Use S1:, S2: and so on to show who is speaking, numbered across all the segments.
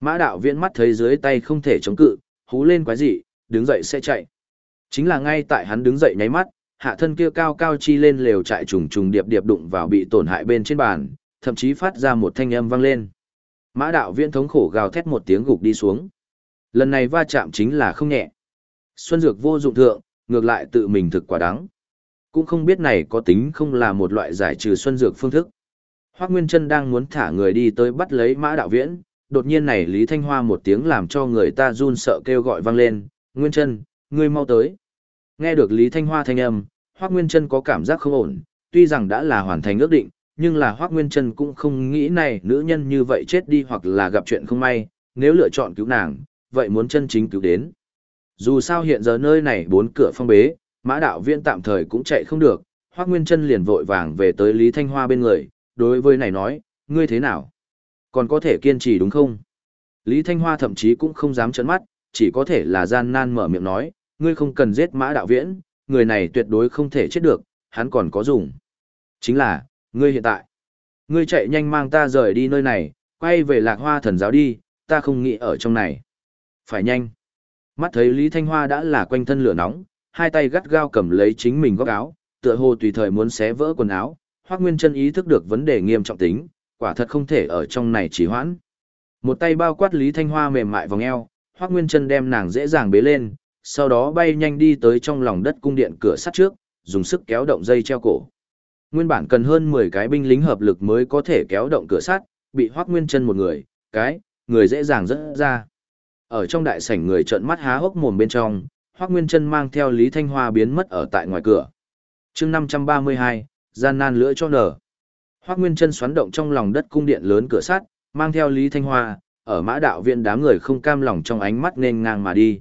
S1: Mã đạo viễn mắt thấy dưới tay không thể chống cự, hú lên quái dị, đứng dậy sẽ chạy. Chính là ngay tại hắn đứng dậy nháy mắt, hạ thân kia cao cao chi lên lều chạy trùng trùng điệp điệp đụng vào bị tổn hại bên trên bàn, thậm chí phát ra một thanh âm vang lên. Mã đạo viễn thống khổ gào thét một tiếng gục đi xuống. Lần này va chạm chính là không nhẹ. Xuân dược vô dụng thượng, ngược lại tự mình thực quả đắng. Cũng không biết này có tính không là một loại giải trừ xuân dược phương thức. Hoác Nguyên Trân đang muốn thả người đi tới bắt lấy mã đạo viễn, đột nhiên này Lý Thanh Hoa một tiếng làm cho người ta run sợ kêu gọi vang lên, Nguyên Trân, ngươi mau tới. Nghe được Lý Thanh Hoa thanh âm, Hoác Nguyên Trân có cảm giác không ổn, tuy rằng đã là hoàn thành ước định, nhưng là Hoác Nguyên Trân cũng không nghĩ này nữ nhân như vậy chết đi hoặc là gặp chuyện không may, nếu lựa chọn cứu nàng, vậy muốn chân chính cứu đến. Dù sao hiện giờ nơi này bốn cửa phong bế, mã đạo viên tạm thời cũng chạy không được, Hoác Nguyên Trân liền vội vàng về tới Lý Thanh Hoa bên người, đối với này nói, ngươi thế nào? Còn có thể kiên trì đúng không? Lý Thanh Hoa thậm chí cũng không dám trấn mắt, chỉ có thể là gian nan mở miệng nói, ngươi không cần giết mã đạo viễn, người này tuyệt đối không thể chết được, hắn còn có dùng. Chính là, ngươi hiện tại, ngươi chạy nhanh mang ta rời đi nơi này, quay về lạc hoa thần giáo đi, ta không nghĩ ở trong này. Phải nhanh. Mắt thấy Lý Thanh Hoa đã là quanh thân lửa nóng, hai tay gắt gao cầm lấy chính mình góc áo, tựa hồ tùy thời muốn xé vỡ quần áo, Hoắc Nguyên Chân ý thức được vấn đề nghiêm trọng tính, quả thật không thể ở trong này trì hoãn. Một tay bao quát Lý Thanh Hoa mềm mại vòng eo, Hoắc Nguyên Chân đem nàng dễ dàng bế lên, sau đó bay nhanh đi tới trong lòng đất cung điện cửa sắt trước, dùng sức kéo động dây treo cổ. Nguyên bản cần hơn 10 cái binh lính hợp lực mới có thể kéo động cửa sắt, bị Hoắc Nguyên Chân một người, cái, người dễ dàng rất ra. Ở trong đại sảnh người trợn mắt há hốc mồm bên trong, Hoắc Nguyên Chân mang theo Lý Thanh Hoa biến mất ở tại ngoài cửa. Chương 532, gian nan lửa cho nở. Hoắc Nguyên Chân xoắn động trong lòng đất cung điện lớn cửa sắt, mang theo Lý Thanh Hoa, ở Mã đạo viện đám người không cam lòng trong ánh mắt nên ngang mà đi.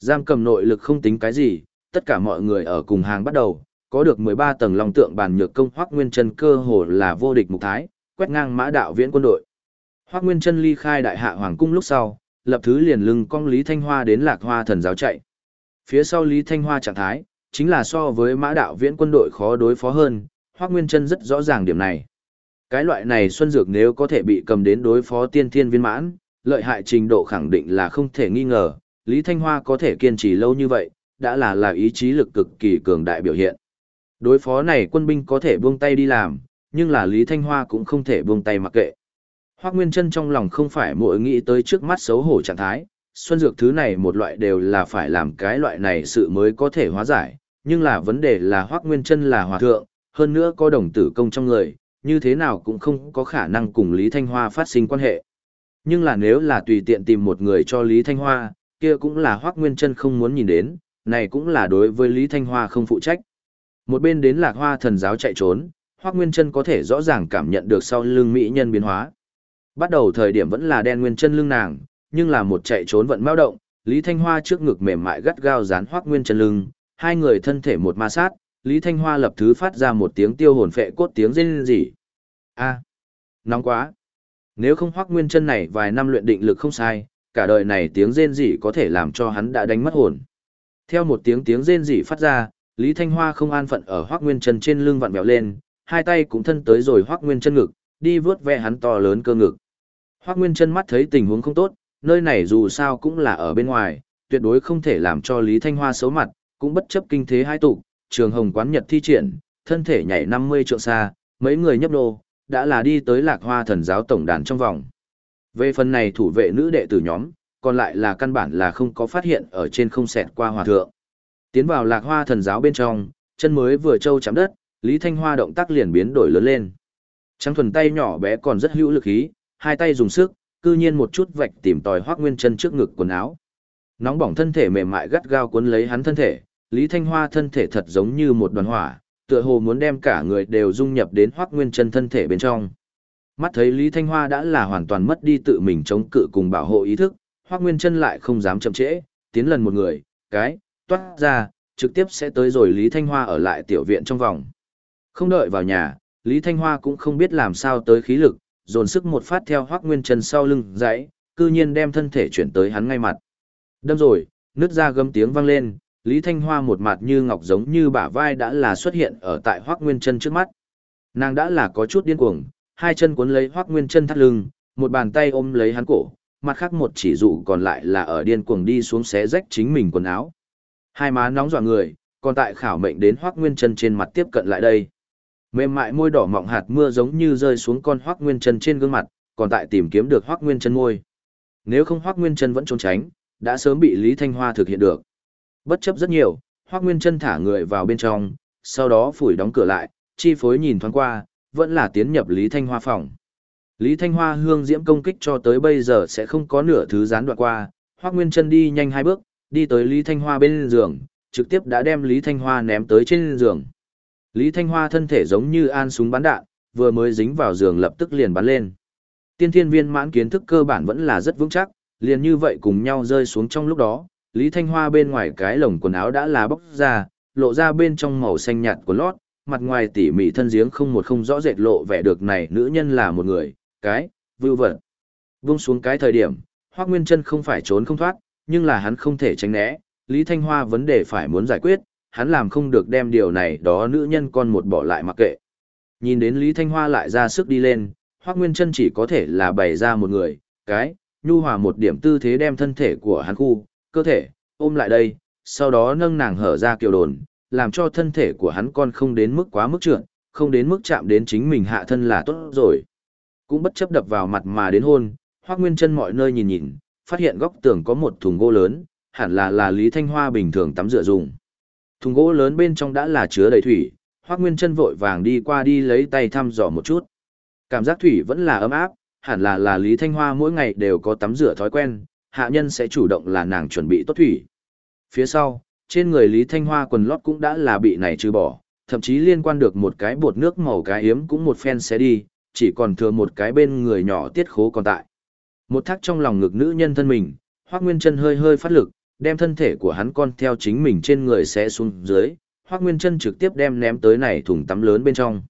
S1: Giam cầm nội lực không tính cái gì, tất cả mọi người ở cùng hàng bắt đầu, có được 13 tầng long tượng bàn nhược công Hoắc Nguyên Chân cơ hồ là vô địch mục thái, quét ngang Mã đạo viện quân đội. Hoắc Nguyên Chân ly khai đại hạ hoàng cung lúc sau, lập thứ liền lưng cong Lý Thanh Hoa đến Lạc Hoa thần giáo chạy. Phía sau Lý Thanh Hoa trạng thái, chính là so với mã đạo viễn quân đội khó đối phó hơn, Hoắc Nguyên Trân rất rõ ràng điểm này. Cái loại này Xuân Dược nếu có thể bị cầm đến đối phó tiên thiên viên mãn, lợi hại trình độ khẳng định là không thể nghi ngờ, Lý Thanh Hoa có thể kiên trì lâu như vậy, đã là là ý chí lực cực kỳ cường đại biểu hiện. Đối phó này quân binh có thể buông tay đi làm, nhưng là Lý Thanh Hoa cũng không thể buông tay mặc kệ. Hoác Nguyên Trân trong lòng không phải mỗi nghĩ tới trước mắt xấu hổ trạng thái, xuân dược thứ này một loại đều là phải làm cái loại này sự mới có thể hóa giải, nhưng là vấn đề là Hoác Nguyên Trân là hòa thượng, hơn nữa có đồng tử công trong người, như thế nào cũng không có khả năng cùng Lý Thanh Hoa phát sinh quan hệ. Nhưng là nếu là tùy tiện tìm một người cho Lý Thanh Hoa, kia cũng là Hoác Nguyên Trân không muốn nhìn đến, này cũng là đối với Lý Thanh Hoa không phụ trách. Một bên đến lạc hoa thần giáo chạy trốn, Hoác Nguyên Trân có thể rõ ràng cảm nhận được sau lưng mỹ nhân biến hóa. Bắt đầu thời điểm vẫn là đen nguyên chân lưng nàng, nhưng là một chạy trốn vận mao động, Lý Thanh Hoa trước ngực mềm mại gắt gao dán Hoắc Nguyên Trân lưng, hai người thân thể một ma sát, Lý Thanh Hoa lập thứ phát ra một tiếng tiêu hồn phệ cốt tiếng rên rỉ. A, nóng quá. Nếu không Hoắc Nguyên chân này vài năm luyện định lực không sai, cả đời này tiếng rên rỉ có thể làm cho hắn đã đánh mất hồn. Theo một tiếng tiếng rên rỉ phát ra, Lý Thanh Hoa không an phận ở Hoắc Nguyên chân trên lưng vặn vẹo lên, hai tay cũng thân tới rồi Hoắc Nguyên chân ngực, đi vướt ve hắn to lớn cơ ngực. Hoắc Nguyên chân mắt thấy tình huống không tốt, nơi này dù sao cũng là ở bên ngoài, tuyệt đối không thể làm cho Lý Thanh Hoa xấu mặt, cũng bất chấp kinh thế hai tụ, trường hồng quán nhật thi triển, thân thể nhảy 50 trượng xa, mấy người nhấp đô, đã là đi tới lạc hoa thần giáo tổng đàn trong vòng. Về phần này thủ vệ nữ đệ tử nhóm, còn lại là căn bản là không có phát hiện ở trên không xẹt qua hòa thượng. Tiến vào lạc hoa thần giáo bên trong, chân mới vừa trâu chạm đất, Lý Thanh Hoa động tác liền biến đổi lớn lên. Trắng thuần tay nhỏ bé còn rất hữu lực ý, hai tay dùng sức, cư nhiên một chút vạch tìm tòi hoác Nguyên Chân trước ngực quần áo. Nóng bỏng thân thể mềm mại gắt gao cuốn lấy hắn thân thể, Lý Thanh Hoa thân thể thật giống như một đoàn hỏa, tựa hồ muốn đem cả người đều dung nhập đến Hoắc Nguyên Chân thân thể bên trong. Mắt thấy Lý Thanh Hoa đã là hoàn toàn mất đi tự mình chống cự cùng bảo hộ ý thức, Hoắc Nguyên Chân lại không dám chậm trễ, tiến lần một người, cái, toát ra, trực tiếp sẽ tới rồi Lý Thanh Hoa ở lại tiểu viện trong vòng. Không đợi vào nhà, Lý Thanh Hoa cũng không biết làm sao tới khí lực, dồn sức một phát theo Hoắc Nguyên Chân sau lưng dãy, cư nhiên đem thân thể chuyển tới hắn ngay mặt. Đâm rồi, nứt ra gầm tiếng vang lên, Lý Thanh Hoa một mặt như ngọc giống như bả vai đã là xuất hiện ở tại Hoắc Nguyên Chân trước mắt. Nàng đã là có chút điên cuồng, hai chân cuốn lấy Hoắc Nguyên Chân thắt lưng, một bàn tay ôm lấy hắn cổ, mặt khác một chỉ dụ còn lại là ở điên cuồng đi xuống xé rách chính mình quần áo. Hai má nóng dọa người, còn tại khảo mệnh đến Hoắc Nguyên Chân trên mặt tiếp cận lại đây. Mềm mại môi đỏ mọng hạt mưa giống như rơi xuống con Hoắc Nguyên Chân trên gương mặt, còn tại tìm kiếm được Hoắc Nguyên Chân môi. Nếu không Hoắc Nguyên Chân vẫn trốn tránh, đã sớm bị Lý Thanh Hoa thực hiện được. Bất chấp rất nhiều, Hoắc Nguyên Chân thả người vào bên trong, sau đó phủi đóng cửa lại, chi phối nhìn thoáng qua, vẫn là tiến nhập Lý Thanh Hoa phòng. Lý Thanh Hoa hương diễm công kích cho tới bây giờ sẽ không có nửa thứ gián đoạn qua, Hoắc Nguyên Chân đi nhanh hai bước, đi tới Lý Thanh Hoa bên giường, trực tiếp đã đem Lý Thanh Hoa ném tới trên giường. Lý Thanh Hoa thân thể giống như an súng bắn đạn, vừa mới dính vào giường lập tức liền bắn lên. Tiên thiên viên mãn kiến thức cơ bản vẫn là rất vững chắc, liền như vậy cùng nhau rơi xuống trong lúc đó, Lý Thanh Hoa bên ngoài cái lồng quần áo đã là bóc ra, lộ ra bên trong màu xanh nhạt của lót, mặt ngoài tỉ mỉ thân giếng không một không rõ rệt lộ vẻ được này nữ nhân là một người, cái, vưu vật. Vung xuống cái thời điểm, Hoác Nguyên chân không phải trốn không thoát, nhưng là hắn không thể tránh né, Lý Thanh Hoa vấn đề phải muốn giải quyết, hắn làm không được đem điều này đó nữ nhân con một bỏ lại mặc kệ. Nhìn đến Lý Thanh Hoa lại ra sức đi lên, Hoác Nguyên chân chỉ có thể là bày ra một người, cái, nhu hòa một điểm tư thế đem thân thể của hắn khu, cơ thể, ôm lại đây, sau đó nâng nàng hở ra kiều đồn, làm cho thân thể của hắn con không đến mức quá mức trượt, không đến mức chạm đến chính mình hạ thân là tốt rồi. Cũng bất chấp đập vào mặt mà đến hôn, Hoác Nguyên chân mọi nơi nhìn nhìn, phát hiện góc tường có một thùng gỗ lớn, hẳn là là Lý Thanh Hoa bình thường tắm rửa dùng. Thùng gỗ lớn bên trong đã là chứa đầy thủy, Hoắc Nguyên Chân vội vàng đi qua đi lấy tay thăm dò một chút. Cảm giác thủy vẫn là ấm áp, hẳn là là Lý Thanh Hoa mỗi ngày đều có tắm rửa thói quen, hạ nhân sẽ chủ động là nàng chuẩn bị tốt thủy. Phía sau, trên người Lý Thanh Hoa quần lót cũng đã là bị này trừ bỏ, thậm chí liên quan được một cái bột nước màu cái yếm cũng một phen sẽ đi, chỉ còn thừa một cái bên người nhỏ tiết khố còn tại. Một thắc trong lòng ngực nữ nhân thân mình, Hoắc Nguyên Chân hơi hơi phát lực, đem thân thể của hắn con theo chính mình trên người sẽ xuống dưới, Hoắc Nguyên Chân trực tiếp đem ném tới này thùng tắm lớn bên trong.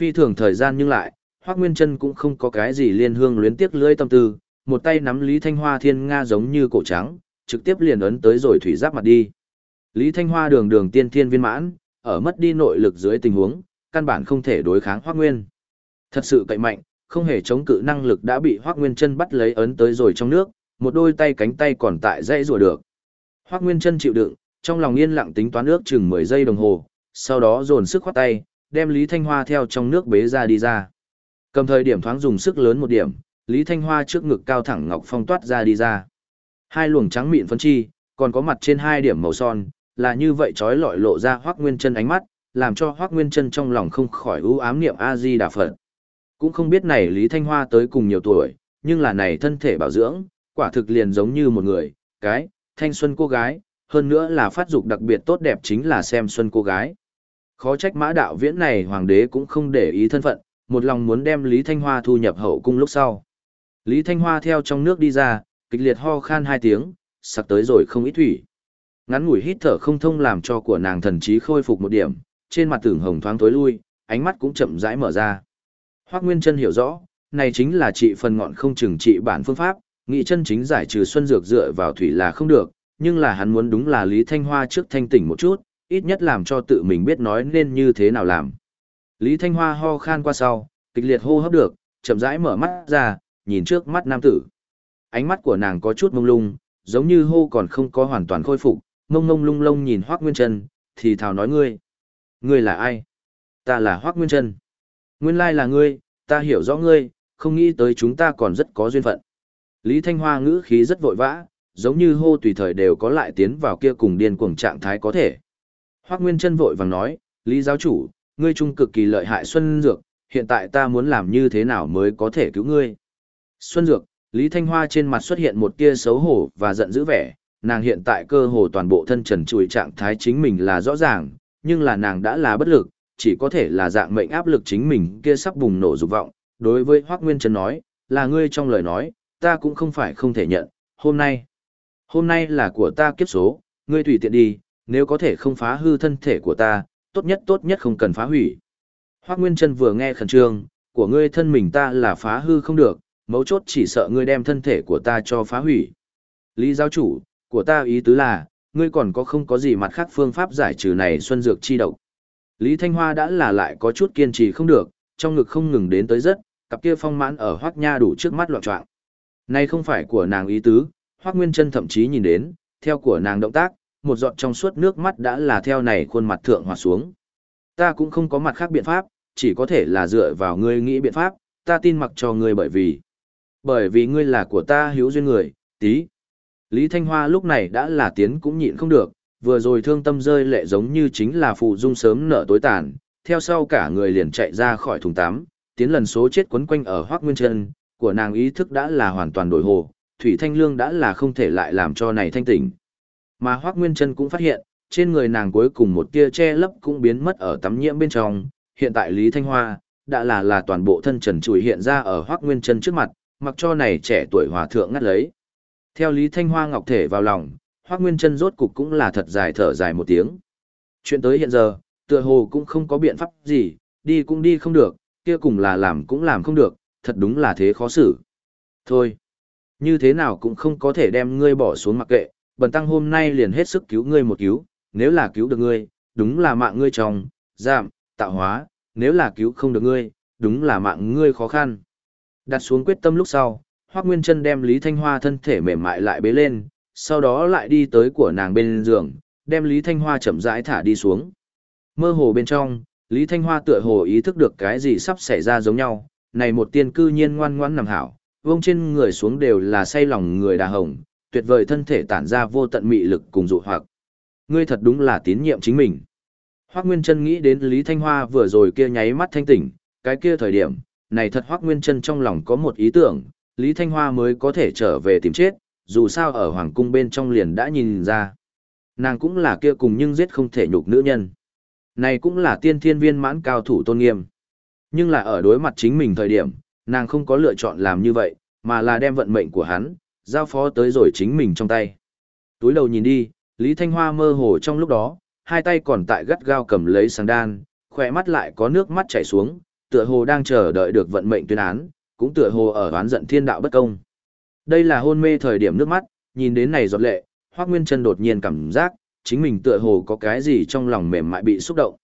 S1: Phi thường thời gian nhưng lại, Hoắc Nguyên Chân cũng không có cái gì liên hương luyến tiếc lưỡi tâm tư, một tay nắm Lý Thanh Hoa thiên nga giống như cổ trắng, trực tiếp liền ấn tới rồi thủy giáp mặt đi. Lý Thanh Hoa đường đường tiên thiên viên mãn, ở mất đi nội lực dưới tình huống, căn bản không thể đối kháng Hoắc Nguyên. Thật sự cậy mạnh, không hề chống cự năng lực đã bị Hoắc Nguyên Chân bắt lấy ấn tới rồi trong nước, một đôi tay cánh tay còn tại dãy rùa được. Hoắc Nguyên Chân chịu đựng, trong lòng yên lặng tính toán ước chừng 10 giây đồng hồ, sau đó dồn sức khoát tay, đem Lý Thanh Hoa theo trong nước bế ra đi ra. Cầm thời điểm thoáng dùng sức lớn một điểm, Lý Thanh Hoa trước ngực cao thẳng ngọc phong toát ra đi ra. Hai luồng trắng mịn phấn chi, còn có mặt trên hai điểm màu son, là như vậy trói lọi lộ ra Hoắc Nguyên Chân ánh mắt, làm cho Hoắc Nguyên Chân trong lòng không khỏi ưu ám niệm A Di Đà Phật. Cũng không biết này Lý Thanh Hoa tới cùng nhiều tuổi, nhưng là này thân thể bảo dưỡng, quả thực liền giống như một người, cái, thanh xuân cô gái, hơn nữa là phát dục đặc biệt tốt đẹp chính là xem xuân cô gái. Khó trách mã đạo viễn này hoàng đế cũng không để ý thân phận, một lòng muốn đem Lý Thanh Hoa thu nhập hậu cung lúc sau. Lý Thanh Hoa theo trong nước đi ra, kịch liệt ho khan hai tiếng, sặc tới rồi không ít thủy. Ngắn ngủi hít thở không thông làm cho của nàng thần trí khôi phục một điểm, trên mặt tưởng hồng thoáng tối lui, ánh mắt cũng chậm rãi mở ra. Hoắc Nguyên Chân hiểu rõ, này chính là trị phần ngọn không chừng trị bản phương pháp, nghị chân chính giải trừ xuân dược dựa vào thủy là không được, nhưng là hắn muốn đúng là Lý Thanh Hoa trước thanh tỉnh một chút, ít nhất làm cho tự mình biết nói nên như thế nào làm. Lý Thanh Hoa ho khan qua sau, kịch liệt hô hấp được, chậm rãi mở mắt ra, nhìn trước mắt nam tử. Ánh mắt của nàng có chút mông lung, giống như hô còn không có hoàn toàn khôi phục, mông mông lung lung nhìn Hoắc Nguyên Trân, thì thào nói ngươi, ngươi là ai? Ta là Hoắc Nguyên Trân, Nguyên lai là ngươi, ta hiểu rõ ngươi, không nghĩ tới chúng ta còn rất có duyên phận. Lý Thanh Hoa ngữ khí rất vội vã, giống như hô tùy thời đều có lại tiến vào kia cùng điên cuồng trạng thái có thể. Hoắc Nguyên Trân vội vàng nói, Lý giáo chủ, ngươi trung cực kỳ lợi hại Xuân Dược, hiện tại ta muốn làm như thế nào mới có thể cứu ngươi. Xuân Dược, Lý Thanh Hoa trên mặt xuất hiện một tia xấu hổ và giận dữ vẻ, nàng hiện tại cơ hồ toàn bộ thân trần trụi trạng thái chính mình là rõ ràng, nhưng là nàng đã là bất lực, chỉ có thể là dạng mệnh áp lực chính mình kia sắp bùng nổ dục vọng. Đối với Hoắc Nguyên Trần nói, là ngươi trong lời nói, ta cũng không phải không thể nhận, hôm nay. Hôm nay là của ta kiếp số, ngươi tùy tiện đi, nếu có thể không phá hư thân thể của ta, tốt nhất tốt nhất không cần phá hủy. Hoác Nguyên Trần vừa nghe khẩn trương, của ngươi thân mình ta là phá hư không được, mấu chốt chỉ sợ ngươi đem thân thể của ta cho phá hủy. Lý giáo chủ, của ta ý tứ là, ngươi còn có không có gì mặt khác phương pháp giải trừ này xuân dược chi độc. Lý Thanh Hoa đã là lại có chút kiên trì không được, trong ngực không ngừng đến tới rất, cặp kia phong mãn ở hoắc nha đủ trước mắt loạn trọng. Này không phải của nàng ý tứ, Hoắc Nguyên Chân thậm chí nhìn đến, theo của nàng động tác, một giọt trong suốt nước mắt đã là theo này khuôn mặt thượng hòa xuống. Ta cũng không có mặt khác biện pháp, chỉ có thể là dựa vào ngươi nghĩ biện pháp, ta tin mặc cho ngươi bởi vì. Bởi vì ngươi là của ta hiếu duyên người, tí. Lý Thanh Hoa lúc này đã là tiến cũng nhịn không được, vừa rồi thương tâm rơi lệ giống như chính là phụ dung sớm nở tối tàn, theo sau cả người liền chạy ra khỏi thùng tắm, tiến lần số chết quấn quanh ở Hoắc Nguyên Chân, của nàng ý thức đã là hoàn toàn đổi hồ, Thủy Thanh Lương đã là không thể lại làm cho này thanh tỉnh. Mà Hoắc Nguyên Chân cũng phát hiện, trên người nàng cuối cùng một tia che lấp cũng biến mất ở tắm nhiễm bên trong, hiện tại Lý Thanh Hoa đã là là toàn bộ thân trần trụi hiện ra ở Hoắc Nguyên Chân trước mặt, mặc cho này trẻ tuổi hòa thượng ngắt lấy. Theo Lý Thanh Hoa ngọc thể vào lòng, Hoắc Nguyên Chân rốt cục cũng là thật dài thở dài một tiếng. Chuyện tới hiện giờ, tựa hồ cũng không có biện pháp gì, đi cũng đi không được, kia cùng là làm cũng làm không được, thật đúng là thế khó xử. Thôi, như thế nào cũng không có thể đem ngươi bỏ xuống mặc kệ, bần tăng hôm nay liền hết sức cứu ngươi một cứu, nếu là cứu được ngươi, đúng là mạng ngươi trong, giảm, tạo hóa, nếu là cứu không được ngươi, đúng là mạng ngươi khó khăn. Đặt xuống quyết tâm lúc sau, Hoắc Nguyên Chân đem Lý Thanh Hoa thân thể mềm mại lại bế lên, sau đó lại đi tới của nàng bên giường, đem Lý Thanh Hoa chậm rãi thả đi xuống. Mơ hồ bên trong, Lý Thanh Hoa tựa hồ ý thức được cái gì sắp xảy ra giống nhau, này một tiên cư nhiên ngoan ngoãn nằm hảo, vông trên người xuống đều là say lòng người đà hồng, tuyệt vời thân thể tản ra vô tận mị lực cùng dụ hoặc. Ngươi thật đúng là tín nhiệm chính mình. Hoắc Nguyên Chân nghĩ đến Lý Thanh Hoa vừa rồi kia nháy mắt thanh tỉnh, cái kia thời điểm, này thật Hoắc Nguyên Chân trong lòng có một ý tưởng, Lý Thanh Hoa mới có thể trở về tìm chết, dù sao ở hoàng cung bên trong liền đã nhìn ra. Nàng cũng là kia cùng nhưng giết không thể nhục nữ nhân. Này cũng là tiên thiên viên mãn cao thủ tôn nghiêm. Nhưng là ở đối mặt chính mình thời điểm, nàng không có lựa chọn làm như vậy, mà là đem vận mệnh của hắn, giao phó tới rồi chính mình trong tay. Túi đầu nhìn đi, Lý Thanh Hoa mơ hồ trong lúc đó, hai tay còn tại gắt gao cầm lấy sáng đan, khỏe mắt lại có nước mắt chảy xuống, tựa hồ đang chờ đợi được vận mệnh tuyên án, cũng tựa hồ ở oán giận thiên đạo bất công. Đây là hôn mê thời điểm nước mắt, nhìn đến này giọt lệ, Hoắc Nguyên Chân đột nhiên cảm giác, chính mình tựa hồ có cái gì trong lòng mềm mại bị xúc động.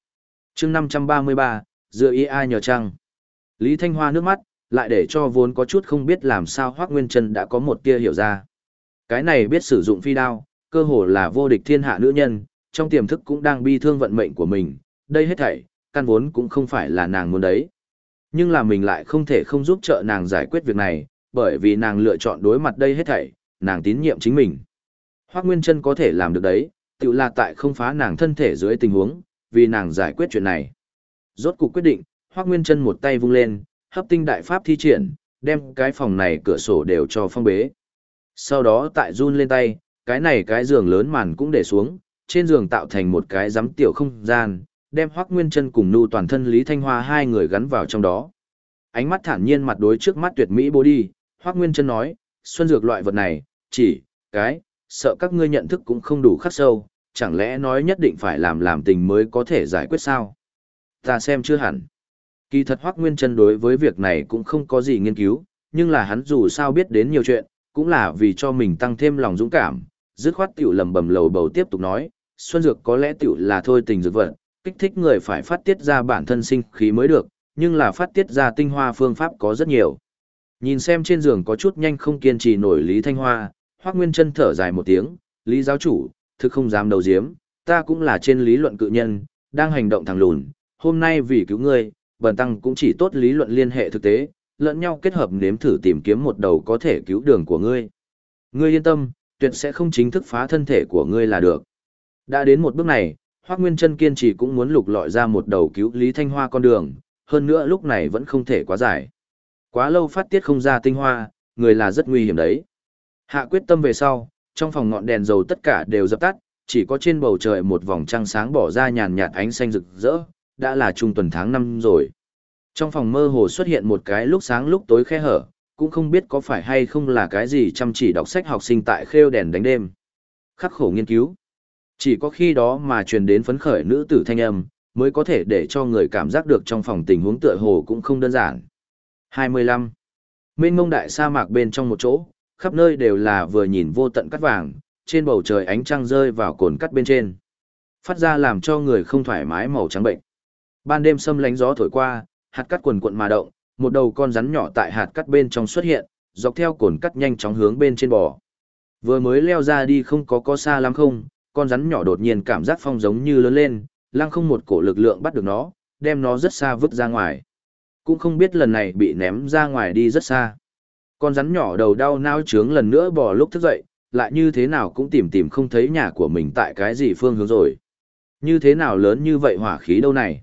S1: Chương 533, dựa ý ai nhờ chăng. Lý Thanh Hoa nước mắt, lại để cho vốn có chút không biết làm sao Hoắc Nguyên Chân đã có một tia hiểu ra. Cái này biết sử dụng phi đao, cơ hồ là vô địch thiên hạ nữ nhân, trong tiềm thức cũng đang bi thương vận mệnh của mình, đây hết thảy, căn vốn cũng không phải là nàng muốn đấy. Nhưng là mình lại không thể không giúp trợ nàng giải quyết việc này, bởi vì nàng lựa chọn đối mặt đây hết thảy, nàng tín nhiệm chính mình. Hoác Nguyên Trân có thể làm được đấy, tự là tại không phá nàng thân thể dưới tình huống, vì nàng giải quyết chuyện này. Rốt cuộc quyết định, Hoác Nguyên Trân một tay vung lên, hấp tinh đại pháp thi triển, đem cái phòng này cửa sổ đều cho phong bế. Sau đó tại run lên tay, cái này cái giường lớn màn cũng để xuống, trên giường tạo thành một cái giám tiểu không gian, đem Hoắc Nguyên Chân cùng Nu toàn thân Lý Thanh Hoa hai người gắn vào trong đó. Ánh mắt thản nhiên mặt đối trước mắt tuyệt mỹ bố đi, Hoắc Nguyên Chân nói, xuân dược loại vật này, chỉ, cái, sợ các ngươi nhận thức cũng không đủ khắc sâu, chẳng lẽ nói nhất định phải làm làm tình mới có thể giải quyết sao? Ta xem chưa hẳn. Kỳ thật Hoắc Nguyên Chân đối với việc này cũng không có gì nghiên cứu, nhưng là hắn dù sao biết đến nhiều chuyện, cũng là vì cho mình tăng thêm lòng dũng cảm, dứt khoát tiểu lầm bầm lầu bầu tiếp tục nói, xuân dược có lẽ tiểu là thôi tình dược vật, kích thích người phải phát tiết ra bản thân sinh khí mới được, nhưng là phát tiết ra tinh hoa phương pháp có rất nhiều. Nhìn xem trên giường có chút nhanh không kiên trì nổi Lý Thanh Hoa, Hoắc Nguyên Chân thở dài một tiếng, "Lý giáo chủ, thực không dám đầu diếm, ta cũng là trên lý luận cự nhân, đang hành động thẳng lùn, hôm nay vì cứu ngươi, bần tăng cũng chỉ tốt lý luận liên hệ thực tế, lẫn nhau kết hợp nếm thử tìm kiếm một đầu có thể cứu đường của ngươi. Ngươi yên tâm, tuyệt sẽ không chính thức phá thân thể của ngươi là được." Đã đến một bước này, Hoác Nguyên Trân kiên trì cũng muốn lục lọi ra một đầu cứu Lý Thanh Hoa con đường, hơn nữa lúc này vẫn không thể quá dài. Quá lâu phát tiết không ra tinh hoa, người là rất nguy hiểm đấy. Hạ quyết tâm về sau, trong phòng ngọn đèn dầu tất cả đều dập tắt, chỉ có trên bầu trời một vòng trăng sáng bỏ ra nhàn nhạt ánh xanh rực rỡ, đã là trung tuần tháng năm rồi. Trong phòng mơ hồ xuất hiện một cái lúc sáng lúc tối khe hở, cũng không biết có phải hay không là cái gì chăm chỉ đọc sách học sinh tại khêu đèn đánh đêm. Khắc khổ nghiên cứu. Chỉ có khi đó mà truyền đến phấn khởi nữ tử thanh âm, mới có thể để cho người cảm giác được trong phòng tình huống tựa hồ cũng không đơn giản. 25. Mênh mông đại sa mạc bên trong một chỗ, khắp nơi đều là vừa nhìn vô tận cắt vàng, trên bầu trời ánh trăng rơi vào cồn cắt bên trên. Phát ra làm cho người không thoải mái màu trắng bệnh. Ban đêm sâm lánh gió thổi qua, hạt cắt quần cuộn mà động, một đầu con rắn nhỏ tại hạt cắt bên trong xuất hiện, dọc theo cồn cắt nhanh chóng hướng bên trên bò. Vừa mới leo ra đi không có có xa lắm không, con rắn nhỏ đột nhiên cảm giác phong giống như lớn lên, lăng không một cổ lực lượng bắt được nó, đem nó rất xa vứt ra ngoài. Cũng không biết lần này bị ném ra ngoài đi rất xa. Con rắn nhỏ đầu đau nao trướng lần nữa bỏ lúc thức dậy, lại như thế nào cũng tìm tìm không thấy nhà của mình tại cái gì phương hướng rồi. Như thế nào lớn như vậy hỏa khí đâu này.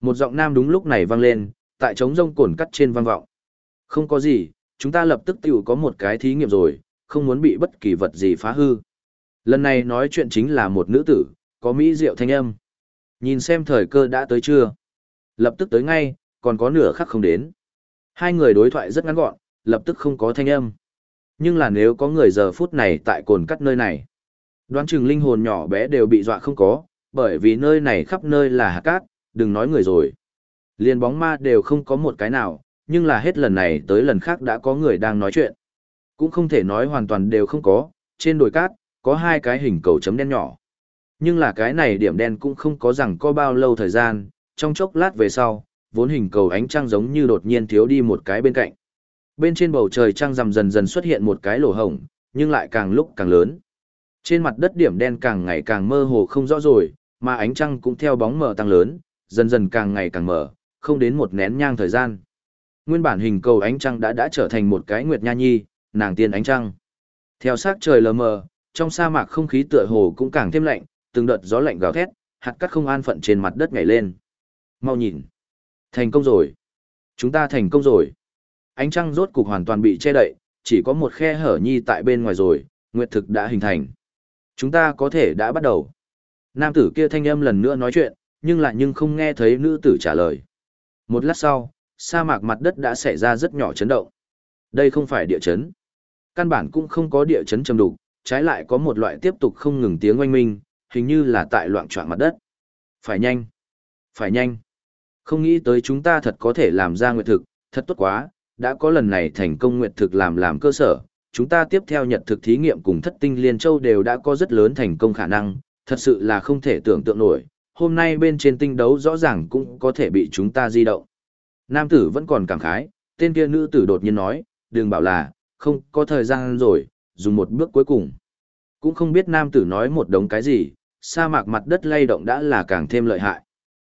S1: Một giọng nam đúng lúc này vang lên, tại trống rông cồn cắt trên vang vọng. Không có gì, chúng ta lập tức tiểu có một cái thí nghiệm rồi, không muốn bị bất kỳ vật gì phá hư. Lần này nói chuyện chính là một nữ tử, có mỹ diệu thanh âm. Nhìn xem thời cơ đã tới chưa? Lập tức tới ngay, còn có nửa khắc không đến. Hai người đối thoại rất ngắn gọn, lập tức không có thanh âm. Nhưng là nếu có người giờ phút này tại cồn cắt nơi này, đoán chừng linh hồn nhỏ bé đều bị dọa không có, bởi vì nơi này khắp nơi là hạt cát, đừng nói người rồi. Liên bóng ma đều không có một cái nào, nhưng là hết lần này tới lần khác đã có người đang nói chuyện. Cũng không thể nói hoàn toàn đều không có, trên đồi cát, có hai cái hình cầu chấm đen nhỏ. Nhưng là cái này điểm đen cũng không có rằng có bao lâu thời gian, trong chốc lát về sau, vốn hình cầu ánh trăng giống như đột nhiên thiếu đi một cái bên cạnh. Bên trên bầu trời trăng rằm dần dần xuất hiện một cái lỗ hổng, nhưng lại càng lúc càng lớn. Trên mặt đất điểm đen càng ngày càng mơ hồ không rõ rồi, mà ánh trăng cũng theo bóng mờ tăng lớn, dần dần càng ngày càng mở, không đến một nén nhang thời gian. Nguyên bản hình cầu ánh trăng đã đã trở thành một cái nguyệt nha nhi, nàng tiên ánh trăng. Theo sắc trời lờ mờ, trong sa mạc không khí tựa hồ cũng càng thêm lạnh, từng đợt gió lạnh gào thét, hạt cát không an phận trên mặt đất nhảy lên. Mau nhìn, thành công rồi. Chúng ta thành công rồi. Ánh trăng rốt cục hoàn toàn bị che đậy, chỉ có một khe hở nhi tại bên ngoài rồi, nguyệt thực đã hình thành. Chúng ta có thể đã bắt đầu. Nam tử kia thanh âm lần nữa nói chuyện, nhưng lại nhưng không nghe thấy nữ tử trả lời. Một lát sau, sa mạc mặt đất đã xảy ra rất nhỏ chấn động. Đây không phải địa chấn. Căn bản cũng không có địa chấn trầm đục, trái lại có một loại tiếp tục không ngừng tiếng oanh minh, hình như là tại loạn trọng mặt đất. Phải nhanh. Phải nhanh. Không nghĩ tới chúng ta thật có thể làm ra nguyệt thực, thật tốt quá, đã có lần này thành công nguyệt thực làm làm cơ sở. Chúng ta tiếp theo nhật thực thí nghiệm cùng thất tinh liên châu đều đã có rất lớn thành công khả năng, thật sự là không thể tưởng tượng nổi. Hôm nay bên trên tinh đấu rõ ràng cũng có thể bị chúng ta di động. Nam tử vẫn còn cảm khái, tên kia nữ tử đột nhiên nói, đừng bảo là, không có thời gian rồi, dùng một bước cuối cùng. Cũng không biết nam tử nói một đống cái gì, sa mạc mặt đất lay động đã là càng thêm lợi hại.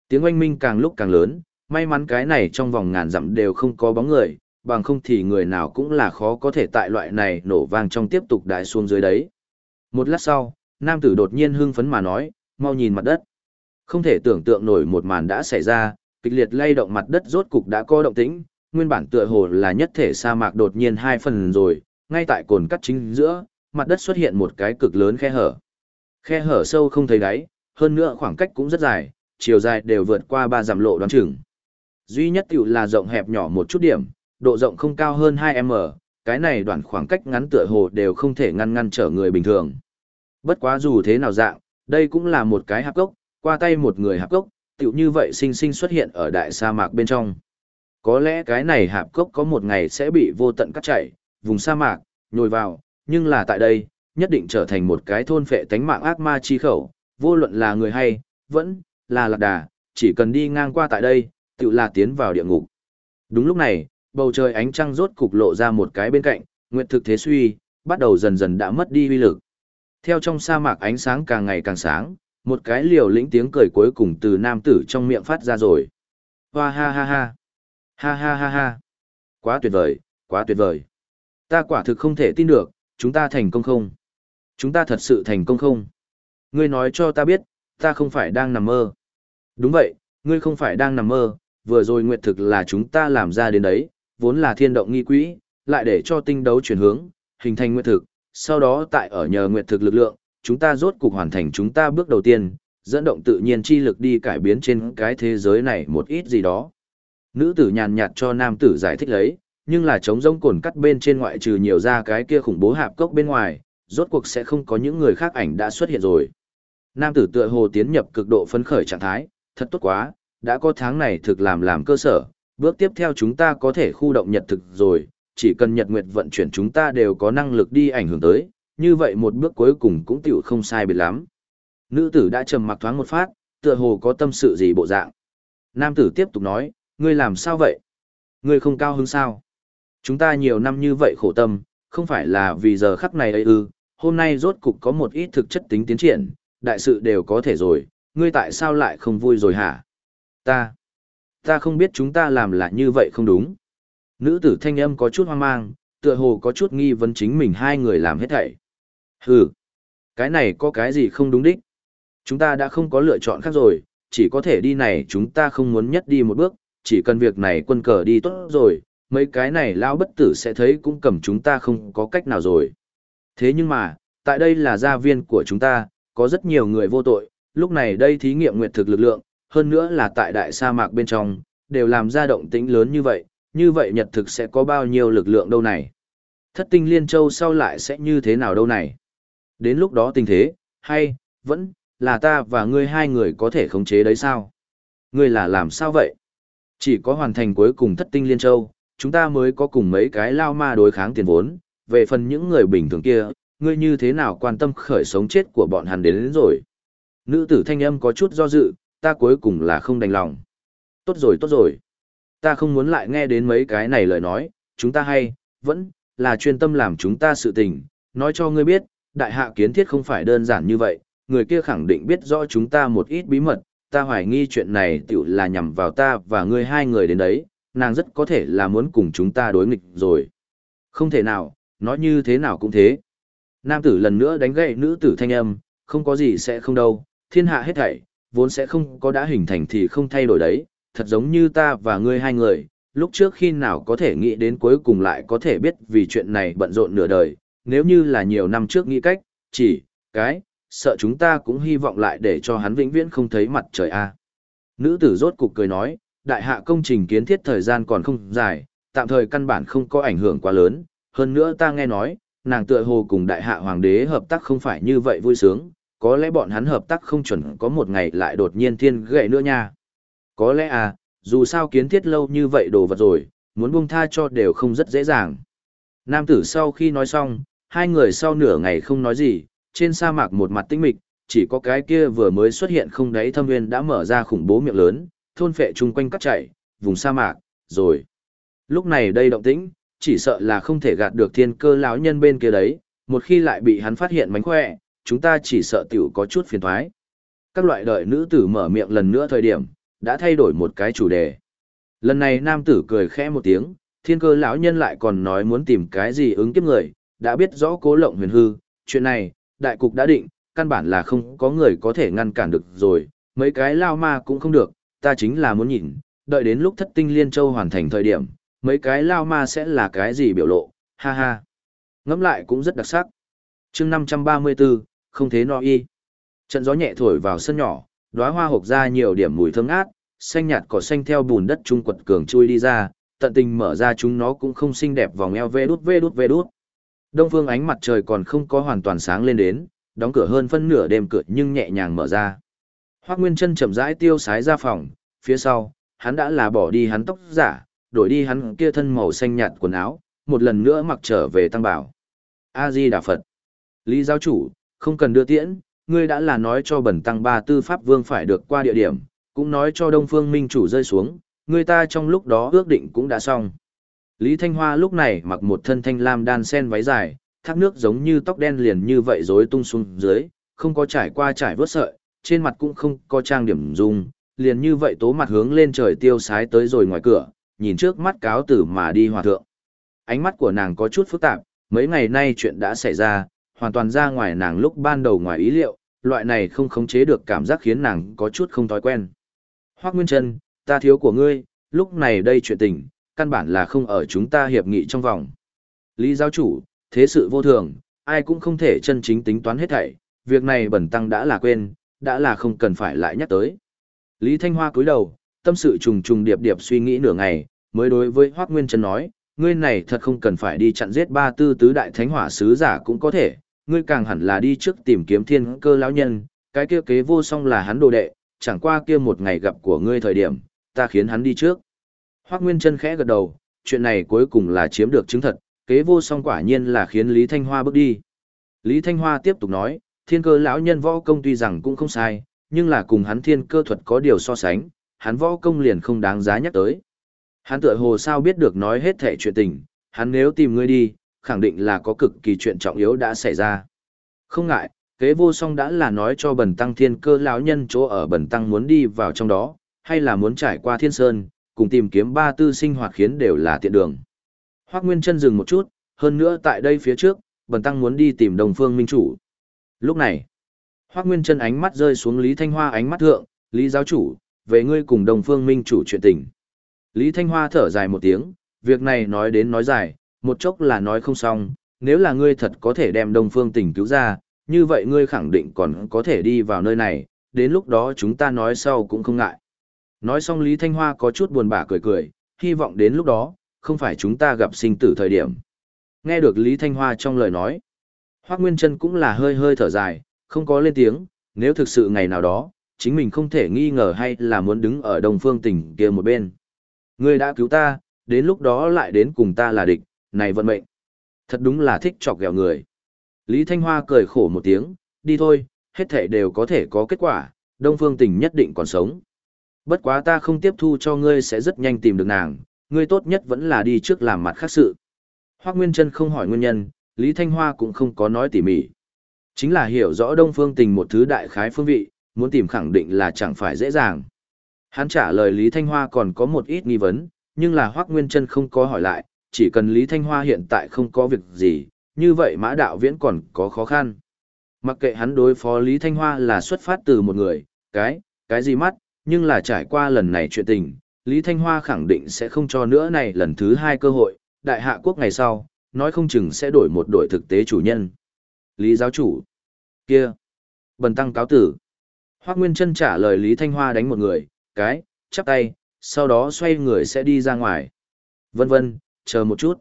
S1: Tiếng oanh minh càng lúc càng lớn, may mắn cái này trong vòng ngàn dặm đều không có bóng người, bằng không thì người nào cũng là khó có thể tại loại này nổ vang trong tiếp tục đại xuống dưới đấy. Một lát sau, nam tử đột nhiên hưng phấn mà nói, mau nhìn mặt đất. Không thể tưởng tượng nổi một màn đã xảy ra, kịch liệt lay động mặt đất rốt cục đã có động tĩnh, nguyên bản tựa hồ là nhất thể sa mạc đột nhiên hai phần rồi, ngay tại cồn cắt chính giữa, mặt đất xuất hiện một cái cực lớn khe hở. Khe hở sâu không thấy đáy, hơn nữa khoảng cách cũng rất dài, chiều dài đều vượt qua ba dặm lộ đoán chừng. Duy nhất tiểu là rộng hẹp nhỏ một chút điểm, độ rộng không cao hơn 2m, cái này đoạn khoảng cách ngắn tựa hồ đều không thể ngăn ngăn trở người bình thường. Bất quá dù thế nào dạng, đây cũng là một cái hạp gốc, qua tay một người hạp gốc, tiểu như vậy sinh sinh xuất hiện ở đại sa mạc bên trong. Có lẽ cái này hạp gốc có một ngày sẽ bị vô tận cắt chảy, vùng sa mạc, nhồi vào, nhưng là tại đây, nhất định trở thành một cái thôn phệ tánh mạng ác ma chi khẩu, vô luận là người hay, vẫn là lạc đà, chỉ cần đi ngang qua tại đây, tự là tiến vào địa ngục. Đúng lúc này, bầu trời ánh trăng rốt cục lộ ra một cái bên cạnh, nguyệt thực thế suy, bắt đầu dần dần đã mất đi uy lực. Theo trong sa mạc ánh sáng càng ngày càng sáng, một cái liều lĩnh tiếng cười cuối cùng từ nam tử trong miệng phát ra rồi. Hoa ha ha ha. Ha ha ha ha. Quá tuyệt vời, quá tuyệt vời. Ta quả thực không thể tin được, chúng ta thành công không? Chúng ta thật sự thành công không? Ngươi nói cho ta biết, ta không phải đang nằm mơ. Đúng vậy, ngươi không phải đang nằm mơ, vừa rồi nguyệt thực là chúng ta làm ra đến đấy, vốn là thiên động nghi quỹ, lại để cho tinh đấu chuyển hướng, hình thành nguyệt thực, sau đó tại ở nhờ nguyệt thực lực lượng, chúng ta rốt cục hoàn thành chúng ta bước đầu tiên, dẫn động tự nhiên chi lực đi cải biến trên cái thế giới này một ít gì đó. Nữ tử nhàn nhạt cho nam tử giải thích lấy, nhưng là chống rỗng cồn cắt bên trên ngoại trừ nhiều ra cái kia khủng bố hạp cốc bên ngoài, rốt cuộc sẽ không có những người khác ảnh đã xuất hiện rồi. Nam tử tựa hồ tiến nhập cực độ phấn khởi trạng thái, thật tốt quá, đã có tháng này thực làm làm cơ sở, bước tiếp theo chúng ta có thể khu động nhật thực rồi, chỉ cần nhật nguyệt vận chuyển chúng ta đều có năng lực đi ảnh hưởng tới, như vậy một bước cuối cùng cũng tiểu không sai biệt lắm. Nữ tử đã trầm mặc thoáng một phát, tựa hồ có tâm sự gì bộ dạng. Nam tử tiếp tục nói, ngươi làm sao vậy? Ngươi không cao hứng sao? Chúng ta nhiều năm như vậy khổ tâm, không phải là vì giờ khắc này ấy ư, hôm nay rốt cục có một ít thực chất tính tiến triển, đại sự đều có thể rồi, ngươi tại sao lại không vui rồi hả? Ta, ta không biết chúng ta làm là như vậy không đúng. Nữ tử thanh âm có chút hoang mang, tựa hồ có chút nghi vấn chính mình hai người làm hết thảy. Hừ, cái này có cái gì không đúng đích? Chúng ta đã không có lựa chọn khác rồi, chỉ có thể đi này chúng ta không muốn nhất đi một bước, chỉ cần việc này quân cờ đi tốt rồi, mấy cái này lao bất tử sẽ thấy cũng cầm chúng ta không có cách nào rồi. Thế nhưng mà, tại đây là gia viên của chúng ta, có rất nhiều người vô tội, lúc này đây thí nghiệm nguyệt thực lực lượng, hơn nữa là tại đại sa mạc bên trong, đều làm ra động tĩnh lớn như vậy, như vậy nhật thực sẽ có bao nhiêu lực lượng đâu này. Thất tinh liên châu sau lại sẽ như thế nào đâu này. Đến lúc đó tình thế, hay, vẫn, là ta và ngươi hai người có thể khống chế đấy sao? Ngươi là làm sao vậy? Chỉ có hoàn thành cuối cùng thất tinh liên châu, chúng ta mới có cùng mấy cái lao ma đối kháng tiền vốn, về phần những người bình thường kia, ngươi như thế nào quan tâm khởi sống chết của bọn hắn đến, đến rồi. Nữ tử thanh âm có chút do dự, ta cuối cùng là không đành lòng. Tốt rồi tốt rồi. Ta không muốn lại nghe đến mấy cái này lời nói, chúng ta hay, vẫn, là chuyên tâm làm chúng ta sự tình. Nói cho ngươi biết, đại hạ kiến thiết không phải đơn giản như vậy, người kia khẳng định biết rõ chúng ta một ít bí mật, ta hoài nghi chuyện này tiểu là nhằm vào ta và ngươi hai người đến đấy, nàng rất có thể là muốn cùng chúng ta đối nghịch rồi. Không thể nào, nói như thế nào cũng thế. Nam tử lần nữa đánh gậy nữ tử thanh âm, không có gì sẽ không đâu, thiên hạ hết thảy, vốn sẽ không có đã hình thành thì không thay đổi đấy, thật giống như ta và ngươi hai người, lúc trước khi nào có thể nghĩ đến cuối cùng lại có thể biết vì chuyện này bận rộn nửa đời, nếu như là nhiều năm trước nghĩ cách, chỉ, cái, sợ chúng ta cũng hy vọng lại để cho hắn vĩnh viễn không thấy mặt trời a. Nữ tử rốt cục cười nói, đại hạ công trình kiến thiết thời gian còn không dài, tạm thời căn bản không có ảnh hưởng quá lớn, hơn nữa ta nghe nói, nàng tựa hồ cùng đại hạ hoàng đế hợp tác không phải như vậy vui sướng, có lẽ bọn hắn hợp tác không chuẩn có một ngày lại đột nhiên thiên gậy nữa nha. Có lẽ à, dù sao kiến thiết lâu như vậy đồ vật rồi, muốn buông tha cho đều không rất dễ dàng. Nam tử sau khi nói xong, hai người sau nửa ngày không nói gì, trên sa mạc một mặt tinh mịch, chỉ có cái kia vừa mới xuất hiện không đáy thâm nguyên đã mở ra khủng bố miệng lớn, thôn phệ chung quanh cắt chạy, vùng sa mạc, rồi. Lúc này đây động tĩnh, chỉ sợ là không thể gạt được thiên cơ lão nhân bên kia đấy, một khi lại bị hắn phát hiện mánh khỏe, chúng ta chỉ sợ tiểu có chút phiền thoái. Các loại đợi nữ tử mở miệng lần nữa thời điểm, đã thay đổi một cái chủ đề. Lần này nam tử cười khẽ một tiếng, thiên cơ lão nhân lại còn nói muốn tìm cái gì ứng kiếp người, đã biết rõ cố lộng huyền hư, chuyện này, đại cục đã định, căn bản là không có người có thể ngăn cản được rồi, mấy cái lao ma cũng không được, ta chính là muốn nhìn, đợi đến lúc thất tinh liên châu hoàn thành thời điểm, mấy cái lao ma sẽ là cái gì biểu lộ, ha ha. Ngẫm lại cũng rất đặc sắc. chương 534, không thế no y. Trận gió nhẹ thổi vào sân nhỏ, đóa hoa hộp ra nhiều điểm mùi thơm ngát, xanh nhạt cỏ xanh theo bùn đất trung quật cường chui đi ra, tận tình mở ra chúng nó cũng không xinh đẹp vòng eo vê đút vê đút vê đút. Đông phương ánh mặt trời còn không có hoàn toàn sáng lên đến, đóng cửa hơn phân nửa đêm cửa nhưng nhẹ nhàng mở ra. Hoắc Nguyên Chân chậm rãi tiêu sái ra phòng, phía sau, hắn đã là bỏ đi hắn tóc giả, đổi đi hắn kia thân màu xanh nhạt quần áo, một lần nữa mặc trở về tăng bảo. A Di Đà Phật. Lý giáo chủ, không cần đưa tiễn, ngươi đã là nói cho bẩn tăng ba tư pháp vương phải được qua địa điểm, cũng nói cho Đông Phương Minh chủ rơi xuống, người ta trong lúc đó ước định cũng đã xong. Lý Thanh Hoa lúc này mặc một thân thanh lam đan sen váy dài, thác nước giống như tóc đen liền như vậy rối tung xuống dưới, không có trải qua trải vớt sợi, trên mặt cũng không có trang điểm dung, liền như vậy tố mặt hướng lên trời tiêu sái tới rồi ngoài cửa, nhìn trước mắt cáo tử mà đi hòa thượng. Ánh mắt của nàng có chút phức tạp, mấy ngày nay chuyện đã xảy ra, hoàn toàn ra ngoài nàng lúc ban đầu ngoài ý liệu, loại này không khống chế được cảm giác khiến nàng có chút không thói quen. Hoác Nguyên Trân, ta thiếu của ngươi, lúc này đây chuyện tình, căn bản là không ở chúng ta hiệp nghị trong vòng. Lý giáo chủ, thế sự vô thường, ai cũng không thể chân chính tính toán hết thảy, việc này bẩn tăng đã là quên, đã là không cần phải lại nhắc tới. Lý Thanh Hoa cúi đầu, tâm sự trùng trùng điệp điệp suy nghĩ nửa ngày, mới đối với Hoắc Nguyên Trân nói, ngươi này thật không cần phải đi chặn giết ba tư tứ đại thánh hỏa sứ giả cũng có thể, ngươi càng hẳn là đi trước tìm kiếm thiên cơ lão nhân, cái kia kế vô song là hắn đồ đệ, chẳng qua kia một ngày gặp của ngươi thời điểm, ta khiến hắn đi trước. Hoắc Nguyên Trân khẽ gật đầu, chuyện này cuối cùng là chiếm được chứng thật, kế vô song quả nhiên là khiến Lý Thanh Hoa bước đi. Lý Thanh Hoa tiếp tục nói, thiên cơ lão nhân võ công tuy rằng cũng không sai, nhưng là cùng hắn thiên cơ thuật có điều so sánh, hắn võ công liền không đáng giá nhắc tới. Hắn tựa hồ sao biết được nói hết thể chuyện tình, hắn nếu tìm ngươi đi, khẳng định là có cực kỳ chuyện trọng yếu đã xảy ra. Không ngại, kế vô song đã là nói cho bần tăng thiên cơ lão nhân chỗ ở bần tăng muốn đi vào trong đó, hay là muốn trải qua thiên sơn, cùng tìm kiếm ba tư sinh hoạt khiến đều là tiện đường. Hoác Nguyên chân dừng một chút, hơn nữa tại đây phía trước, bần tăng muốn đi tìm đồng phương minh chủ. Lúc này, Hoác Nguyên chân ánh mắt rơi xuống Lý Thanh Hoa ánh mắt thượng, Lý giáo chủ, về ngươi cùng đồng phương minh chủ chuyện tình. Lý Thanh Hoa thở dài một tiếng, việc này nói đến nói dài, một chốc là nói không xong, nếu là ngươi thật có thể đem đồng Phương Tình cứu ra, như vậy ngươi khẳng định còn có thể đi vào nơi này, đến lúc đó chúng ta nói sau cũng không ngại. Nói xong Lý Thanh Hoa có chút buồn bã cười cười, hy vọng đến lúc đó, không phải chúng ta gặp sinh tử thời điểm. Nghe được Lý Thanh Hoa trong lời nói, Hoác Nguyên Trân cũng là hơi hơi thở dài, không có lên tiếng, nếu thực sự ngày nào đó, chính mình không thể nghi ngờ hay là muốn đứng ở Đông Phương Tỉnh kia một bên. Ngươi đã cứu ta, đến lúc đó lại đến cùng ta là địch, này vận mệnh. Thật đúng là thích chọc ghẹo người. Lý Thanh Hoa cười khổ một tiếng, đi thôi, hết thể đều có thể có kết quả, Đông Phương Tỉnh nhất định còn sống. Bất quá ta không tiếp thu cho ngươi sẽ rất nhanh tìm được nàng, ngươi tốt nhất vẫn là đi trước làm mặt khác sự. Hoác Nguyên Trân không hỏi nguyên nhân, Lý Thanh Hoa cũng không có nói tỉ mỉ. Chính là hiểu rõ Đông Phương Tình một thứ đại khái phương vị, muốn tìm khẳng định là chẳng phải dễ dàng. Hắn trả lời Lý Thanh Hoa còn có một ít nghi vấn, nhưng là Hoác Nguyên Trân không có hỏi lại, chỉ cần Lý Thanh Hoa hiện tại không có việc gì, như vậy mã đạo viễn còn có khó khăn. Mặc kệ hắn đối phó Lý Thanh Hoa là xuất phát từ một người, cái, cái gì mắt, nhưng là trải qua lần này chuyện tình, Lý Thanh Hoa khẳng định sẽ không cho nữa này lần thứ hai cơ hội, đại hạ quốc ngày sau, nói không chừng sẽ đổi một đội thực tế chủ nhân. Lý giáo chủ. Kia. Bần tăng cáo tử. Hoác Nguyên Trân trả lời Lý Thanh Hoa đánh một người, cái, chắp tay, sau đó xoay người sẽ đi ra ngoài. Vân vân, chờ một chút.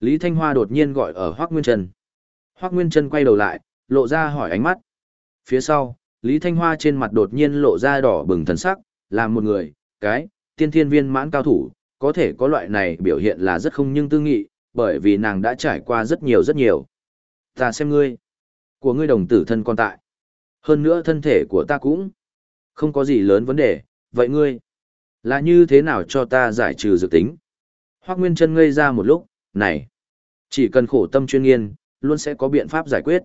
S1: Lý Thanh Hoa đột nhiên gọi ở Hoác Nguyên Trân. Hoác Nguyên Trân quay đầu lại, lộ ra hỏi ánh mắt. Phía sau, Lý Thanh Hoa trên mặt đột nhiên lộ ra đỏ bừng thần sắc, làm một người, cái, tiên thiên viên mãn cao thủ, có thể có loại này biểu hiện là rất không nhưng tư nghị, bởi vì nàng đã trải qua rất nhiều rất nhiều. Ta xem ngươi, của ngươi đồng tử thân còn tại. Hơn nữa thân thể của ta cũng không có gì lớn vấn đề, vậy ngươi, là như thế nào cho ta giải trừ dự tính? Hoác Nguyên Trân ngây ra một lúc, này, chỉ cần khổ tâm chuyên nghiên, luôn sẽ có biện pháp giải quyết.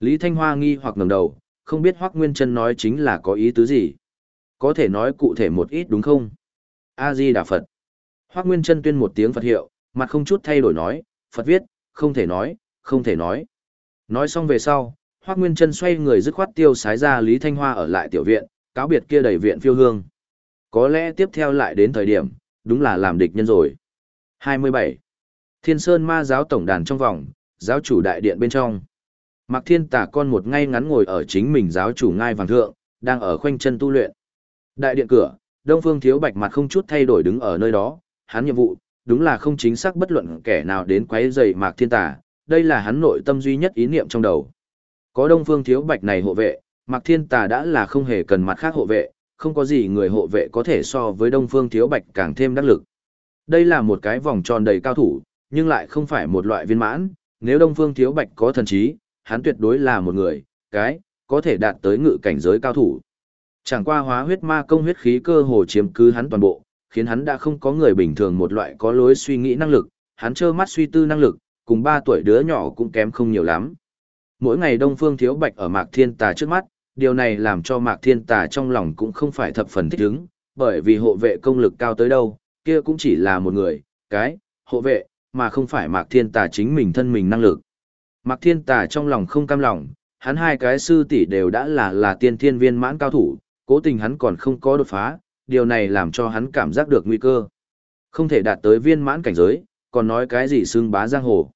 S1: Lý Thanh Hoa nghi hoặc ngẩng đầu, không biết Hoác Nguyên Trân nói chính là có ý tứ gì. Có thể nói cụ thể một ít đúng không? A-di Đà Phật. Hoác Nguyên Trân tuyên một tiếng Phật hiệu, mặt không chút thay đổi nói, Phật viết, không thể nói, không thể nói. Nói xong về sau, Hoác Nguyên Trân xoay người dứt khoát tiêu sái ra Lý Thanh Hoa ở lại tiểu viện, cáo biệt kia đầy viện phiêu hương. Có lẽ tiếp theo lại đến thời điểm, đúng là làm địch nhân rồi. 27. Thiên Sơn Ma giáo tổng đàn trong vòng, giáo chủ đại điện bên trong. Mạc Thiên Tả con một ngay ngắn ngồi ở chính mình giáo chủ ngai vàng thượng, đang ở khoanh chân tu luyện. Đại điện cửa, Đông Phương Thiếu Bạch mặt không chút thay đổi đứng ở nơi đó, hắn nhiệm vụ, đúng là không chính xác bất luận kẻ nào đến quấy rầy Mạc Thiên Tà, đây là hắn nội tâm duy nhất ý niệm trong đầu. Có Đông Phương Thiếu Bạch này hộ vệ, Mạc Thiên Tà đã là không hề cần mặt khác hộ vệ, không có gì người hộ vệ có thể so với Đông Phương Thiếu Bạch càng thêm đắc lực. Đây là một cái vòng tròn đầy cao thủ, nhưng lại không phải một loại viên mãn, nếu Đông Phương Thiếu Bạch có thần trí, hắn tuyệt đối là một người, cái, có thể đạt tới ngự cảnh giới cao thủ. Chẳng qua hóa huyết ma công huyết khí cơ hồ chiếm cứ hắn toàn bộ, khiến hắn đã không có người bình thường một loại có lối suy nghĩ năng lực, hắn trơ mắt suy tư năng lực, cùng ba tuổi đứa nhỏ cũng kém không nhiều lắm. Mỗi ngày Đông Phương Thiếu Bạch ở Mạc Thiên Tà trước mắt, điều này làm cho Mạc Thiên Tà trong lòng cũng không phải thập phần thích ứng, bởi vì hộ vệ công lực cao tới đâu, kia cũng chỉ là một người, cái, hộ vệ, mà không phải Mạc Thiên Tà chính mình thân mình năng lực. Mạc Thiên Tà trong lòng không cam lòng, hắn hai cái sư tỷ đều đã là là tiên thiên viên mãn cao thủ, cố tình hắn còn không có đột phá, điều này làm cho hắn cảm giác được nguy cơ. Không thể đạt tới viên mãn cảnh giới, còn nói cái gì xương bá giang hồ.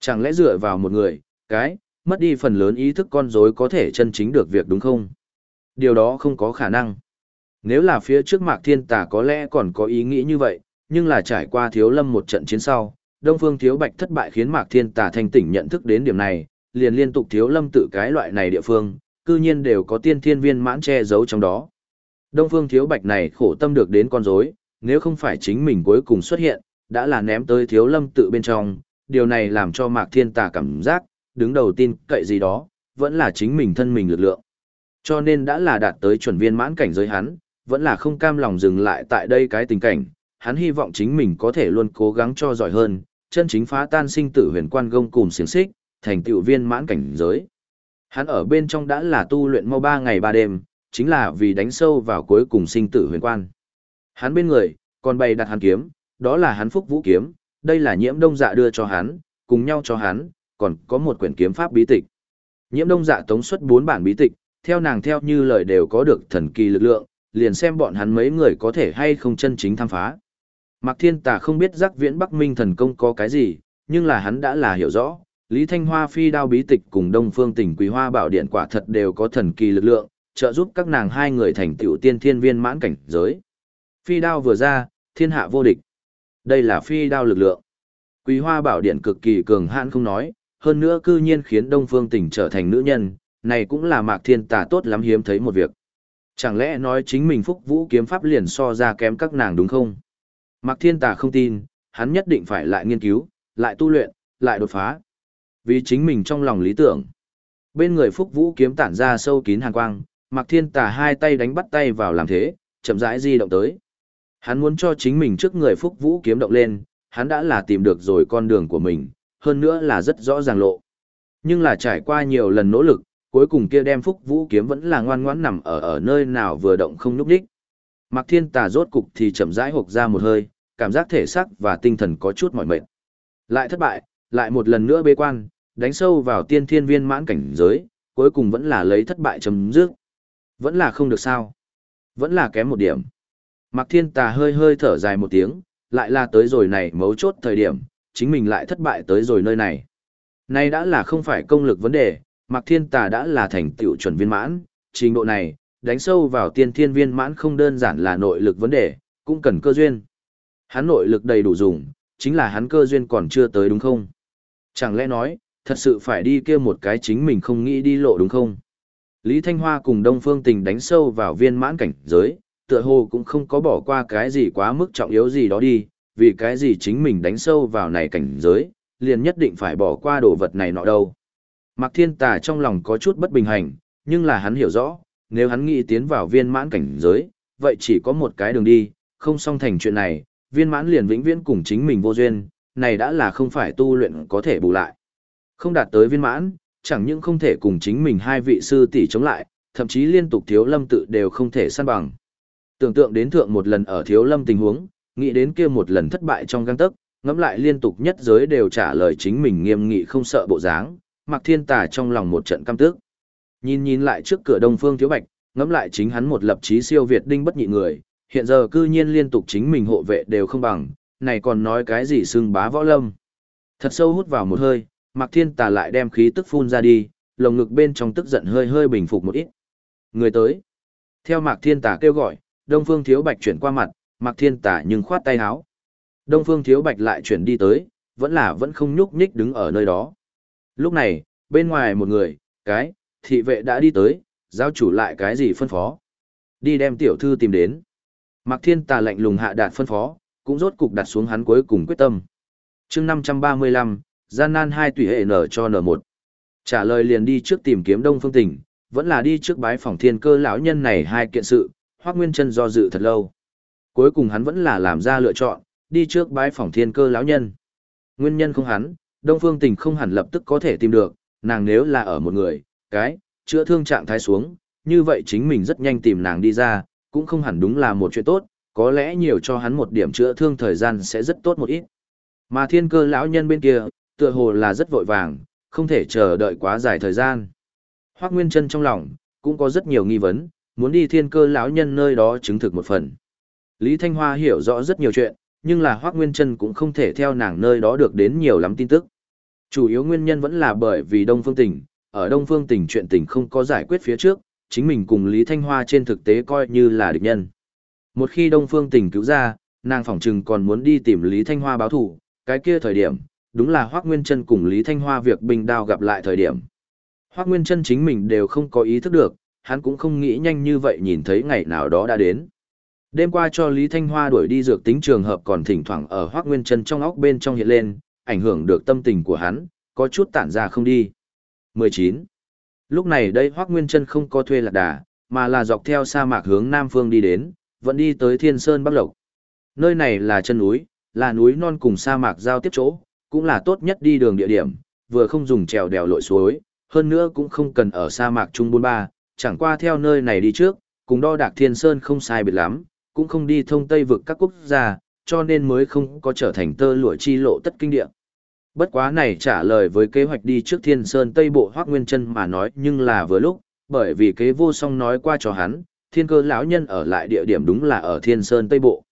S1: Chẳng lẽ dựa vào một người, cái, mất đi phần lớn ý thức con rối có thể chân chính được việc đúng không? Điều đó không có khả năng. Nếu là phía trước Mạc Thiên Tà có lẽ còn có ý nghĩ như vậy, nhưng là trải qua thiếu lâm một trận chiến sau, Đông Phương Thiếu Bạch thất bại khiến Mạc Thiên Tà thanh tỉnh nhận thức đến điểm này, liền liên tục thiếu lâm tự cái loại này địa phương, cư nhiên đều có tiên thiên viên mãn che giấu trong đó. Đông Phương Thiếu Bạch này khổ tâm được đến con rối, nếu không phải chính mình cuối cùng xuất hiện, đã là ném tới thiếu lâm tự bên trong, điều này làm cho Mạc Thiên Tà cảm giác, đứng đầu tin cậy gì đó, vẫn là chính mình thân mình lực lượng. Cho nên đã là đạt tới chuẩn viên mãn cảnh giới hắn, vẫn là không cam lòng dừng lại tại đây cái tình cảnh, hắn hy vọng chính mình có thể luôn cố gắng cho giỏi hơn, chân chính phá tan sinh tử huyền quan gông cùng xiềng xích, thành tựu viên mãn cảnh giới. Hắn ở bên trong đã là tu luyện mau ba ngày ba đêm, chính là vì đánh sâu vào cuối cùng sinh tử huyền quan. Hắn bên người, còn bày đặt hắn kiếm, đó là hắn phúc vũ kiếm, đây là nhiễm đông dạ đưa cho hắn, cùng nhau cho hắn, còn có một quyển kiếm pháp bí tịch. Nhiễm đông dạ tống xuất bốn bản bí tịch, theo nàng theo như lời đều có được thần kỳ lực lượng, liền xem bọn hắn mấy người có thể hay không chân chính tham phá. Mạc Thiên Tà không biết giác viễn Bắc Minh thần công có cái gì, nhưng là hắn đã là hiểu rõ, Lý Thanh Hoa phi đao bí tịch cùng Đông Phương tỉnh Quý Hoa bảo điện quả thật đều có thần kỳ lực lượng, trợ giúp các nàng hai người thành tiểu tiên thiên viên mãn cảnh giới. Phi đao vừa ra, thiên hạ vô địch. Đây là phi đao lực lượng. Quý Hoa bảo điện cực kỳ cường hãn không nói, hơn nữa cư nhiên khiến Đông Phương tỉnh trở thành nữ nhân, này cũng là Mạc Thiên Tà tốt lắm hiếm thấy một việc. Chẳng lẽ nói chính mình phúc vũ kiếm pháp liền so ra kém các nàng đúng không? Mạc Thiên Tà không tin, hắn nhất định phải lại nghiên cứu, lại tu luyện, lại đột phá. Vì chính mình trong lòng lý tưởng. Bên người Phúc Vũ kiếm tản ra sâu kín hàn quang, Mạc Thiên Tà hai tay đánh bắt tay vào làm thế, chậm rãi di động tới. Hắn muốn cho chính mình trước người Phúc Vũ kiếm động lên, hắn đã là tìm được rồi con đường của mình, hơn nữa là rất rõ ràng lộ. Nhưng là trải qua nhiều lần nỗ lực, cuối cùng kia đem Phúc Vũ kiếm vẫn là ngoan ngoãn nằm ở ở nơi nào vừa động không nhúc nhích. Mạc Thiên Tà rốt cục thì chậm rãi hộc ra một hơi, cảm giác thể xác và tinh thần có chút mỏi mệt. Lại thất bại, lại một lần nữa bế quan, đánh sâu vào tiên thiên viên mãn cảnh giới, cuối cùng vẫn là lấy thất bại chấm dứt. Vẫn là không được sao. Vẫn là kém một điểm. Mạc Thiên Tà hơi hơi thở dài một tiếng, lại là tới rồi này mấu chốt thời điểm, chính mình lại thất bại tới rồi nơi này. nay đã là không phải công lực vấn đề, Mạc Thiên Tà đã là thành tựu chuẩn viên mãn, trình độ này, đánh sâu vào tiên thiên viên mãn không đơn giản là nội lực vấn đề, cũng cần cơ duyên. Hắn nội lực đầy đủ dùng, chính là hắn cơ duyên còn chưa tới đúng không? Chẳng lẽ nói, thật sự phải đi kia một cái chính mình không nghĩ đi lộ đúng không? Lý Thanh Hoa cùng Đông Phương Tình đánh sâu vào viên mãn cảnh giới, tựa hồ cũng không có bỏ qua cái gì quá mức trọng yếu gì đó đi, vì cái gì chính mình đánh sâu vào này cảnh giới, liền nhất định phải bỏ qua đồ vật này nọ đâu. Mạc Thiên Tà trong lòng có chút bất bình hành, nhưng là hắn hiểu rõ, nếu hắn nghĩ tiến vào viên mãn cảnh giới, vậy chỉ có một cái đường đi, không xong thành chuyện này, viên mãn liền vĩnh viễn cùng chính mình vô duyên, này đã là không phải tu luyện có thể bù lại. Không đạt tới viên mãn, chẳng những không thể cùng chính mình hai vị sư tỷ chống lại, thậm chí liên tục thiếu lâm tự đều không thể săn bằng. Tưởng tượng đến thượng một lần ở thiếu lâm tình huống, nghĩ đến kia một lần thất bại trong găng tấc, ngẫm lại liên tục nhất giới đều trả lời chính mình nghiêm nghị không sợ bộ dáng, mặc thiên tà trong lòng một trận căm tức. Nhìn nhìn lại trước cửa đông phương thiếu bạch, ngẫm lại chính hắn một lập chí siêu Việt đinh bất nhị người, hiện giờ cư nhiên liên tục chính mình hộ vệ đều không bằng, này còn nói cái gì xưng bá võ lâm. Thật sâu hút vào một hơi, Mạc Thiên Tà lại đem khí tức phun ra đi, lồng ngực bên trong tức giận hơi hơi bình phục một ít. Người tới. Theo Mạc Thiên Tà kêu gọi, Đông Phương Thiếu Bạch chuyển qua mặt, Mạc Thiên Tà nhưng khoát tay áo. Đông Phương Thiếu Bạch lại chuyển đi tới, vẫn là vẫn không nhúc nhích đứng ở nơi đó. Lúc này, bên ngoài một người, cái, thị vệ đã đi tới, giao chủ lại cái gì phân phó. Đi đem tiểu thư tìm đến. Mạc Thiên Tà lạnh lùng hạ đạt phân phó, cũng rốt cục đặt xuống hắn cuối cùng quyết tâm. chương 535, gian nan hai tùy hệ nở cho n một. Trả lời liền đi trước tìm kiếm Đông Phương Tỉnh, vẫn là đi trước bái phòng thiên cơ lão nhân này hai kiện sự, Hoắc Nguyên Chân do dự thật lâu. Cuối cùng hắn vẫn là làm ra lựa chọn, đi trước bái phòng thiên cơ lão nhân. Nguyên nhân không hắn, Đông Phương Tỉnh không hẳn lập tức có thể tìm được, nàng nếu là ở một người, cái, chữa thương trạng thái xuống, như vậy chính mình rất nhanh tìm nàng đi ra, cũng không hẳn đúng là một chuyện tốt, có lẽ nhiều cho hắn một điểm chữa thương thời gian sẽ rất tốt một ít. Mà thiên cơ lão nhân bên kia, tựa hồ là rất vội vàng, không thể chờ đợi quá dài thời gian. Hoác Nguyên Trân trong lòng, cũng có rất nhiều nghi vấn, muốn đi thiên cơ lão nhân nơi đó chứng thực một phần. Lý Thanh Hoa hiểu rõ rất nhiều chuyện, nhưng là Hoác Nguyên Trân cũng không thể theo nàng nơi đó được đến nhiều lắm tin tức. Chủ yếu nguyên nhân vẫn là bởi vì Đông Phương Tỉnh, ở Đông Phương Tỉnh chuyện tình không có giải quyết phía trước, chính mình cùng Lý Thanh Hoa trên thực tế coi như là địch nhân. Một khi Đông Phương Tỉnh cứu ra, nàng phỏng chừng còn muốn đi tìm Lý Thanh Hoa báo thủ, cái kia thời điểm, đúng là Hoác Nguyên Trân cùng Lý Thanh Hoa việc bình đao gặp lại thời điểm. Hoác Nguyên Trân chính mình đều không có ý thức được, hắn cũng không nghĩ nhanh như vậy nhìn thấy ngày nào đó đã đến. Đêm qua cho Lý Thanh Hoa đuổi đi dược tính trường hợp còn thỉnh thoảng ở Hoác Nguyên Trân trong óc bên trong hiện lên, ảnh hưởng được tâm tình của hắn, có chút tản ra không đi. 19. Lúc này đây Hoác Nguyên Trân không có thuê lạc đà, mà là dọc theo sa mạc hướng Nam Phương đi đến, vẫn đi tới Thiên Sơn Bắc Lộc. Nơi này là chân núi, là núi non cùng sa mạc giao tiếp chỗ, cũng là tốt nhất đi đường địa điểm, vừa không dùng trèo đèo lội suối, hơn nữa cũng không cần ở sa mạc Trung Bôn Ba, chẳng qua theo nơi này đi trước, cùng đo đạc thiên sơn không sai biệt lắm, cũng không đi thông tây vực các quốc gia, cho nên mới không có trở thành tơ lụa chi lộ tất kinh địa. Bất quá này trả lời với kế hoạch đi trước thiên sơn tây bộ hoác nguyên chân mà nói nhưng là vừa lúc, bởi vì kế vô song nói qua cho hắn, thiên cơ lão nhân ở lại địa điểm đúng là ở thiên sơn tây bộ.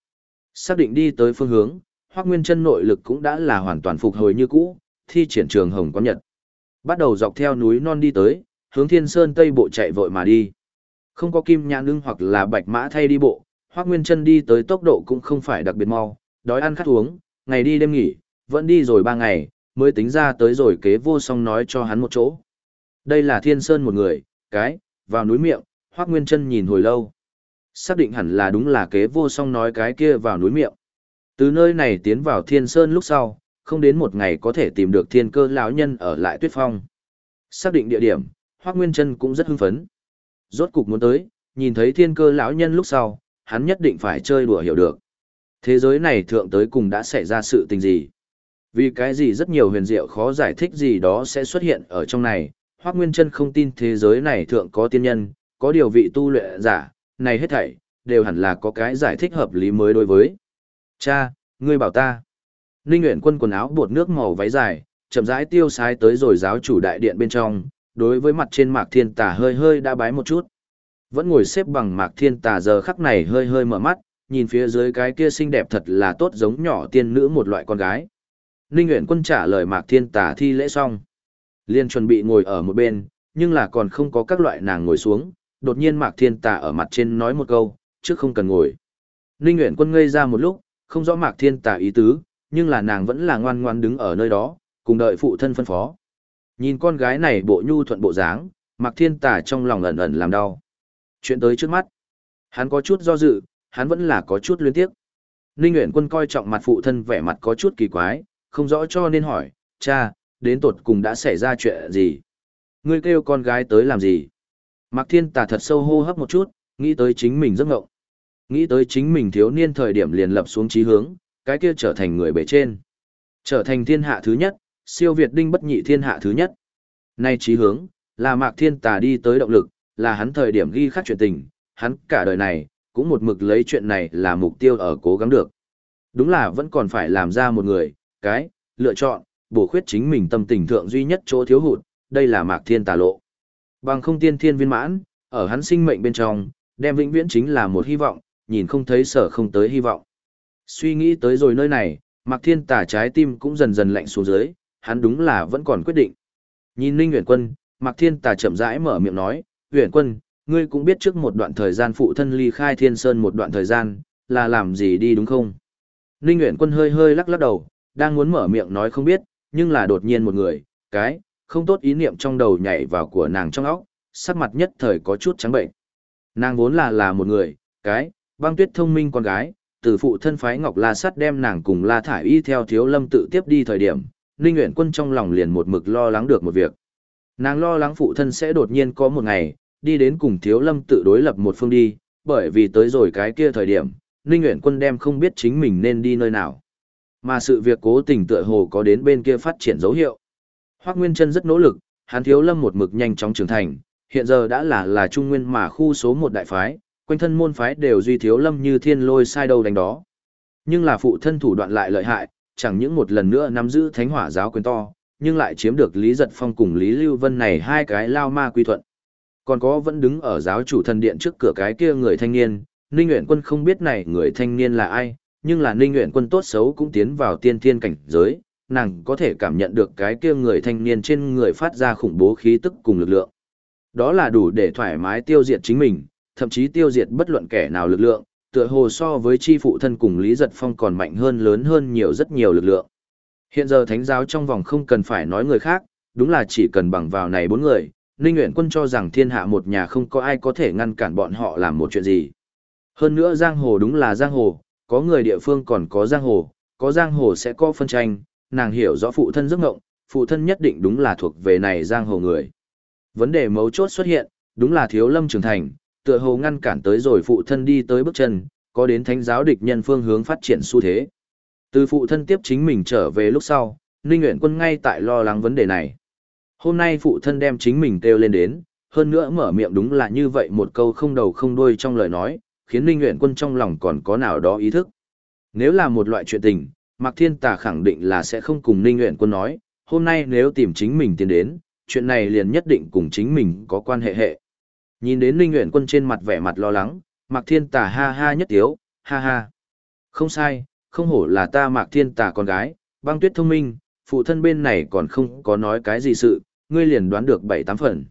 S1: Xác định đi tới phương hướng, hoác nguyên chân nội lực cũng đã là hoàn toàn phục hồi như cũ, thi triển trường hồng quán nhật. Bắt đầu dọc theo núi non đi tới, hướng thiên sơn tây bộ chạy vội mà đi. Không có kim nhãn ưng hoặc là bạch mã thay đi bộ, hoác nguyên chân đi tới tốc độ cũng không phải đặc biệt mau, đói ăn khát uống, ngày đi đêm nghỉ, vẫn đi rồi ba ngày, mới tính ra tới rồi kế vô song nói cho hắn một chỗ. Đây là thiên sơn một người, cái, vào núi miệng, hoác nguyên chân nhìn hồi lâu. Xác định hẳn là đúng là kế vô song nói cái kia vào núi miệng. Từ nơi này tiến vào thiên sơn lúc sau, không đến một ngày có thể tìm được thiên cơ lão nhân ở lại tuyết phong. Xác định địa điểm, hoác nguyên chân cũng rất hưng phấn. Rốt cục muốn tới, nhìn thấy thiên cơ lão nhân lúc sau, hắn nhất định phải chơi đùa hiểu được. Thế giới này thượng tới cùng đã xảy ra sự tình gì? Vì cái gì rất nhiều huyền diệu khó giải thích gì đó sẽ xuất hiện ở trong này, Hoắc Nguyên Chân không tin thế giới này thượng có tiên nhân, có điều vị tu luyện giả, này hết thảy đều hẳn là có cái giải thích hợp lý mới đối với. Cha, ngươi bảo ta. Ninh Uyển Quân quần áo bột nước màu váy dài, chậm rãi tiêu sái tới rồi giáo chủ đại điện bên trong, đối với mặt trên Mạc Thiên Tà hơi hơi đã bái một chút. Vẫn ngồi xếp bằng Mạc Thiên Tà giờ khắc này hơi hơi mở mắt, nhìn phía dưới cái kia xinh đẹp thật là tốt giống nhỏ tiên nữ một loại con gái. Ninh Uyển Quân trả lời Mạc Thiên Tà thi lễ xong. Liên chuẩn bị ngồi ở một bên, nhưng là còn không có các loại nàng ngồi xuống, đột nhiên Mạc Thiên Tà ở mặt trên nói một câu, trước không cần ngồi. Ninh Uyển Quân ngây ra một lúc, không rõ Mạc Thiên Tà ý tứ, nhưng là nàng vẫn là ngoan ngoan đứng ở nơi đó, cùng đợi phụ thân phân phó. Nhìn con gái này bộ nhu thuận bộ dáng, Mạc Thiên Tà trong lòng ẩn ẩn làm đau. Chuyện tới trước mắt, hắn có chút do dự, hắn vẫn là có chút luyến tiếc. Ninh Uyển Quân coi trọng mặt phụ thân vẻ mặt có chút kỳ quái, không rõ cho nên hỏi, cha, đến tột cùng đã xảy ra chuyện gì? Ngươi kêu con gái tới làm gì? Mạc Thiên Tà thật sâu hô hấp một chút, nghĩ tới chính mình giấc ngộng. Nghĩ tới chính mình thiếu niên thời điểm liền lập xuống chí hướng, cái kia trở thành người bề trên. Trở thành thiên hạ thứ nhất, siêu việt đinh bất nhị thiên hạ thứ nhất. Nay chí hướng, là Mạc Thiên Tà đi tới động lực, là hắn thời điểm ghi khắc chuyện tình, hắn cả đời này, cũng một mực lấy chuyện này là mục tiêu ở cố gắng được. Đúng là vẫn còn phải làm ra một người, cái, lựa chọn, bổ khuyết chính mình tâm tình thượng duy nhất chỗ thiếu hụt, đây là mạc thiên tà lộ. Bằng không tiên thiên viên mãn, ở hắn sinh mệnh bên trong, đem vĩnh viễn chính là một hy vọng, nhìn không thấy sở không tới hy vọng. Suy nghĩ tới rồi nơi này, mạc thiên tà trái tim cũng dần dần lạnh xuống dưới, hắn đúng là vẫn còn quyết định. Nhìn Ninh Uyển Quân, Mạc Thiên Tà chậm rãi mở miệng nói, "Uyển Quân, ngươi cũng biết trước một đoạn thời gian phụ thân ly khai Thiên Sơn một đoạn thời gian, là làm gì đi đúng không?" Ninh Uyển Quân hơi hơi lắc lắc đầu, đang muốn mở miệng nói không biết, nhưng là đột nhiên một người, cái, không tốt ý niệm trong đầu nhảy vào của nàng trong óc, sắc mặt nhất thời có chút trắng bệnh. Nàng vốn là là một người, cái, băng tuyết thông minh con gái, từ phụ thân phái Ngọc La Sắt đem nàng cùng La Thải Y theo thiếu lâm tự tiếp đi thời điểm, Ninh Uyển Quân trong lòng liền một mực lo lắng được một việc. Nàng lo lắng phụ thân sẽ đột nhiên có một ngày, đi đến cùng thiếu lâm tự đối lập một phương đi, bởi vì tới rồi cái kia thời điểm, Ninh Uyển Quân đem không biết chính mình nên đi nơi nào. Mà sự việc cố tình tựa hồ có đến bên kia phát triển dấu hiệu. Hoắc Nguyên Chân rất nỗ lực, hắn thiếu lâm một mực nhanh chóng trưởng thành, hiện giờ đã là là trung nguyên mà khu số một đại phái, quanh thân môn phái đều duy thiếu lâm như thiên lôi sai đâu đánh đó. Nhưng là phụ thân thủ đoạn lại lợi hại, chẳng những một lần nữa nắm giữ thánh hỏa giáo quyền to, nhưng lại chiếm được Lý Giật Phong cùng Lý Lưu Vân này hai cái lao ma quy thuận. Còn có vẫn đứng ở giáo chủ thần điện trước cửa cái kia người thanh niên, Ninh nguyễn Quân không biết này người thanh niên là ai, nhưng là Ninh nguyễn Quân tốt xấu cũng tiến vào tiên thiên cảnh giới, nàng có thể cảm nhận được cái kia người thanh niên trên người phát ra khủng bố khí tức cùng lực lượng. Đó là đủ để thoải mái tiêu diệt chính mình, thậm chí tiêu diệt bất luận kẻ nào lực lượng, tựa hồ so với chi phụ thân cùng Lý Giật Phong còn mạnh hơn lớn hơn nhiều rất nhiều lực lượng. Hiện giờ thánh giáo trong vòng không cần phải nói người khác, đúng là chỉ cần bằng vào này bốn người, Ninh Nguyễn Quân cho rằng thiên hạ một nhà không có ai có thể ngăn cản bọn họ làm một chuyện gì. Hơn nữa giang hồ đúng là giang hồ, có người địa phương còn có giang hồ, có giang hồ sẽ có phân tranh, nàng hiểu rõ phụ thân giấc ngộng, phụ thân nhất định đúng là thuộc về này giang hồ người. Vấn đề mấu chốt xuất hiện, đúng là thiếu lâm trưởng thành, tựa hồ ngăn cản tới rồi phụ thân đi tới bước chân, có đến thánh giáo địch nhân phương hướng phát triển xu thế. Từ phụ thân tiếp chính mình trở về lúc sau, Ninh Nguyễn Quân ngay tại lo lắng vấn đề này. Hôm nay phụ thân đem chính mình kêu lên đến, hơn nữa mở miệng đúng là như vậy một câu không đầu không đuôi trong lời nói, khiến Ninh Nguyễn Quân trong lòng còn có nào đó ý thức. Nếu là một loại chuyện tình, Mạc Thiên Tà khẳng định là sẽ không cùng Ninh Nguyễn Quân nói, hôm nay nếu tìm chính mình tiến đến, chuyện này liền nhất định cùng chính mình có quan hệ hệ. Nhìn đến Ninh Nguyễn Quân trên mặt vẻ mặt lo lắng, Mạc Thiên Tà ha ha nhất tiếu, ha ha. Không sai, không hổ là ta Mạc Thiên Tà con gái, băng tuyết thông minh, phụ thân bên này còn không có nói cái gì sự, ngươi liền đoán được bảy tám phần.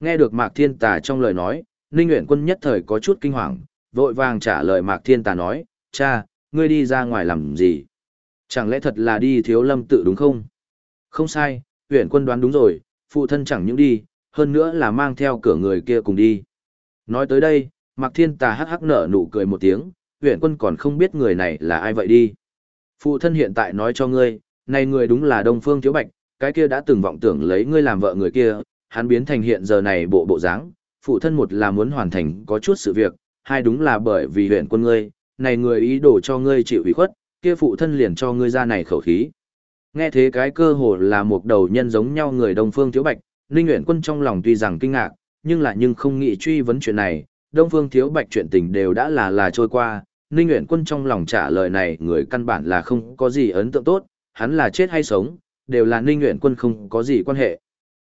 S1: Nghe được Mạc Thiên Tà trong lời nói, Ninh Nguyễn Quân nhất thời có chút kinh hoàng, vội vàng trả lời Mạc Thiên Tà nói, cha, ngươi đi ra ngoài làm gì? Chẳng lẽ thật là đi thiếu lâm tự đúng không? Không sai, Nguyễn Quân đoán đúng rồi, phụ thân chẳng những đi, hơn nữa là mang theo cửa người kia cùng đi. Nói tới đây, Mạc Thiên Tà hắc hắc nở nụ cười một tiếng, huyện Quân còn không biết người này là ai vậy đi. Phụ thân hiện tại nói cho ngươi, này người đúng là Đông Phương Thiếu Bạch, cái kia đã từng vọng tưởng lấy ngươi làm vợ người kia, hắn biến thành hiện giờ này bộ bộ dáng, phụ thân một là muốn hoàn thành có chút sự việc, hai đúng là bởi vì huyện quân ngươi, này người ý đồ cho ngươi chịu ủy khuất, kia phụ thân liền cho ngươi ra này khẩu khí. Nghe thế cái cơ hồ là một đầu nhân giống nhau người Đông Phương Thiếu Bạch, Ninh Nguyễn Quân trong lòng tuy rằng kinh ngạc, nhưng lại nhưng không nghĩ truy vấn chuyện này, Đông Phương Thiếu Bạch chuyện tình đều đã là là trôi qua, Ninh Nguyễn Quân trong lòng trả lời này người căn bản là không có gì ấn tượng tốt, hắn là chết hay sống, đều là Ninh Nguyễn Quân không có gì quan hệ.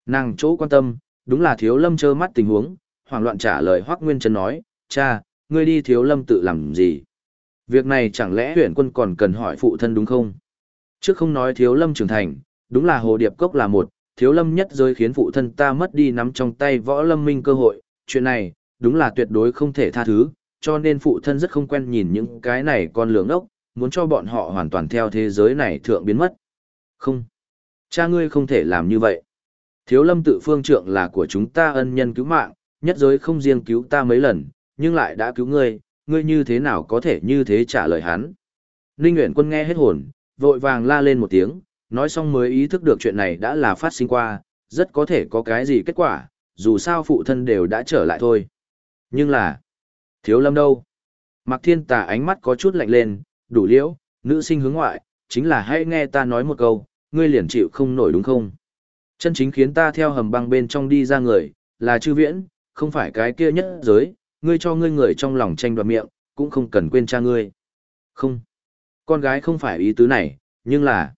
S1: Nàng chỗ quan tâm, đúng là Thiếu Lâm trơ mắt tình huống, hoảng loạn trả lời Hoắc Nguyên Trân nói, cha, ngươi đi Thiếu Lâm tự làm gì? Việc này chẳng lẽ Nguyễn Quân còn cần hỏi phụ thân đúng không? Trước không nói Thiếu Lâm trưởng thành, đúng là Hồ Điệp Cốc là một, Thiếu Lâm nhất giới khiến phụ thân ta mất đi nắm trong tay võ lâm minh cơ hội, chuyện này, đúng là tuyệt đối không thể tha thứ, cho nên phụ thân rất không quen nhìn những cái này con lường ốc, muốn cho bọn họ hoàn toàn theo thế giới này thượng biến mất. Không. Cha ngươi không thể làm như vậy. Thiếu lâm tự phương trượng là của chúng ta ân nhân cứu mạng, nhất giới không riêng cứu ta mấy lần, nhưng lại đã cứu ngươi, ngươi như thế nào có thể như thế trả lời hắn. Ninh Nguyễn Quân nghe hết hồn, vội vàng la lên một tiếng, nói xong mới ý thức được chuyện này đã là phát sinh qua, rất có thể có cái gì kết quả, dù sao phụ thân đều đã trở lại thôi. Nhưng là, thiếu lâm đâu? Mạc Thiên Tà ánh mắt có chút lạnh lên, đủ liễu, nữ sinh hướng ngoại, chính là hãy nghe ta nói một câu, ngươi liền chịu không nổi đúng không? Chân chính khiến ta theo hầm băng bên trong đi ra người, là chư viễn, không phải cái kia nhất giới, ngươi cho ngươi người trong lòng tranh đoạt miệng, cũng không cần quên cha ngươi. Không, con gái không phải ý tứ này, nhưng là,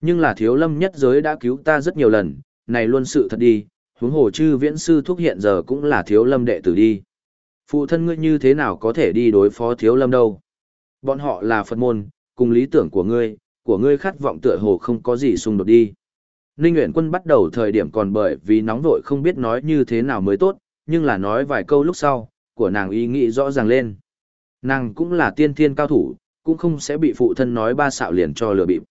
S1: nhưng là thiếu lâm nhất giới đã cứu ta rất nhiều lần, này luôn sự thật đi, huống hồ chư viễn sư thúc hiện giờ cũng là thiếu lâm đệ tử đi. Phụ thân ngươi như thế nào có thể đi đối phó thiếu lâm đâu? Bọn họ là Phật môn, cùng lý tưởng của ngươi, của ngươi khát vọng tựa hồ không có gì xung đột đi. Ninh Nguyễn Quân bắt đầu thời điểm còn bởi vì nóng vội không biết nói như thế nào mới tốt, nhưng là nói vài câu lúc sau, của nàng ý nghĩ rõ ràng lên. Nàng cũng là tiên thiên cao thủ, cũng không sẽ bị phụ thân nói ba xạo liền cho lừa bịp.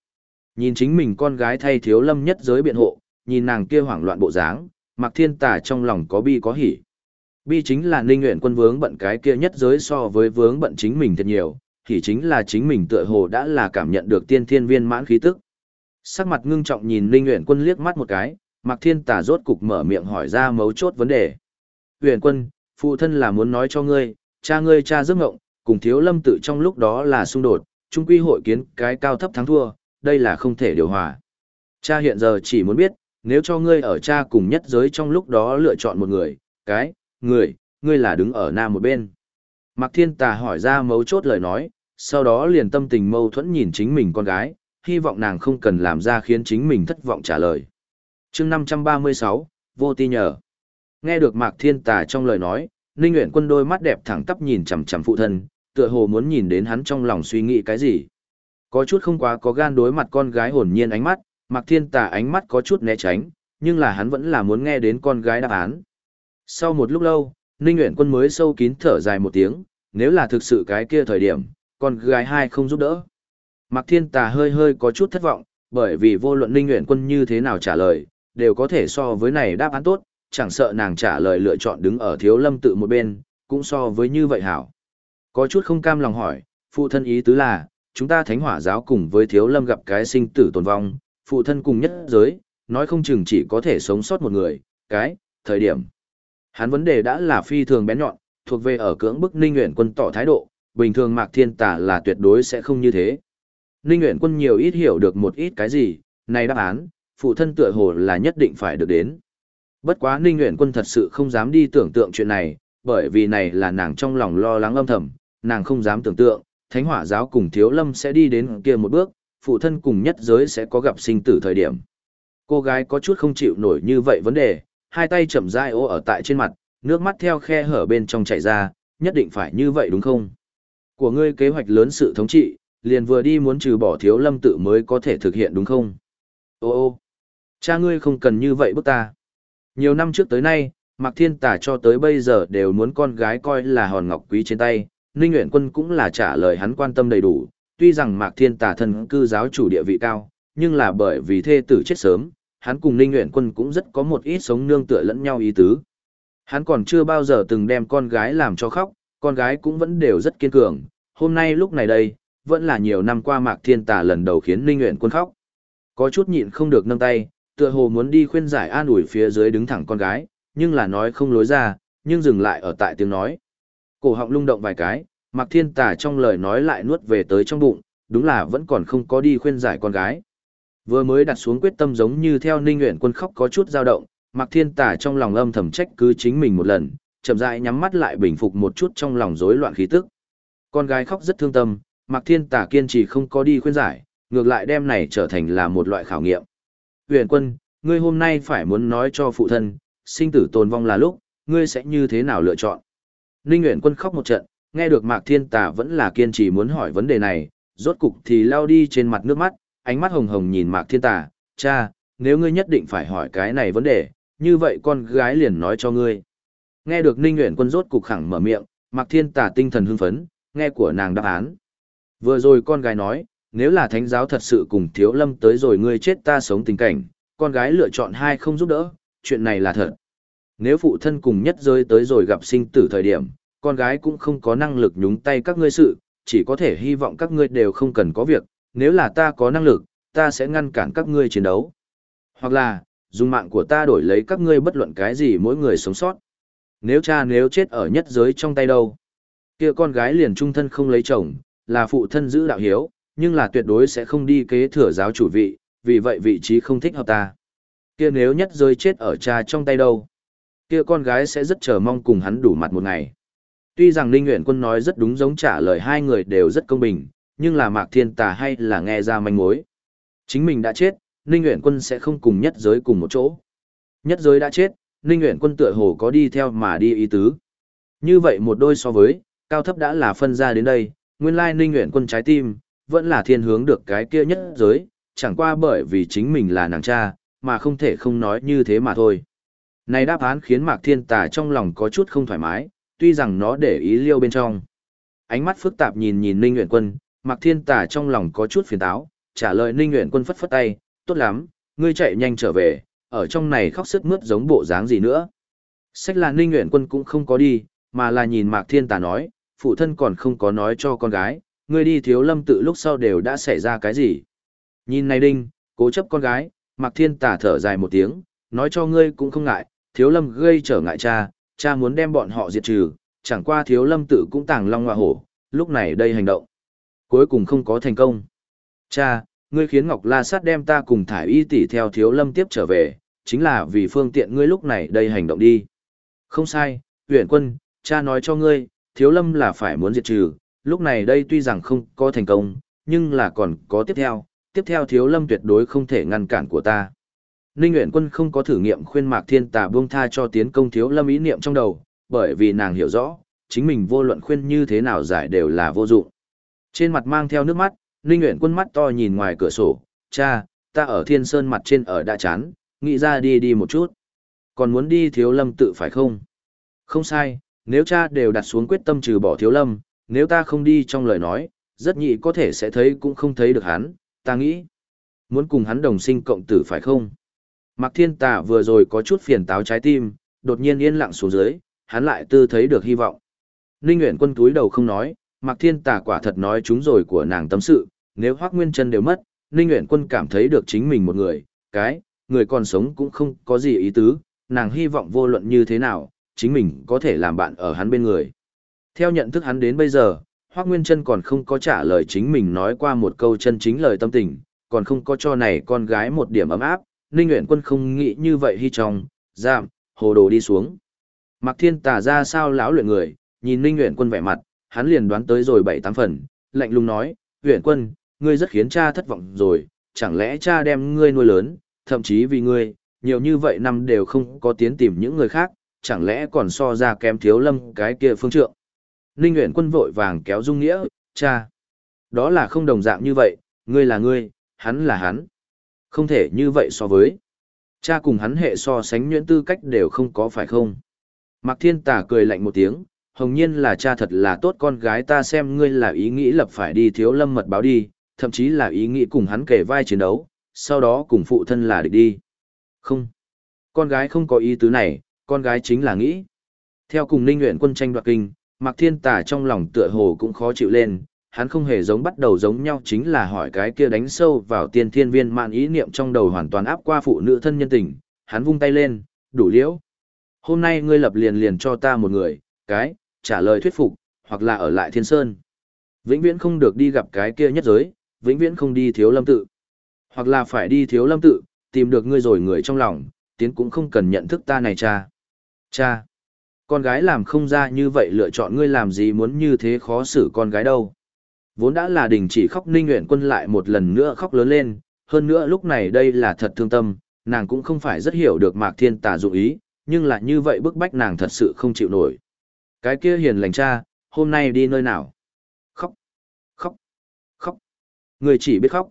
S1: Nhìn chính mình con gái thay thiếu lâm nhất giới biện hộ, nhìn nàng kia hoảng loạn bộ dáng, mặc thiên tà trong lòng có bi có hỉ. Bi chính là ninh nguyện quân vướng bận cái kia nhất giới so với vướng bận chính mình thật nhiều, hỉ chính là chính mình tựa hồ đã là cảm nhận được tiên thiên viên mãn khí tức. Sắc mặt ngưng trọng nhìn Linh Uyển Quân liếc mắt một cái, Mạc Thiên Tà rốt cục mở miệng hỏi ra mấu chốt vấn đề. "Uyển Quân, phụ thân là muốn nói cho ngươi, cha ngươi cha giấc ngộng, cùng Thiếu Lâm tự trong lúc đó là xung đột, trung quy hội kiến cái cao thấp thắng thua, đây là không thể điều hòa. Cha hiện giờ chỉ muốn biết, nếu cho ngươi ở cha cùng nhất giới trong lúc đó lựa chọn một người, cái, người, ngươi là đứng ở nam một bên." Mạc Thiên Tà hỏi ra mấu chốt lời nói, sau đó liền tâm tình mâu thuẫn nhìn chính mình con gái, hy vọng nàng không cần làm ra khiến chính mình thất vọng trả lời. chương 536, vô ti nhờ. Nghe được Mạc Thiên Tà trong lời nói, Ninh Nguyễn Quân đôi mắt đẹp thẳng tắp nhìn chằm chằm phụ thân, tựa hồ muốn nhìn đến hắn trong lòng suy nghĩ cái gì. Có chút không quá có gan đối mặt con gái hồn nhiên ánh mắt, Mạc Thiên Tà ánh mắt có chút né tránh, nhưng là hắn vẫn là muốn nghe đến con gái đáp án. Sau một lúc lâu, Ninh Nguyễn Quân mới sâu kín thở dài một tiếng, nếu là thực sự cái kia thời điểm, con gái hai không giúp đỡ. Mạc Thiên Tà hơi hơi có chút thất vọng, bởi vì vô luận Ninh Nguyễn Quân như thế nào trả lời, đều có thể so với này đáp án tốt, chẳng sợ nàng trả lời lựa chọn đứng ở thiếu lâm tự một bên, cũng so với như vậy hảo. Có chút không cam lòng hỏi, phụ thân ý tứ là, chúng ta thánh hỏa giáo cùng với thiếu lâm gặp cái sinh tử tồn vong, phụ thân cùng nhất giới, nói không chừng chỉ có thể sống sót một người, cái, thời điểm. Hắn vấn đề đã là phi thường bén nhọn, thuộc về ở cưỡng bức Ninh Nguyễn Quân tỏ thái độ, bình thường Mạc Thiên Tà là tuyệt đối sẽ không như thế. Ninh Nguyễn Quân nhiều ít hiểu được một ít cái gì, này đáp án, phụ thân tựa hồ là nhất định phải được đến. Bất quá Ninh Nguyễn Quân thật sự không dám đi tưởng tượng chuyện này, bởi vì này là nàng trong lòng lo lắng âm thầm, nàng không dám tưởng tượng, Thánh Hỏa giáo cùng Thiếu Lâm sẽ đi đến kia một bước, phụ thân cùng nhất giới sẽ có gặp sinh tử thời điểm. Cô gái có chút không chịu nổi như vậy vấn đề, hai tay chậm rãi ô ở tại trên mặt, nước mắt theo khe hở bên trong chảy ra, nhất định phải như vậy đúng không? Của ngươi kế hoạch lớn sự thống trị, liền vừa đi muốn trừ bỏ thiếu lâm tự mới có thể thực hiện đúng không? Ô ô, cha ngươi không cần như vậy bức ta. Nhiều năm trước tới nay, Mạc Thiên Tả cho tới bây giờ đều muốn con gái coi là hòn ngọc quý trên tay, Ninh Nguyễn Quân cũng là trả lời hắn quan tâm đầy đủ, tuy rằng Mạc Thiên Tả thân cư giáo chủ địa vị cao, nhưng là bởi vì thê tử chết sớm, hắn cùng Ninh Nguyễn Quân cũng rất có một ít sống nương tựa lẫn nhau ý tứ. Hắn còn chưa bao giờ từng đem con gái làm cho khóc, con gái cũng vẫn đều rất kiên cường, hôm nay lúc này đây, vẫn là nhiều năm qua Mạc Thiên Tà lần đầu khiến Ninh Nguyễn Quân khóc. Có chút nhịn không được nâng tay, tựa hồ muốn đi khuyên giải an ủi phía dưới đứng thẳng con gái, nhưng là nói không lối ra, nhưng dừng lại ở tại tiếng nói. Cổ họng lung động vài cái, Mạc Thiên Tà trong lời nói lại nuốt về tới trong bụng, đúng là vẫn còn không có đi khuyên giải con gái. Vừa mới đặt xuống quyết tâm giống như theo Ninh Nguyễn Quân khóc có chút dao động, Mạc Thiên Tà trong lòng âm thầm trách cứ chính mình một lần, chậm rãi nhắm mắt lại bình phục một chút trong lòng rối loạn khí tức. Con gái khóc rất thương tâm, Mạc Thiên Tà kiên trì không có đi khuyên giải, ngược lại đem này trở thành là một loại khảo nghiệm. Huyền quân, ngươi hôm nay phải muốn nói cho phụ thân, sinh tử tồn vong là lúc, ngươi sẽ như thế nào lựa chọn? Ninh Nguyễn quân khóc một trận, nghe được Mạc Thiên Tà vẫn là kiên trì muốn hỏi vấn đề này, rốt cục thì lao đi trên mặt nước mắt, ánh mắt hồng hồng nhìn Mạc Thiên Tà, cha, nếu ngươi nhất định phải hỏi cái này vấn đề, như vậy con gái liền nói cho ngươi. Nghe được Ninh Nguyễn Quân rốt cục khẳng mở miệng, Mạc Thiên Tà tinh thần hưng phấn, nghe của nàng đáp án. Vừa rồi con gái nói, nếu là thánh giáo thật sự cùng thiếu lâm tới rồi ngươi chết ta sống tình cảnh, con gái lựa chọn hai không giúp đỡ, chuyện này là thật. Nếu phụ thân cùng nhất rơi tới rồi gặp sinh tử thời điểm, con gái cũng không có năng lực nhúng tay các ngươi sự, chỉ có thể hy vọng các ngươi đều không cần có việc, nếu là ta có năng lực, ta sẽ ngăn cản các ngươi chiến đấu. Hoặc là, dùng mạng của ta đổi lấy các ngươi bất luận cái gì mỗi người sống sót. Nếu cha nếu chết ở nhất giới trong tay đâu, kia con gái liền trung thân không lấy chồng, là phụ thân giữ đạo hiếu, nhưng là tuyệt đối sẽ không đi kế thừa giáo chủ vị, vì vậy vị trí không thích hợp ta. Kia nếu nhất giới chết ở cha trong tay đâu, kia con gái sẽ rất chờ mong cùng hắn đủ mặt một ngày. Tuy rằng Linh Nguyễn Quân nói rất đúng giống trả lời hai người đều rất công bình, nhưng là Mạc Thiên Tà hay là nghe ra manh mối. Chính mình đã chết, Ninh Nguyễn Quân sẽ không cùng nhất giới cùng một chỗ. Nhất giới đã chết, Ninh Nguyễn Quân tựa hồ có đi theo mà đi ý tứ. Như vậy một đôi so với, cao thấp đã là phân ra đến đây, nguyên lai Ninh Nguyễn Quân trái tim, vẫn là thiên hướng được cái kia nhất giới, chẳng qua bởi vì chính mình là nàng cha, mà không thể không nói như thế mà thôi. Này đáp án khiến Mạc Thiên Tà trong lòng có chút không thoải mái, tuy rằng nó để ý liêu bên trong. Ánh mắt phức tạp nhìn nhìn Ninh Nguyễn Quân, Mạc Thiên Tà trong lòng có chút phiền táo, trả lời Ninh Nguyễn Quân phất phất tay, tốt lắm, ngươi chạy nhanh trở về, ở trong này khóc sức mướt giống bộ dáng gì nữa. Sách là Ninh Nguyễn Quân cũng không có đi, mà là nhìn Mạc Thiên Tà nói, phụ thân còn không có nói cho con gái, ngươi đi thiếu lâm tự lúc sau đều đã xảy ra cái gì. Nhìn này đinh, cố chấp con gái, Mạc Thiên Tà thở dài một tiếng, nói cho ngươi cũng không ngại, thiếu lâm gây trở ngại cha, cha muốn đem bọn họ diệt trừ, chẳng qua thiếu lâm tự cũng tàng long hoa hổ, lúc này đây hành động. Cuối cùng không có thành công. Cha, ngươi khiến Ngọc La Sát đem ta cùng thải y tỷ theo thiếu lâm tiếp trở về, chính là vì phương tiện ngươi lúc này đây hành động đi. Không sai, huyện quân, cha nói cho ngươi, thiếu lâm là phải muốn diệt trừ, lúc này đây tuy rằng không có thành công, nhưng là còn có tiếp theo, tiếp theo thiếu lâm tuyệt đối không thể ngăn cản của ta. Ninh Nguyễn Quân không có thử nghiệm khuyên Mạc Thiên Tà buông tha cho tiến công thiếu lâm ý niệm trong đầu, bởi vì nàng hiểu rõ, chính mình vô luận khuyên như thế nào giải đều là vô dụng. Trên mặt mang theo nước mắt, Ninh Nguyễn Quân mắt to nhìn ngoài cửa sổ, cha, ta ở thiên sơn mặt trên ở đã chán, nghĩ ra đi đi một chút. Còn muốn đi thiếu lâm tự phải không? Không sai, nếu cha đều đặt xuống quyết tâm trừ bỏ thiếu lâm, nếu ta không đi trong lời nói, rất nhị có thể sẽ thấy cũng không thấy được hắn, ta nghĩ. Muốn cùng hắn đồng sinh cộng tử phải không? Mạc Thiên Tà vừa rồi có chút phiền táo trái tim, đột nhiên yên lặng xuống dưới, hắn lại tư thấy được hy vọng. Ninh Nguyễn Quân túi đầu không nói, Mạc Thiên Tà quả thật nói chúng rồi của nàng tâm sự, nếu Hoắc Nguyên Chân đều mất, Ninh Uyển Quân cảm thấy được chính mình một người, cái, người còn sống cũng không có gì ý tứ, nàng hy vọng vô luận như thế nào, chính mình có thể làm bạn ở hắn bên người. Theo nhận thức hắn đến bây giờ, Hoắc Nguyên Chân còn không có trả lời chính mình nói qua một câu chân chính lời tâm tình, còn không có cho này con gái một điểm ấm áp, Ninh nguyện Quân không nghĩ như vậy hy trong, giảm, hồ đồ đi xuống. Mặc Thiên Tà ra sao lão luyện người, nhìn Ninh nguyện Quân vẻ mặt, hắn liền đoán tới rồi bảy tám phần, lạnh lùng nói, nguyện Quân, ngươi rất khiến cha thất vọng rồi, chẳng lẽ cha đem ngươi nuôi lớn, thậm chí vì ngươi, nhiều như vậy năm đều không có tiến tìm những người khác, chẳng lẽ còn so ra kém thiếu lâm cái kia phương trượng. Ninh nguyện Quân vội vàng kéo Dung Nghĩa, cha. Đó là không đồng dạng như vậy, ngươi là ngươi, hắn là hắn. Không thể như vậy so với. Cha cùng hắn hệ so sánh nhuyễn tư cách đều không có phải không? Mạc Thiên Tà cười lạnh một tiếng, hồng nhiên là cha thật là tốt con gái ta xem ngươi là ý nghĩ lập phải đi thiếu lâm mật báo đi, thậm chí là ý nghĩ cùng hắn kể vai chiến đấu, sau đó cùng phụ thân là địch đi. Không. Con gái không có ý tứ này, con gái chính là nghĩ. Theo cùng ninh nguyện quân tranh đoạt kinh, Mạc Thiên Tà trong lòng tựa hồ cũng khó chịu lên, hắn không hề giống bắt đầu giống nhau chính là hỏi cái kia đánh sâu vào tiên thiên viên mạn ý niệm trong đầu hoàn toàn áp qua phụ nữ thân nhân tình, hắn vung tay lên, đủ liễu. Hôm nay ngươi lập liền liền cho ta một người, cái, trả lời thuyết phục, hoặc là ở lại thiên sơn. Vĩnh viễn không được đi gặp cái kia nhất giới, vĩnh viễn không đi thiếu lâm tự. Hoặc là phải đi thiếu lâm tự, tìm được ngươi rồi người trong lòng, tiến cũng không cần nhận thức ta này cha. Cha, con gái làm không ra như vậy lựa chọn ngươi làm gì muốn như thế khó xử con gái đâu. Vốn đã là đình chỉ khóc ninh nguyện quân lại một lần nữa khóc lớn lên, hơn nữa lúc này đây là thật thương tâm, nàng cũng không phải rất hiểu được mạc thiên tà dụng ý, nhưng là như vậy bức bách nàng thật sự không chịu nổi. Cái kia hiền lành cha, hôm nay đi nơi nào? Khóc, khóc, khóc. Người chỉ biết khóc.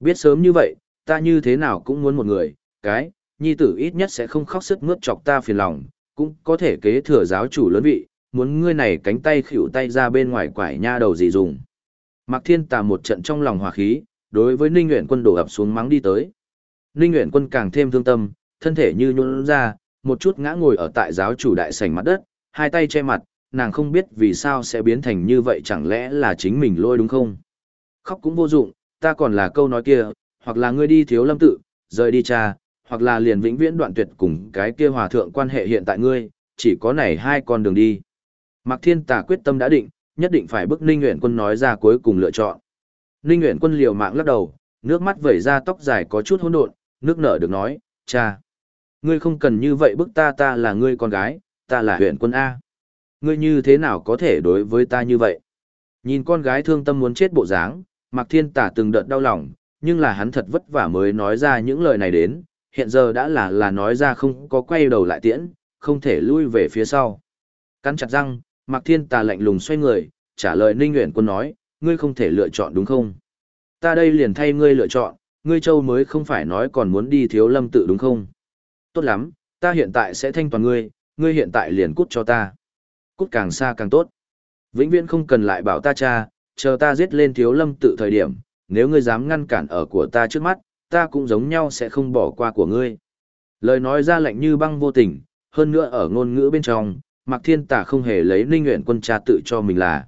S1: Biết sớm như vậy, ta như thế nào cũng muốn một người, cái, nhi tử ít nhất sẽ không khóc sức mướt chọc ta phiền lòng, cũng có thể kế thừa giáo chủ lớn vị, muốn ngươi này cánh tay khỉu tay ra bên ngoài quải nha đầu gì dùng. Mạc Thiên Tà một trận trong lòng hòa khí, đối với Ninh Nguyện Quân đổ ập xuống mắng đi tới. Ninh Nguyện Quân càng thêm thương tâm, thân thể như nhũn ra, một chút ngã ngồi ở tại giáo chủ đại sảnh mặt đất, hai tay che mặt, nàng không biết vì sao sẽ biến thành như vậy chẳng lẽ là chính mình lôi đúng không? Khóc cũng vô dụng, ta còn là câu nói kia, hoặc là ngươi đi thiếu lâm tự, rời đi cha, hoặc là liền vĩnh viễn đoạn tuyệt cùng cái kia hòa thượng quan hệ hiện tại ngươi, chỉ có này hai con đường đi. Mạc Thiên Tà quyết tâm đã định, nhất định phải bức Ninh Nguyễn Quân nói ra cuối cùng lựa chọn. Ninh Nguyễn Quân liều mạng lắc đầu, nước mắt vẩy ra tóc dài có chút hỗn độn, nước nở được nói, cha. Ngươi không cần như vậy bức ta ta là ngươi con gái, ta là huyện quân A. Ngươi như thế nào có thể đối với ta như vậy? Nhìn con gái thương tâm muốn chết bộ dáng, Mạc Thiên Tả từng đợt đau lòng, nhưng là hắn thật vất vả mới nói ra những lời này đến, hiện giờ đã là là nói ra không có quay đầu lại tiễn, không thể lui về phía sau. Cắn chặt răng, Mạc Thiên Tà lạnh lùng xoay người, trả lời Ninh Nguyễn Quân nói, ngươi không thể lựa chọn đúng không? Ta đây liền thay ngươi lựa chọn, ngươi châu mới không phải nói còn muốn đi thiếu lâm tự đúng không? Tốt lắm, ta hiện tại sẽ thanh toàn ngươi, ngươi hiện tại liền cút cho ta. Cút càng xa càng tốt. Vĩnh viễn không cần lại bảo ta cha, chờ ta giết lên thiếu lâm tự thời điểm, nếu ngươi dám ngăn cản ở của ta trước mắt, ta cũng giống nhau sẽ không bỏ qua của ngươi. Lời nói ra lạnh như băng vô tình, hơn nữa ở ngôn ngữ bên trong, Mạc Thiên Tả không hề lấy Ninh Nguyện quân cha tự cho mình là.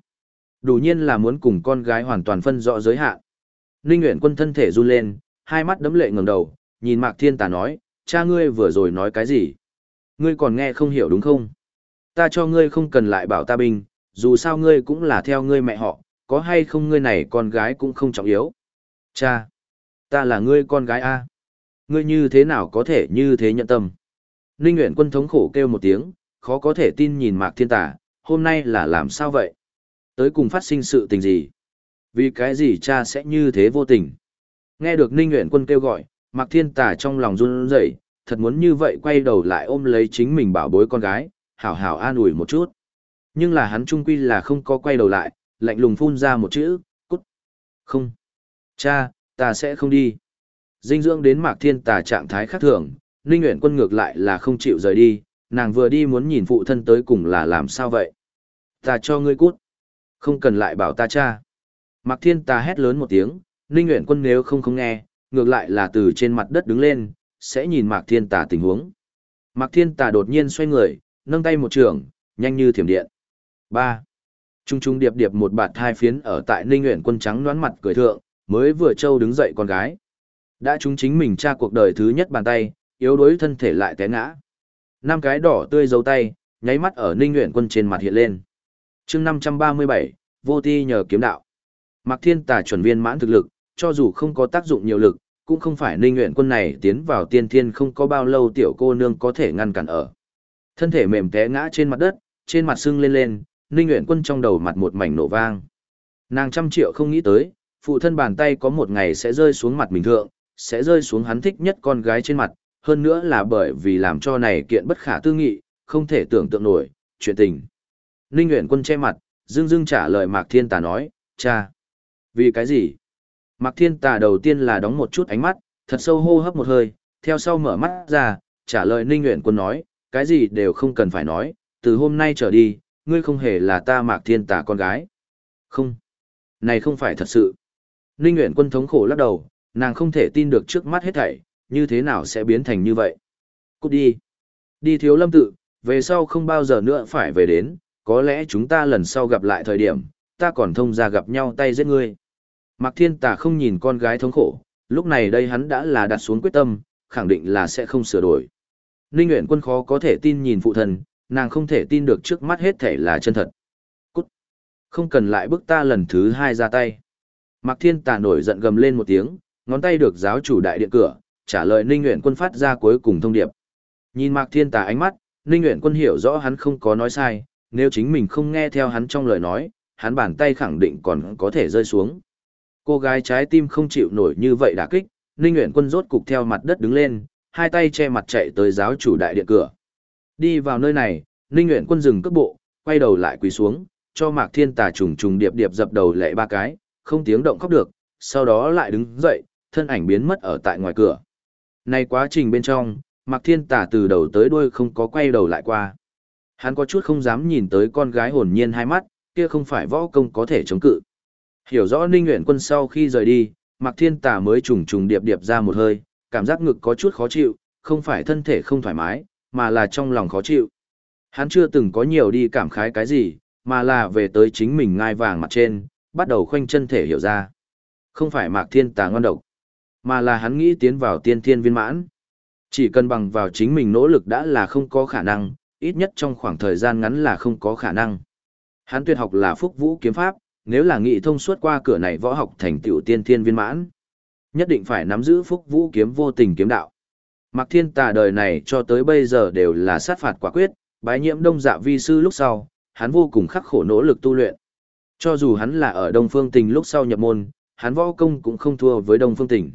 S1: Đủ nhiên là muốn cùng con gái hoàn toàn phân rõ giới hạn. Ninh Nguyện quân thân thể run lên, hai mắt đấm lệ ngẩng đầu, nhìn Mạc Thiên Tả nói, cha ngươi vừa rồi nói cái gì? Ngươi còn nghe không hiểu đúng không? Ta cho ngươi không cần lại bảo ta binh, dù sao ngươi cũng là theo ngươi mẹ họ, có hay không ngươi này con gái cũng không trọng yếu. Cha, ta là ngươi con gái A. Ngươi như thế nào có thể như thế nhận tâm? Ninh Nguyễn quân thống khổ kêu một tiếng, khó có thể tin nhìn Mạc Thiên Tả, hôm nay là làm sao vậy? Tới cùng phát sinh sự tình gì? Vì cái gì cha sẽ như thế vô tình? Nghe được Ninh Nguyễn quân kêu gọi, Mạc Thiên Tả trong lòng run rẩy, thật muốn như vậy quay đầu lại ôm lấy chính mình bảo bối con gái, hảo hảo an ủi một chút. Nhưng là hắn trung quy là không có quay đầu lại, lạnh lùng phun ra một chữ, cút. Không. Cha, ta sẽ không đi. Dinh dưỡng đến Mạc Thiên Tà trạng thái khác thường, Ninh Nguyễn Quân ngược lại là không chịu rời đi, nàng vừa đi muốn nhìn phụ thân tới cùng là làm sao vậy. Ta cho ngươi cút. Không cần lại bảo ta cha. Mạc Thiên Tà hét lớn một tiếng, Ninh Nguyễn Quân nếu không không nghe, ngược lại là từ trên mặt đất đứng lên, sẽ nhìn Mạc Thiên Tà tình huống. Mạc Thiên Tà đột nhiên xoay người, nâng tay một trường, nhanh như thiểm điện. ba, Trung trung điệp điệp một bạt thai phiến ở tại Ninh Nguyện quân trắng đoán mặt cười thượng, mới vừa trâu đứng dậy con gái. Đã chúng chính mình tra cuộc đời thứ nhất bàn tay, yếu đuối thân thể lại té ngã. Năm cái đỏ tươi dấu tay, nháy mắt ở Ninh Nguyện quân trên mặt hiện lên. chương 537, vô ti nhờ kiếm đạo. Mạc Thiên Tà chuẩn viên mãn thực lực, cho dù không có tác dụng nhiều lực, cũng không phải Ninh Nguyện Quân này tiến vào tiên thiên không có bao lâu tiểu cô nương có thể ngăn cản ở. Thân thể mềm té ngã trên mặt đất, trên mặt sưng lên lên, Ninh Nguyện Quân trong đầu mặt một mảnh nổ vang. Nàng trăm triệu không nghĩ tới, phụ thân bàn tay có một ngày sẽ rơi xuống mặt mình thượng, sẽ rơi xuống hắn thích nhất con gái trên mặt, hơn nữa là bởi vì làm cho này kiện bất khả tư nghị, không thể tưởng tượng nổi, chuyện tình. Ninh Nguyễn Quân che mặt, dưng dưng trả lời Mạc Thiên Tà nói, cha. Vì cái gì? Mạc Thiên Tà đầu tiên là đóng một chút ánh mắt, thật sâu hô hấp một hơi, theo sau mở mắt ra, trả lời Ninh Nguyễn Quân nói, cái gì đều không cần phải nói, từ hôm nay trở đi, ngươi không hề là ta Mạc Thiên Tà con gái. Không. Này không phải thật sự. Ninh Nguyễn Quân thống khổ lắc đầu, nàng không thể tin được trước mắt hết thảy, như thế nào sẽ biến thành như vậy. Cút đi. Đi thiếu lâm tự, về sau không bao giờ nữa phải về đến, có lẽ chúng ta lần sau gặp lại thời điểm, ta còn thông ra gặp nhau tay giết ngươi. Mạc Thiên Tà không nhìn con gái thống khổ, lúc này đây hắn đã là đặt xuống quyết tâm, khẳng định là sẽ không sửa đổi. Ninh Nguyễn Quân khó có thể tin nhìn phụ thần, nàng không thể tin được trước mắt hết thể là chân thật. Cút! Không cần lại bức ta lần thứ hai ra tay. Mạc Thiên Tà nổi giận gầm lên một tiếng, ngón tay được giáo chủ đại điện cửa, trả lời Ninh Nguyễn Quân phát ra cuối cùng thông điệp. Nhìn Mạc Thiên Tà ánh mắt, Ninh Nguyễn Quân hiểu rõ hắn không có nói sai, nếu chính mình không nghe theo hắn trong lời nói, hắn bàn tay khẳng định còn có thể rơi xuống. Cô gái trái tim không chịu nổi như vậy đả kích, Ninh Nguyễn Quân rốt cục theo mặt đất đứng lên, hai tay che mặt chạy tới giáo chủ đại điện cửa. Đi vào nơi này, Ninh Nguyễn Quân dừng cước bộ, quay đầu lại quỳ xuống, cho Mạc Thiên Tà trùng trùng điệp điệp dập đầu lệ ba cái, không tiếng động khóc được, sau đó lại đứng dậy, thân ảnh biến mất ở tại ngoài cửa. Này quá trình bên trong, Mạc Thiên Tà từ đầu tới đuôi không có quay đầu lại qua. Hắn có chút không dám nhìn tới con gái hồn nhiên hai mắt, kia không phải võ công có thể chống cự. Hiểu rõ Ninh Nguyễn Quân sau khi rời đi, Mạc Thiên Tà mới trùng trùng điệp điệp ra một hơi, cảm giác ngực có chút khó chịu, không phải thân thể không thoải mái, mà là trong lòng khó chịu. Hắn chưa từng có nhiều đi cảm khái cái gì, mà là về tới chính mình ngai vàng mặt trên, bắt đầu khoanh chân thể hiểu ra. Không phải Mạc Thiên Tà ngon độc, mà là hắn nghĩ tiến vào tiên thiên viên mãn. Chỉ cần bằng vào chính mình nỗ lực đã là không có khả năng, ít nhất trong khoảng thời gian ngắn là không có khả năng. Hắn tuyệt học là phúc vũ kiếm pháp, nếu là nghị thông suốt qua cửa này võ học thành tiểu tiên thiên viên mãn, nhất định phải nắm giữ phúc vũ kiếm vô tình kiếm đạo. Mạc Thiên Tà đời này cho tới bây giờ đều là sát phạt quả quyết, bái nhiễm đông dạ vi sư lúc sau, hắn vô cùng khắc khổ nỗ lực tu luyện. Cho dù hắn là ở Đông Phương Tình lúc sau nhập môn, hắn võ công cũng không thua với Đông Phương Tình.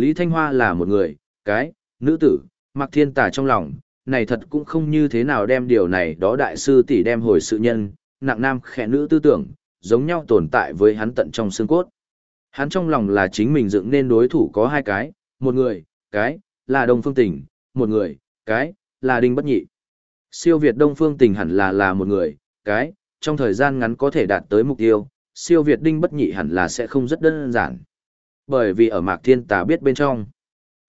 S1: Lý Thanh Hoa là một người, cái, nữ tử, mặc Thiên Tà trong lòng, này thật cũng không như thế nào đem điều này đó đại sư tỷ đem hồi sự nhân, nặng nam khẽ nữ tư tưởng, giống nhau tồn tại với hắn tận trong xương cốt. Hắn trong lòng là chính mình dựng nên đối thủ có hai cái, một người, cái, là Đông Phương Tình, một người, cái, là Đinh Bất Nhị. Siêu Việt Đông Phương Tình hẳn là là một người, cái, trong thời gian ngắn có thể đạt tới mục tiêu, siêu Việt Đinh Bất Nhị hẳn là sẽ không rất đơn giản. Bởi vì ở Mạc Thiên Tà biết bên trong,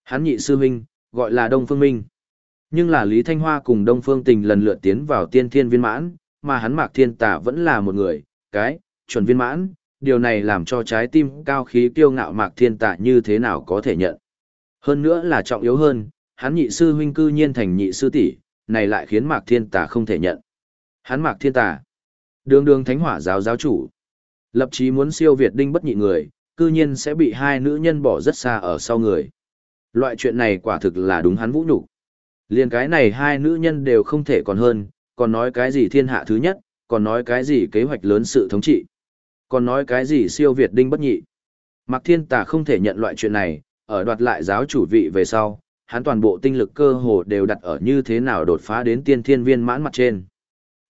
S1: hắn nhị sư huynh, gọi là Đông Phương Minh. Nhưng là Lý Thanh Hoa cùng Đông Phương Tình lần lượt tiến vào tiên thiên viên mãn, mà hắn Mạc Thiên Tà vẫn là một người, cái, chuẩn viên mãn, điều này làm cho trái tim cao khí kiêu ngạo Mạc Thiên Tà như thế nào có thể nhận. Hơn nữa là trọng yếu hơn, hắn nhị sư huynh cư nhiên thành nhị sư tỷ, này lại khiến Mạc Thiên Tà không thể nhận. Hắn Mạc Thiên Tà, đường đường thánh hỏa giáo giáo chủ, lập chí muốn siêu việt đinh bất nhị người, cư nhiên sẽ bị hai nữ nhân bỏ rất xa ở sau người. Loại chuyện này quả thực là đúng hắn vũ nhục. Liên cái này hai nữ nhân đều không thể còn hơn, còn nói cái gì thiên hạ thứ nhất, còn nói cái gì kế hoạch lớn sự thống trị, còn nói cái gì siêu việt đinh bất nhị. Mạc Thiên Tà không thể nhận loại chuyện này, ở đoạt lại giáo chủ vị về sau, hắn toàn bộ tinh lực cơ hồ đều đặt ở như thế nào đột phá đến tiên thiên viên mãn mặt trên.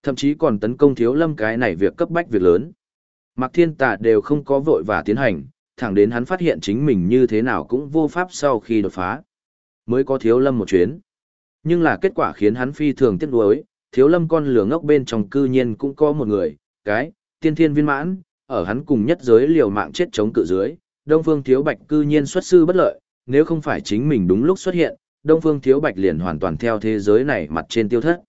S1: Thậm chí còn tấn công thiếu lâm cái này việc cấp bách việc lớn. Mạc Thiên Tà đều không có vội và tiến hành, thẳng đến hắn phát hiện chính mình như thế nào cũng vô pháp sau khi đột phá. Mới có thiếu lâm một chuyến. Nhưng là kết quả khiến hắn phi thường tiếc nuối, thiếu lâm con lửa ngốc bên trong cư nhiên cũng có một người, cái, tiên thiên viên mãn, ở hắn cùng nhất giới liều mạng chết chống cự dưới, Đông Phương Thiếu Bạch cư nhiên xuất sư bất lợi, nếu không phải chính mình đúng lúc xuất hiện, Đông Phương Thiếu Bạch liền hoàn toàn theo thế giới này mặt trên tiêu thất.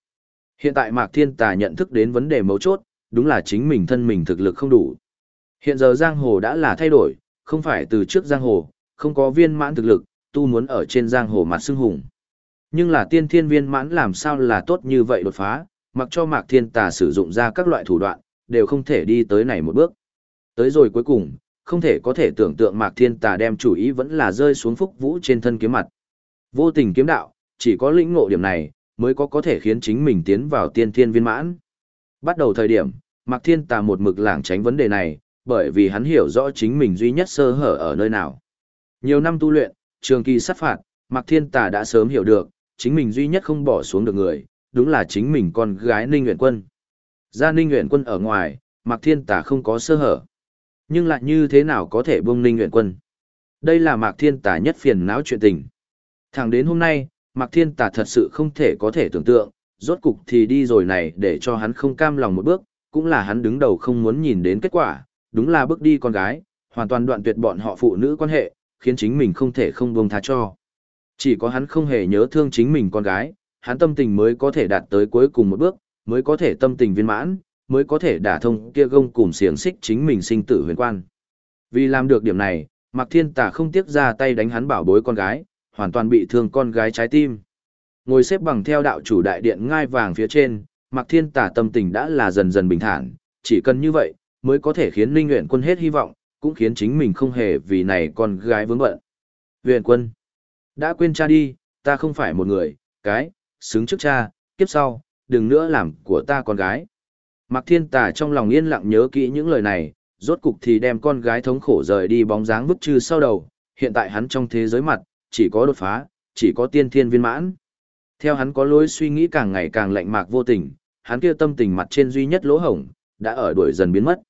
S1: Hiện tại Mạc Thiên Tà nhận thức đến vấn đề mấu chốt, đúng là chính mình thân mình thực lực không đủ. Hiện giờ giang hồ đã là thay đổi, không phải từ trước giang hồ, không có viên mãn thực lực, tu muốn ở trên giang hồ mặt xưng hùng. Nhưng là tiên thiên viên mãn làm sao là tốt như vậy đột phá, mặc cho Mạc Thiên Tà sử dụng ra các loại thủ đoạn, đều không thể đi tới này một bước. Tới rồi cuối cùng, không thể có thể tưởng tượng Mạc Thiên Tà đem chủ ý vẫn là rơi xuống Phúc Vũ trên thân kiếm mặt. Vô tình kiếm đạo, chỉ có lĩnh ngộ điểm này, mới có có thể khiến chính mình tiến vào tiên thiên viên mãn. Bắt đầu thời điểm, Mạc Thiên Tà một mực lảng tránh vấn đề này, bởi vì hắn hiểu rõ chính mình duy nhất sơ hở ở nơi nào. Nhiều năm tu luyện, trường kỳ sát phạt, Mạc Thiên Tà đã sớm hiểu được, chính mình duy nhất không bỏ xuống được người, đúng là chính mình con gái Ninh Nguyễn Quân. Ra Ninh Nguyễn Quân ở ngoài, Mạc Thiên Tà không có sơ hở. Nhưng lại như thế nào có thể buông Ninh Nguyễn Quân? Đây là Mạc Thiên Tà nhất phiền não chuyện tình. Thẳng đến hôm nay, Mạc Thiên Tà thật sự không thể có thể tưởng tượng, rốt cục thì đi rồi này để cho hắn không cam lòng một bước, cũng là hắn đứng đầu không muốn nhìn đến kết quả, đúng là bước đi con gái, hoàn toàn đoạn tuyệt bọn họ phụ nữ quan hệ, khiến chính mình không thể không buông tha cho. Chỉ có hắn không hề nhớ thương chính mình con gái, hắn tâm tình mới có thể đạt tới cuối cùng một bước, mới có thể tâm tình viên mãn, mới có thể đả thông kia gông cùng xiềng xích chính mình sinh tử huyền quan. Vì làm được điểm này, Mạc Thiên Tà không tiếc ra tay đánh hắn bảo bối con gái, hoàn toàn bị thương con gái trái tim. Ngồi xếp bằng theo đạo chủ đại điện ngai vàng phía trên, Mạc Thiên Tà tâm tình đã là dần dần bình thản, chỉ cần như vậy, mới có thể khiến Ninh Nguyện Quân hết hy vọng, cũng khiến chính mình không hề vì này con gái vướng bận. Nguyện Quân, đã quên cha đi, ta không phải một người, cái, xứng trước cha, kiếp sau, đừng nữa làm của ta con gái. Mạc Thiên Tà trong lòng yên lặng nhớ kỹ những lời này, rốt cục thì đem con gái thống khổ rời đi bóng dáng vứt trừ sau đầu, hiện tại hắn trong thế giới mặt, chỉ có đột phá, chỉ có tiên thiên viên mãn. Theo hắn có lối suy nghĩ càng ngày càng lạnh mạc vô tình, hắn kia tâm tình mặt trên duy nhất lỗ hổng, đã ở đuổi dần biến mất.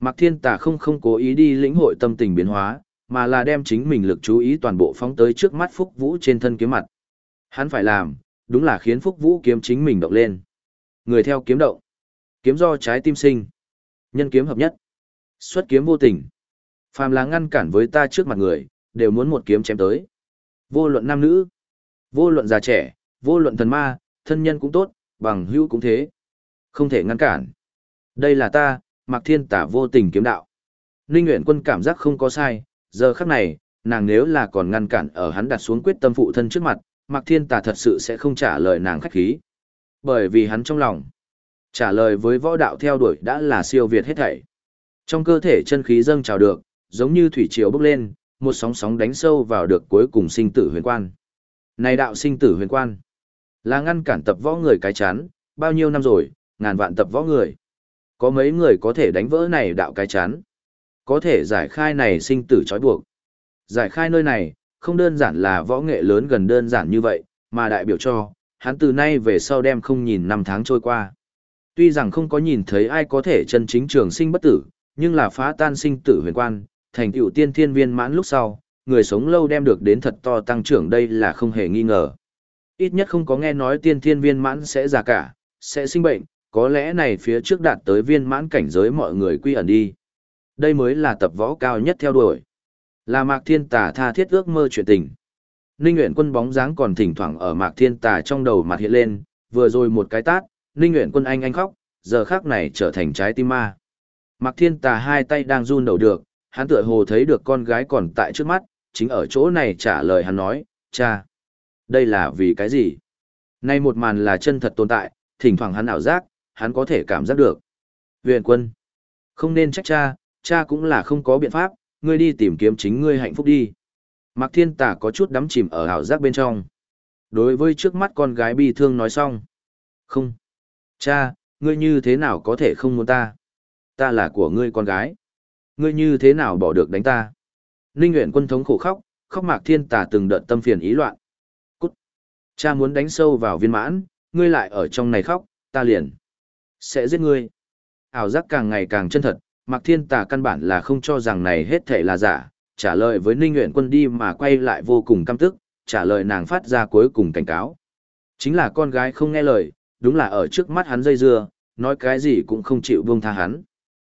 S1: Mạc Thiên Tà không không cố ý đi lĩnh hội tâm tình biến hóa, mà là đem chính mình lực chú ý toàn bộ phóng tới trước mắt Phúc Vũ trên thân kiếm mặt. Hắn phải làm, đúng là khiến Phúc Vũ kiếm chính mình động lên. Người theo kiếm động, kiếm do trái tim sinh, nhân kiếm hợp nhất, xuất kiếm vô tình. Phàm là ngăn cản với ta trước mặt người, đều muốn một kiếm chém tới. Vô luận nam nữ, vô luận già trẻ, vô luận thần ma, thân nhân cũng tốt, bằng hữu cũng thế. Không thể ngăn cản. Đây là ta, Mạc Thiên Tả vô tình kiếm đạo. Ninh Nguyễn Quân cảm giác không có sai, giờ khắc này, nàng nếu là còn ngăn cản ở hắn đặt xuống quyết tâm phụ thân trước mặt, Mạc Thiên Tả thật sự sẽ không trả lời nàng khách khí. Bởi vì hắn trong lòng, trả lời với võ đạo theo đuổi đã là siêu việt hết thảy. Trong cơ thể chân khí dâng trào được, giống như thủy triều bốc lên, một sóng sóng đánh sâu vào được cuối cùng sinh tử huyền quan. Này đạo sinh tử huyền quan, là ngăn cản tập võ người cái chán, bao nhiêu năm rồi, ngàn vạn tập võ người. Có mấy người có thể đánh vỡ này đạo cái chán, có thể giải khai này sinh tử trói buộc. Giải khai nơi này, không đơn giản là võ nghệ lớn gần đơn giản như vậy, mà đại biểu cho, hắn từ nay về sau đem không nhìn năm tháng trôi qua. Tuy rằng không có nhìn thấy ai có thể chân chính trường sinh bất tử, nhưng là phá tan sinh tử huyền quan, thành tựu tiên thiên viên mãn lúc sau, người sống lâu đem được đến thật to tăng trưởng đây là không hề nghi ngờ. Ít nhất không có nghe nói tiên thiên viên mãn sẽ già cả, sẽ sinh bệnh, có lẽ này phía trước đạt tới viên mãn cảnh giới mọi người quy ẩn đi. Đây mới là tập võ cao nhất theo đuổi. Là Mạc Thiên Tà tha thiết ước mơ chuyện tình. Ninh Nguyễn Quân bóng dáng còn thỉnh thoảng ở Mạc Thiên Tà trong đầu mặt hiện lên, vừa rồi một cái tát, Ninh Nguyễn Quân anh anh khóc, giờ khác này trở thành trái tim ma. Mạc Thiên Tà hai tay đang run đầu được, hắn tựa hồ thấy được con gái còn tại trước mắt, chính ở chỗ này trả lời hắn nói, cha, đây là vì cái gì? Nay một màn là chân thật tồn tại, thỉnh thoảng hắn ảo giác, hắn có thể cảm giác được. Huyền quân, không nên trách cha, cha cũng là không có biện pháp, ngươi đi tìm kiếm chính ngươi hạnh phúc đi. Mạc Thiên Tà có chút đắm chìm ở ảo giác bên trong. Đối với trước mắt con gái bi thương nói xong. Không. Cha, ngươi như thế nào có thể không muốn ta? Ta là của ngươi con gái. Ngươi như thế nào bỏ được đánh ta? Ninh Nguyễn quân thống khổ khóc, khóc Mạc Thiên Tà từng đợt tâm phiền ý loạn. Cút. Cha muốn đánh sâu vào viên mãn, ngươi lại ở trong này khóc, ta liền. Sẽ giết ngươi. Ảo giác càng ngày càng chân thật, Mạc Thiên Tà căn bản là không cho rằng này hết thể là giả, trả lời với Ninh Nguyễn Quân đi mà quay lại vô cùng căm tức, trả lời nàng phát ra cuối cùng cảnh cáo. Chính là con gái không nghe lời, đúng là ở trước mắt hắn dây dưa, nói cái gì cũng không chịu buông tha hắn.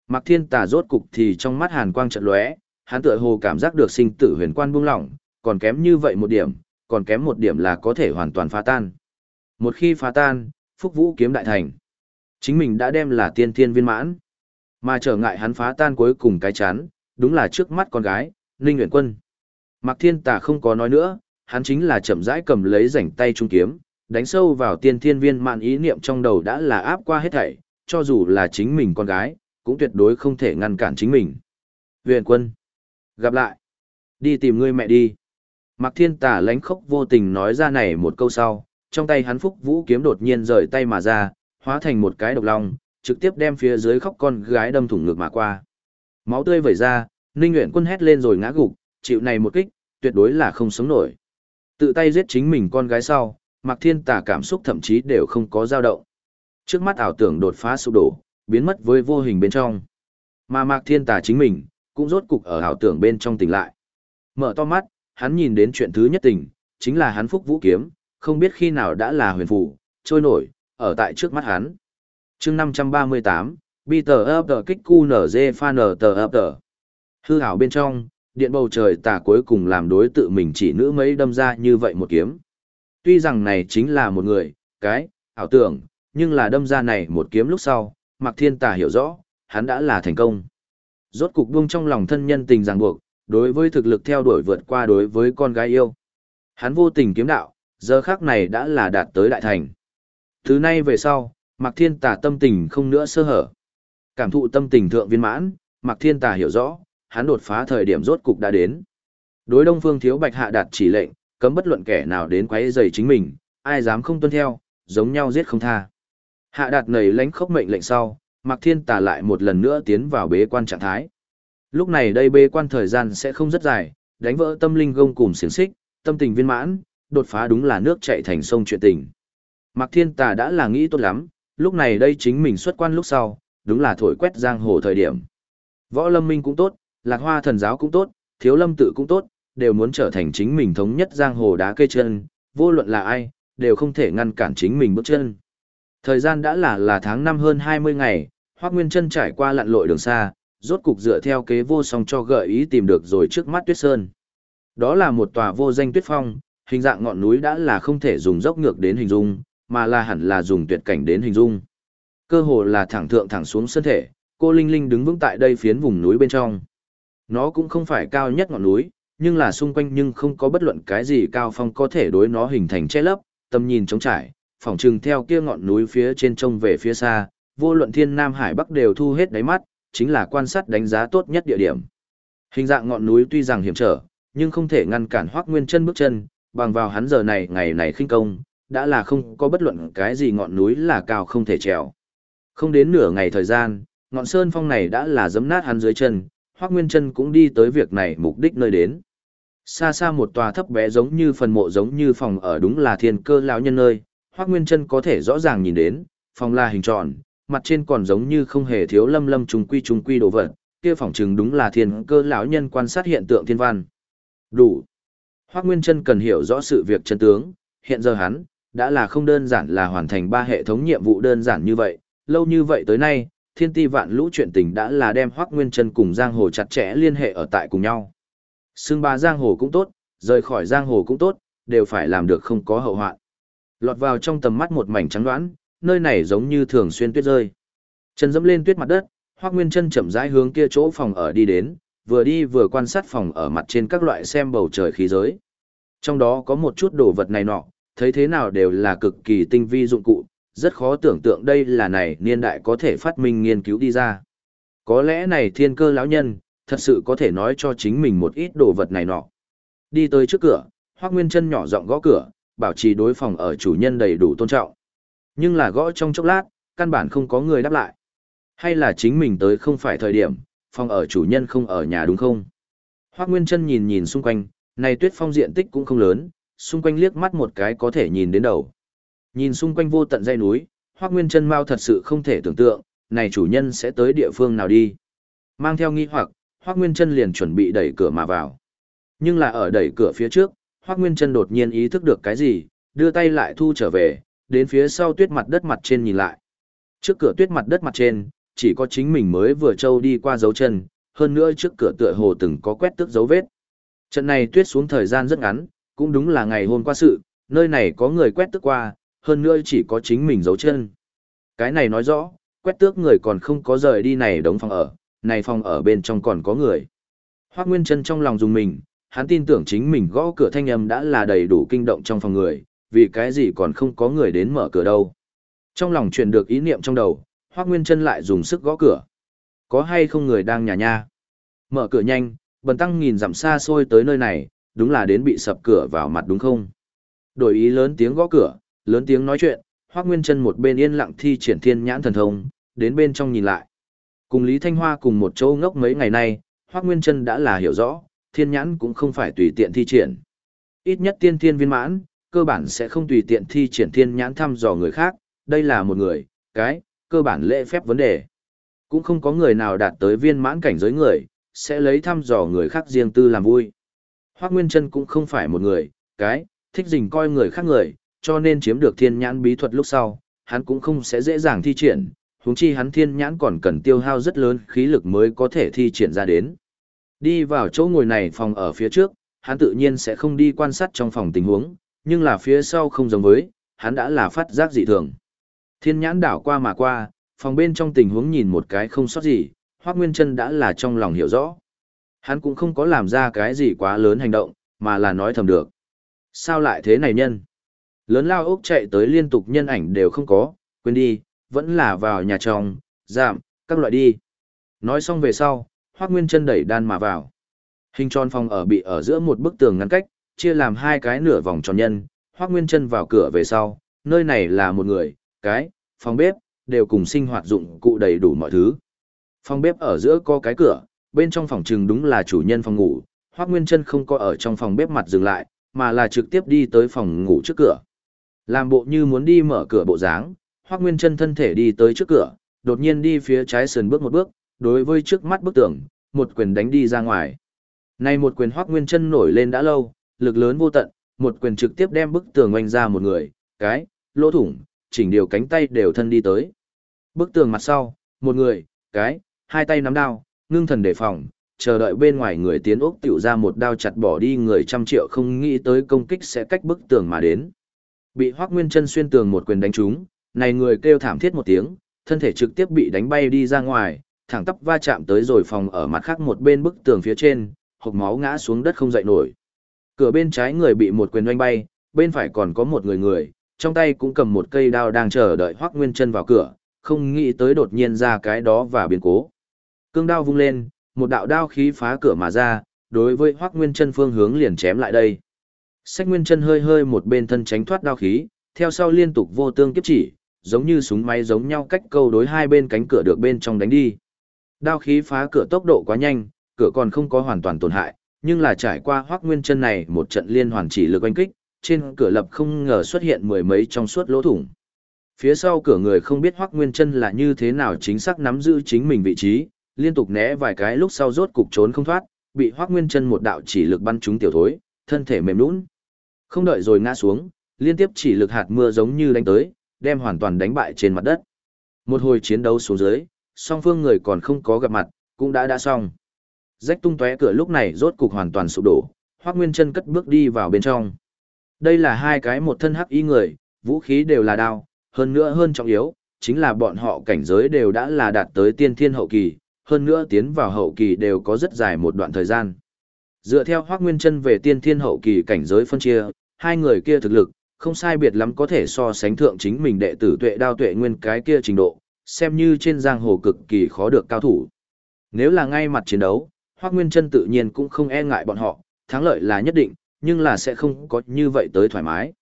S1: Mạc Thiên Tà rốt cục thì trong mắt hàn quang trận lóe, hắn tựa hồ cảm giác được sinh tử huyền quan buông lỏng, còn kém như vậy một điểm, còn kém một điểm là có thể hoàn toàn phá tan. Một khi phá tan, Phúc Vũ kiếm đại thành. Chính mình đã đem là tiên thiên viên mãn. Mà trở ngại hắn phá tan cuối cùng cái chán, đúng là trước mắt con gái, Ninh Nguyễn Quân. Mạc Thiên Tà không có nói nữa, hắn chính là chậm rãi cầm lấy rảnh tay trung kiếm, đánh sâu vào tiên thiên viên mạn ý niệm trong đầu đã là áp qua hết thảy, cho dù là chính mình con gái, cũng tuyệt đối không thể ngăn cản chính mình. Huyền quân. Gặp lại. Đi tìm ngươi mẹ đi. Mạc Thiên Tà lánh khốc vô tình nói ra này một câu sau, trong tay hắn phúc vũ kiếm đột nhiên rời tay mà ra, hóa thành một cái độc long, trực tiếp đem phía dưới khóc con gái đâm thủng ngực mà qua. Máu tươi vẩy ra, Ninh Uyển Quân hét lên rồi ngã gục, chịu này một kích, tuyệt đối là không sống nổi. Tự tay giết chính mình con gái sau, Mạc Thiên Tà cảm xúc thậm chí đều không có dao động. Trước mắt ảo tưởng đột phá sụp đổ, biến mất với vô hình bên trong. Mà Mạc Thiên Tà chính mình, cũng rốt cục ở ảo tưởng bên trong tỉnh lại. Mở to mắt, hắn nhìn đến chuyện thứ nhất tỉnh, chính là hắn phúc vũ kiếm, không biết khi nào đã là huyền phù, trôi nổi, ở tại trước mắt hắn. chương 538, Peter ấp tờ kích cu nở dê pha nở tờ ấp tờ. Hư hảo bên trong, điện bầu trời tà cuối cùng làm đối tự mình chỉ nữ mấy đâm ra như vậy một kiếm. Tuy rằng này chính là một người, cái, ảo tưởng, nhưng là đâm ra này một kiếm lúc sau, Mạc Thiên Tà hiểu rõ, hắn đã là thành công. Rốt cục buông trong lòng thân nhân tình ràng buộc, đối với thực lực theo đuổi vượt qua đối với con gái yêu. Hắn vô tình kiếm đạo, giờ khác này đã là đạt tới đại thành. Thứ nay về sau, Mạc Thiên Tà tâm tình không nữa sơ hở. Cảm thụ tâm tình thượng viên mãn, Mạc Thiên Tà hiểu rõ, hắn đột phá thời điểm rốt cục đã đến. Đối Đông Phương Thiếu Bạch hạ đạt chỉ lệnh, cấm bất luận kẻ nào đến quấy rầy chính mình, ai dám không tuân theo, giống nhau giết không tha. Hạ đạt nầy lãnh khốc mệnh lệnh sau, Mạc Thiên Tà lại một lần nữa tiến vào bế quan trạng thái. Lúc này đây bế quan thời gian sẽ không rất dài, đánh vỡ tâm linh gông cùng xiềng xích, tâm tình viên mãn, đột phá đúng là nước chảy thành sông chuyện tình. Mạc Thiên Tà đã là nghĩ tốt lắm, lúc này đây chính mình xuất quan lúc sau, đúng là thổi quét giang hồ thời điểm. Võ Lâm Minh cũng tốt, Lạc Hoa Thần Giáo cũng tốt, Thiếu Lâm Tự cũng tốt, đều muốn trở thành chính mình thống nhất giang hồ đá cây chân, vô luận là ai, đều không thể ngăn cản chính mình bước chân. Thời gian đã là là tháng năm hơn 20 ngày, Hoác Nguyên Trân trải qua lặn lội đường xa, rốt cục dựa theo kế vô song cho gợi ý tìm được rồi trước mắt Tuyết Sơn. Đó là một tòa vô danh tuyết phong, hình dạng ngọn núi đã là không thể dùng dốc ngược đến hình dung, mà là hẳn là dùng tuyệt cảnh đến hình dung. Cơ hồ là thẳng thượng thẳng xuống sân thể, cô Linh Linh đứng vững tại đây phiến vùng núi bên trong. Nó cũng không phải cao nhất ngọn núi, nhưng là xung quanh nhưng không có bất luận cái gì cao phong có thể đối nó hình thành che lấp, tầm nhìn trống trải, phỏng trừng theo kia ngọn núi phía trên trông về phía xa, vô luận thiên nam hải bắc đều thu hết đáy mắt, chính là quan sát đánh giá tốt nhất địa điểm. Hình dạng ngọn núi tuy rằng hiểm trở, nhưng không thể ngăn cản Hoắc Nguyên Chân bước chân, bằng vào hắn giờ này ngày này khinh công, đã là không có bất luận cái gì ngọn núi là cao không thể trèo. Không đến nửa ngày thời gian, ngọn sơn phong này đã là giẫm nát hắn dưới chân, Hoắc Nguyên Chân cũng đi tới việc này mục đích nơi đến. Xa xa một tòa thấp bé giống như phần mộ giống như phòng ở đúng là thiên cơ lão nhân nơi, Hoắc Nguyên Chân có thể rõ ràng nhìn đến, phòng là hình tròn, mặt trên còn giống như không hề thiếu lâm lâm trùng quy trùng quy đồ vật, kia phòng trừng đúng là thiên cơ lão nhân quan sát hiện tượng thiên văn. Đủ. Hoắc Nguyên Chân cần hiểu rõ sự việc chân tướng, hiện giờ hắn đã là không đơn giản là hoàn thành ba hệ thống nhiệm vụ đơn giản như vậy, lâu như vậy tới nay, thiên ti vạn lũ chuyện tình đã là đem Hoắc Nguyên Chân cùng Giang Hồ chặt chẽ liên hệ ở tại cùng nhau. Xương ba Giang Hồ cũng tốt, rời khỏi Giang Hồ cũng tốt, đều phải làm được không có hậu hoạn. Lọt vào trong tầm mắt một mảnh trắng đoán, nơi này giống như thường xuyên tuyết rơi. Chân dẫm lên tuyết mặt đất, Hoắc Nguyên Chân chậm rãi hướng kia chỗ phòng ở đi đến, vừa đi vừa quan sát phòng ở mặt trên các loại xem bầu trời khí giới. Trong đó có một chút đồ vật này nọ, thấy thế nào đều là cực kỳ tinh vi dụng cụ, rất khó tưởng tượng đây là này niên đại có thể phát minh nghiên cứu đi ra. Có lẽ này thiên cơ lão nhân, thật sự có thể nói cho chính mình một ít đồ vật này nọ. Đi tới trước cửa, Hoác Nguyên Chân nhỏ giọng gõ cửa, bảo trì đối phòng ở chủ nhân đầy đủ tôn trọng. Nhưng là gõ trong chốc lát, căn bản không có người đáp lại. Hay là chính mình tới không phải thời điểm, phòng ở chủ nhân không ở nhà đúng không? Hoác Nguyên chân nhìn nhìn xung quanh, này tuyết phong diện tích cũng không lớn, xung quanh liếc mắt một cái có thể nhìn đến đầu. Nhìn xung quanh vô tận dãy núi, Hoắc Nguyên Trân Mao thật sự không thể tưởng tượng, này chủ nhân sẽ tới địa phương nào đi. Mang theo nghi hoặc, Hoắc Nguyên Trân liền chuẩn bị đẩy cửa mà vào. Nhưng là ở đẩy cửa phía trước, Hoắc Nguyên Trân đột nhiên ý thức được cái gì, đưa tay lại thu trở về, đến phía sau tuyết mặt đất mặt trên nhìn lại. Trước cửa tuyết mặt đất mặt trên, chỉ có chính mình mới vừa trâu đi qua dấu chân, hơn nữa trước cửa tựa hồ từng có quét tước dấu vết. Trận này tuyết xuống thời gian rất ngắn, cũng đúng là ngày hôm qua sự, nơi này có người quét tước qua, hơn nữa chỉ có chính mình giấu chân. Cái này nói rõ, quét tước người còn không có rời đi này đống phòng ở, này phòng ở bên trong còn có người. Hoác Nguyên Trân trong lòng dùng mình, hắn tin tưởng chính mình gõ cửa thanh âm đã là đầy đủ kinh động trong phòng người, vì cái gì còn không có người đến mở cửa đâu. Trong lòng truyền được ý niệm trong đầu, Hoác Nguyên Trân lại dùng sức gõ cửa. Có hay không người đang nhà nha? Mở cửa nhanh, bần tăng nhìn dặm xa xôi tới nơi này, đúng là đến bị sập cửa vào mặt đúng không? Đổi ý lớn tiếng gõ cửa, lớn tiếng nói chuyện, Hoắc Nguyên Chân một bên yên lặng thi triển thiên nhãn thần thông, đến bên trong nhìn lại. Cùng Lý Thanh Hoa cùng một chỗ ngốc mấy ngày nay, Hoắc Nguyên Chân đã là hiểu rõ, thiên nhãn cũng không phải tùy tiện thi triển. Ít nhất tiên thiên viên mãn, cơ bản sẽ không tùy tiện thi triển thiên nhãn thăm dò người khác, đây là một người, cái, cơ bản lễ phép vấn đề. Cũng không có người nào đạt tới viên mãn cảnh giới người, sẽ lấy thăm dò người khác riêng tư làm vui. Hoác Nguyên Trân cũng không phải một người, cái, thích dình coi người khác người, cho nên chiếm được thiên nhãn bí thuật lúc sau, hắn cũng không sẽ dễ dàng thi triển, huống chi hắn thiên nhãn còn cần tiêu hao rất lớn khí lực mới có thể thi triển ra đến. Đi vào chỗ ngồi này phòng ở phía trước, hắn tự nhiên sẽ không đi quan sát trong phòng tình huống, nhưng là phía sau không giống với, hắn đã là phát giác dị thường. Thiên nhãn đảo qua mà qua, phòng bên trong tình huống nhìn một cái không sót gì, Hoác Nguyên Trân đã là trong lòng hiểu rõ. Hắn cũng không có làm ra cái gì quá lớn hành động, mà là nói thầm được. Sao lại thế này nhân? Lớn lao ốc chạy tới liên tục nhân ảnh đều không có, quên đi, vẫn là vào nhà trong, giảm, các loại đi. Nói xong về sau, Hoác Nguyên chân đẩy đan mà vào. Hình tròn phòng ở bị ở giữa một bức tường ngăn cách, chia làm hai cái nửa vòng tròn nhân, Hoác Nguyên chân vào cửa về sau, nơi này là một người, cái, phòng bếp, đều cùng sinh hoạt dụng cụ đầy đủ mọi thứ. Phòng bếp ở giữa có cái cửa, bên trong phòng trừng đúng là chủ nhân phòng ngủ, Hoắc Nguyên Trân không có ở trong phòng bếp mặt dừng lại, mà là trực tiếp đi tới phòng ngủ trước cửa. Làm bộ như muốn đi mở cửa bộ dáng, Hoắc Nguyên Trân thân thể đi tới trước cửa, đột nhiên đi phía trái sườn bước một bước, đối với trước mắt bức tường, một quyền đánh đi ra ngoài. Nay một quyền Hoắc Nguyên Trân nổi lên đã lâu, lực lớn vô tận, một quyền trực tiếp đem bức tường oanh ra một người, cái, lỗ thủng, chỉnh điều cánh tay đều thân đi tới. Bức tường mặt sau, một người, cái, hai tay nắm đao, ngưng thần đề phòng, chờ đợi bên ngoài người tiến ốc tiểu ra một đao chặt bỏ đi người trăm triệu không nghĩ tới công kích sẽ cách bức tường mà đến. Bị Hoắc Nguyên Chân xuyên tường một quyền đánh trúng, này người kêu thảm thiết một tiếng, thân thể trực tiếp bị đánh bay đi ra ngoài, thẳng tắp va chạm tới rồi phòng ở mặt khác một bên bức tường phía trên, hộc máu ngã xuống đất không dậy nổi. Cửa bên trái người bị một quyền đánh bay, bên phải còn có một người người, trong tay cũng cầm một cây đao đang chờ đợi Hoắc Nguyên Chân vào cửa, không nghĩ tới đột nhiên ra cái đó và biến cố. Cương đao vung lên, một đạo đao khí phá cửa mà ra, đối với Hoắc Nguyên Chân phương hướng liền chém lại đây. Sách Nguyên Chân hơi hơi một bên thân tránh thoát đao khí, theo sau liên tục vô tương kiếp chỉ, giống như súng máy giống nhau cách câu đối hai bên cánh cửa được bên trong đánh đi. Đao khí phá cửa tốc độ quá nhanh, cửa còn không có hoàn toàn tổn hại, nhưng là trải qua Hoắc Nguyên Chân này một trận liên hoàn chỉ lực oanh kích, trên cửa lập không ngờ xuất hiện mười mấy trong suốt lỗ thủng. Phía sau cửa người không biết Hoắc Nguyên Chân là như thế nào chính xác nắm giữ chính mình vị trí, liên tục né vài cái lúc sau rốt cục trốn không thoát, bị Hoắc Nguyên Chân một đạo chỉ lực bắn trúng tiểu thối, thân thể mềm nhũn. Không đợi rồi ngã xuống, liên tiếp chỉ lực hạt mưa giống như đánh tới, đem hoàn toàn đánh bại trên mặt đất. Một hồi chiến đấu xuống dưới, song phương người còn không có gặp mặt, cũng đã đã xong. Rách tung tóe cửa lúc này rốt cục hoàn toàn sụp đổ, Hoắc Nguyên Chân cất bước đi vào bên trong. Đây là hai cái một thân hắc y người, vũ khí đều là đao, hơn nữa hơn trọng yếu, chính là bọn họ cảnh giới đều đã là đạt tới tiên thiên hậu kỳ, hơn nữa tiến vào hậu kỳ đều có rất dài một đoạn thời gian. Dựa theo Hoắc Nguyên Chân về tiên thiên hậu kỳ cảnh giới phân chia, hai người kia thực lực không sai biệt lắm có thể so sánh thượng chính mình đệ tử Tuệ Đao Tuệ Nguyên cái kia trình độ, xem như trên giang hồ cực kỳ khó được cao thủ. Nếu là ngay mặt chiến đấu, Hoắc Nguyên Chân tự nhiên cũng không e ngại bọn họ, thắng lợi là nhất định, nhưng là sẽ không có như vậy tới thoải mái.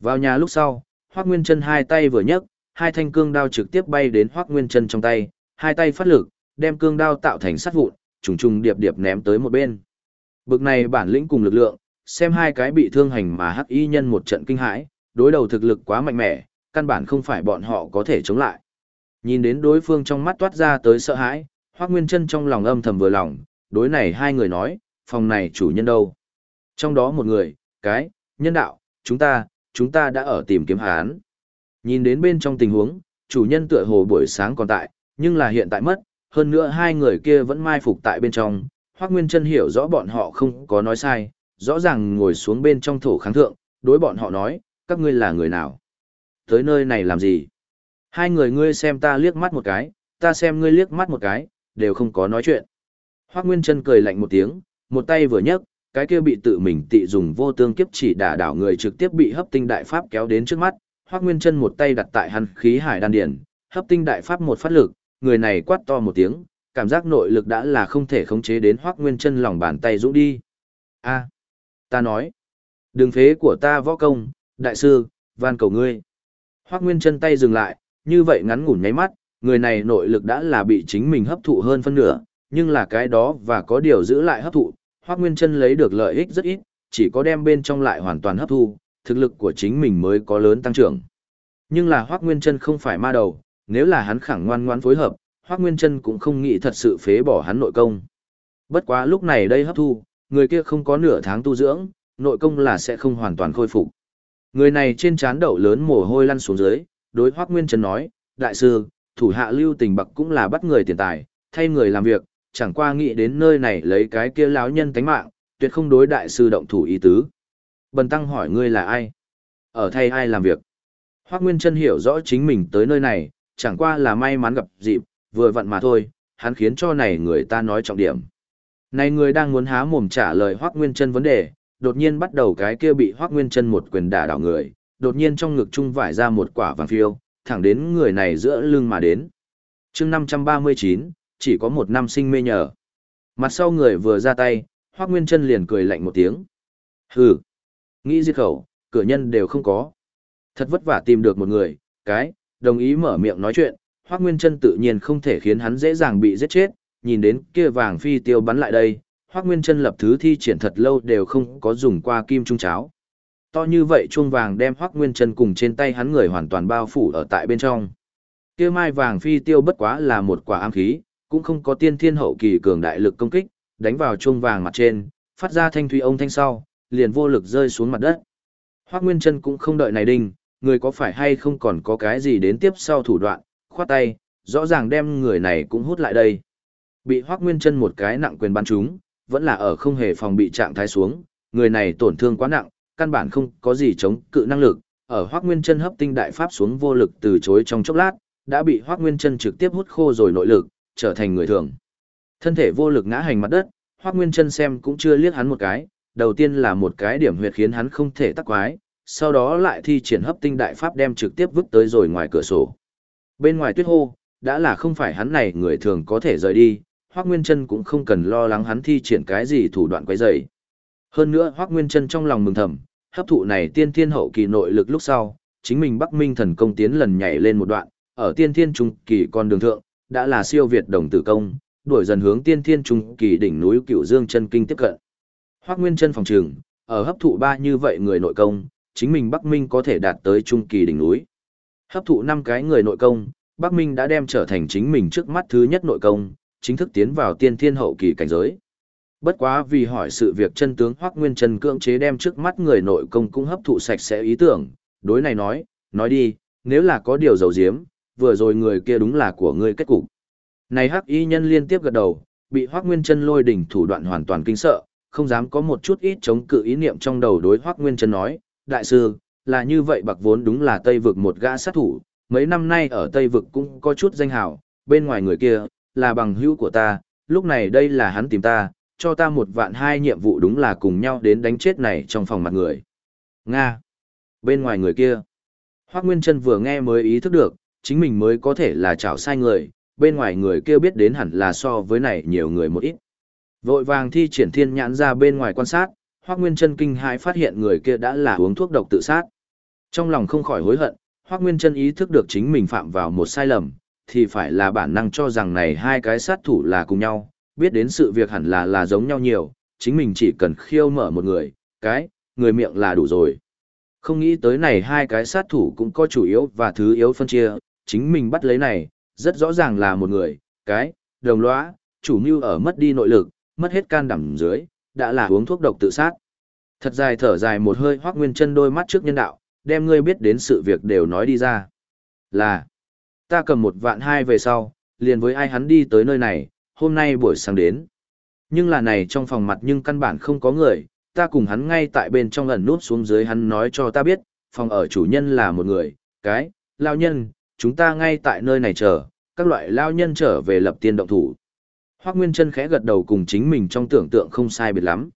S1: Vào nhà lúc sau, Hoắc Nguyên Chân hai tay vừa nhấc, hai thanh cương đao trực tiếp bay đến Hoắc Nguyên Chân trong tay, hai tay phát lực, đem cương đao tạo thành sắt vụn, trùng trùng điệp điệp ném tới một bên. Bực này bản lĩnh cùng lực lượng, xem hai cái bị thương hành mà hắc y nhân một trận kinh hãi, đối đầu thực lực quá mạnh mẽ, căn bản không phải bọn họ có thể chống lại. Nhìn đến đối phương trong mắt toát ra tới sợ hãi, Hoắc Nguyên Chân trong lòng âm thầm vừa lòng, đối này hai người nói, phòng này chủ nhân đâu? Trong đó một người, cái, nhân đạo, chúng ta, chúng ta đã ở tìm kiếm hắn. Nhìn đến bên trong tình huống, chủ nhân tựa hồ buổi sáng còn tại, nhưng là hiện tại mất, hơn nữa hai người kia vẫn mai phục tại bên trong. Hoác Nguyên chân hiểu rõ bọn họ không có nói sai, rõ ràng ngồi xuống bên trong thổ kháng thượng, đối bọn họ nói, các ngươi là người nào? Tới nơi này làm gì? Hai người ngươi xem ta liếc mắt một cái, ta xem ngươi liếc mắt một cái, đều không có nói chuyện. Hoác Nguyên chân cười lạnh một tiếng, một tay vừa nhấc, cái kia bị tự mình tị dùng vô tương kiếp chỉ đả đảo người trực tiếp bị hấp tinh đại pháp kéo đến trước mắt, Hoắc Nguyên Chân một tay đặt tại hắn khí hải đan điền, hấp tinh đại pháp một phát lực, người này quát to một tiếng, cảm giác nội lực đã là không thể khống chế đến Hoắc Nguyên Chân lòng bàn tay dũng đi. A, ta nói, đường phế của ta võ công, đại sư, van cầu ngươi. Hoắc Nguyên Chân tay dừng lại, như vậy ngắn ngủn nháy mắt, người này nội lực đã là bị chính mình hấp thụ hơn phân nửa, nhưng là cái đó và có điều giữ lại hấp thụ, Hoắc Nguyên Chân lấy được lợi ích rất ít, chỉ có đem bên trong lại hoàn toàn hấp thu, thực lực của chính mình mới có lớn tăng trưởng. Nhưng là Hoắc Nguyên Chân không phải ma đầu, nếu là hắn khẳng ngoan ngoãn phối hợp, Hoắc Nguyên Chân cũng không nghĩ thật sự phế bỏ hắn nội công. Bất quá lúc này đây hấp thu, người kia không có nửa tháng tu dưỡng, nội công là sẽ không hoàn toàn khôi phục. Người này trên trán đậu lớn mồ hôi lăn xuống dưới, đối Hoắc Nguyên Chân nói, đại sư, thủ hạ lưu tình bậc cũng là bắt người tiền tài, thay người làm việc, chẳng qua nghĩ đến nơi này lấy cái kia lão nhân tánh mạng, tuyệt không đối đại sư động thủ ý tứ. Bần tăng hỏi ngươi là ai? Ở thay ai làm việc? Hoắc Nguyên Trân hiểu rõ chính mình tới nơi này, chẳng qua là may mắn gặp dịp, vừa vặn mà thôi, hắn khiến cho này người ta nói trọng điểm. Này người đang muốn há mồm trả lời Hoác Nguyên Trân vấn đề, đột nhiên bắt đầu cái kia bị Hoác Nguyên Trân một quyền đả đảo người, đột nhiên trong ngực trung vải ra một quả vàng phiêu, thẳng đến người này giữa lưng mà đến. chương 539, chỉ có một năm sinh mê nhờ. Mặt sau người vừa ra tay, Hoác Nguyên Trân liền cười lạnh một tiếng. Hừ, nghĩ diệt khẩu, cửa nhân đều không có. Thật vất vả tìm được một người, cái, đồng ý mở miệng nói chuyện, Hoắc Nguyên Trân tự nhiên không thể khiến hắn dễ dàng bị giết chết, nhìn đến kia vàng phi tiêu bắn lại đây, Hoắc Nguyên Trân lập thứ thi triển thật lâu đều không có dùng qua kim trung cháo. To như vậy chuông vàng đem Hoắc Nguyên Trân cùng trên tay hắn người hoàn toàn bao phủ ở tại bên trong. Kia mai vàng phi tiêu bất quá là một quả ám khí, cũng không có tiên thiên hậu kỳ cường đại lực công kích, đánh vào chuông vàng mặt trên, phát ra thanh thủy ông thanh sau, liền vô lực rơi xuống mặt đất. Hoắc Nguyên Trân cũng không đợi này đinh, người có phải hay không còn có cái gì đến tiếp sau thủ đoạn, khoát tay, rõ ràng đem người này cũng hút lại đây. Bị Hoác Nguyên Trân một cái nặng quyền bắn trúng, vẫn là ở không hề phòng bị trạng thái xuống, người này tổn thương quá nặng, căn bản không có gì chống cự năng lực, ở Hoác Nguyên Trân hấp tinh đại pháp xuống vô lực từ chối trong chốc lát, đã bị Hoác Nguyên Trân trực tiếp hút khô rồi nội lực, trở thành người thường. Thân thể vô lực ngã hành mặt đất, Hoắc Nguyên Chân xem cũng chưa liếc hắn một cái, đầu tiên là một cái điểm huyệt khiến hắn không thể tắc quái, sau đó lại thi triển hấp tinh đại pháp đem trực tiếp vứt tới rồi ngoài cửa sổ. Bên ngoài tuyết hô, đã là không phải hắn này người thường có thể rời đi, Hoắc Nguyên Chân cũng không cần lo lắng hắn thi triển cái gì thủ đoạn quấy rầy. Hơn nữa Hoắc Nguyên Chân trong lòng mừng thầm, hấp thụ này tiên thiên hậu kỳ nội lực lúc sau, chính mình Bắc Minh thần công tiến lần nhảy lên một đoạn, ở tiên thiên trung kỳ con đường thượng, đã là siêu việt đồng tử công, đuổi dần hướng tiên thiên trung kỳ đỉnh núi cửu Dương chân kinh tiếp cận. Hoắc Nguyên chân phòng trường, ở hấp thụ ba như vậy người nội công, chính mình Bắc Minh có thể đạt tới trung kỳ đỉnh núi. Hấp thụ năm cái người nội công, Bắc Minh đã đem trở thành chính mình trước mắt thứ nhất nội công, chính thức tiến vào tiên thiên hậu kỳ cảnh giới. Bất quá vì hỏi sự việc chân tướng Hoắc Nguyên Trần cưỡng chế đem trước mắt người nội công cũng hấp thụ sạch sẽ ý tưởng, đối này nói, nói đi, nếu là có điều dầu diếm, vừa rồi người kia đúng là của ngươi kết cục. Này hắc y nhân liên tiếp gật đầu, bị Hoắc Nguyên Trần lôi đỉnh thủ đoạn hoàn toàn kinh sợ, không dám có một chút ít chống cự ý niệm trong đầu đối Hoắc Nguyên Trần nói, đại sư, là như vậy bạc vốn đúng là Tây vực một gã sát thủ, mấy năm nay ở Tây vực cũng có chút danh hào, bên ngoài người kia, là bằng hữu của ta, lúc này đây là hắn tìm ta, cho ta một vạn hai nhiệm vụ đúng là cùng nhau đến đánh chết này trong phòng mặt người. Nga. Bên ngoài người kia. Hoắc Nguyên Chân vừa nghe mới ý thức được, chính mình mới có thể là chảo sai người, bên ngoài người kia biết đến hẳn là so với này nhiều người một ít. Vội vàng thi triển thiên nhãn ra bên ngoài quan sát, Hoắc Nguyên Chân kinh hãi phát hiện người kia đã là uống thuốc độc tự sát. Trong lòng không khỏi hối hận, Hoắc Nguyên Chân ý thức được chính mình phạm vào một sai lầm, thì phải là bản năng cho rằng này hai cái sát thủ là cùng nhau, biết đến sự việc hẳn là là giống nhau nhiều, chính mình chỉ cần khiêu mở một người, cái, người miệng là đủ rồi. Không nghĩ tới này hai cái sát thủ cũng có chủ yếu và thứ yếu phân chia, chính mình bắt lấy này, rất rõ ràng là một người, cái, đồng lõa, chủ mưu ở mất đi nội lực, mất hết can đảm dưới, đã là uống thuốc độc tự sát. Thật dài thở dài một hơi hoác nguyên chân đôi mắt trước nhân đạo, đem ngươi biết đến sự việc đều nói đi ra. Là, ta cầm một vạn hai về sau, liền với ai hắn đi tới nơi này, hôm nay buổi sáng đến. Nhưng là này trong phòng mặt nhưng căn bản không có người, ta cùng hắn ngay tại bên trong ẩn nút xuống dưới hắn nói cho ta biết, phòng ở chủ nhân là một người, cái, lao nhân, chúng ta ngay tại nơi này chờ, các loại lao nhân trở về lập tiên động thủ. Hoác Nguyên Trân khẽ gật đầu cùng chính mình trong tưởng tượng không sai biệt lắm.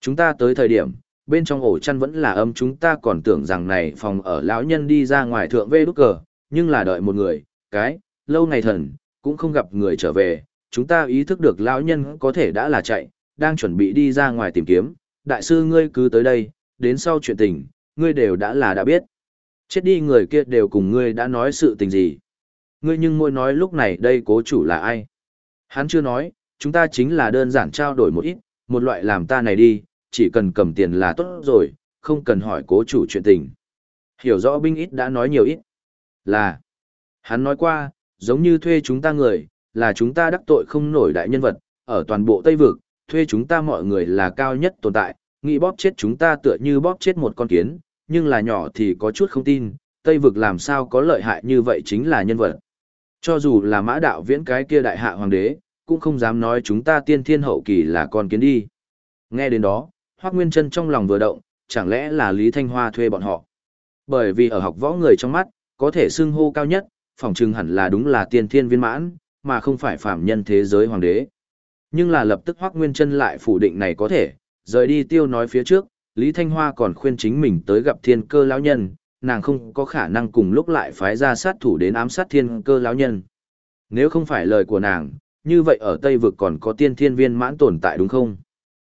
S1: Chúng ta tới thời điểm, bên trong ổ chăn vẫn là âm chúng ta còn tưởng rằng này phòng ở lão nhân đi ra ngoài thượng vê đúc cờ, nhưng là đợi một người, cái, lâu ngày thần, cũng không gặp người trở về, chúng ta ý thức được lão nhân có thể đã là chạy, đang chuẩn bị đi ra ngoài tìm kiếm, đại sư ngươi cứ tới đây, đến sau chuyện tình, ngươi đều đã là đã biết. Chết đi người kia đều cùng ngươi đã nói sự tình gì. Ngươi nhưng môi nói lúc này đây cố chủ là ai. Hắn chưa nói, chúng ta chính là đơn giản trao đổi một ít, một loại làm ta này đi, chỉ cần cầm tiền là tốt rồi, không cần hỏi cố chủ chuyện tình. Hiểu rõ binh ít đã nói nhiều ít. Là, hắn nói qua, giống như thuê chúng ta người, là chúng ta đắc tội không nổi đại nhân vật, ở toàn bộ Tây Vực, thuê chúng ta mọi người là cao nhất tồn tại, nghĩ bóp chết chúng ta tựa như bóp chết một con kiến, nhưng là nhỏ thì có chút không tin, Tây Vực làm sao có lợi hại như vậy chính là nhân vật. Cho dù là mã đạo viễn cái kia đại hạ hoàng đế, cũng không dám nói chúng ta tiên thiên hậu kỳ là con kiến đi. Nghe đến đó, Hoác Nguyên Trân trong lòng vừa động, chẳng lẽ là Lý Thanh Hoa thuê bọn họ. Bởi vì ở học võ người trong mắt, có thể xưng hô cao nhất, phỏng chừng hẳn là đúng là tiên thiên viên mãn, mà không phải phạm nhân thế giới hoàng đế. Nhưng là lập tức Hoác Nguyên Trân lại phủ định này có thể, rời đi tiêu nói phía trước, Lý Thanh Hoa còn khuyên chính mình tới gặp thiên cơ lão nhân, nàng không có khả năng cùng lúc lại phái ra sát thủ đến ám sát thiên cơ lão nhân. Nếu không phải lời của nàng, như vậy ở Tây Vực còn có tiên thiên viên mãn tồn tại đúng không?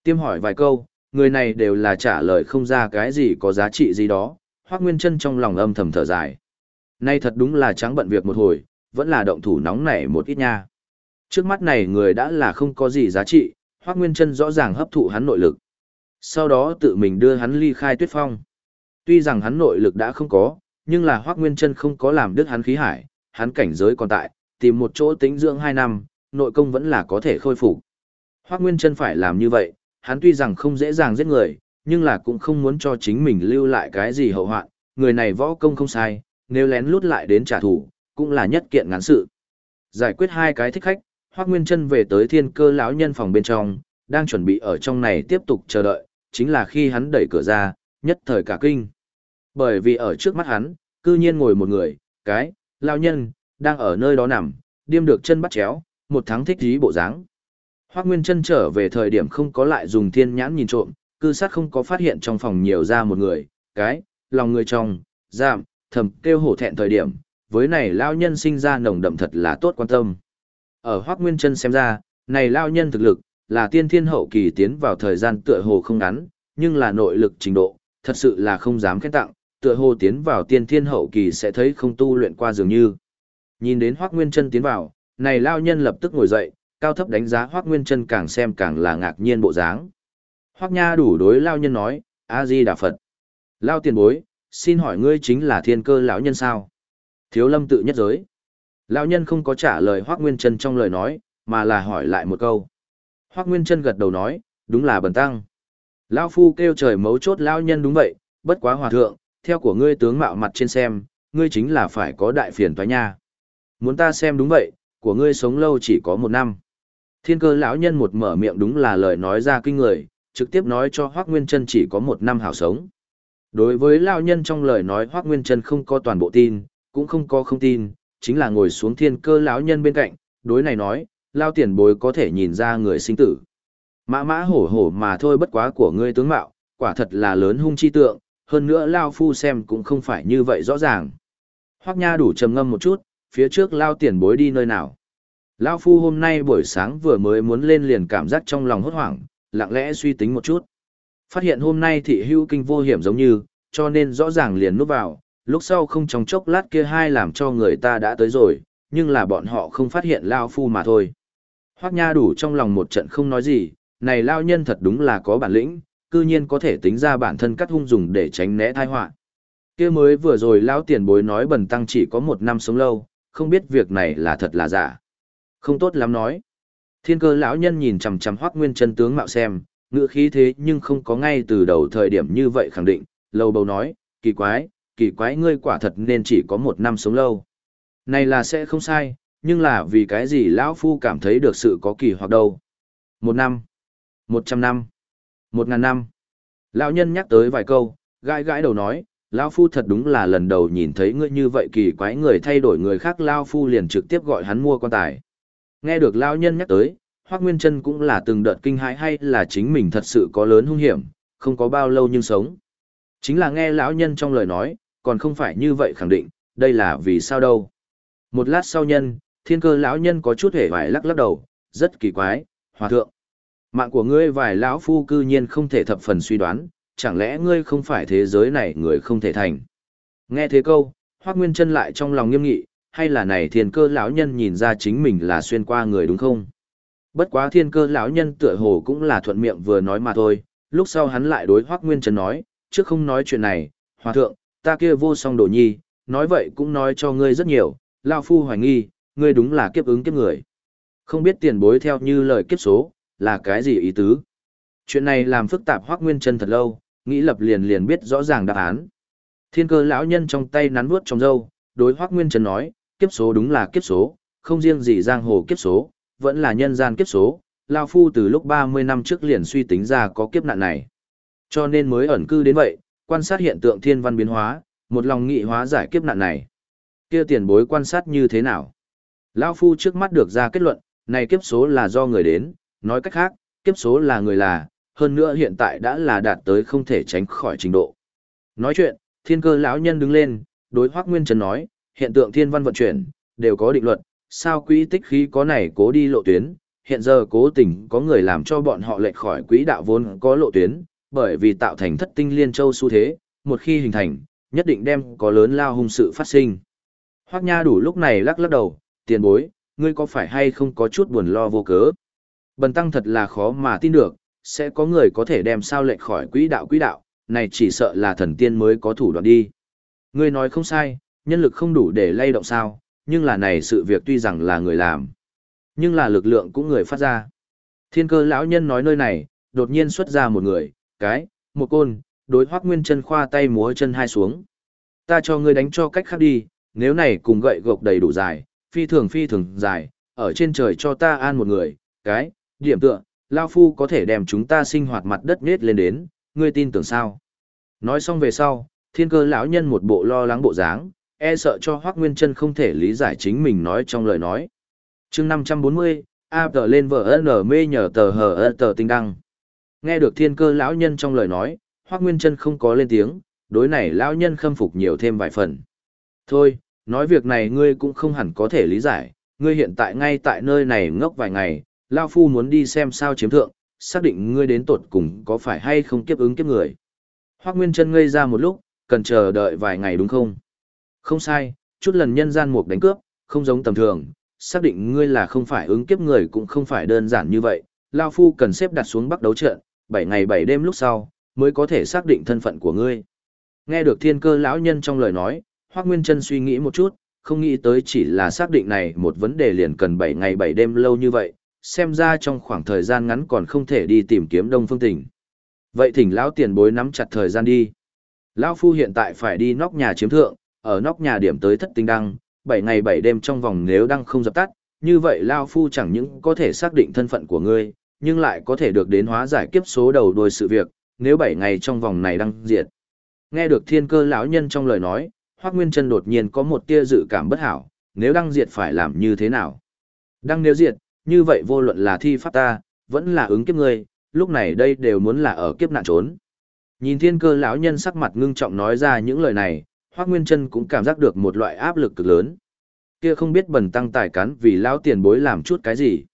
S1: Tiêm hỏi vài câu, người này đều là trả lời không ra cái gì có giá trị gì đó, Hoác Nguyên chân trong lòng âm thầm thở dài. Nay thật đúng là trắng bận việc một hồi, vẫn là động thủ nóng nảy một ít nha. Trước mắt này người đã là không có gì giá trị, Hoác Nguyên chân rõ ràng hấp thụ hắn nội lực. Sau đó tự mình đưa hắn ly khai tuyết phong. Tuy rằng hắn nội lực đã không có, nhưng là Hoác Nguyên Trân không có làm đứt hắn khí hải, hắn cảnh giới còn tại, tìm một chỗ tính dưỡng 2 năm, nội công vẫn là có thể khôi phục. Hoác Nguyên Trân phải làm như vậy, hắn tuy rằng không dễ dàng giết người, nhưng là cũng không muốn cho chính mình lưu lại cái gì hậu hoạn, người này võ công không sai, nếu lén lút lại đến trả thù, cũng là nhất kiện ngắn sự. Giải quyết hai cái thích khách, Hoắc Nguyên Chân về tới Thiên Cơ lão nhân phòng bên trong, đang chuẩn bị ở trong này tiếp tục chờ đợi, chính là khi hắn đẩy cửa ra, nhất thời cả kinh. Bởi vì ở trước mắt hắn, cư nhiên ngồi một người, cái, lao nhân, đang ở nơi đó nằm, điêm được chân bắt chéo, một tháng thích dí bộ dáng. Hoắc Nguyên Chân trở về thời điểm không có lại dùng thiên nhãn nhìn trộm, cư sát không có phát hiện trong phòng nhiều ra một người, cái, lòng người trong, giảm, thầm kêu hổ thẹn thời điểm, với này lao nhân sinh ra nồng đậm thật là tốt quan tâm. Ở Hoác Nguyên Trân xem ra, này lao nhân thực lực, là tiên thiên hậu kỳ tiến vào thời gian tựa hồ không ngắn, nhưng là nội lực trình độ, thật sự là không dám khen tặng, tựa hồ tiến vào tiên thiên hậu kỳ sẽ thấy không tu luyện qua dường như. Nhìn đến Hoác Nguyên Trân tiến vào, này lao nhân lập tức ngồi dậy, cao thấp đánh giá Hoác Nguyên Trân càng xem càng là ngạc nhiên bộ dáng. Hoác Nha đủ đối lao nhân nói, A-di Đà Phật. Lao tiền bối, xin hỏi ngươi chính là thiên cơ lão nhân sao? Thiếu lâm tự nhất giới. Lão nhân không có trả lời Hoác Nguyên Trân trong lời nói, mà là hỏi lại một câu. Hoác Nguyên Trân gật đầu nói, đúng là bần tăng. Lão phu kêu trời mấu chốt lão nhân đúng vậy, bất quá hòa thượng, theo của ngươi tướng mạo mặt trên xem, ngươi chính là phải có đại phiền toái nha. Muốn ta xem đúng vậy, của ngươi sống lâu chỉ có một năm. Thiên cơ lão nhân một mở miệng đúng là lời nói ra kinh người, trực tiếp nói cho Hoác Nguyên Trân chỉ có một năm hảo sống. Đối với lão nhân trong lời nói Hoác Nguyên Trân không có toàn bộ tin, cũng không có không tin, chính là ngồi xuống thiên cơ lão nhân bên cạnh, đối này nói, lao tiền bối có thể nhìn ra người sinh tử. Mã mã hổ hổ mà thôi bất quá của ngươi tướng mạo, quả thật là lớn hung chi tượng, hơn nữa lao phu xem cũng không phải như vậy rõ ràng. Hoắc Nha đủ trầm ngâm một chút, phía trước lao tiền bối đi nơi nào. Lao phu hôm nay buổi sáng vừa mới muốn lên liền cảm giác trong lòng hốt hoảng, lặng lẽ suy tính một chút. Phát hiện hôm nay thị hưu kinh vô hiểm giống như, cho nên rõ ràng liền núp vào, lúc sau không trong chốc lát kia hai làm cho người ta đã tới rồi, nhưng là bọn họ không phát hiện Lao Phu mà thôi. Hoác Nha đủ trong lòng một trận không nói gì, này Lao nhân thật đúng là có bản lĩnh, cư nhiên có thể tính ra bản thân cắt hung dùng để tránh né thai họa kia mới vừa rồi lão tiền bối nói bần tăng chỉ có một năm sống lâu, không biết việc này là thật là giả. Không tốt lắm nói. Thiên cơ lão nhân nhìn chằm chằm Hoắc Nguyên chân tướng mạo xem, ngựa khí thế nhưng không có ngay từ đầu thời điểm như vậy khẳng định, lâu bầu nói, kỳ quái, kỳ quái ngươi quả thật nên chỉ có một năm sống lâu. Này là sẽ không sai, nhưng là vì cái gì lão phu cảm thấy được sự có kỳ hoặc đâu. Một năm, một trăm năm, một ngàn năm. Lão nhân nhắc tới vài câu, gãi gãi đầu nói, lão phu thật đúng là lần đầu nhìn thấy ngươi như vậy kỳ quái người thay đổi người khác lão phu liền trực tiếp gọi hắn mua quan tài. Nghe được lão nhân nhắc tới, Hoắc Nguyên Chân cũng là từng đợt kinh hãi hay là chính mình thật sự có lớn hung hiểm, không có bao lâu nhưng sống. Chính là nghe lão nhân trong lời nói, còn không phải như vậy khẳng định, đây là vì sao đâu. Một lát sau nhân, thiên cơ lão nhân có chút hề vải lắc lắc đầu, rất kỳ quái, hòa thượng. Mạng của ngươi vài lão phu cư nhiên không thể thập phần suy đoán, chẳng lẽ ngươi không phải thế giới này người không thể thành. Nghe thế câu, Hoác Nguyên chân lại trong lòng nghiêm nghị, hay là này thiên cơ lão nhân nhìn ra chính mình là xuyên qua người đúng không? Bất quá thiên cơ lão nhân tựa hồ cũng là thuận miệng vừa nói mà thôi, lúc sau hắn lại đối Hoác Nguyên chân nói, trước không nói chuyện này, hòa thượng, ta kia vô song đồ nhi, nói vậy cũng nói cho ngươi rất nhiều, Lao Phu hoài nghi, ngươi đúng là kiếp ứng kiếp người. Không biết tiền bối theo như lời kiếp số, là cái gì ý tứ. Chuyện này làm phức tạp Hoắc Nguyên Trần thật lâu, nghĩ lập liền liền biết rõ ràng đáp án. Thiên cơ lão nhân trong tay nắn vuốt trong râu, đối Hoắc Nguyên Trần nói, kiếp số đúng là kiếp số, không riêng gì giang hồ kiếp số, vẫn là nhân gian kiếp số, Lão Phu từ lúc 30 năm trước liền suy tính ra có kiếp nạn này. Cho nên mới ẩn cư đến vậy, quan sát hiện tượng thiên văn biến hóa, một lòng nghị hóa giải kiếp nạn này. Kia tiền bối quan sát như thế nào? Lão Phu trước mắt được ra kết luận, này kiếp số là do người đến, nói cách khác, kiếp số là người là, hơn nữa hiện tại đã là đạt tới không thể tránh khỏi trình độ. Nói chuyện, thiên cơ lão nhân đứng lên, đối Hoắc Nguyên Trần nói, hiện tượng thiên văn vận chuyển, đều có định luật, sao quỹ tích khí có này cố đi lộ tuyến, hiện giờ cố tình có người làm cho bọn họ lệch khỏi quỹ đạo vốn có lộ tuyến, bởi vì tạo thành thất tinh liên châu xu thế, một khi hình thành, nhất định đem có lớn lao hung sự phát sinh. Hoắc Nha đủ lúc này lắc lắc đầu, tiền bối, ngươi có phải hay không có chút buồn lo vô cớ? Bần tăng thật là khó mà tin được, sẽ có người có thể đem sao lệch khỏi quỹ đạo quỹ đạo, này chỉ sợ là thần tiên mới có thủ đoạn đi. Ngươi nói không sai, nhân lực không đủ để lay động sao, nhưng là này sự việc tuy rằng là người làm, nhưng là lực lượng cũng người phát ra. Thiên cơ lão nhân nói nơi này, đột nhiên xuất ra một người, cái, một côn, đối hoác nguyên chân khoa tay múa chân hai xuống. Ta cho ngươi đánh cho cách khác đi, nếu này cùng gậy gộc đầy đủ dài, phi thường phi thường dài, ở trên trời cho ta an một người, cái, điểm tựa, Lao Phu có thể đem chúng ta sinh hoạt mặt đất nết lên đến, ngươi tin tưởng sao? Nói xong về sau, thiên cơ lão nhân một bộ lo lắng bộ dáng, e sợ cho Hoác Nguyên Trân không thể lý giải chính mình nói trong lời nói. chương 540, A tờ lên vợ N mê nhờ tờ hờ tờ tinh đăng. Nghe được thiên cơ lão nhân trong lời nói, Hoác Nguyên Trân không có lên tiếng, đối này lão nhân khâm phục nhiều thêm vài phần. Thôi, nói việc này ngươi cũng không hẳn có thể lý giải, ngươi hiện tại ngay tại nơi này ngốc vài ngày, Lao Phu muốn đi xem sao chiếm thượng, xác định ngươi đến tột cùng có phải hay không kiếp ứng kiếp người. Hoác Nguyên Trân ngây ra một lúc, cần chờ đợi vài ngày đúng không? Không sai, chút lần nhân gian mục đánh cướp, không giống tầm thường, xác định ngươi là không phải ứng kiếp người cũng không phải đơn giản như vậy. Lao Phu cần xếp đặt xuống bắt đấu trận, 7 ngày 7 đêm lúc sau, mới có thể xác định thân phận của ngươi. Nghe được thiên cơ lão nhân trong lời nói, Hoác Nguyên Trân suy nghĩ một chút, không nghĩ tới chỉ là xác định này một vấn đề liền cần 7 ngày 7 đêm lâu như vậy, xem ra trong khoảng thời gian ngắn còn không thể đi tìm kiếm Đông Phương Tỉnh. Vậy thỉnh lão tiền bối nắm chặt thời gian đi. Lão phu hiện tại phải đi nóc nhà chiếm thượng, ở nóc nhà điểm tới thất tinh đăng, bảy ngày bảy đêm trong vòng nếu đăng không dập tắt, như vậy lão phu chẳng những có thể xác định thân phận của ngươi, nhưng lại có thể được đến hóa giải kiếp số đầu đuôi sự việc, nếu bảy ngày trong vòng này đăng diệt. Nghe được thiên cơ lão nhân trong lời nói, Hoắc Nguyên Chân đột nhiên có một tia dự cảm bất hảo, nếu đăng diệt phải làm như thế nào? Đăng nếu diệt, như vậy vô luận là thi pháp ta, vẫn là ứng kiếp ngươi, lúc này đây đều muốn là ở kiếp nạn trốn. Nhìn thiên cơ lão nhân sắc mặt ngưng trọng nói ra những lời này, Hoác Nguyên Trân cũng cảm giác được một loại áp lực cực lớn. Kia không biết bần tăng tài cán vì lão tiền bối làm chút cái gì.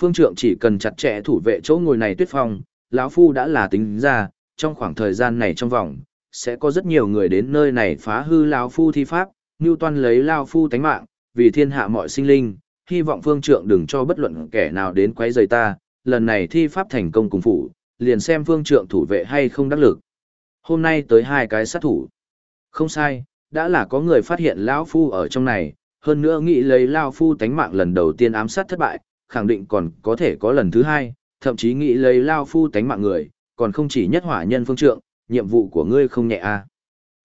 S1: Phương trượng chỉ cần chặt chẽ thủ vệ chỗ ngồi này tuyết phong, lão phu đã là tính ra, trong khoảng thời gian này trong vòng, sẽ có rất nhiều người đến nơi này phá hư lão phu thi pháp, như toan lấy lão phu tánh mạng, vì thiên hạ mọi sinh linh, hy vọng phương trượng đừng cho bất luận kẻ nào đến quấy rầy ta, lần này thi pháp thành công cùng phụ, liền xem phương trượng thủ vệ hay không đắc lực. Hôm nay tới hai cái sát thủ. Không sai, đã là có người phát hiện lão phu ở trong này, hơn nữa nghĩ lấy lão phu tánh mạng lần đầu tiên ám sát thất bại, khẳng định còn có thể có lần thứ hai, thậm chí nghĩ lấy lão phu tánh mạng người, còn không chỉ nhất hỏa nhân phương trượng, nhiệm vụ của ngươi không nhẹ a. À.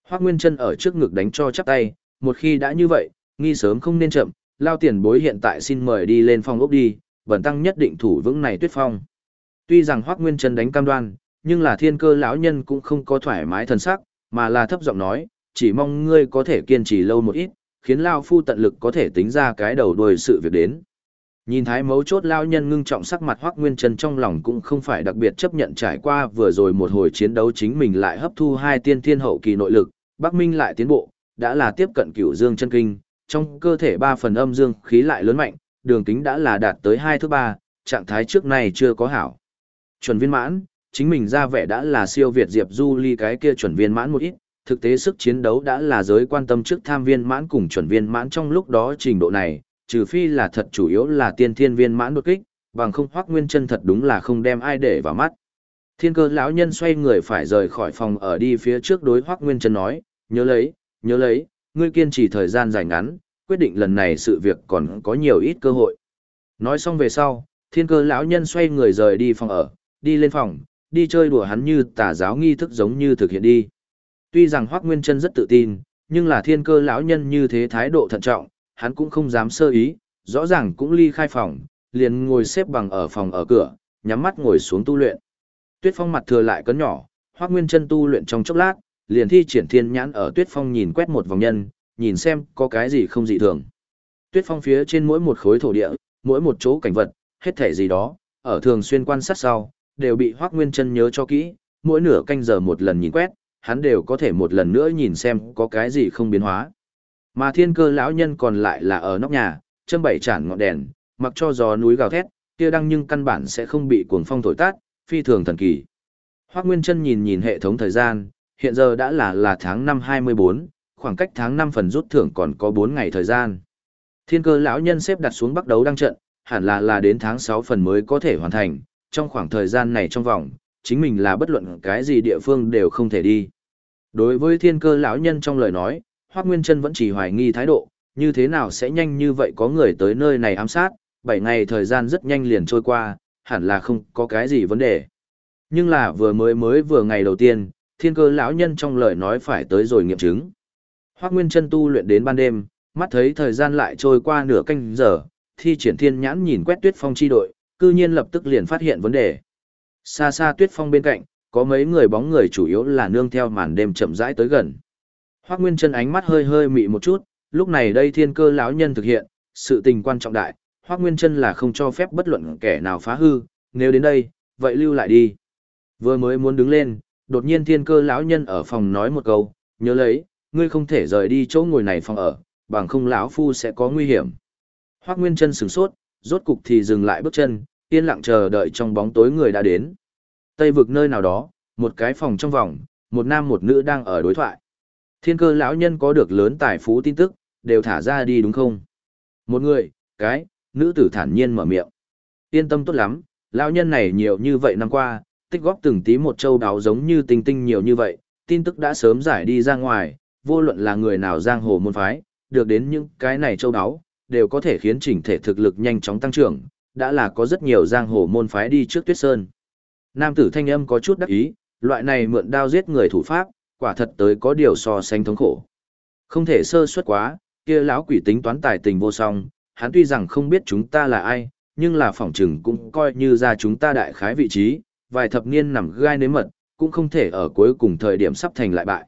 S1: Hoác Nguyên Chân ở trước ngực đánh cho chắp tay, một khi đã như vậy, nghi sớm không nên chậm, lao tiền bối hiện tại xin mời đi lên phong ốc đi, bẩn tăng nhất định thủ vững này tuyết phong. Tuy rằng Hoắc Nguyên Trần đánh cam đoan, nhưng là thiên cơ lão nhân cũng không có thoải mái thần sắc, mà là thấp giọng nói, chỉ mong ngươi có thể kiên trì lâu một ít, khiến lao phu tận lực có thể tính ra cái đầu đuôi sự việc đến. Nhìn thái mấu chốt lao nhân ngưng trọng sắc mặt Hoắc Nguyên Trần trong lòng cũng không phải đặc biệt chấp nhận trải qua vừa rồi một hồi chiến đấu chính mình lại hấp thu hai tiên thiên hậu kỳ nội lực, Bắc Minh lại tiến bộ, đã là tiếp cận cửu dương chân kinh, trong cơ thể ba phần âm dương khí lại lớn mạnh, đường kính đã là đạt tới hai thước ba trạng thái trước này chưa có hảo. Chuẩn viên mãn, chính mình ra vẻ đã là siêu Việt Diệp Du Ly cái kia chuẩn viên mãn một ít, thực tế sức chiến đấu đã là giới quan tâm trước tham viên mãn cùng chuẩn viên mãn trong lúc đó trình độ này, trừ phi là thật chủ yếu là tiên thiên viên mãn đột kích, bằng không hoắc nguyên chân thật đúng là không đem ai để vào mắt. Thiên cơ lão nhân xoay người phải rời khỏi phòng ở đi phía trước đối hoắc nguyên chân nói, nhớ lấy, nhớ lấy, ngươi kiên trì thời gian dài ngắn, quyết định lần này sự việc còn có nhiều ít cơ hội. Nói xong về sau, thiên cơ lão nhân xoay người rời đi phòng ở, đi lên phòng, đi chơi đùa hắn như tà giáo nghi thức giống như thực hiện đi. Tuy rằng Hoắc Nguyên Chân rất tự tin, nhưng là thiên cơ lão nhân như thế thái độ thận trọng, hắn cũng không dám sơ ý, rõ ràng cũng ly khai phòng, liền ngồi xếp bằng ở phòng ở cửa, nhắm mắt ngồi xuống tu luyện. Tuyết Phong mặt thừa lại cấn nhỏ, Hoắc Nguyên Chân tu luyện trong chốc lát, liền thi triển thiên nhãn ở Tuyết Phong nhìn quét một vòng nhân, nhìn xem có cái gì không dị thường. Tuyết Phong phía trên mỗi một khối thổ địa, mỗi một chỗ cảnh vật, hết thể gì đó, ở thường xuyên quan sát sau, đều bị Hoắc Nguyên Chân nhớ cho kỹ, mỗi nửa canh giờ một lần nhìn quét, hắn đều có thể một lần nữa nhìn xem có cái gì không biến hóa. Mà thiên cơ lão nhân còn lại là ở nóc nhà, châm bảy chản ngọn đèn, mặc cho gió núi gào thét, kia đăng nhưng căn bản sẽ không bị cuồng phong thổi tát, phi thường thần kỳ. Hoắc Nguyên Chân nhìn nhìn hệ thống thời gian, hiện giờ đã là là tháng 5 24, khoảng cách tháng năm phần rút thưởng còn có bốn ngày thời gian. Thiên cơ lão nhân xếp đặt xuống bắt đấu đăng trận, hẳn là là đến tháng sáu phần mới có thể hoàn thành, trong khoảng thời gian này trong vòng, chính mình là bất luận cái gì địa phương đều không thể đi. Đối với thiên cơ lão nhân trong lời nói, Hoác Nguyên Trân vẫn chỉ hoài nghi thái độ, như thế nào sẽ nhanh như vậy có người tới nơi này ám sát, 7 ngày thời gian rất nhanh liền trôi qua, hẳn là không có cái gì vấn đề. Nhưng là vừa mới mới vừa ngày đầu tiên, thiên cơ lão nhân trong lời nói phải tới rồi nghiệm chứng. Hoác Nguyên Trân tu luyện đến ban đêm, mắt thấy thời gian lại trôi qua nửa canh giờ, thi triển thiên nhãn nhìn quét tuyết phong chi đội, cư nhiên lập tức liền phát hiện vấn đề. Xa xa tuyết phong bên cạnh, có mấy người bóng người chủ yếu là nương theo màn đêm chậm rãi tới gần. Hoắc Nguyên Chân ánh mắt hơi hơi mị một chút, lúc này đây thiên cơ lão nhân thực hiện, sự tình quan trọng đại, Hoắc Nguyên Chân là không cho phép bất luận kẻ nào phá hư, nếu đến đây, vậy lưu lại đi. Vừa mới muốn đứng lên, đột nhiên thiên cơ lão nhân ở phòng nói một câu, nhớ lấy, ngươi không thể rời đi chỗ ngồi này phòng ở, bằng không lão phu sẽ có nguy hiểm. Hoắc Nguyên Chân sửng sốt, rốt cục thì dừng lại bước chân, yên lặng chờ đợi trong bóng tối người đã đến. Tây vực nơi nào đó, một cái phòng trong vòng, một nam một nữ đang ở đối thoại. Thiên cơ lão nhân có được lớn tài phú tin tức, đều thả ra đi đúng không? Một người, cái, nữ tử thản nhiên mở miệng. Yên tâm tốt lắm, lão nhân này nhiều như vậy năm qua, tích góp từng tí một châu đáo giống như tinh tinh nhiều như vậy, tin tức đã sớm giải đi ra ngoài, vô luận là người nào giang hồ môn phái, được đến những cái này châu đáo, đều có thể khiến chỉnh thể thực lực nhanh chóng tăng trưởng, đã là có rất nhiều giang hồ môn phái đi trước tuyết sơn. Nam tử thanh âm có chút đắc ý, loại này mượn đao giết người thủ pháp, quả thật tới có điều so sánh thống khổ. Không thể sơ suất quá, kia lão quỷ tính toán tài tình vô song, hắn tuy rằng không biết chúng ta là ai, nhưng là phỏng chừng cũng coi như ra chúng ta đại khái vị trí, vài thập niên nằm gai nếm mật, cũng không thể ở cuối cùng thời điểm sắp thành lại bại.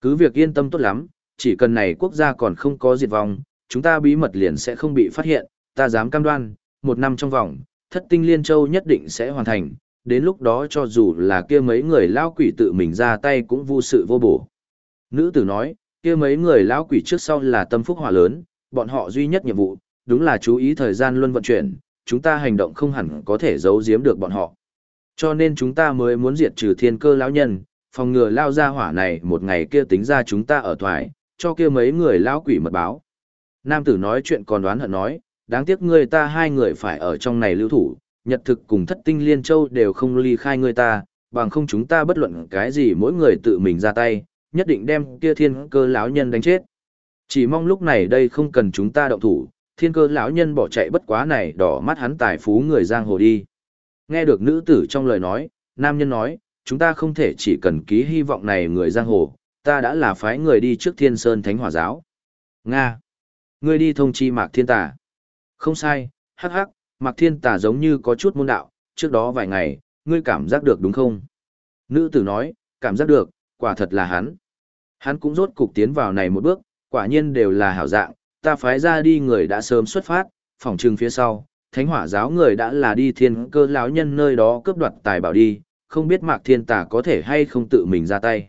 S1: Cứ việc yên tâm tốt lắm, chỉ cần này quốc gia còn không có diệt vong, chúng ta bí mật liền sẽ không bị phát hiện, ta dám cam đoan, một năm trong vòng, thất tinh liên châu nhất định sẽ hoàn thành, đến lúc đó cho dù là kia mấy người lao quỷ tự mình ra tay cũng vô sự vô bổ. Nữ tử nói, kia mấy người lao quỷ trước sau là tâm phúc hỏa lớn, bọn họ duy nhất nhiệm vụ, đúng là chú ý thời gian luân vận chuyển, chúng ta hành động không hẳn có thể giấu giếm được bọn họ. Cho nên chúng ta mới muốn diệt trừ thiên cơ lão nhân, phòng ngừa lao ra hỏa này một ngày kia tính ra chúng ta ở thoại, cho kia mấy người lão quỷ mật báo. Nam tử nói chuyện còn đoán hận nói, đáng tiếc người ta hai người phải ở trong này lưu thủ, nhật thực cùng thất tinh liên châu đều không ly khai người ta, bằng không chúng ta bất luận cái gì mỗi người tự mình ra tay, nhất định đem kia thiên cơ lão nhân đánh chết. Chỉ mong lúc này đây không cần chúng ta động thủ, thiên cơ lão nhân bỏ chạy bất quá này đỏ mắt hắn tài phú người giang hồ đi. Nghe được nữ tử trong lời nói, nam nhân nói, chúng ta không thể chỉ cần ký hy vọng này người giang hồ, ta đã là phái người đi trước thiên sơn thánh hỏa giáo. Nga. Ngươi đi thông chi mạc thiên tà. Không sai, hắc hắc, Mạc Thiên Tà giống như có chút môn đạo, trước đó vài ngày, ngươi cảm giác được đúng không? Nữ tử nói, cảm giác được, quả thật là hắn. Hắn cũng rốt cục tiến vào này một bước, quả nhiên đều là hảo dạng, ta phái ra đi người đã sớm xuất phát, phòng trừng phía sau, thánh hỏa giáo người đã là đi thiên cơ lão nhân nơi đó cướp đoạt tài bảo đi, không biết Mạc Thiên Tà có thể hay không tự mình ra tay.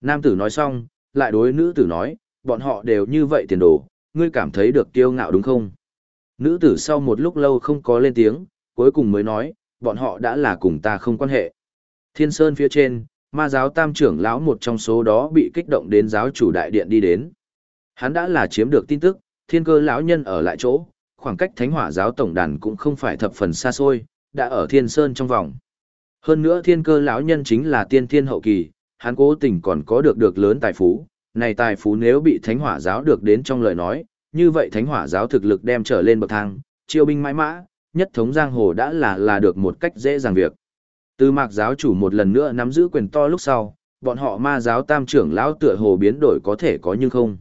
S1: Nam tử nói xong, lại đối nữ tử nói, bọn họ đều như vậy tiền đồ, ngươi cảm thấy được kiêu ngạo đúng không? Nữ tử sau một lúc lâu không có lên tiếng, cuối cùng mới nói, bọn họ đã là cùng ta không quan hệ. Thiên Sơn phía trên, ma giáo tam trưởng lão một trong số đó bị kích động đến giáo chủ đại điện đi đến. Hắn đã là chiếm được tin tức, thiên cơ lão nhân ở lại chỗ, khoảng cách thánh hỏa giáo tổng đàn cũng không phải thập phần xa xôi, đã ở thiên sơn trong vòng. Hơn nữa thiên cơ lão nhân chính là tiên thiên hậu kỳ, hắn cố tình còn có được được lớn tài phú, này tài phú nếu bị thánh hỏa giáo được đến trong lời nói, như vậy thánh hỏa giáo thực lực đem trở lên bậc thang, chiêu binh mãi mã, nhất thống giang hồ đã là là được một cách dễ dàng việc. Từ mạc giáo chủ một lần nữa nắm giữ quyền to lúc sau, bọn họ ma giáo tam trưởng lão tựa hồ biến đổi có thể có nhưng không.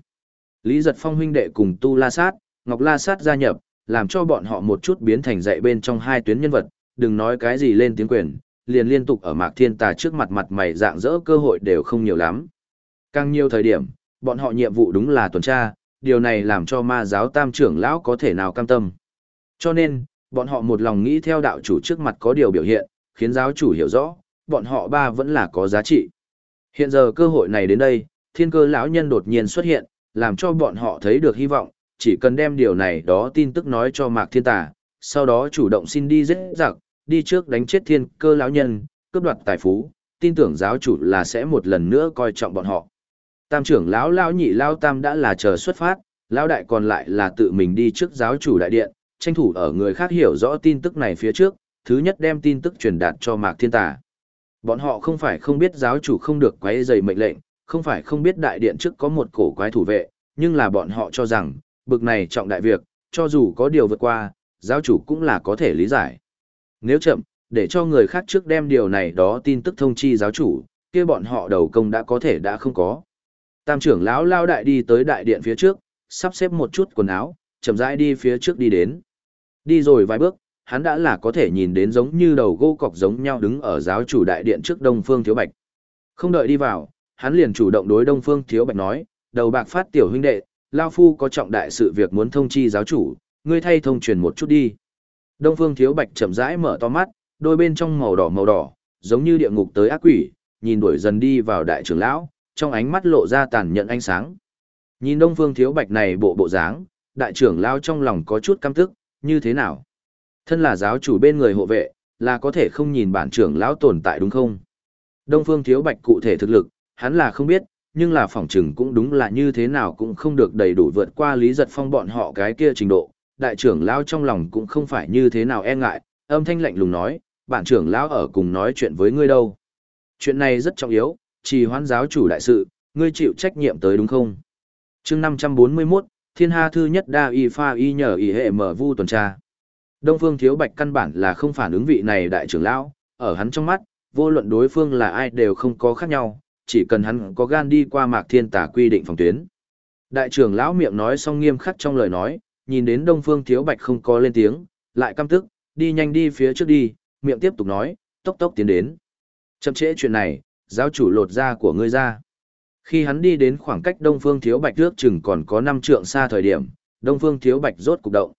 S1: Lý giật phong huynh đệ cùng tu la sát, ngọc la sát gia nhập, làm cho bọn họ một chút biến thành dạy bên trong hai tuyến nhân vật, đừng nói cái gì lên tiếng quyền, liền liên tục ở mạc thiên tà trước mặt mặt mày dạng dỡ cơ hội đều không nhiều lắm. Càng nhiều thời điểm, bọn họ nhiệm vụ đúng là tuần tra, điều này làm cho ma giáo tam trưởng lão có thể nào cam tâm. Cho nên, bọn họ một lòng nghĩ theo đạo chủ trước mặt có điều biểu hiện, khiến giáo chủ hiểu rõ, bọn họ ba vẫn là có giá trị. Hiện giờ cơ hội này đến đây, thiên cơ lão nhân đột nhiên xuất hiện, làm cho bọn họ thấy được hy vọng, chỉ cần đem điều này đó tin tức nói cho Mạc Thiên Tà, sau đó chủ động xin đi giết giặc, đi trước đánh chết thiên cơ lão nhân, cướp đoạt tài phú, tin tưởng giáo chủ là sẽ một lần nữa coi trọng bọn họ. Tam trưởng lão lão nhị lão tam đã là chờ xuất phát, lão đại còn lại là tự mình đi trước giáo chủ đại điện, tranh thủ ở người khác hiểu rõ tin tức này phía trước, thứ nhất đem tin tức truyền đạt cho Mạc Thiên Tà. Bọn họ không phải không biết giáo chủ không được quấy rầy mệnh lệnh, không phải không biết đại điện trước có một cổ quái thủ vệ, nhưng là bọn họ cho rằng, bực này trọng đại việc, cho dù có điều vượt qua, giáo chủ cũng là có thể lý giải. Nếu chậm, để cho người khác trước đem điều này đó tin tức thông chi giáo chủ, kia bọn họ đầu công đã có thể đã không có. Tam trưởng lão lao đại đi tới đại điện phía trước, sắp xếp một chút quần áo, chậm rãi đi phía trước đi đến. Đi rồi vài bước, hắn đã là có thể nhìn đến giống như đầu gỗ cọc giống nhau đứng ở giáo chủ đại điện trước Đông Phương Thiếu Bạch. Không đợi đi vào, hắn liền chủ động đối Đông Phương Thiếu Bạch nói, đầu bạc phát tiểu huynh đệ, Lao Phu có trọng đại sự việc muốn thông chi giáo chủ, ngươi thay thông truyền một chút đi. Đông Phương Thiếu Bạch chậm rãi mở to mắt, đôi bên trong màu đỏ màu đỏ, giống như địa ngục tới ác quỷ, nhìn đuổi dần đi vào đại trưởng lão, trong ánh mắt lộ ra tàn nhẫn ánh sáng. Nhìn Đông Phương Thiếu Bạch này bộ bộ dáng, đại trưởng lão trong lòng có chút căm tức, như thế nào? Thân là giáo chủ bên người hộ vệ, là có thể không nhìn bản trưởng lão tồn tại đúng không? Đông Phương Thiếu Bạch cụ thể thực lực, hắn là không biết, nhưng là phỏng chừng cũng đúng là như thế nào cũng không được đầy đủ vượt qua Lý Giật Phong bọn họ cái kia trình độ. Đại trưởng lão trong lòng cũng không phải như thế nào e ngại, âm thanh lạnh lùng nói, bản trưởng lão ở cùng nói chuyện với ngươi đâu. Chuyện này rất trọng yếu, trì hoãn giáo chủ đại sự, ngươi chịu trách nhiệm tới đúng không? chương 541, Thiên Ha Thư Nhất Đa Y Pha Y nhờ Y Hệ Mở Vu tuần tra. Đông Phương Thiếu Bạch căn bản là không phản ứng vị này đại trưởng lão, ở hắn trong mắt, vô luận đối phương là ai đều không có khác nhau, chỉ cần hắn có gan đi qua Mạc Thiên Tà quy định phòng tuyến. Đại trưởng lão miệng nói xong nghiêm khắc trong lời nói, nhìn đến Đông Phương Thiếu Bạch không có lên tiếng, lại căm tức, đi nhanh đi phía trước đi, miệng tiếp tục nói, tốc tốc tiến đến. Chậm trễ chuyện này, giáo chủ lột da của ngươi ra. Khi hắn đi đến khoảng cách Đông Phương Thiếu Bạch trước chừng còn có 5 trượng xa thời điểm, Đông Phương Thiếu Bạch rốt cục động.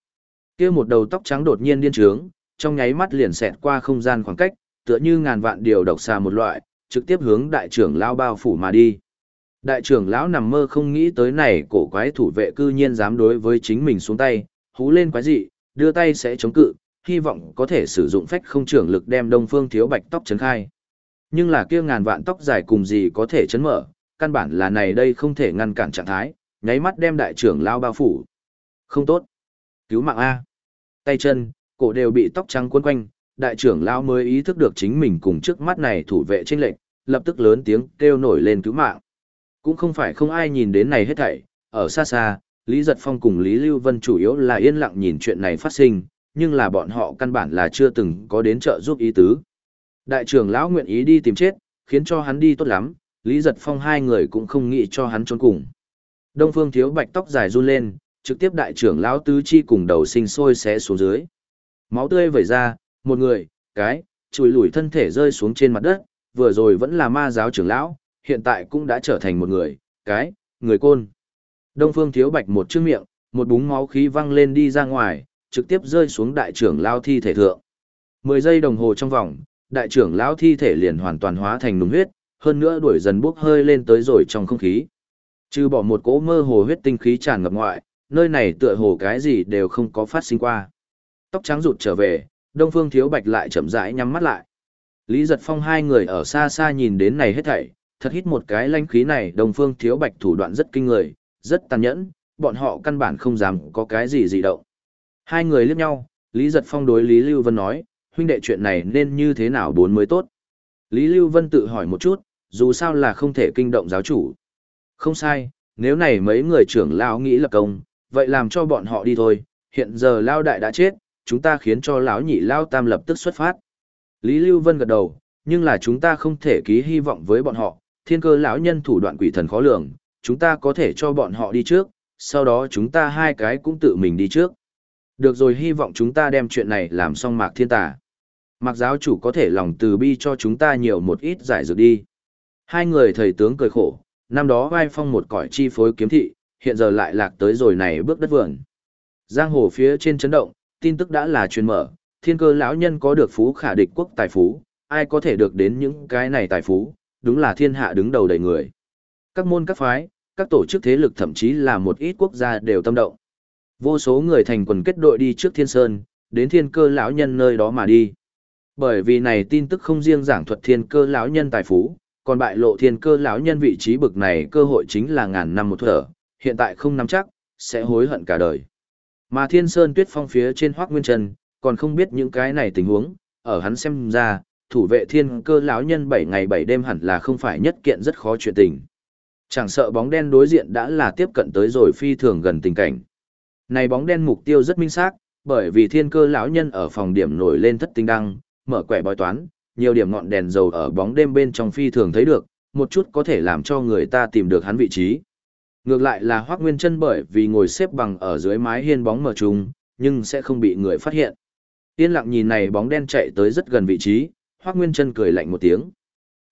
S1: Kia một đầu tóc trắng đột nhiên điên trướng, trong nháy mắt liền xẹt qua không gian khoảng cách, tựa như ngàn vạn điều độc xà một loại, trực tiếp hướng đại trưởng lão bao phủ mà đi. Đại trưởng lão nằm mơ không nghĩ tới này cổ quái thủ vệ cư nhiên dám đối với chính mình xuống tay, hú lên quái dị, đưa tay sẽ chống cự, hy vọng có thể sử dụng phách không trưởng lực đem đông phương thiếu bạch tóc chấn khai. Nhưng là kia ngàn vạn tóc dài cùng gì có thể chấn mở, căn bản là này đây không thể ngăn cản trạng thái, nháy mắt đem đại trưởng lão bao phủ. Không tốt. Cứu mạng A. Tay chân, cổ đều bị tóc trắng cuốn quanh, đại trưởng lão mới ý thức được chính mình cùng trước mắt này thủ vệ tranh lệnh, lập tức lớn tiếng kêu nổi lên cứu mạng. Cũng không phải không ai nhìn đến này hết thảy, ở xa xa, Lý Giật Phong cùng Lý Lưu Vân chủ yếu là yên lặng nhìn chuyện này phát sinh, nhưng là bọn họ căn bản là chưa từng có đến trợ giúp ý tứ. Đại trưởng lão nguyện ý đi tìm chết, khiến cho hắn đi tốt lắm, Lý Giật Phong hai người cũng không nghĩ cho hắn trốn cùng. Đông Phương Thiếu Bạch tóc dài run lên, trực tiếp đại trưởng lão tứ chi cùng đầu sinh sôi xé xuống dưới. Máu tươi vẩy ra, một người, cái, chùi lùi thân thể rơi xuống trên mặt đất, vừa rồi vẫn là ma giáo trưởng lão, hiện tại cũng đã trở thành một người, cái, người côn. Đông Phương Thiếu Bạch một chữ miệng, một búng máu khí văng lên đi ra ngoài, trực tiếp rơi xuống đại trưởng lão thi thể thượng. Mười giây đồng hồ trong vòng, đại trưởng lão thi thể liền hoàn toàn hóa thành nùng huyết, hơn nữa đuổi dần bốc hơi lên tới rồi trong không khí. Trừ bỏ một cỗ mơ hồ huyết tinh khí tràn ngập ngoại, nơi này tựa hồ cái gì đều không có phát sinh qua. Tóc trắng rụt trở về, Đông Phương Thiếu Bạch lại chậm rãi nhắm mắt lại. Lý Giật Phong hai người ở xa xa nhìn đến này hết thảy, thật hít một cái lanh khí này Đông Phương Thiếu Bạch thủ đoạn rất kinh người, rất tàn nhẫn, bọn họ căn bản không dám có cái gì dị động. Hai người liếc nhau, Lý Giật Phong đối Lý Lưu Vân nói, huynh đệ chuyện này nên như thế nào bốn mới tốt. Lý Lưu Vân tự hỏi một chút, dù sao là không thể kinh động giáo chủ. Không sai, nếu này mấy người trưởng lão nghĩ lập công, vậy làm cho bọn họ đi thôi, hiện giờ lao đại đã chết, chúng ta khiến cho lão nhị lao tam lập tức xuất phát. Lý Lưu Vân gật đầu, nhưng là chúng ta không thể ký hy vọng với bọn họ, thiên cơ lão nhân thủ đoạn quỷ thần khó lường, chúng ta có thể cho bọn họ đi trước, sau đó chúng ta hai cái cũng tự mình đi trước. Được rồi hy vọng chúng ta đem chuyện này làm xong mạc thiên tà. Mạc giáo chủ có thể lòng từ bi cho chúng ta nhiều một ít giải dược đi. Hai người thầy tướng cười khổ, năm đó vai phong một cõi chi phối kiếm thị, hiện giờ lại lạc tới rồi này bước đất vườn. Giang hồ phía trên chấn động, tin tức đã là truyền mở, thiên cơ lão nhân có được phú khả địch quốc tài phú, ai có thể được đến những cái này tài phú, đúng là thiên hạ đứng đầu đầy người. Các môn các phái, các tổ chức thế lực thậm chí là một ít quốc gia đều tâm động. Vô số người thành quần kết đội đi trước thiên sơn, đến thiên cơ lão nhân nơi đó mà đi. Bởi vì này tin tức không riêng giảng thuật thiên cơ lão nhân tài phú, còn bại lộ thiên cơ lão nhân vị trí bực này cơ hội chính là ngàn năm một thở, hiện tại không nắm chắc, sẽ hối hận cả đời. Mà thiên sơn tuyết phong phía trên Hoắc nguyên trần, còn không biết những cái này tình huống, ở hắn xem ra, thủ vệ thiên cơ lão nhân 7 ngày 7 đêm hẳn là không phải nhất kiện rất khó chuyện tình. Chẳng sợ bóng đen đối diện đã là tiếp cận tới rồi phi thường gần tình cảnh. Này bóng đen mục tiêu rất minh xác, bởi vì thiên cơ lão nhân ở phòng điểm nổi lên thất tinh đăng, mở quẻ bói toán, nhiều điểm ngọn đèn dầu ở bóng đêm bên trong phi thường thấy được, một chút có thể làm cho người ta tìm được hắn vị trí. Ngược lại là Hoắc Nguyên Trân bởi vì ngồi xếp bằng ở dưới mái hiên bóng mờ trùng, nhưng sẽ không bị người phát hiện. Yên lặng nhìn này bóng đen chạy tới rất gần vị trí, Hoắc Nguyên Trân cười lạnh một tiếng.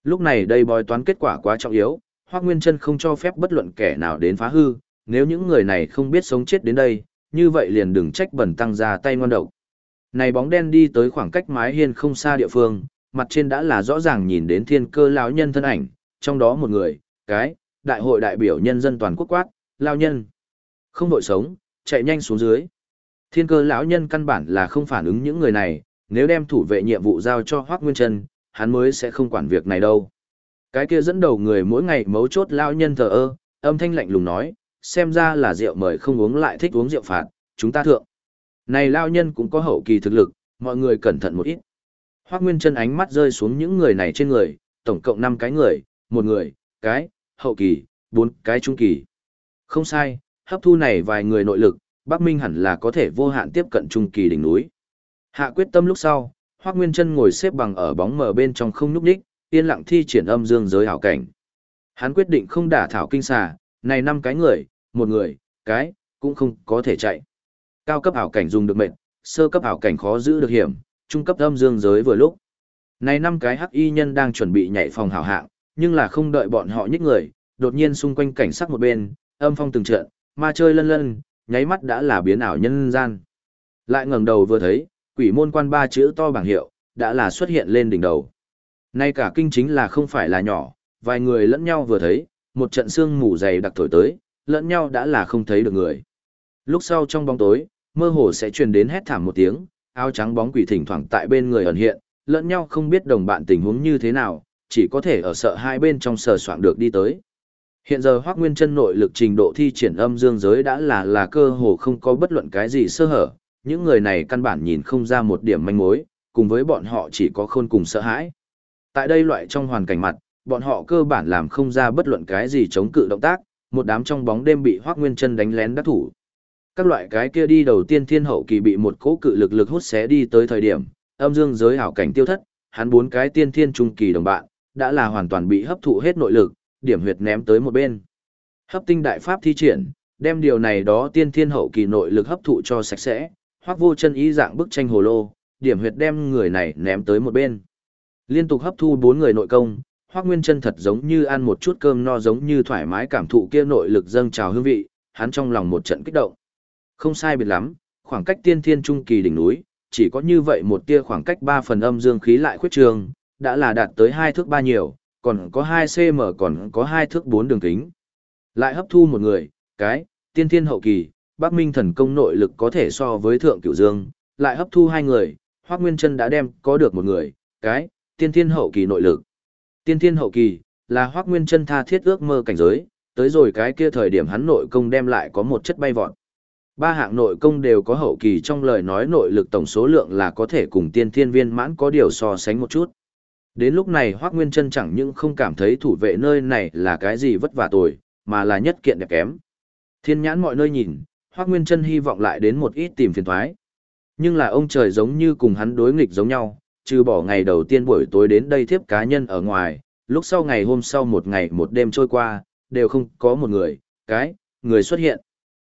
S1: Lúc này đây bói toán kết quả quá trọng yếu, Hoắc Nguyên Trân không cho phép bất luận kẻ nào đến phá hư, nếu những người này không biết sống chết đến đây, như vậy liền đừng trách bẩn tăng ra tay ngon độc. Này bóng đen đi tới khoảng cách mái hiên không xa địa phương, mặt trên đã là rõ ràng nhìn đến thiên cơ lão nhân thân ảnh, trong đó một người, cái, đại hội đại biểu nhân dân toàn quốc quát, lao nhân. Không đội sống, chạy nhanh xuống dưới. Thiên cơ lão nhân căn bản là không phản ứng những người này, nếu đem thủ vệ nhiệm vụ giao cho Hoắc Nguyên Trân, hắn mới sẽ không quản việc này đâu. Cái kia dẫn đầu người mỗi ngày mấu chốt lão nhân thờ ơ, âm thanh lạnh lùng nói, xem ra là rượu mời không uống lại thích uống rượu phạt, chúng ta thượng. Này lão nhân cũng có hậu kỳ thực lực, mọi người cẩn thận một ít. Hoắc Nguyên Trân ánh mắt rơi xuống những người này trên người, tổng cộng 5 cái người, một người, cái, hậu kỳ, bốn cái trung kỳ. Không sai, hấp thu này vài người nội lực, Bắc Minh hẳn là có thể vô hạn tiếp cận trung kỳ đỉnh núi. Hạ quyết tâm lúc sau, Hoắc Nguyên Chân ngồi xếp bằng ở bóng mờ bên trong không nhúc nhích, yên lặng thi triển âm dương giới hảo cảnh. Hắn quyết định không đả thảo kinh xà, này năm cái người, một người, cái, cũng không có thể chạy. Cao cấp hảo cảnh dùng được mệnh, sơ cấp hảo cảnh khó giữ được hiểm, trung cấp âm dương giới vừa lúc. Này năm cái hắc y nhân đang chuẩn bị nhảy phòng hảo hạng, nhưng là không đợi bọn họ nhích người, đột nhiên xung quanh cảnh sắc một bên, âm phong từng trận, ma chơi lân lân, nháy mắt đã là biến ảo nhân gian. Lại ngẩng đầu vừa thấy, quỷ môn quan ba chữ to bảng hiệu, đã là xuất hiện lên đỉnh đầu. Nay cả kinh chính là không phải là nhỏ, vài người lẫn nhau vừa thấy, một trận xương mù dày đặc thổi tới, lẫn nhau đã là không thấy được người. Lúc sau trong bóng tối, mơ hồ sẽ truyền đến hét thảm một tiếng, áo trắng bóng quỷ thỉnh thoảng tại bên người ẩn hiện, lẫn nhau không biết đồng bạn tình huống như thế nào, chỉ có thể ở sợ hai bên trong sờ soạn được đi tới. Hiện giờ Hoắc Nguyên Chân nội lực trình độ thi triển âm dương giới đã là là cơ hồ không có bất luận cái gì sơ hở, những người này căn bản nhìn không ra một điểm manh mối, cùng với bọn họ chỉ có khôn cùng sợ hãi. Tại đây loại trong hoàn cảnh mặt, bọn họ cơ bản làm không ra bất luận cái gì chống cự động tác, một đám trong bóng đêm bị Hoắc Nguyên Chân đánh lén đắc thủ. Các loại cái kia đi đầu tiên thiên hậu kỳ bị một cỗ cự lực lực hút xé đi tới thời điểm, âm dương giới hảo cảnh tiêu thất, hắn bốn cái tiên thiên trung kỳ đồng bạn, đã là hoàn toàn bị hấp thụ hết nội lực, điểm huyệt ném tới một bên. Hấp tinh đại pháp thi triển, đem điều này đó tiên thiên hậu kỳ nội lực hấp thụ cho sạch sẽ, hoặc vô chân ý dạng bức tranh hồ lô, điểm huyệt đem người này ném tới một bên. Liên tục hấp thu bốn người nội công, Hoắc Nguyên Chân thật giống như ăn một chút cơm no giống như thoải mái cảm thụ kia nội lực dâng trào hương vị, hắn trong lòng một trận kích động. Không sai biệt lắm, khoảng cách tiên thiên trung kỳ đỉnh núi, chỉ có như vậy một tia khoảng cách 3 phần âm dương khí lại khuyết trường, đã là đạt tới hai thước ba nhiều, còn có 2 cm còn có hai thước 4 đường kính. Lại hấp thu một người, cái, tiên thiên hậu kỳ, Bắc Minh thần công nội lực có thể so với Thượng Cửu Dương, lại hấp thu hai người, Hoắc Nguyên Chân đã đem có được một người, cái tiên thiên hậu kỳ nội lực. Tiên thiên hậu kỳ là Hoắc Nguyên Chân tha thiết ước mơ cảnh giới, tới rồi cái kia thời điểm hắn nội công đem lại có một chất bay vọt. Ba hạng nội công đều có hậu kỳ trong lời nói nội lực tổng số lượng là có thể cùng tiên thiên viên mãn có điều so sánh một chút. Đến lúc này Hoác Nguyên Trân chẳng những không cảm thấy thủ vệ nơi này là cái gì vất vả tồi, mà là nhất kiện đẹp kém. Thiên nhãn mọi nơi nhìn, Hoác Nguyên Trân hy vọng lại đến một ít tìm phiền thoái. Nhưng là ông trời giống như cùng hắn đối nghịch giống nhau, trừ bỏ ngày đầu tiên buổi tối đến đây tiếp cá nhân ở ngoài, lúc sau ngày hôm sau một ngày một đêm trôi qua, đều không có một người, cái, người xuất hiện.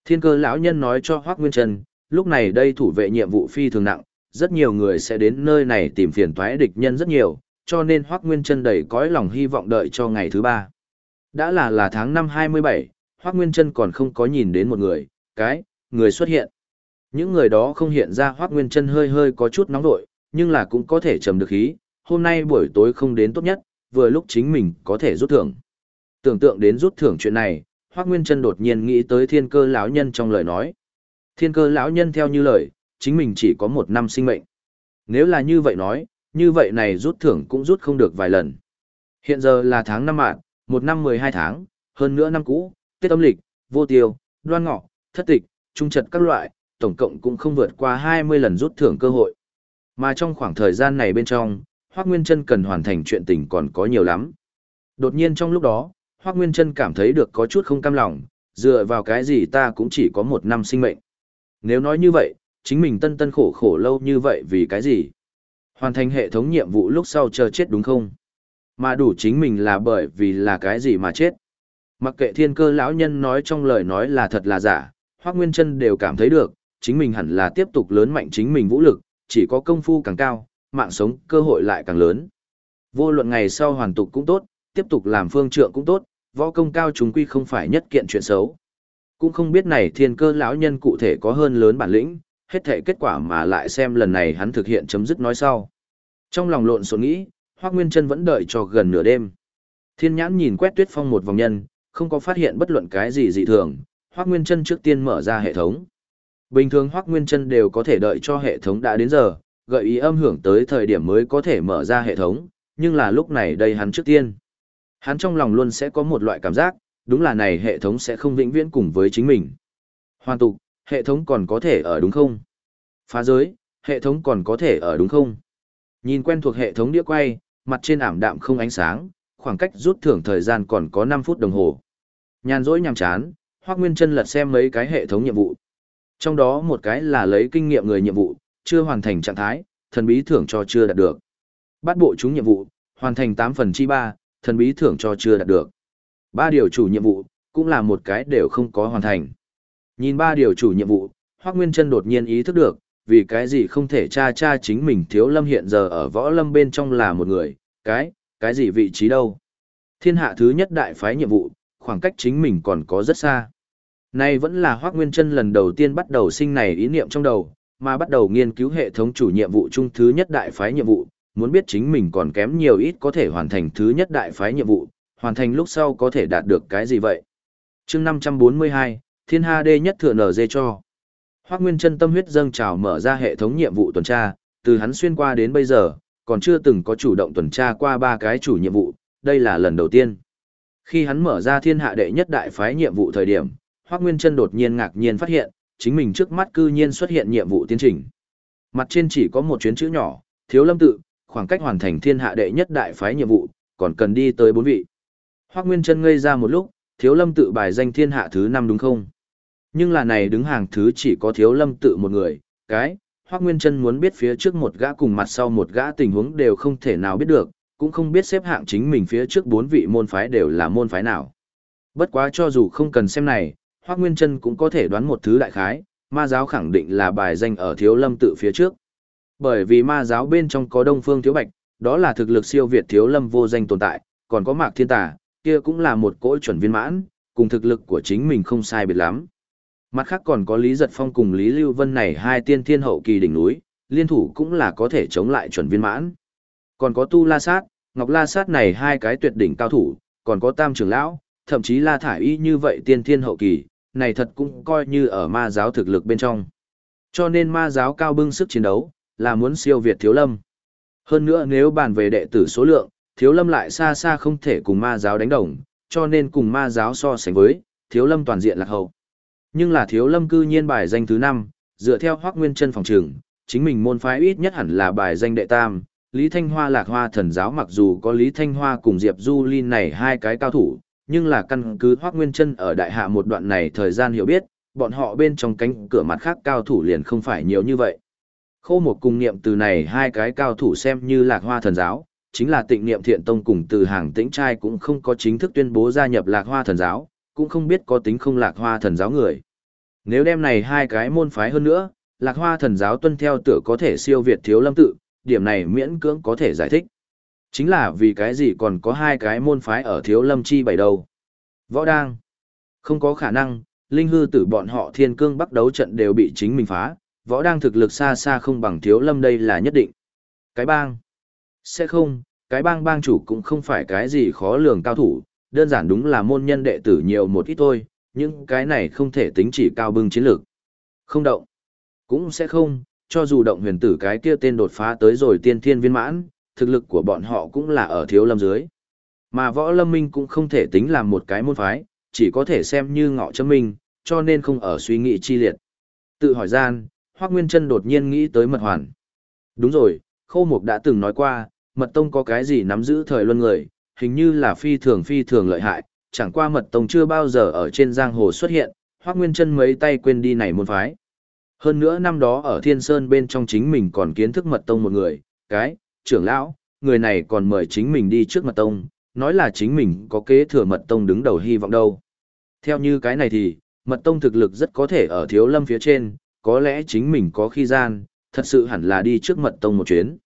S1: Thiên cơ lão nhân nói cho Hoác Nguyên Trân, lúc này đây thủ vệ nhiệm vụ phi thường nặng, rất nhiều người sẽ đến nơi này tìm phiền toái địch nhân rất nhiều, cho nên Hoác Nguyên Trân đầy cõi lòng hy vọng đợi cho ngày thứ ba. Đã là là tháng năm 27, Hoác Nguyên Trân còn không có nhìn đến một người, cái, người xuất hiện. Những người đó không hiện ra Hoác Nguyên Trân hơi hơi có chút nóng vội, nhưng là cũng có thể trầm được khí, hôm nay buổi tối không đến tốt nhất, vừa lúc chính mình có thể rút thưởng. Tưởng tượng đến rút thưởng chuyện này, Hoác Nguyên Trân đột nhiên nghĩ tới thiên cơ lão nhân trong lời nói. Thiên cơ lão nhân theo như lời, chính mình chỉ có một năm sinh mệnh. Nếu là như vậy nói, như vậy này rút thưởng cũng rút không được vài lần. Hiện giờ là tháng năm mạng, một năm mười hai tháng, hơn nữa năm cũ, Tết âm lịch, vô tiêu, đoan ngọ, thất tịch, trung trật các loại, tổng cộng cũng không vượt qua hai mươi lần rút thưởng cơ hội. Mà trong khoảng thời gian này bên trong, Hoác Nguyên Trân cần hoàn thành chuyện tình còn có nhiều lắm. Đột nhiên trong lúc đó, Hoác Nguyên Trân cảm thấy được có chút không cam lòng, dựa vào cái gì ta cũng chỉ có một năm sinh mệnh. Nếu nói như vậy, chính mình tân tân khổ khổ lâu như vậy vì cái gì? Hoàn thành hệ thống nhiệm vụ lúc sau chờ chết đúng không? Mà đủ chính mình là bởi vì là cái gì mà chết? Mặc kệ thiên cơ lão nhân nói trong lời nói là thật là giả, Hoác Nguyên Trân đều cảm thấy được, chính mình hẳn là tiếp tục lớn mạnh chính mình vũ lực, chỉ có công phu càng cao, mạng sống cơ hội lại càng lớn. Vô luận ngày sau hoàn tục cũng tốt, tiếp tục làm phương trượng cũng tốt, võ công cao chúng quy không phải nhất kiện chuyện xấu. Cũng không biết này thiên cơ lão nhân cụ thể có hơn lớn bản lĩnh, hết thể kết quả mà lại xem lần này hắn thực hiện chấm dứt nói sau. Trong lòng lộn xộn nghĩ, Hoắc Nguyên Chân vẫn đợi cho gần nửa đêm. Thiên nhãn nhìn quét tuyết phong một vòng nhân, không có phát hiện bất luận cái gì dị thường, Hoắc Nguyên Chân trước tiên mở ra hệ thống. Bình thường Hoắc Nguyên Chân đều có thể đợi cho hệ thống đã đến giờ, gợi ý âm hưởng tới thời điểm mới có thể mở ra hệ thống, nhưng là lúc này đây hắn trước tiên. Hắn trong lòng luôn sẽ có một loại cảm giác, đúng là này hệ thống sẽ không vĩnh viễn cùng với chính mình. Hoàn tục, hệ thống còn có thể ở đúng không? Phá giới, hệ thống còn có thể ở đúng không? Nhìn quen thuộc hệ thống đĩa quay, mặt trên ảm đạm không ánh sáng, khoảng cách rút thưởng thời gian còn có 5 phút đồng hồ. Nhàn rỗi nhàm chán, Hoắc Nguyên Chân lật xem mấy cái hệ thống nhiệm vụ. Trong đó một cái là lấy kinh nghiệm người nhiệm vụ, chưa hoàn thành trạng thái, thần bí thưởng cho chưa đạt được. Bắt bộ chúng nhiệm vụ, hoàn thành 8 phần chi 3, thần bí thưởng cho chưa đạt được. Ba điều chủ nhiệm vụ, cũng là một cái đều không có hoàn thành. Nhìn ba điều chủ nhiệm vụ, Hoác Nguyên Trân đột nhiên ý thức được, vì cái gì không thể tra tra chính mình thiếu lâm hiện giờ ở võ lâm bên trong là một người, cái, cái gì vị trí đâu. Thiên hạ thứ nhất đại phái nhiệm vụ, khoảng cách chính mình còn có rất xa. Nay vẫn là Hoác Nguyên Trân lần đầu tiên bắt đầu sinh này ý niệm trong đầu, mà bắt đầu nghiên cứu hệ thống chủ nhiệm vụ chung thứ nhất đại phái nhiệm vụ, muốn biết chính mình còn kém nhiều ít có thể hoàn thành thứ nhất đại phái nhiệm vụ, hoàn thành lúc sau có thể đạt được cái gì vậy. chương 542, Thiên Ha Đê nhất thừa nở dê cho. Hoác Nguyên chân tâm huyết dâng trào mở ra hệ thống nhiệm vụ tuần tra, từ hắn xuyên qua đến bây giờ, còn chưa từng có chủ động tuần tra qua ba cái chủ nhiệm vụ, đây là lần đầu tiên. Khi hắn mở ra thiên hạ đệ nhất đại phái nhiệm vụ thời điểm, Hoác Nguyên chân đột nhiên ngạc nhiên phát hiện, chính mình trước mắt cư nhiên xuất hiện nhiệm vụ tiến trình. Mặt trên chỉ có một chuyến chữ nhỏ, thiếu lâm tự, khoảng cách hoàn thành thiên hạ đệ nhất đại phái nhiệm vụ, còn cần đi tới bốn vị. Hoác Nguyên Trân ngây ra một lúc, thiếu lâm tự bài danh thiên hạ thứ năm đúng không? Nhưng là này đứng hàng thứ chỉ có thiếu lâm tự một người, cái, Hoác Nguyên Trân muốn biết phía trước một gã cùng mặt sau một gã tình huống đều không thể nào biết được, cũng không biết xếp hạng chính mình phía trước bốn vị môn phái đều là môn phái nào. Bất quá cho dù không cần xem này, Hoác Nguyên Trân cũng có thể đoán một thứ đại khái, ma giáo khẳng định là bài danh ở thiếu lâm tự phía trước. Bởi vì ma giáo bên trong có Đông Phương Thiếu Bạch, đó là thực lực siêu việt thiếu lâm vô danh tồn tại, còn có Mạc Thiên Tà, kia cũng là một cỗ chuẩn viên mãn, cùng thực lực của chính mình không sai biệt lắm. Mặt khác còn có Lý Giật Phong cùng Lý Lưu Vân này hai tiên thiên hậu kỳ đỉnh núi, liên thủ cũng là có thể chống lại chuẩn viên mãn. Còn có Tu La Sát, Ngọc La Sát này hai cái tuyệt đỉnh cao thủ, còn có Tam trường lão, thậm chí La Thải Y như vậy tiên thiên hậu kỳ, này thật cũng coi như ở ma giáo thực lực bên trong. Cho nên ma giáo cao bưng sức chiến đấu, là muốn siêu việt thiếu lâm. Hơn nữa nếu bàn về đệ tử số lượng, thiếu lâm lại xa xa không thể cùng ma giáo đánh đồng, cho nên cùng ma giáo so sánh với, thiếu lâm toàn diện lạc hậu. Nhưng là thiếu lâm cư nhiên bài danh thứ 5, dựa theo hoác nguyên chân phòng trường, chính mình môn phái ít nhất hẳn là bài danh đệ tam. Lý Thanh Hoa lạc hoa thần giáo mặc dù có Lý Thanh Hoa cùng Diệp Du Linh này hai cái cao thủ, nhưng là căn cứ hoác nguyên chân ở đại hạ một đoạn này thời gian hiểu biết, bọn họ bên trong cánh cửa mặt khác cao thủ liền không phải nhiều như vậy. Khô một cùng niệm từ này hai cái cao thủ xem như lạc hoa thần giáo, chính là tịnh niệm thiện tông cùng từ hàng tĩnh trai cũng không có chính thức tuyên bố gia nhập lạc hoa thần giáo, cũng không biết có tính không lạc hoa thần giáo người. Nếu đem này hai cái môn phái hơn nữa, lạc hoa thần giáo tuân theo tựa có thể siêu việt thiếu lâm tự, điểm này miễn cưỡng có thể giải thích. Chính là vì cái gì còn có hai cái môn phái ở thiếu lâm chi bảy đầu. Võ đang. Không có khả năng, linh hư tử bọn họ thiên cương bắt đấu trận đều bị chính mình phá, võ đang thực lực xa xa không bằng thiếu lâm đây là nhất định. Cái bang. Sẽ không, cái bang bang chủ cũng không phải cái gì khó lường cao thủ, đơn giản đúng là môn nhân đệ tử nhiều một ít thôi, nhưng cái này không thể tính chỉ cao bưng chiến lược. Không động. Cũng sẽ không, cho dù động huyền tử cái kia tên đột phá tới rồi tiên thiên viên mãn, thực lực của bọn họ cũng là ở thiếu lâm dưới. Mà võ lâm minh cũng không thể tính làm một cái môn phái, chỉ có thể xem như ngọ chấm minh, cho nên không ở suy nghĩ chi liệt. Tự hỏi gian, Hoác Nguyên Trân đột nhiên nghĩ tới mật hoàn. Đúng rồi, Khâu Mục đã từng nói qua, mật tông có cái gì nắm giữ thời luân người, hình như là phi thường phi thường lợi hại, chẳng qua mật tông chưa bao giờ ở trên giang hồ xuất hiện, Hoắc Nguyên Trân mấy tay quên đi này môn phái. Hơn nữa năm đó ở Thiên Sơn bên trong chính mình còn kiến thức mật tông một người, cái, trưởng lão, người này còn mời chính mình đi trước mật tông, nói là chính mình có kế thừa mật tông đứng đầu hy vọng đâu. Theo như cái này thì, mật tông thực lực rất có thể ở thiếu lâm phía trên, có lẽ chính mình có khi gian, thật sự hẳn là đi trước mật tông một chuyến.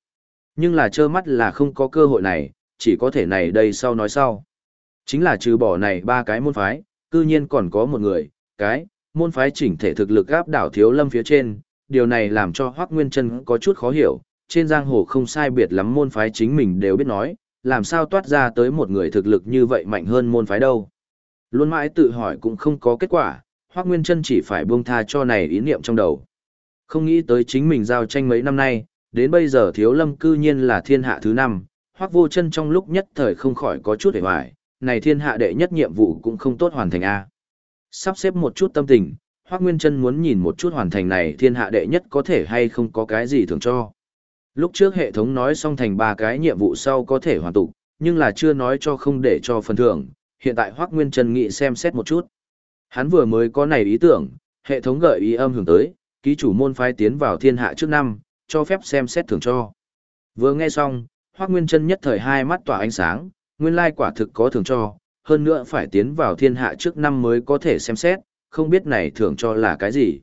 S1: Nhưng là trơ mắt là không có cơ hội này, chỉ có thể này đây sau nói sau. Chính là trừ bỏ này ba cái môn phái, cư nhiên còn có một người, cái, môn phái chỉnh thể thực lực áp đảo thiếu lâm phía trên, điều này làm cho Hoác Nguyên Trân có chút khó hiểu, trên giang hồ không sai biệt lắm môn phái chính mình đều biết nói, làm sao toát ra tới một người thực lực như vậy mạnh hơn môn phái đâu. Luôn mãi tự hỏi cũng không có kết quả, Hoác Nguyên Trân chỉ phải buông tha cho này ý niệm trong đầu. Không nghĩ tới chính mình giao tranh mấy năm nay, đến bây giờ thiếu lâm cư nhiên là thiên hạ thứ năm, Hoác Vô Chân trong lúc nhất thời không khỏi có chút hề hoài, này thiên hạ đệ nhất nhiệm vụ cũng không tốt hoàn thành a. Sắp xếp một chút tâm tình, Hoác Nguyên Trân muốn nhìn một chút hoàn thành này thiên hạ đệ nhất có thể hay không có cái gì thường cho. Lúc trước hệ thống nói xong thành ba cái nhiệm vụ sau có thể hoàn tụ, nhưng là chưa nói cho không để cho phần thưởng, hiện tại Hoác Nguyên Trân nghĩ xem xét một chút. Hắn vừa mới có này ý tưởng, hệ thống gợi ý âm hưởng tới, ký chủ môn phái tiến vào thiên hạ trước năm, cho phép xem xét thưởng cho. Vừa nghe xong, Hoắc Nguyên Trân nhất thời hai mắt tỏa ánh sáng, nguyên lai quả thực có thưởng cho, hơn nữa phải tiến vào thiên hạ trước năm mới có thể xem xét, không biết này thưởng cho là cái gì.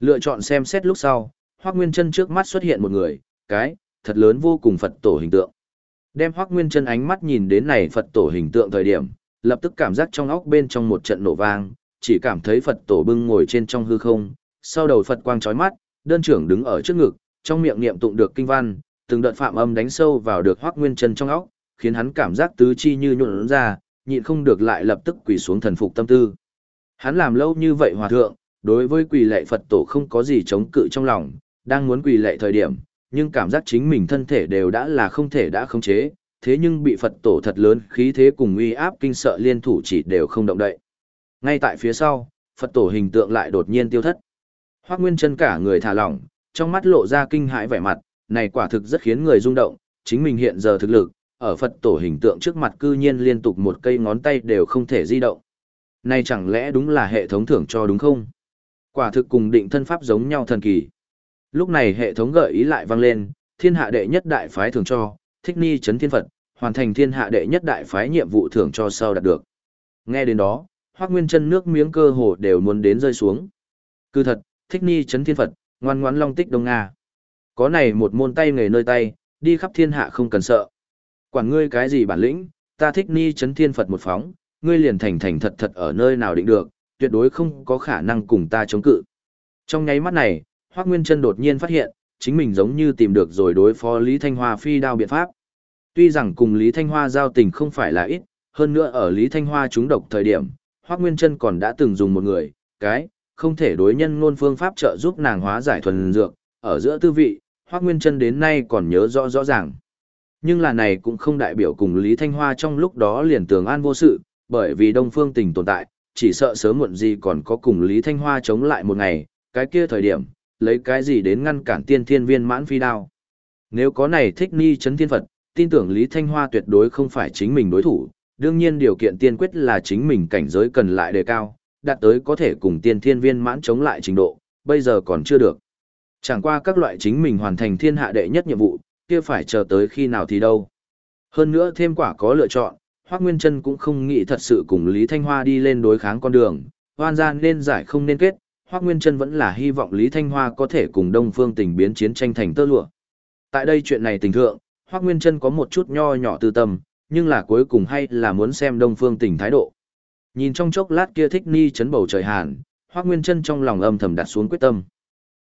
S1: Lựa chọn xem xét lúc sau, Hoắc Nguyên Trân trước mắt xuất hiện một người, cái, thật lớn vô cùng Phật tổ hình tượng. Đem Hoắc Nguyên Trân ánh mắt nhìn đến này Phật tổ hình tượng thời điểm, lập tức cảm giác trong óc bên trong một trận nổ vang, chỉ cảm thấy Phật tổ bưng ngồi trên trong hư không, sau đầu Phật quang chói mắt, đơn trưởng đứng ở trước ngực, trong miệng niệm tụng được kinh văn, từng đợt phạm âm đánh sâu vào được Hoắc Nguyên Chân trong óc, khiến hắn cảm giác tứ chi như nhũn ra, nhịn không được lại lập tức quỳ xuống thần phục tâm tư. Hắn làm lâu như vậy hòa thượng, đối với quỳ lệ Phật tổ không có gì chống cự trong lòng, đang muốn quỳ lệ thời điểm, nhưng cảm giác chính mình thân thể đều đã là không thể đã khống chế, thế nhưng bị Phật tổ thật lớn khí thế cùng uy áp kinh sợ liên thủ chỉ đều không động đậy. Ngay tại phía sau, Phật tổ hình tượng lại đột nhiên tiêu thất. Hoắc Nguyên Chân cả người thả lỏng, trong mắt lộ ra kinh hãi vẻ mặt, này quả thực rất khiến người rung động, chính mình hiện giờ thực lực, ở Phật tổ hình tượng trước mặt cư nhiên liên tục một cây ngón tay đều không thể di động. Này chẳng lẽ đúng là hệ thống thưởng cho đúng không? Quả thực cùng định thân pháp giống nhau thần kỳ. Lúc này hệ thống gợi ý lại vang lên, thiên hạ đệ nhất đại phái thưởng cho, thích ni chấn thiên Phật, hoàn thành thiên hạ đệ nhất đại phái nhiệm vụ thưởng cho sau đạt được. Nghe đến đó, hoác Nguyên chân nước miếng cơ hồ đều muốn đến rơi xuống. Cứ thật, thích ni chấn thiên Phật, ngoan ngoãn long tích đông Nga. Có này một môn tay nghề nơi tay, đi khắp thiên hạ không cần sợ. Quản ngươi cái gì bản lĩnh, ta thích ni chấn thiên Phật một phóng, ngươi liền thành thành thật thật ở nơi nào định được, tuyệt đối không có khả năng cùng ta chống cự. Trong nháy mắt này, Hoắc Nguyên Chân đột nhiên phát hiện, chính mình giống như tìm được rồi đối phó Lý Thanh Hoa phi đao biện pháp. Tuy rằng cùng Lý Thanh Hoa giao tình không phải là ít, hơn nữa ở Lý Thanh Hoa trúng độc thời điểm, Hoắc Nguyên Chân còn đã từng dùng một người, cái, không thể đối nhân ngôn phương pháp trợ giúp nàng hóa giải thuần dược, ở giữa tư vị, Hoắc Nguyên Trân đến nay còn nhớ rõ rõ ràng. Nhưng là này cũng không đại biểu cùng Lý Thanh Hoa trong lúc đó liền tường an vô sự, bởi vì Đông Phương Tình tồn tại, chỉ sợ sớm muộn gì còn có cùng Lý Thanh Hoa chống lại một ngày, cái kia thời điểm, lấy cái gì đến ngăn cản tiên thiên viên mãn phi đao. Nếu có này thích ni chấn thiên Phật, tin tưởng Lý Thanh Hoa tuyệt đối không phải chính mình đối thủ, đương nhiên điều kiện tiên quyết là chính mình cảnh giới cần lại đề cao, đạt tới có thể cùng tiên thiên viên mãn chống lại trình độ, bây giờ còn chưa được. Chẳng qua các loại chính mình hoàn thành thiên hạ đệ nhất nhiệm vụ, kia phải chờ tới khi nào thì đâu. Hơn nữa thêm quả có lựa chọn, Hoác Nguyên Trân cũng không nghĩ thật sự cùng Lý Thanh Hoa đi lên đối kháng con đường, hoan gian nên giải không nên kết, Hoác Nguyên Trân vẫn là hy vọng Lý Thanh Hoa có thể cùng Đông Phương tình biến chiến tranh thành tơ lụa. Tại đây chuyện này tình thượng, Hoác Nguyên Trân có một chút nho nhỏ tư tâm, nhưng là cuối cùng hay là muốn xem Đông Phương tình thái độ. Nhìn trong chốc lát kia thích ni chấn bầu trời hàn, Hoác Nguyên Trân trong lòng âm thầm đặt xuống quyết tâm.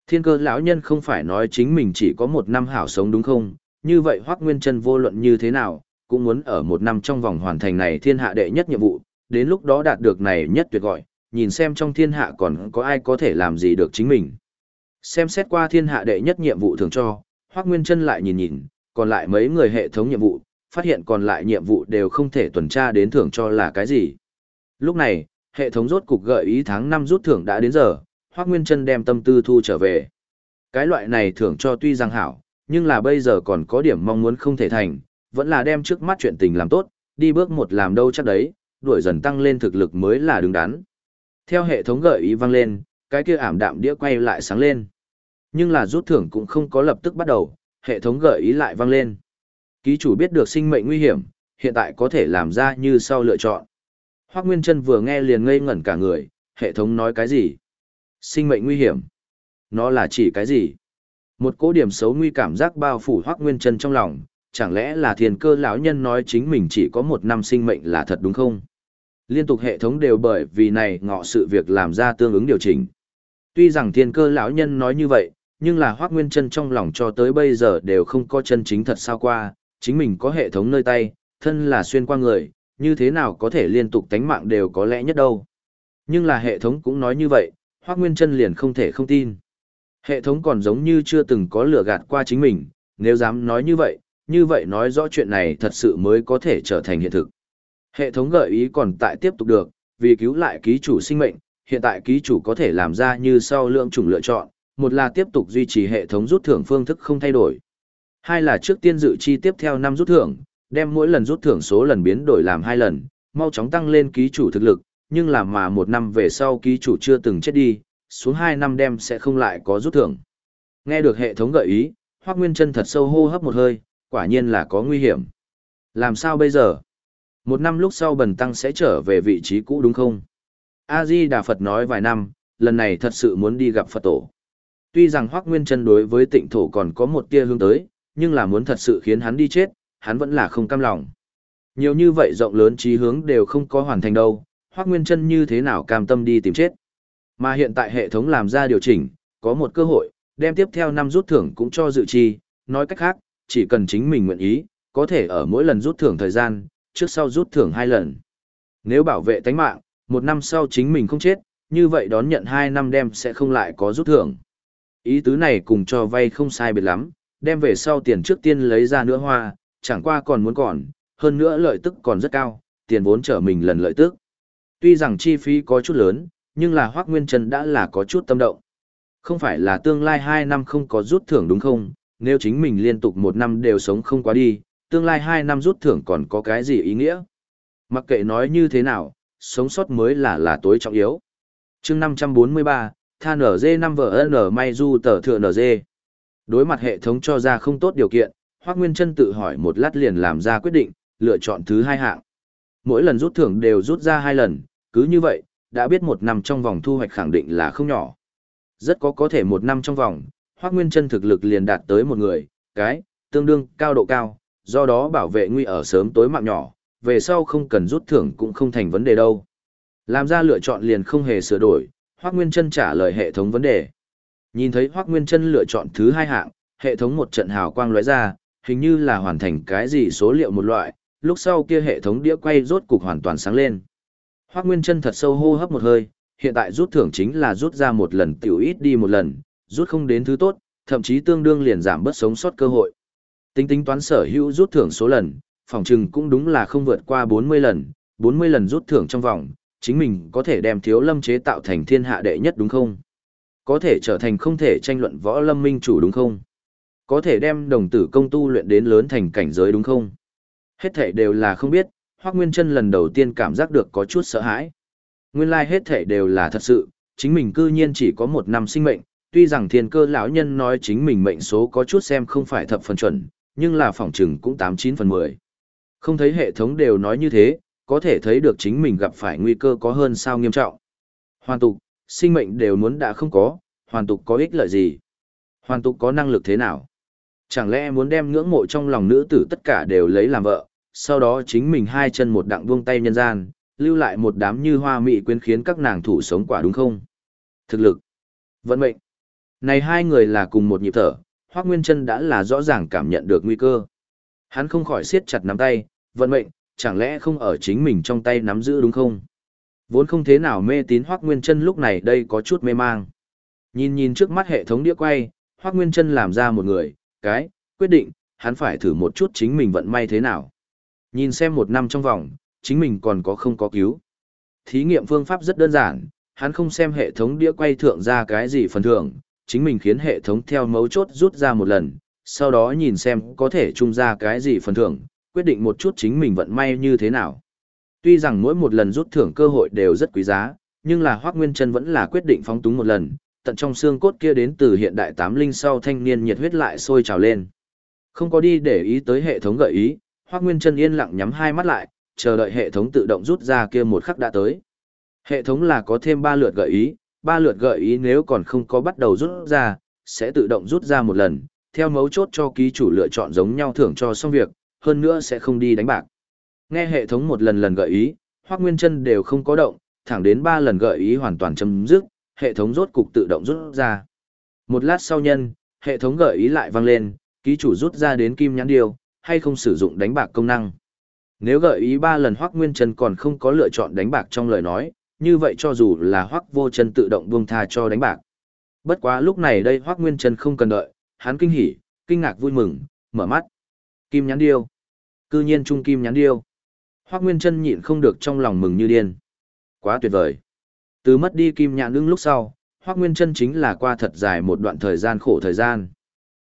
S1: Thiên cơ lão nhân không phải nói chính mình chỉ có một năm hảo sống đúng không? Như vậy Hoác Nguyên Trân vô luận như thế nào, cũng muốn ở một năm trong vòng hoàn thành này thiên hạ đệ nhất nhiệm vụ, đến lúc đó đạt được này nhất tuyệt gọi, nhìn xem trong thiên hạ còn có ai có thể làm gì được chính mình. Xem xét qua thiên hạ đệ nhất nhiệm vụ thường cho, Hoác Nguyên Trân lại nhìn nhìn, còn lại mấy người hệ thống nhiệm vụ, phát hiện còn lại nhiệm vụ đều không thể tuần tra đến thưởng cho là cái gì. Lúc này, hệ thống rốt cục gợi ý tháng 5 rút thưởng đã đến giờ, Hoác Nguyên Trân đem tâm tư thu trở về. Cái loại này thưởng cho tuy rằng hảo, nhưng là bây giờ còn có điểm mong muốn không thể thành, vẫn là đem trước mắt chuyện tình làm tốt, đi bước một làm đâu chắc đấy, đuổi dần tăng lên thực lực mới là đứng đắn. Theo hệ thống gợi ý vang lên, cái kia ảm đạm đĩa quay lại sáng lên. Nhưng là rút thưởng cũng không có lập tức bắt đầu, hệ thống gợi ý lại vang lên. Ký chủ biết được sinh mệnh nguy hiểm, hiện tại có thể làm ra như sau lựa chọn. Hoác Nguyên Trân vừa nghe liền ngây ngẩn cả người, hệ thống nói cái gì? Sinh mệnh nguy hiểm. Nó là chỉ cái gì? Một cố điểm xấu nguy cảm giác bao phủ Hoác Nguyên chân trong lòng, chẳng lẽ là thiên cơ lão nhân nói chính mình chỉ có một năm sinh mệnh là thật đúng không? Liên tục hệ thống đều bởi vì này ngọ sự việc làm ra tương ứng điều chỉnh. Tuy rằng thiên cơ lão nhân nói như vậy, nhưng là Hoác Nguyên chân trong lòng cho tới bây giờ đều không có chân chính thật sao qua, chính mình có hệ thống nơi tay, thân là xuyên qua người, như thế nào có thể liên tục tánh mạng đều có lẽ nhất đâu. Nhưng là hệ thống cũng nói như vậy, Hoác Nguyên Trân liền không thể không tin. Hệ thống còn giống như chưa từng có lừa gạt qua chính mình, nếu dám nói như vậy, như vậy nói rõ chuyện này thật sự mới có thể trở thành hiện thực. Hệ thống gợi ý còn tại tiếp tục được, vì cứu lại ký chủ sinh mệnh, hiện tại ký chủ có thể làm ra như sau lượng chủng lựa chọn, một là tiếp tục duy trì hệ thống rút thưởng phương thức không thay đổi. Hai là trước tiên dự chi tiếp theo năm rút thưởng, đem mỗi lần rút thưởng số lần biến đổi làm hai lần, mau chóng tăng lên ký chủ thực lực, nhưng là mà một năm về sau ký chủ chưa từng chết đi, xuống hai năm đem sẽ không lại có rút thưởng. Nghe được hệ thống gợi ý, Hoắc Nguyên Chân thật sâu hô hấp một hơi, quả nhiên là có nguy hiểm. Làm sao bây giờ? Một năm lúc sau bần tăng sẽ trở về vị trí cũ đúng không? A-di Đà Phật nói vài năm, lần này thật sự muốn đi gặp Phật tổ. Tuy rằng Hoác Nguyên Trân đối với tịnh thổ còn có một tia hướng tới, nhưng là muốn thật sự khiến hắn đi chết, hắn vẫn là không cam lòng. Nhiều như vậy rộng lớn trí hướng đều không có hoàn thành đâu, Hoắc Nguyên chân như thế nào cam tâm đi tìm chết. Mà hiện tại hệ thống làm ra điều chỉnh, có một cơ hội, đem tiếp theo năm rút thưởng cũng cho dự chi, nói cách khác, chỉ cần chính mình nguyện ý, có thể ở mỗi lần rút thưởng thời gian, trước sau rút thưởng hai lần. Nếu bảo vệ tánh mạng, một năm sau chính mình không chết, như vậy đón nhận hai năm đem sẽ không lại có rút thưởng. Ý tứ này cùng cho vay không sai biệt lắm, đem về sau tiền trước tiên lấy ra nữa hoa, chẳng qua còn muốn còn, hơn nữa lợi tức còn rất cao, tiền vốn trở mình lần lợi tức. Tuy rằng chi phí có chút lớn, nhưng là Hoác Nguyên Trần đã là có chút tâm động. Không phải là tương lai 2 năm không có rút thưởng đúng không, nếu chính mình liên tục một năm đều sống không quá đi, tương lai 2 năm rút thưởng còn có cái gì ý nghĩa? Mặc kệ nói như thế nào, sống sót mới là là tối trọng yếu. chương 543, tha nở dê 5 vợ n may du tờ thừa nở dê. Đối mặt hệ thống cho ra không tốt điều kiện, Hoác Nguyên Trân tự hỏi một lát liền làm ra quyết định, lựa chọn thứ hai hạng. Mỗi lần rút thưởng đều rút ra hai lần, cứ như vậy, đã biết một năm trong vòng thu hoạch khẳng định là không nhỏ. Rất có có thể một năm trong vòng, Hoác Nguyên Trân thực lực liền đạt tới một người, cái, tương đương cao độ cao, do đó bảo vệ nguy ở sớm tối mạng nhỏ, về sau không cần rút thưởng cũng không thành vấn đề đâu. Làm ra lựa chọn liền không hề sửa đổi, Hoác Nguyên Trân trả lời hệ thống vấn đề. Nhìn thấy Hoác Nguyên Trân lựa chọn thứ hai hạng, hệ thống một trận hào quang lóe ra, hình như là hoàn thành cái gì số liệu một loại, lúc sau kia hệ thống đĩa quay rốt cục hoàn toàn sáng lên. Hoác Nguyên Trân thật sâu hô hấp một hơi, hiện tại rút thưởng chính là rút ra một lần tiểu ít đi một lần, rút không đến thứ tốt, thậm chí tương đương liền giảm bớt sống sót cơ hội. Tính tính toán sở hữu rút thưởng số lần, phòng trừng cũng đúng là không vượt qua 40 lần, 40 lần rút thưởng trong vòng, chính mình có thể đem thiếu lâm chế tạo thành thiên hạ đệ nhất đúng không? Có thể trở thành không thể tranh luận võ lâm minh chủ đúng không? Có thể đem đồng tử công tu luyện đến lớn thành cảnh giới đúng không? Hết thể đều là không biết, Hoác Nguyên Trân lần đầu tiên cảm giác được có chút sợ hãi. Nguyên lai like hết thể đều là thật sự, chính mình cư nhiên chỉ có một năm sinh mệnh, tuy rằng thiên cơ lão nhân nói chính mình mệnh số có chút xem không phải thập phần chuẩn, nhưng là phỏng chừng cũng tám chín phần mười. Không thấy hệ thống đều nói như thế, có thể thấy được chính mình gặp phải nguy cơ có hơn sao nghiêm trọng. Hoàn tục, sinh mệnh đều muốn đã không có, hoàn tục có ích lợi gì? Hoàn tục có năng lực thế nào? Chẳng lẽ muốn đem ngưỡng mộ trong lòng nữ tử tất cả đều lấy làm vợ, sau đó chính mình hai chân một đặng buông tay nhân gian, lưu lại một đám như hoa mị quyến khiến các nàng thủ sống quả đúng không? Thực lực, vận mệnh. Này hai người là cùng một nhịp thở, Hoắc Nguyên Chân đã là rõ ràng cảm nhận được nguy cơ. Hắn không khỏi siết chặt nắm tay, vận mệnh, chẳng lẽ không ở chính mình trong tay nắm giữ đúng không? Vốn không thế nào mê tín Hoắc Nguyên Chân lúc này đây có chút mê mang. Nhìn nhìn trước mắt hệ thống đĩa quay, Hoắc Nguyên Chân làm ra một người, cái, quyết định, hắn phải thử một chút chính mình vận may thế nào. Nhìn xem một năm trong vòng, chính mình còn có không có cứu. Thí nghiệm phương pháp rất đơn giản, hắn không xem hệ thống đĩa quay thượng ra cái gì phần thưởng, chính mình khiến hệ thống theo mấu chốt rút ra một lần, sau đó nhìn xem có thể trung ra cái gì phần thưởng, quyết định một chút chính mình vận may như thế nào. Tuy rằng mỗi một lần rút thưởng cơ hội đều rất quý giá, nhưng là Hoác Nguyên Trân vẫn là quyết định phóng túng một lần, tận trong xương cốt kia đến từ hiện đại tám linh sau thanh niên nhiệt huyết lại sôi trào lên. Không có đi để ý tới hệ thống gợi ý, Hoác Nguyên Trân yên lặng nhắm hai mắt lại, chờ đợi hệ thống tự động rút ra kia một khắc đã tới. Hệ thống là có thêm ba lượt gợi ý, ba lượt gợi ý nếu còn không có bắt đầu rút ra, sẽ tự động rút ra một lần, theo mấu chốt cho ký chủ lựa chọn giống nhau thưởng cho xong việc, hơn nữa sẽ không đi đánh bạc. Nghe hệ thống một lần lần gợi ý, Hoắc Nguyên Chân đều không có động, thẳng đến ba lần gợi ý hoàn toàn chấm dứt, hệ thống rốt cục tự động rút ra. Một lát sau nhân, hệ thống gợi ý lại vang lên, ký chủ rút ra đến kim nhãn điều, hay không sử dụng đánh bạc công năng. Nếu gợi ý ba lần Hoắc Nguyên Trần còn không có lựa chọn đánh bạc trong lời nói, như vậy cho dù là Hoắc Vô Chân tự động buông tha cho đánh bạc. Bất quá lúc này đây Hoắc Nguyên Trần không cần đợi, hắn kinh hỉ, kinh ngạc vui mừng, mở mắt. Kim nhãn điêu. Cư nhiên trung kim nhắn điêu. Hoắc Nguyên Trần nhịn không được trong lòng mừng như điên. Quá tuyệt vời. Từ mất đi kim nhãn ưng lúc sau, Hoắc Nguyên Trần chính là qua thật dài một đoạn thời gian khổ thời gian.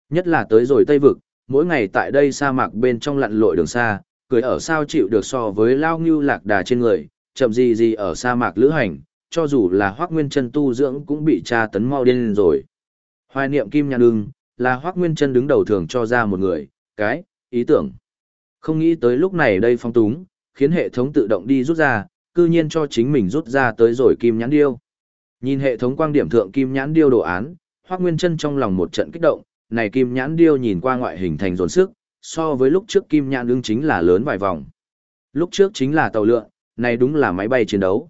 S1: Nhất là tới rồi Tây vực, mỗi ngày tại đây sa mạc bên trong lặn lội đường xa, cười ở sao chịu được so với lao ngưu lạc đà trên người, chậm gì gì ở sa mạc lữ hành, cho dù là Hoắc Nguyên Chân tu dưỡng cũng bị tra tấn mau điên rồi. Hoài niệm kim nhãn ưng, là Hoắc Nguyên Chân đứng đầu thường cho ra một người, cái ý tưởng. Không nghĩ tới lúc này đây phong túng, khiến hệ thống tự động đi rút ra, cư nhiên cho chính mình rút ra tới rồi kim nhãn điêu. Nhìn hệ thống quang điểm thượng kim nhãn điêu đồ án, Hoắc Nguyên Chân trong lòng một trận kích động, này kim nhãn điêu nhìn qua ngoại hình thành dồn sức, so với lúc trước kim nhãn ưng chính là lớn vài vòng. Lúc trước chính là tàu lượn, này đúng là máy bay chiến đấu.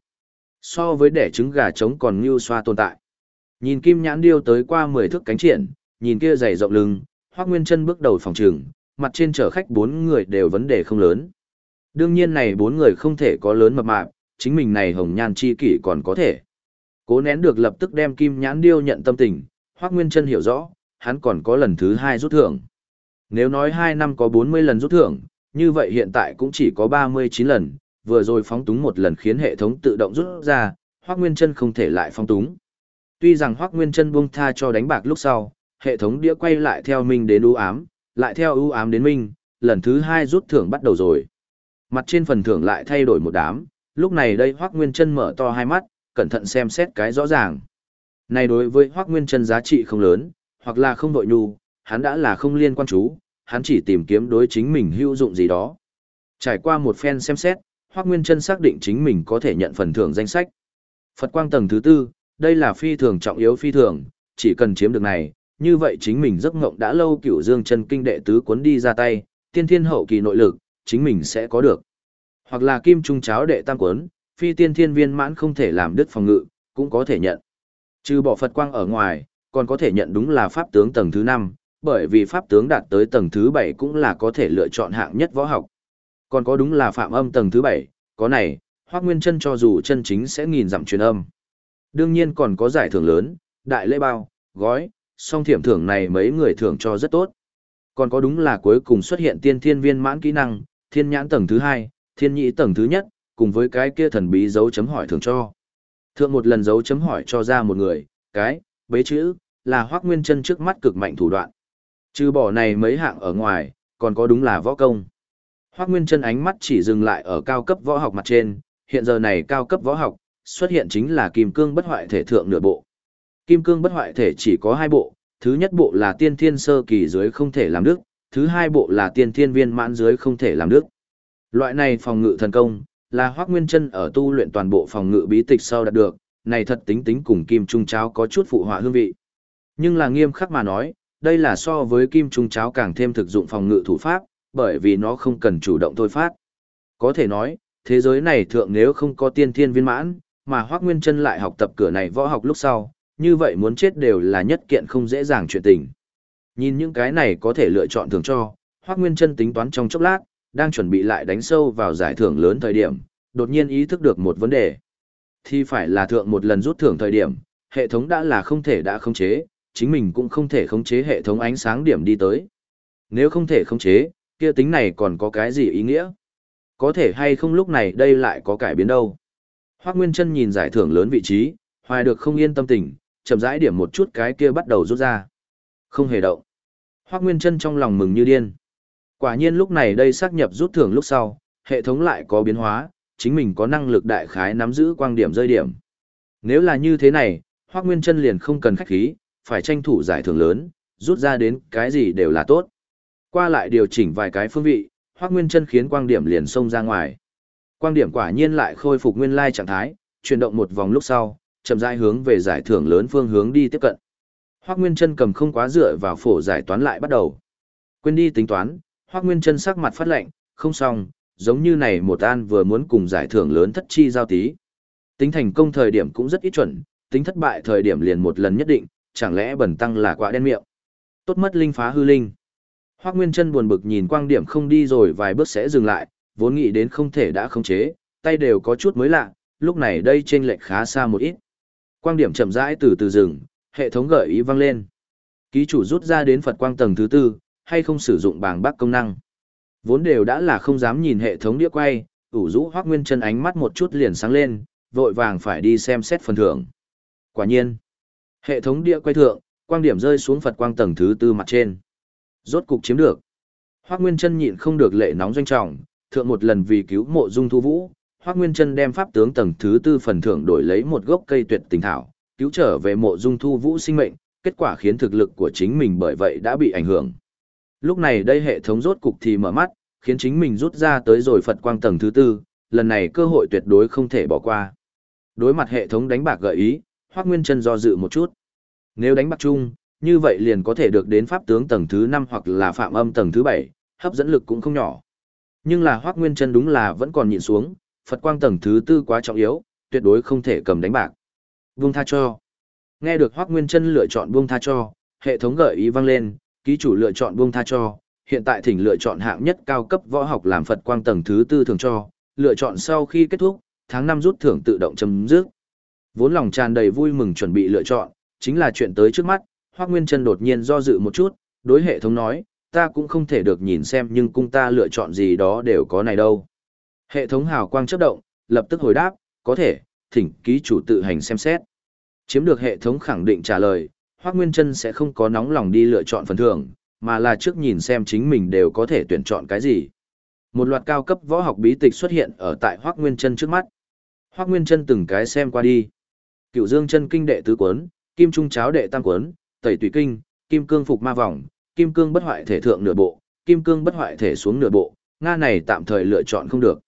S1: So với đẻ trứng gà trống còn như xoa tồn tại. Nhìn kim nhãn điêu tới qua 10 thước cánh triển, nhìn kia dày rộng lưng, Hoắc Nguyên Chân bước đầu phòng trường, mặt trên chở khách bốn người đều vấn đề không lớn. Đương nhiên này bốn người không thể có lớn mập mạp, chính mình này hồng nhan chi kỷ còn có thể. Cố nén được lập tức đem kim nhãn điêu nhận tâm tình, Hoắc Nguyên Chân hiểu rõ, hắn còn có lần thứ hai rút thưởng. Nếu nói hai năm có 40 lần rút thưởng, như vậy hiện tại cũng chỉ có 39 lần, vừa rồi phóng túng một lần khiến hệ thống tự động rút ra, Hoắc Nguyên Chân không thể lại phóng túng. Tuy rằng Hoắc Nguyên Chân buông tha cho đánh bạc lúc sau, hệ thống đĩa quay lại theo mình đến u ám, lại theo ưu ám đến minh, lần thứ hai rút thưởng bắt đầu rồi. Mặt trên phần thưởng lại thay đổi một đám, lúc này đây Hoắc Nguyên Chân mở to hai mắt, cẩn thận xem xét cái rõ ràng. Này đối với Hoắc Nguyên Chân giá trị không lớn, hoặc là không đội nhu, hắn đã là không liên quan chú, hắn chỉ tìm kiếm đối chính mình hữu dụng gì đó. Trải qua một phen xem xét, Hoắc Nguyên Chân xác định chính mình có thể nhận phần thưởng danh sách. Phật quang tầng thứ tư, đây là phi thường trọng yếu phi thường, chỉ cần chiếm được này, như vậy chính mình giấc ngộng đã lâu cửu dương chân kinh đệ tứ cuốn đi ra tay, tiên thiên hậu kỳ nội lực, chính mình sẽ có được. Hoặc là kim trung cháo đệ tam cuốn, phi tiên thiên viên mãn không thể làm đứt phòng ngự, cũng có thể nhận. Trừ bỏ Phật quang ở ngoài, còn có thể nhận đúng là pháp tướng tầng thứ 5, bởi vì pháp tướng đạt tới tầng thứ 7 cũng là có thể lựa chọn hạng nhất võ học. Còn có đúng là phạm âm tầng thứ 7, có này, Hoắc Nguyên Chân cho dù chân chính sẽ nghìn dặm truyền âm. Đương nhiên còn có giải thưởng lớn, đại lễ bao, gói, song thiểm thưởng này mấy người thưởng cho rất tốt. Còn có đúng là cuối cùng xuất hiện tiên thiên viên mãn kỹ năng, thiên nhãn tầng thứ hai, thiên nhị tầng thứ nhất, cùng với cái kia thần bí dấu chấm hỏi thưởng cho. Thượng một lần dấu chấm hỏi cho ra một người, cái, bế chữ, là hoác nguyên chân trước mắt cực mạnh thủ đoạn. Trừ bỏ này mấy hạng ở ngoài, còn có đúng là võ công. Hoác nguyên chân ánh mắt chỉ dừng lại ở cao cấp võ học mặt trên, hiện giờ này cao cấp võ học, xuất hiện chính là kim cương bất hoại thể thượng nửa bộ. Kim cương bất hoại thể chỉ có hai bộ, thứ nhất bộ là tiên thiên sơ kỳ dưới không thể làm đức, thứ hai bộ là tiên thiên viên mãn dưới không thể làm đức. Loại này phòng ngự thần công, là Hoắc Nguyên Chân ở tu luyện toàn bộ phòng ngự bí tịch sau đạt được, này thật tính tính cùng kim trung cháo có chút phụ họa hương vị. Nhưng là nghiêm khắc mà nói, đây là so với kim trung cháo càng thêm thực dụng phòng ngự thủ pháp, bởi vì nó không cần chủ động thôi phát. Có thể nói, thế giới này thượng nếu không có tiên thiên viên mãn, mà Hoắc Nguyên Chân lại học tập cửa này võ học lúc sau, như vậy muốn chết đều là nhất kiện không dễ dàng chuyện tình. Nhìn những cái này có thể lựa chọn thường cho, Hoắc Nguyên Chân tính toán trong chốc lát, đang chuẩn bị lại đánh sâu vào giải thưởng lớn thời điểm, đột nhiên ý thức được một vấn đề. Thì phải là thượng một lần rút thưởng thời điểm, hệ thống đã là không thể đã khống chế, chính mình cũng không thể khống chế hệ thống ánh sáng điểm đi tới. Nếu không thể khống chế, kia tính này còn có cái gì ý nghĩa? Có thể hay không lúc này đây lại có cải biến đâu? Hoác Nguyên Trân nhìn giải thưởng lớn vị trí, hoài được không yên tâm tình, chậm rãi điểm một chút cái kia bắt đầu rút ra. Không hề động. Hoác Nguyên Trân trong lòng mừng như điên. Quả nhiên lúc này đây xác nhập rút thưởng lúc sau, hệ thống lại có biến hóa, chính mình có năng lực đại khái nắm giữ quang điểm rơi điểm. Nếu là như thế này, Hoác Nguyên Trân liền không cần khách khí, phải tranh thủ giải thưởng lớn, rút ra đến cái gì đều là tốt. Qua lại điều chỉnh vài cái phương vị, Hoác Nguyên Trân khiến quang điểm liền xông ra ngoài. Quang điểm quả nhiên lại khôi phục nguyên lai trạng thái, chuyển động một vòng lúc sau, chậm rãi hướng về giải thưởng lớn phương hướng đi tiếp cận. Hoắc Nguyên Chân cầm không quá dựa vào phổ giải toán lại bắt đầu. Quên đi tính toán, Hoắc Nguyên Chân sắc mặt phát lạnh, không xong, giống như này một an vừa muốn cùng giải thưởng lớn thất chi giao tí. Tính thành công thời điểm cũng rất ít chuẩn, tính thất bại thời điểm liền một lần nhất định, chẳng lẽ bẩn tăng là quả đen miệng. Tốt mất linh phá hư linh. Hoắc Nguyên Chân buồn bực nhìn quang điểm không đi rồi vài bước sẽ dừng lại, vốn nghĩ đến không thể đã không chế, tay đều có chút mới lạ, lúc này đây trên lệch khá xa một ít. Quang điểm chậm rãi từ từ dừng, hệ thống gợi ý vang lên. Ký chủ rút ra đến Phật quang tầng thứ tư, hay không sử dụng bảng bác công năng. Vốn đều đã là không dám nhìn hệ thống đĩa quay, ủ rũ hoác nguyên chân ánh mắt một chút liền sáng lên, vội vàng phải đi xem xét phần thưởng. Quả nhiên, hệ thống đĩa quay thượng, quang điểm rơi xuống Phật quang tầng thứ tư mặt trên. Rốt cục chiếm được. Hoác Nguyên Chân nhịn không được lệ nóng doanh trọng, thượng một lần vì cứu mộ dung thu vũ, Hoác Nguyên Trân đem pháp tướng tầng thứ tư phần thưởng đổi lấy một gốc cây tuyệt tình thảo, cứu trở về mộ dung thu vũ sinh mệnh, kết quả khiến thực lực của chính mình bởi vậy đã bị ảnh hưởng. Lúc này đây hệ thống rốt cục thì mở mắt, khiến chính mình rút ra tới rồi Phật quang tầng thứ tư, lần này cơ hội tuyệt đối không thể bỏ qua. Đối mặt hệ thống đánh bạc gợi ý, Hoác Nguyên chân do dự một chút. Nếu đánh bạc chung, như vậy liền có thể được đến pháp tướng tầng thứ năm hoặc là phạm âm tầng thứ bảy hấp dẫn lực cũng không nhỏ. Nhưng là Hoác Nguyên chân đúng là vẫn còn nhịn xuống, Phật quang tầng thứ tư quá trọng yếu, tuyệt đối không thể cầm đánh bạc. Buông tha cho. Nghe được Hoắc Nguyên Chân lựa chọn buông tha cho, hệ thống gợi ý vang lên, ký chủ lựa chọn buông tha cho, hiện tại thỉnh lựa chọn hạng nhất cao cấp võ học làm Phật quang tầng thứ tư thường cho, lựa chọn sau khi kết thúc, tháng 5 rút thưởng tự động chấm dứt. Vốn lòng tràn đầy vui mừng chuẩn bị lựa chọn, chính là chuyện tới trước mắt, Hoắc Nguyên Chân đột nhiên do dự một chút, đối hệ thống nói, ta cũng không thể được nhìn xem nhưng cung ta lựa chọn gì đó đều có này đâu. Hệ thống hào quang chớp động, lập tức hồi đáp, có thể, thỉnh ký chủ tự hành xem xét. Chiếm được hệ thống khẳng định trả lời, Hoác Nguyên Trân sẽ không có nóng lòng đi lựa chọn phần thưởng, mà là trước nhìn xem chính mình đều có thể tuyển chọn cái gì. Một loạt cao cấp võ học bí tịch xuất hiện ở tại Hoác Nguyên Trân trước mắt. Hoác Nguyên Trân từng cái xem qua đi. Cựu Dương chân kinh đệ tứ cuốn, Kim Trung cháo đệ tam cuốn, Tẩy tùy kinh, Kim Cương phục ma vòng, Kim Cương bất hoại thể thượng nửa bộ, Kim Cương bất hoại thể xuống nửa bộ, Nga này tạm thời lựa chọn không được.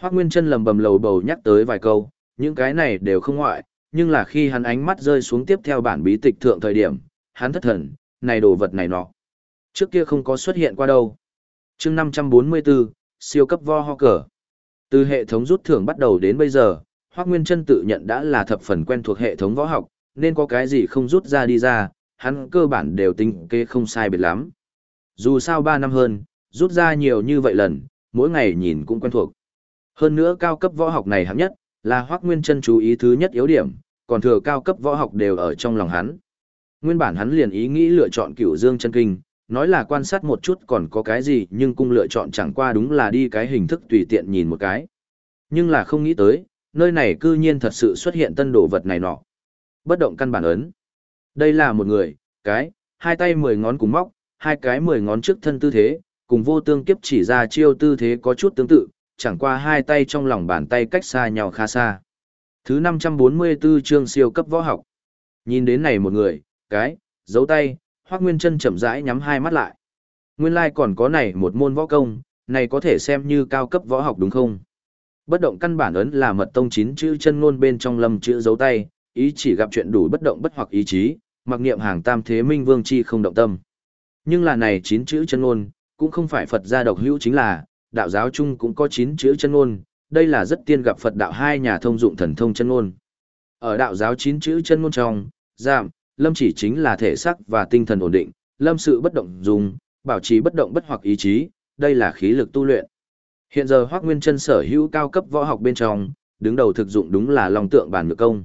S1: Hoác Nguyên Trân lầm bầm lầu bầu nhắc tới vài câu, những cái này đều không ngoại, nhưng là khi hắn ánh mắt rơi xuống tiếp theo bản bí tịch thượng thời điểm, hắn thất thần, này đồ vật này nọ. Trước kia không có xuất hiện qua đâu. chương 544, siêu cấp vo ho cờ. Từ hệ thống rút thưởng bắt đầu đến bây giờ, Hoác Nguyên Trân tự nhận đã là thập phần quen thuộc hệ thống võ học, nên có cái gì không rút ra đi ra, hắn cơ bản đều tính kê không sai biệt lắm. Dù sao 3 năm hơn, rút ra nhiều như vậy lần, mỗi ngày nhìn cũng quen thuộc. Hơn nữa cao cấp võ học này hẳn nhất, là Hoắc Nguyên Chân chú ý thứ nhất yếu điểm, còn thừa cao cấp võ học đều ở trong lòng hắn. Nguyên bản hắn liền ý nghĩ lựa chọn cửu dương chân kinh, nói là quan sát một chút còn có cái gì nhưng cung lựa chọn chẳng qua đúng là đi cái hình thức tùy tiện nhìn một cái. Nhưng là không nghĩ tới, nơi này cư nhiên thật sự xuất hiện tân đồ vật này nọ. Bất động căn bản ấn. Đây là một người, cái, hai tay mười ngón cùng móc, hai cái mười ngón trước thân tư thế, cùng vô tương kiếp chỉ ra chiêu tư thế có chút tương tự, chẳng qua hai tay trong lòng bàn tay cách xa nhau khá xa. Thứ 544 chương siêu cấp võ học. Nhìn đến này một người, cái, giấu tay, Hoắc Nguyên Chân chậm rãi nhắm hai mắt lại. Nguyên lai like còn có này một môn võ công, này có thể xem như cao cấp võ học đúng không? Bất động căn bản ấn là mật tông chín chữ chân ngôn bên trong lâm chữ giấu tay, ý chỉ gặp chuyện đủ bất động bất hoặc ý chí, mặc niệm hàng tam thế minh vương chi không động tâm. Nhưng là này chín chữ chân ngôn, cũng không phải Phật gia độc hữu chính là, đạo giáo chung cũng có chín chữ chân ngôn, đây là rất tiên gặp Phật đạo hai nhà thông dụng thần thông chân ngôn. Ở đạo giáo chín chữ chân ngôn trong, giảm, lâm chỉ chính là thể xác và tinh thần ổn định, lâm sự bất động dùng, bảo trì bất động bất hoặc ý chí, đây là khí lực tu luyện. Hiện giờ Hoắc Nguyên Chân sở hữu cao cấp võ học bên trong, đứng đầu thực dụng đúng là lòng Tượng Bản Nhược Công.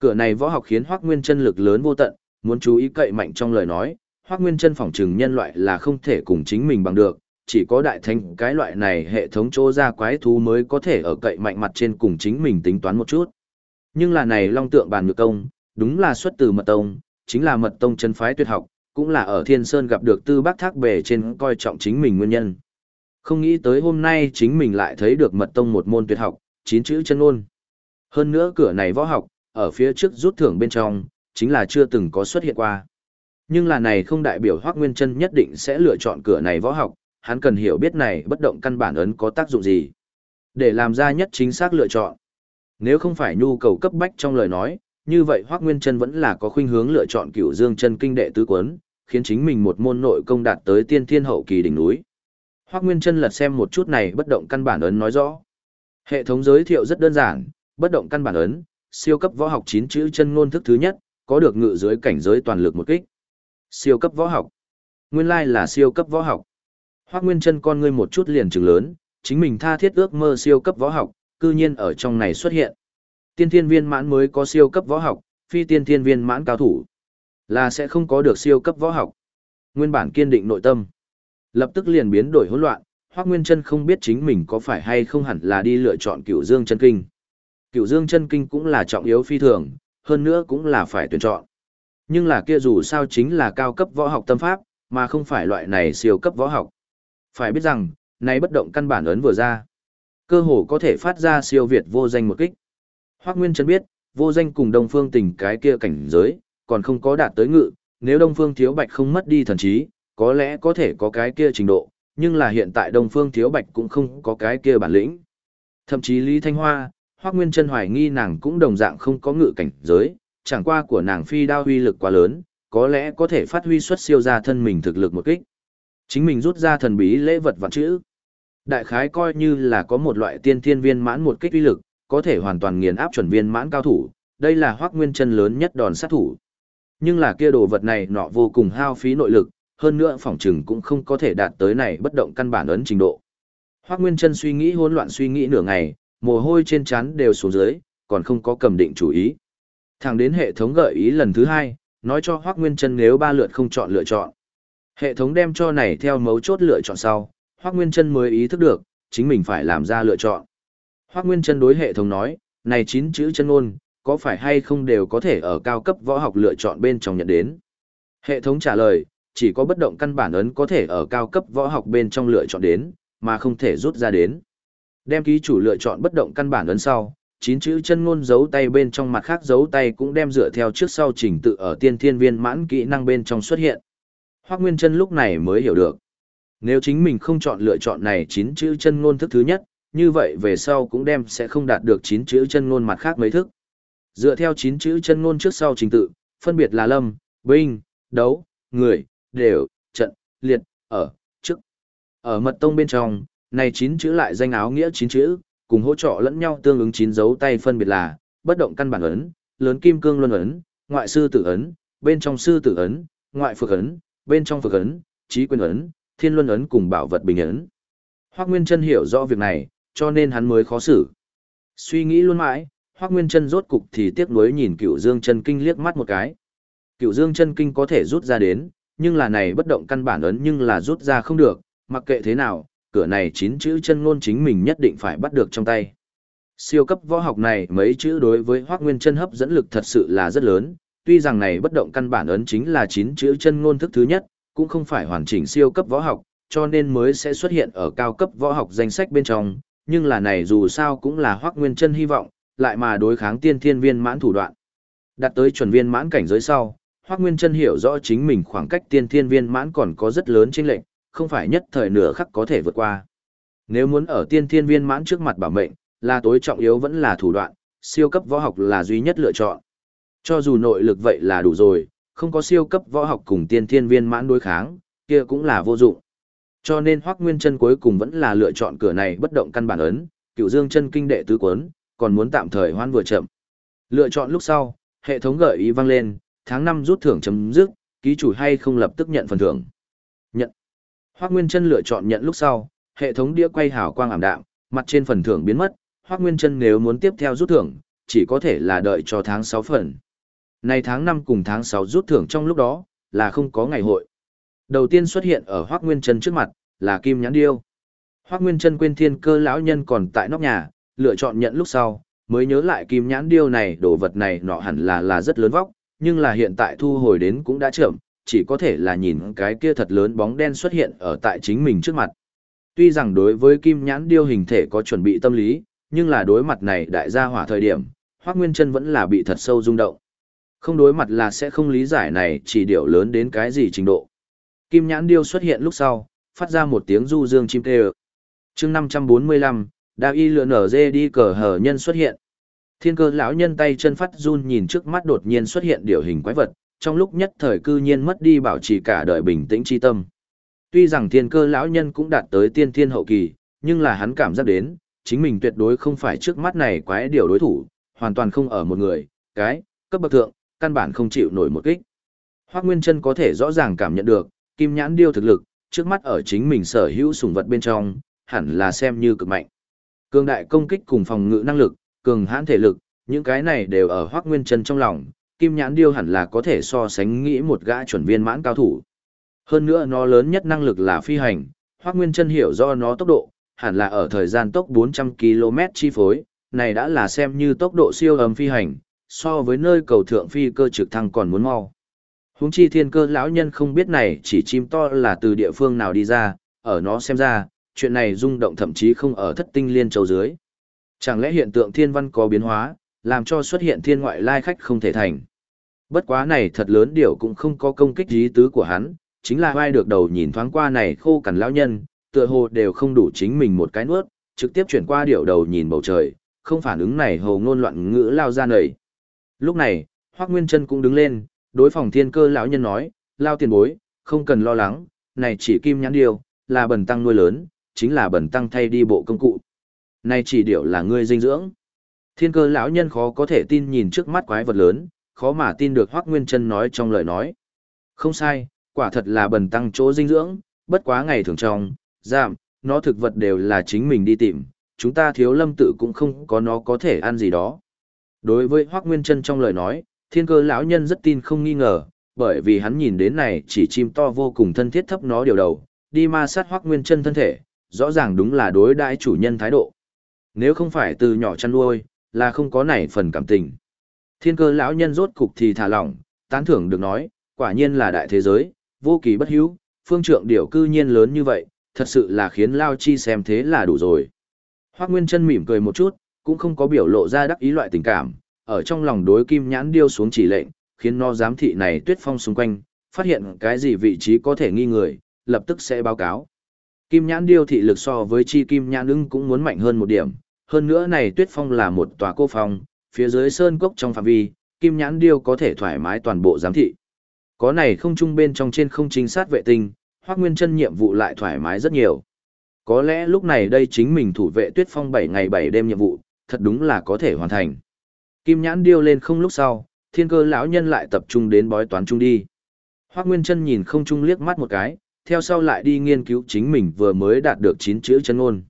S1: Cửa này võ học khiến Hoắc Nguyên Chân lực lớn vô tận, muốn chú ý cậy mạnh trong lời nói, Hoắc Nguyên Chân phỏng chừng nhân loại là không thể cùng chính mình bằng được, chỉ có đại thánh cái loại này hệ thống chỗ ra quái thú mới có thể ở cậy mạnh mặt trên cùng chính mình tính toán một chút. Nhưng là này Long Tượng bàn Nhược Công, đúng là xuất từ Mật Tông, chính là Mật Tông chân phái tuyệt học, cũng là ở Thiên Sơn gặp được Tư Bác Thác Bề trên coi trọng chính mình nguyên nhân. Không nghĩ tới hôm nay chính mình lại thấy được Mật Tông một môn tuyệt học, chín chữ chân ôn. Hơn nữa cửa này võ học, ở phía trước rút thưởng bên trong, chính là chưa từng có xuất hiện qua. Nhưng là này không đại biểu Hoác Nguyên Chân nhất định sẽ lựa chọn cửa này võ học, hắn cần hiểu biết này bất động căn bản ấn có tác dụng gì. Để làm ra nhất chính xác lựa chọn. Nếu không phải nhu cầu cấp bách trong lời nói, như vậy Hoắc Nguyên Chân vẫn là có khuynh hướng lựa chọn Cửu Dương chân kinh đệ tứ cuốn, khiến chính mình một môn nội công đạt tới tiên thiên hậu kỳ đỉnh núi. Hoắc Nguyên Chân lật xem một chút này bất động căn bản ấn nói rõ. Hệ thống giới thiệu rất đơn giản, bất động căn bản ấn, siêu cấp võ học chín chữ chân ngôn thức thứ nhất, có được ngự dưới cảnh giới toàn lực một kích. Siêu cấp võ học. Nguyên lai là siêu cấp võ học. Hoắc Nguyên Chân con ngươi một chút liền trừng lớn, chính mình tha thiết ước mơ siêu cấp võ học, cư nhiên ở trong này xuất hiện. Tiên thiên viên mãn mới có siêu cấp võ học, phi tiên thiên viên mãn cao thủ. Là sẽ không có được siêu cấp võ học. Nguyên bản kiên định nội tâm. Lập tức liền biến đổi hỗn loạn, Hoắc Nguyên Chân không biết chính mình có phải hay không hẳn là đi lựa chọn Cửu Dương chân kinh. Cửu Dương chân kinh cũng là trọng yếu phi thường, hơn nữa cũng là phải tuyển chọn. Nhưng là kia dù sao chính là cao cấp võ học tâm pháp, mà không phải loại này siêu cấp võ học. Phải biết rằng, nay bất động căn bản ấn vừa ra. Cơ hồ có thể phát ra siêu việt vô danh một kích. Hoác Nguyên Trấn biết, vô danh cùng Đông Phương tình cái kia cảnh giới, còn không có đạt tới ngự, nếu Đông Phương Thiếu Bạch không mất đi thần trí, có lẽ có thể có cái kia trình độ, nhưng là hiện tại Đông Phương Thiếu Bạch cũng không có cái kia bản lĩnh. Thậm chí Lý Thanh Hoa, Hoác Nguyên Trân hoài nghi nàng cũng đồng dạng không có ngự cảnh giới, chẳng qua của nàng phi đao huy lực quá lớn, có lẽ có thể phát huy xuất siêu ra thân mình thực lực một kích. Chính mình rút ra thần bí lễ vật vạn chữ. Đại khái coi như là có một loại tiên thiên viên mãn một kích uy lực, có thể hoàn toàn nghiền áp chuẩn viên mãn cao thủ, đây là Hoắc Nguyên Chân lớn nhất đòn sát thủ. Nhưng là kia đồ vật này nọ vô cùng hao phí nội lực, hơn nữa phỏng chừng cũng không có thể đạt tới này bất động căn bản ấn trình độ. Hoắc Nguyên Chân suy nghĩ hỗn loạn suy nghĩ nửa ngày, mồ hôi trên trán đều xuống dưới, còn không có cầm định chủ ý. Thẳng đến hệ thống gợi ý lần thứ hai, nói cho Hoắc Nguyên Chân nếu ba lượt không chọn lựa chọn. Hệ thống đem cho này theo mấu chốt lựa chọn sau, Hoắc Nguyên Trân mới ý thức được, chính mình phải làm ra lựa chọn. Hoác Nguyên Trân đối hệ thống nói, này chín chữ chân ngôn, có phải hay không đều có thể ở cao cấp võ học lựa chọn bên trong nhận đến? Hệ thống trả lời, chỉ có bất động căn bản ấn có thể ở cao cấp võ học bên trong lựa chọn đến, mà không thể rút ra đến. Đem ký chủ lựa chọn bất động căn bản ấn sau, chín chữ chân ngôn giấu tay bên trong mặt khác giấu tay cũng đem dựa theo trước sau trình tự ở tiên thiên viên mãn kỹ năng bên trong xuất hiện. Hoác Nguyên chân lúc này mới hiểu được. Nếu chính mình không chọn lựa chọn này chín chữ chân ngôn thức thứ nhất, như vậy về sau cũng đem sẽ không đạt được chín chữ chân ngôn mặt khác mấy thức. Dựa theo chín chữ chân ngôn trước sau trình tự, phân biệt là lâm, binh, đấu, người, đều, trận, liệt, ở, trước. Ở mật tông bên trong, này chín chữ lại danh áo nghĩa chín chữ, cùng hỗ trợ lẫn nhau tương ứng chín dấu tay phân biệt là, bất động căn bản ấn, lớn kim cương luân ấn, ngoại sư tử ấn, bên trong sư tử ấn, ngoại phược ấn, bên trong phược ấn, trí quyền ấn, thiên luân ấn cùng bảo vật bình ấn. Hoác Nguyên Trân hiểu rõ việc này, cho nên hắn mới khó xử. Suy nghĩ luôn mãi, Hoắc Nguyên Chân rốt cục thì tiếc nuối nhìn Cựu Dương Chân Kinh liếc mắt một cái. Cựu Dương Chân Kinh có thể rút ra đến, nhưng là này bất động căn bản ấn nhưng là rút ra không được, mặc kệ thế nào, cửa này chín chữ chân ngôn chính mình nhất định phải bắt được trong tay. Siêu cấp võ học này mấy chữ đối với Hoắc Nguyên Chân hấp dẫn lực thật sự là rất lớn, tuy rằng này bất động căn bản ấn chính là chín chữ chân ngôn thức thứ nhất, cũng không phải hoàn chỉnh siêu cấp võ học, cho nên mới sẽ xuất hiện ở cao cấp võ học danh sách bên trong, nhưng là này dù sao cũng là Hoắc Nguyên Chân hy vọng, lại mà đối kháng tiên thiên viên mãn thủ đoạn. Đạt tới chuẩn viên mãn cảnh giới sau, Hoắc Nguyên Chân hiểu rõ chính mình khoảng cách tiên thiên viên mãn còn có rất lớn chênh lệch, không phải nhất thời nửa khắc có thể vượt qua. Nếu muốn ở tiên thiên viên mãn trước mặt bảo mệnh, là tối trọng yếu vẫn là thủ đoạn, siêu cấp võ học là duy nhất lựa chọn. Cho dù nội lực vậy là đủ rồi, không có siêu cấp võ học cùng tiên thiên viên mãn đối kháng, kia cũng là vô dụng. Cho nên Hoắc Nguyên Chân cuối cùng vẫn là lựa chọn cửa này bất động căn bản ấn, Cửu Dương chân kinh đệ tứ cuốn, còn muốn tạm thời hoan vừa chậm. Lựa chọn lúc sau, hệ thống gợi ý vang lên, tháng 5 rút thưởng chấm dứt, ký chủ hay không lập tức nhận phần thưởng. Nhận. Hoắc Nguyên Chân lựa chọn nhận lúc sau, hệ thống đĩa quay hào quang ảm đạm, mặt trên phần thưởng biến mất, Hoắc Nguyên Chân nếu muốn tiếp theo rút thưởng, chỉ có thể là đợi cho tháng 6 phần nay tháng 5 cùng tháng 6 rút thưởng trong lúc đó, là không có ngày hội. Đầu tiên xuất hiện ở Hoắc Nguyên Trân trước mặt, là Kim Nhãn Điêu. Hoắc Nguyên Trân quên thiên cơ lão nhân còn tại nóc nhà, lựa chọn nhận lúc sau, mới nhớ lại Kim Nhãn Điêu này đồ vật này nọ hẳn là là rất lớn vóc, nhưng là hiện tại thu hồi đến cũng đã chậm, chỉ có thể là nhìn cái kia thật lớn bóng đen xuất hiện ở tại chính mình trước mặt. Tuy rằng đối với Kim Nhãn Điêu hình thể có chuẩn bị tâm lý, nhưng là đối mặt này đại gia hỏa thời điểm, Hoắc Nguyên Trân vẫn là bị thật sâu rung động. Không đối mặt là sẽ không lý giải này chỉ điều lớn đến cái gì trình độ. Kim nhãn điêu xuất hiện lúc sau, phát ra một tiếng du dương chim kêu. chương 545, Đa y lượn ở dê đi cờ hở nhân xuất hiện. Thiên cơ lão nhân tay chân phát run nhìn trước mắt đột nhiên xuất hiện điều hình quái vật, trong lúc nhất thời cư nhiên mất đi bảo trì cả đời bình tĩnh chi tâm. Tuy rằng thiên cơ lão nhân cũng đạt tới tiên thiên hậu kỳ, nhưng là hắn cảm giác đến, chính mình tuyệt đối không phải trước mắt này quái điều đối thủ, hoàn toàn không ở một người, cái, cấp bậc thượng, căn bản không chịu nổi một kích. Hoắc Nguyên Chân có thể rõ ràng cảm nhận được, Kim Nhãn Điêu thực lực, trước mắt ở chính mình sở hữu sủng vật bên trong, hẳn là xem như cực mạnh. Cường đại công kích cùng phòng ngự năng lực, cường hãn thể lực, những cái này đều ở Hoắc Nguyên Chân trong lòng, Kim Nhãn Điêu hẳn là có thể so sánh nghĩ một gã chuẩn viên mãn cao thủ. Hơn nữa nó lớn nhất năng lực là phi hành, Hoắc Nguyên Chân hiểu do nó tốc độ, hẳn là ở thời gian tốc 400 km chi phối, này đã là xem như tốc độ siêu âm phi hành, so với nơi cầu thượng phi cơ trực thăng còn muốn mau. huống chi thiên cơ lão nhân không biết này chỉ chim to là từ địa phương nào đi ra, ở nó xem ra, chuyện này rung động thậm chí không ở thất tinh liên châu dưới. Chẳng lẽ hiện tượng thiên văn có biến hóa, làm cho xuất hiện thiên ngoại lai khách không thể thành. Bất quá này thật lớn điều cũng không có công kích ý tứ của hắn, chính là vai được đầu nhìn thoáng qua này khô cằn lão nhân, tựa hồ đều không đủ chính mình một cái nuốt, trực tiếp chuyển qua điều đầu nhìn bầu trời, không phản ứng này hồ ngôn loạn ngữ lao ra nầy. Lúc này, Hoác Nguyên chân cũng đứng lên, đối phòng thiên cơ lão nhân nói, lao tiền bối, không cần lo lắng, này chỉ kim nhãn điều, là bần tăng nuôi lớn, chính là bần tăng thay đi bộ công cụ. Này chỉ điệu là ngươi dinh dưỡng. Thiên cơ lão nhân khó có thể tin nhìn trước mắt quái vật lớn, khó mà tin được Hoác Nguyên chân nói trong lời nói. Không sai, quả thật là bần tăng chỗ dinh dưỡng, bất quá ngày thường trong, giảm, nó thực vật đều là chính mình đi tìm, chúng ta thiếu lâm tự cũng không có nó có thể ăn gì đó. Đối với Hoắc Nguyên Trân trong lời nói, thiên cơ lão nhân rất tin không nghi ngờ, bởi vì hắn nhìn đến này chỉ chim to vô cùng thân thiết thấp nó điều đầu, đi ma sát Hoắc Nguyên Trân thân thể, rõ ràng đúng là đối đãi chủ nhân thái độ. Nếu không phải từ nhỏ chăn nuôi, là không có này phần cảm tình. Thiên cơ lão nhân rốt cục thì thả lỏng, tán thưởng được nói, quả nhiên là đại thế giới, vô kỳ bất hữu, phương trượng điểu cư nhiên lớn như vậy, thật sự là khiến Lao Chi xem thế là đủ rồi. Hoác Nguyên Trân mỉm cười một chút, cũng không có biểu lộ ra đắc ý loại tình cảm, ở trong lòng đối kim nhãn điêu xuống chỉ lệnh, khiến nó giám thị này tuyết phong xung quanh, phát hiện cái gì vị trí có thể nghi người, lập tức sẽ báo cáo. Kim nhãn điêu thị lực so với chi kim nhãn ưng cũng muốn mạnh hơn một điểm, hơn nữa này tuyết phong là một tòa cô phong, phía dưới sơn cốc trong phạm vi, kim nhãn điêu có thể thoải mái toàn bộ giám thị. Có này không trung bên trong trên không chính sát vệ tinh, hoác Nguyên Chân nhiệm vụ lại thoải mái rất nhiều. Có lẽ lúc này đây chính mình thủ vệ Tuyết Phong 7 ngày 7 đêm nhiệm vụ, thật đúng là có thể hoàn thành. Kim nhãn điêu lên không lúc sau, thiên cơ lão nhân lại tập trung đến bói toán chung đi. Hoác Nguyên Trân nhìn không chung liếc mắt một cái, theo sau lại đi nghiên cứu chính mình vừa mới đạt được chín chữ chân ngôn.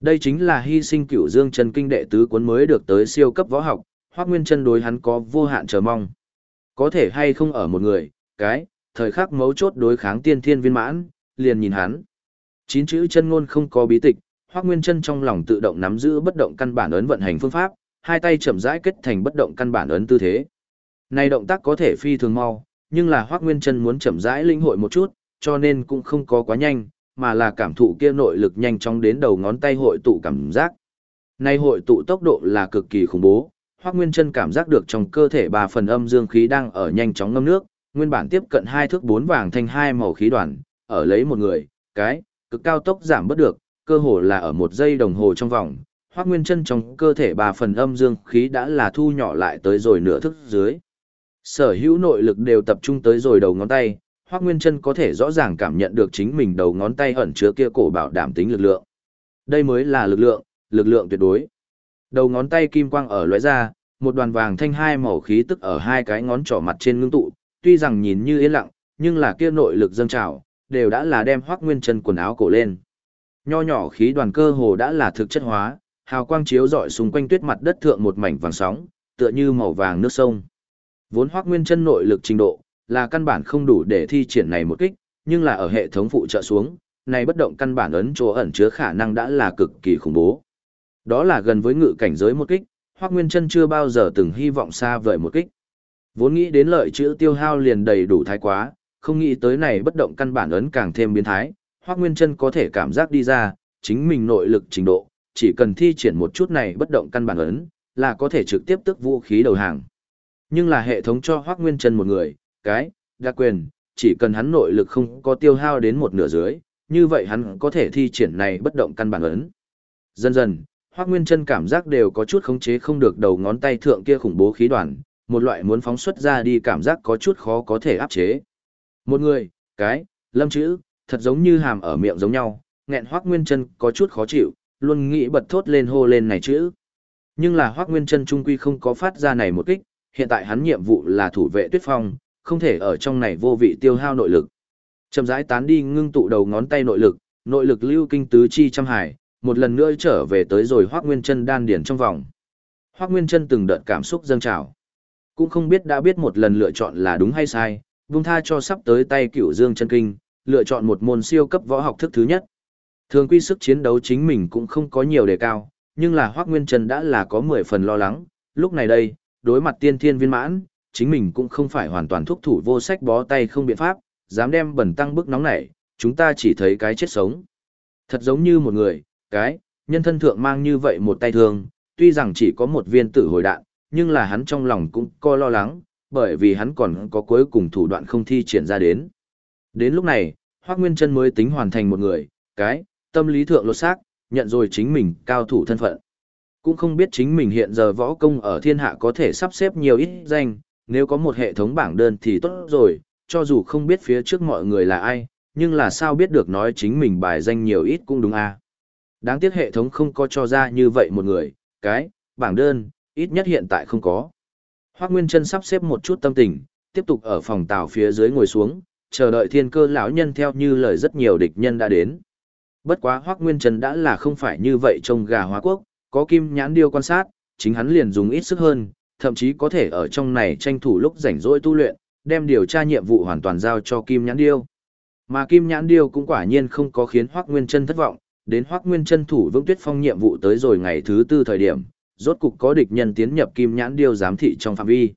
S1: Đây chính là hy sinh cửu dương chân kinh đệ tứ cuốn mới được tới siêu cấp võ học, Hoắc Nguyên Chân đối hắn có vô hạn chờ mong. Có thể hay không ở một người, cái, thời khắc mấu chốt đối kháng tiên thiên viên mãn, liền nhìn hắn. Chín chữ chân ngôn không có bí tịch, Hoắc Nguyên Chân trong lòng tự động nắm giữ bất động căn bản ấn vận hành phương pháp, hai tay chậm rãi kết thành bất động căn bản ấn tư thế. Này động tác có thể phi thường mau, nhưng là Hoắc Nguyên Chân muốn chậm rãi linh hội một chút, cho nên cũng không có quá nhanh, mà là cảm thụ kia nội lực nhanh chóng đến đầu ngón tay hội tụ cảm giác. Này hội tụ tốc độ là cực kỳ khủng bố, Hoắc Nguyên Chân cảm giác được trong cơ thể ba phần âm dương khí đang ở nhanh chóng ngâm nước, nguyên bản tiếp cận hai thước bốn vàng thành hai màu khí đoàn, ở lấy một người, cái, cực cao tốc giảm bất được, cơ hồ là ở một giây đồng hồ trong vòng, Hoắc Nguyên Chân trong cơ thể ba phần âm dương khí đã là thu nhỏ lại tới rồi nửa thức dưới. Sở hữu nội lực đều tập trung tới rồi đầu ngón tay, Hoắc Nguyên Chân có thể rõ ràng cảm nhận được chính mình đầu ngón tay ẩn chứa kia cổ bảo đảm tính lực lượng. Đây mới là lực lượng, lực lượng tuyệt đối. Đầu ngón tay kim quang ở lóe ra, một đoàn vàng thanh hai màu khí tức ở hai cái ngón trỏ mặt trên ngưng tụ, tuy rằng nhìn như yên lặng, nhưng là kia nội lực dâng trào, đều đã là đem Hoắc Nguyên Chân quần áo cổ lên. Nho nhỏ khí đoàn cơ hồ đã là thực chất hóa, hào quang chiếu rọi xung quanh tuyết mặt đất thượng một mảnh vàng sóng, tựa như màu vàng nước sông. Vốn Hoắc Nguyên Chân nội lực trình độ là căn bản không đủ để thi triển này một kích, nhưng là ở hệ thống phụ trợ xuống, này bất động căn bản ấn chỗ ẩn chứa khả năng đã là cực kỳ khủng bố. Đó là gần với ngự cảnh giới một kích, Hoắc Nguyên Chân chưa bao giờ từng hy vọng xa vời một kích. Vốn nghĩ đến lợi chữ tiêu hao liền đầy đủ thái quá, không nghĩ tới này bất động căn bản ấn càng thêm biến thái, Hoắc Nguyên Chân có thể cảm giác đi ra, chính mình nội lực trình độ, chỉ cần thi triển một chút này bất động căn bản ấn, là có thể trực tiếp tức vũ khí đầu hàng. Nhưng là hệ thống cho Hoắc Nguyên Chân một người, cái, đặc quyền, chỉ cần hắn nội lực không có tiêu hao đến một nửa dưới, như vậy hắn có thể thi triển này bất động căn bản ấn. Dần dần, Hoắc Nguyên Chân cảm giác đều có chút khống chế không được đầu ngón tay thượng kia khủng bố khí đoàn, một loại muốn phóng xuất ra đi cảm giác có chút khó có thể áp chế. Một người, cái, lâm chữ, thật giống như hàm ở miệng giống nhau, nghẹn Hoắc Nguyên Chân có chút khó chịu, luôn nghĩ bật thốt lên hô lên này chữ. Nhưng là Hoắc Nguyên Chân trung quy không có phát ra này một kích, hiện tại hắn nhiệm vụ là thủ vệ Tuyết Phong, không thể ở trong này vô vị tiêu hao nội lực. Chậm rãi tán đi ngưng tụ đầu ngón tay nội lực, nội lực lưu kinh tứ chi trăm hải, một lần nữa trở về tới rồi Hoắc Nguyên Chân đan điển trong vòng. Hoắc Nguyên Chân từng đợt cảm xúc dâng trào. Cũng không biết đã biết một lần lựa chọn là đúng hay sai, vung tha cho sắp tới tay Cửu Dương chân kinh, lựa chọn một môn siêu cấp võ học thức thứ nhất. Thường quy sức chiến đấu chính mình cũng không có nhiều đề cao, nhưng là Hoắc Nguyên Trần đã là có 10 phần lo lắng, lúc này đây, đối mặt tiên thiên viên mãn, chính mình cũng không phải hoàn toàn thúc thủ vô sách bó tay không biện pháp, dám đem bẩn tăng bức nóng nảy, chúng ta chỉ thấy cái chết sống. Thật giống như một người, cái, nhân thân thượng mang như vậy một tay thương, tuy rằng chỉ có một viên tử hồi đạn, nhưng là hắn trong lòng cũng có lo lắng, bởi vì hắn còn có cuối cùng thủ đoạn không thi triển ra đến. Đến lúc này, Hoác Nguyên Trân mới tính hoàn thành một người, cái, tâm lý thượng lột xác, nhận rồi chính mình cao thủ thân phận. Cũng không biết chính mình hiện giờ võ công ở thiên hạ có thể sắp xếp nhiều ít danh, nếu có một hệ thống bảng đơn thì tốt rồi, cho dù không biết phía trước mọi người là ai, nhưng là sao biết được nói chính mình bài danh nhiều ít cũng đúng à. Đáng tiếc hệ thống không có cho ra như vậy một người, cái, bảng đơn, ít nhất hiện tại không có. Hoác Nguyên Trân sắp xếp một chút tâm tình, tiếp tục ở phòng tàu phía dưới ngồi xuống, chờ đợi thiên cơ lão nhân theo như lời rất nhiều địch nhân đã đến. Bất quá hoắc Nguyên trần đã là không phải như vậy trong gà hóa quốc, có kim nhãn điêu quan sát, chính hắn liền dùng ít sức hơn, thậm chí có thể ở trong này tranh thủ lúc rảnh rỗi tu luyện, đem điều tra nhiệm vụ hoàn toàn giao cho Kim Nhãn Điêu. Mà Kim Nhãn Điêu cũng quả nhiên không có khiến Hoắc Nguyên trần thất vọng, đến Hoắc Nguyên trần thủ vững Tuyết Phong nhiệm vụ tới rồi ngày thứ tư thời điểm, rốt cục có địch nhân tiến nhập Kim Nhãn Điêu giám thị trong phạm vi.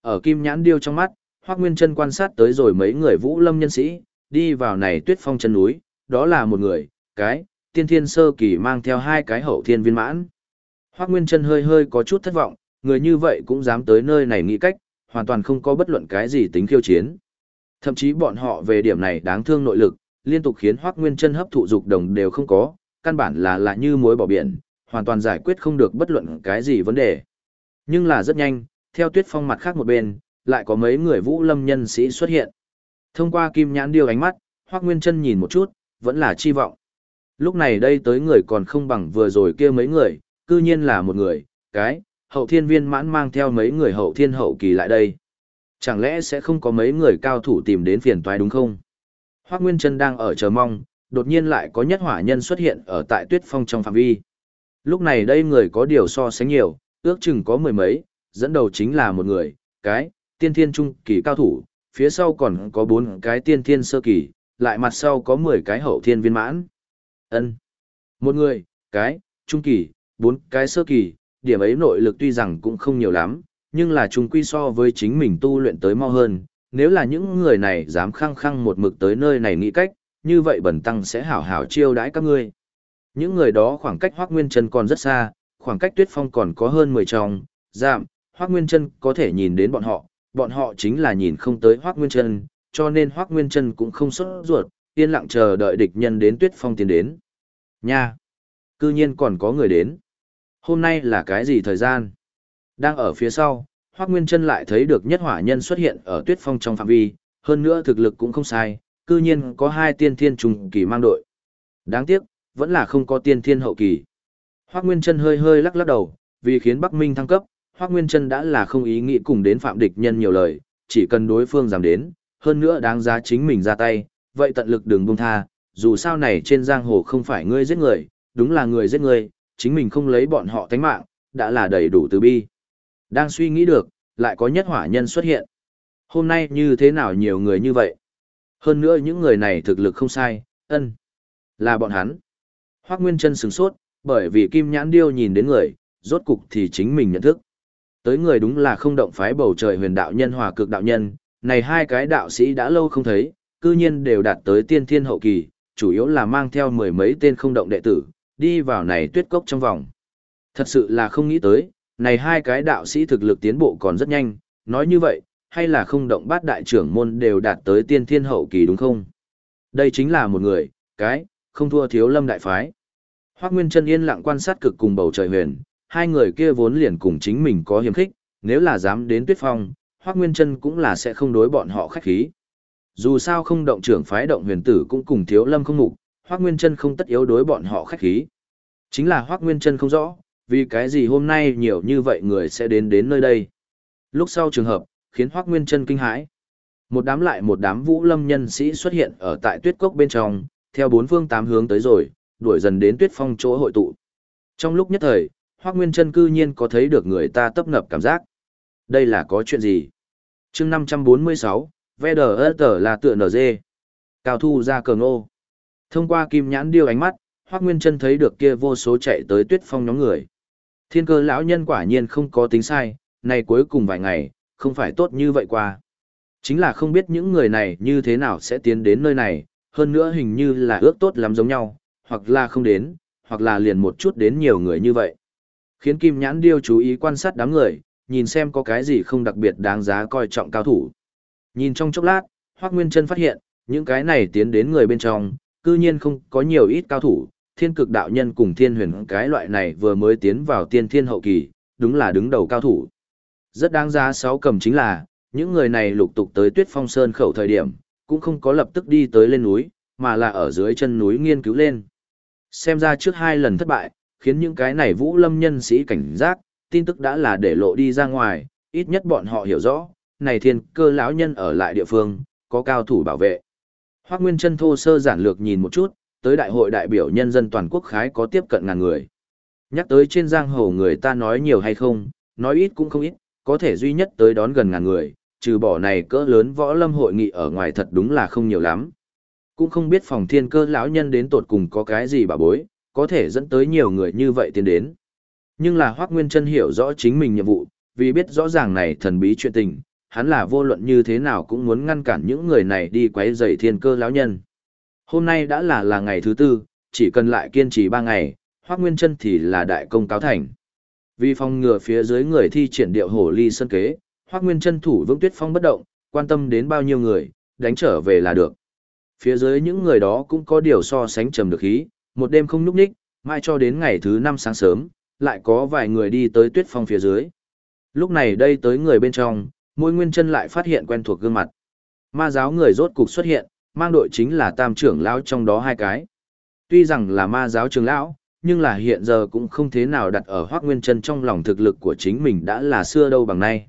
S1: Ở Kim Nhãn Điêu trong mắt, Hoắc Nguyên Chân quan sát tới rồi mấy người Vũ Lâm nhân sĩ, đi vào này Tuyết Phong chân núi, đó là một người, cái, tiên thiên sơ kỳ mang theo hai cái hậu thiên viên mãn. Hoắc Nguyên Chân hơi hơi có chút thất vọng, người như vậy cũng dám tới nơi này nghĩ cách, hoàn toàn không có bất luận cái gì tính khiêu chiến. Thậm chí bọn họ về điểm này đáng thương nội lực, liên tục khiến Hoắc Nguyên Chân hấp thụ dục đồng đều không có, căn bản là là như muối bỏ biển, hoàn toàn giải quyết không được bất luận cái gì vấn đề. Nhưng là rất nhanh, theo Tuyết Phong mặt khác một bên, lại có mấy người Vũ Lâm nhân sĩ xuất hiện. Thông qua kim nhãn điêu ánh mắt, Hoắc Nguyên Chân nhìn một chút, vẫn là chi vọng. Lúc này đây tới người còn không bằng vừa rồi kia mấy người, cư nhiên là một người, cái, hậu thiên viên mãn mang theo mấy người hậu thiên hậu kỳ lại đây. Chẳng lẽ sẽ không có mấy người cao thủ tìm đến phiền toái đúng không? Hoác Nguyên Trân đang ở chờ mong, đột nhiên lại có nhất hỏa nhân xuất hiện ở tại tuyết phong trong phạm vi. Lúc này đây người có điều so sánh nhiều, ước chừng có mười mấy, dẫn đầu chính là một người, cái, tiên thiên trung kỳ cao thủ, phía sau còn có bốn cái tiên thiên sơ kỳ, lại mặt sau có mười cái hậu thiên viên mãn. ân Một người, cái, trung kỳ, bốn cái sơ kỳ, điểm ấy nội lực tuy rằng cũng không nhiều lắm, nhưng là chúng quy so với chính mình tu luyện tới mau hơn. Nếu là những người này dám khăng khăng một mực tới nơi này nghĩ cách, như vậy bẩn tăng sẽ hảo hảo chiêu đãi các ngươi. Những người đó khoảng cách Hoác Nguyên Trân còn rất xa, khoảng cách Tuyết Phong còn có hơn 10 tròng, giảm, Hoác Nguyên Trân có thể nhìn đến bọn họ, bọn họ chính là nhìn không tới Hoác Nguyên Trân, cho nên Hoác Nguyên Trân cũng không sốt ruột, yên lặng chờ đợi địch nhân đến Tuyết Phong tiến đến. Nha! Cư nhiên còn có người đến. Hôm nay là cái gì thời gian? Đang ở phía sau, Hoác Nguyên Trân lại thấy được nhất hỏa nhân xuất hiện ở Tuyết Phong trong phạm vi, hơn nữa thực lực cũng không sai, cư nhiên có hai tiên thiên trùng kỳ mang đội. Đáng tiếc, vẫn là không có tiên thiên hậu kỳ. Hoắc Nguyên Chân hơi hơi lắc lắc đầu, vì khiến Bắc Minh thăng cấp, Hoắc Nguyên Chân đã là không ý nghĩ cùng đến phạm địch nhân nhiều lời, chỉ cần đối phương dám đến, hơn nữa đáng giá chính mình ra tay, vậy tận lực đừng buông tha, dù sao này trên giang hồ không phải ngươi giết người, đúng là người giết người, chính mình không lấy bọn họ tánh mạng, đã là đầy đủ từ bi. Đang suy nghĩ được, lại có nhất hỏa nhân xuất hiện. Hôm nay như thế nào nhiều người như vậy? Hơn nữa những người này thực lực không sai, ân. Là bọn hắn. Hoác Nguyên Trân sửng sốt, bởi vì Kim Nhãn Điêu nhìn đến người, rốt cục thì chính mình nhận thức. Tới người đúng là không động phái bầu trời huyền đạo nhân hòa cực đạo nhân, này hai cái đạo sĩ đã lâu không thấy, cư nhiên đều đạt tới tiên thiên hậu kỳ, chủ yếu là mang theo mười mấy tên không động đệ tử, đi vào này tuyết cốc trong vòng. Thật sự là không nghĩ tới, này hai cái đạo sĩ thực lực tiến bộ còn rất nhanh, nói như vậy, hay là không động bát đại trưởng môn đều đạt tới tiên thiên hậu kỳ đúng không? Đây chính là một người, cái, không thua thiếu lâm đại phái. Hoác Nguyên chân yên lặng quan sát cực cùng bầu trời huyền, hai người kia vốn liền cùng chính mình có hiềm khích, nếu là dám đến tuyết phong, Hoác Nguyên Trân cũng là sẽ không đối bọn họ khách khí. Dù sao không động trưởng phái động huyền tử cũng cùng thiếu lâm không mục, Hoác Nguyên Trân không tất yếu đối bọn họ khách khí. Chính là Hoác Nguyên Trân không rõ, vì cái gì hôm nay nhiều như vậy người sẽ đến đến nơi đây. Lúc sau trường hợp, khiến Hoác Nguyên Trân kinh hãi. Một đám lại một đám vũ lâm nhân sĩ xuất hiện ở tại tuyết cốc bên trong, theo bốn phương tám hướng tới rồi, đuổi dần đến tuyết phong chỗ hội tụ. Trong lúc nhất thời, Hoác Nguyên Trân cư nhiên có thấy được người ta tấp nập cảm giác. Đây là có chuyện gì? chương 546, VDR là tựa NG. Cao thu ra cờ ngô. Thông qua kim nhãn điêu ánh mắt, Hoác Nguyên Trân thấy được kia vô số chạy tới tuyết phong nhóm người. Thiên cơ lão nhân quả nhiên không có tính sai, này cuối cùng vài ngày, không phải tốt như vậy qua. Chính là không biết những người này như thế nào sẽ tiến đến nơi này, hơn nữa hình như là ước tốt lắm giống nhau, hoặc là không đến, hoặc là liền một chút đến nhiều người như vậy. Khiến Kim Nhãn Điêu chú ý quan sát đám người, nhìn xem có cái gì không đặc biệt đáng giá coi trọng cao thủ. Nhìn trong chốc lát, Hoác Nguyên Trân phát hiện, những cái này tiến đến người bên trong, cư nhiên không có nhiều ít cao thủ, thiên cực đạo nhân cùng thiên huyền cái loại này vừa mới tiến vào tiên thiên hậu kỳ, đúng là đứng đầu cao thủ. Rất đáng giá sáu cầm chính là, những người này lục tục tới tuyết phong sơn khẩu thời điểm, cũng không có lập tức đi tới lên núi, mà là ở dưới chân núi nghiên cứu lên. Xem ra trước hai lần thất bại, khiến những cái này vũ lâm nhân sĩ cảnh giác, tin tức đã là để lộ đi ra ngoài, ít nhất bọn họ hiểu rõ, này thiên cơ lão nhân ở lại địa phương, có cao thủ bảo vệ. Hoác Nguyên chân thô sơ giản lược nhìn một chút, tới đại hội đại biểu nhân dân toàn quốc khái có tiếp cận ngàn người. Nhắc tới trên giang hồ người ta nói nhiều hay không, nói ít cũng không ít, có thể duy nhất tới đón gần ngàn người, trừ bỏ này cỡ lớn võ lâm hội nghị ở ngoài thật đúng là không nhiều lắm. Cũng không biết phòng thiên cơ lão nhân đến tột cùng có cái gì bà bối, có thể dẫn tới nhiều người như vậy tiến đến. Nhưng là Hoác Nguyên Trân hiểu rõ chính mình nhiệm vụ, vì biết rõ ràng này thần bí chuyện tình, hắn là vô luận như thế nào cũng muốn ngăn cản những người này đi quấy rầy thiên cơ lão nhân. Hôm nay đã là là ngày thứ tư, chỉ cần lại kiên trì ba ngày, Hoác Nguyên Trân thì là đại công cáo thành. Vì phòng ngừa phía dưới người thi triển điệu hổ ly sân kế, Hoác Nguyên chân thủ vững tuyết phong bất động, quan tâm đến bao nhiêu người, đánh trở về là được. Phía dưới những người đó cũng có điều so sánh trầm được khí, một đêm không nhúc nhích, mai cho đến ngày thứ năm sáng sớm, lại có vài người đi tới tuyết phong phía dưới. Lúc này đây tới người bên trong, mỗi nguyên chân lại phát hiện quen thuộc gương mặt. Ma giáo người rốt cục xuất hiện, mang đội chính là tam trưởng lão trong đó hai cái. Tuy rằng là ma giáo trưởng lão, nhưng là hiện giờ cũng không thế nào đặt ở Hoác Nguyên chân trong lòng thực lực của chính mình đã là xưa đâu bằng nay.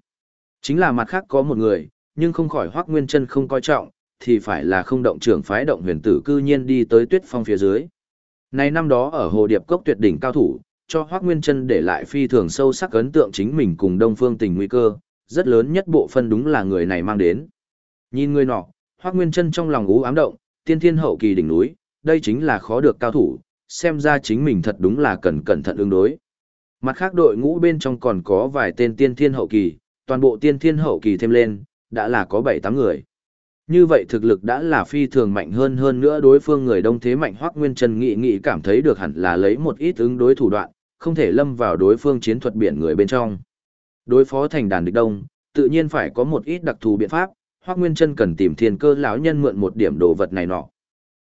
S1: Chính là mặt khác có một người, nhưng không khỏi Hoác Nguyên chân không coi trọng, thì phải là không động trưởng phái động huyền tử cư nhiên đi tới tuyết phong phía dưới. Này năm đó ở Hồ Điệp Cốc tuyệt đỉnh cao thủ, cho Hoác Nguyên Trân để lại phi thường sâu sắc ấn tượng chính mình cùng Đông Phương tình nguy cơ, rất lớn nhất bộ phân đúng là người này mang đến. Nhìn người nọ, Hoác Nguyên Trân trong lòng ú ám động, tiên thiên hậu kỳ đỉnh núi, đây chính là khó được cao thủ, xem ra chính mình thật đúng là cần cẩn thận ứng đối. Mặt khác đội ngũ bên trong còn có vài tên tiên thiên hậu kỳ, toàn bộ tiên thiên hậu kỳ thêm lên, đã là có 7-8 người. Như vậy thực lực đã là phi thường mạnh hơn hơn nữa đối phương người đông thế mạnh Hoắc Nguyên Trần nghị nghị cảm thấy được hẳn là lấy một ít ứng đối thủ đoạn, không thể lâm vào đối phương chiến thuật biển người bên trong. Đối phó thành đàn địch đông, tự nhiên phải có một ít đặc thù biện pháp, Hoắc Nguyên Trân cần tìm Thiên Cơ lão nhân mượn một điểm đồ vật này nọ.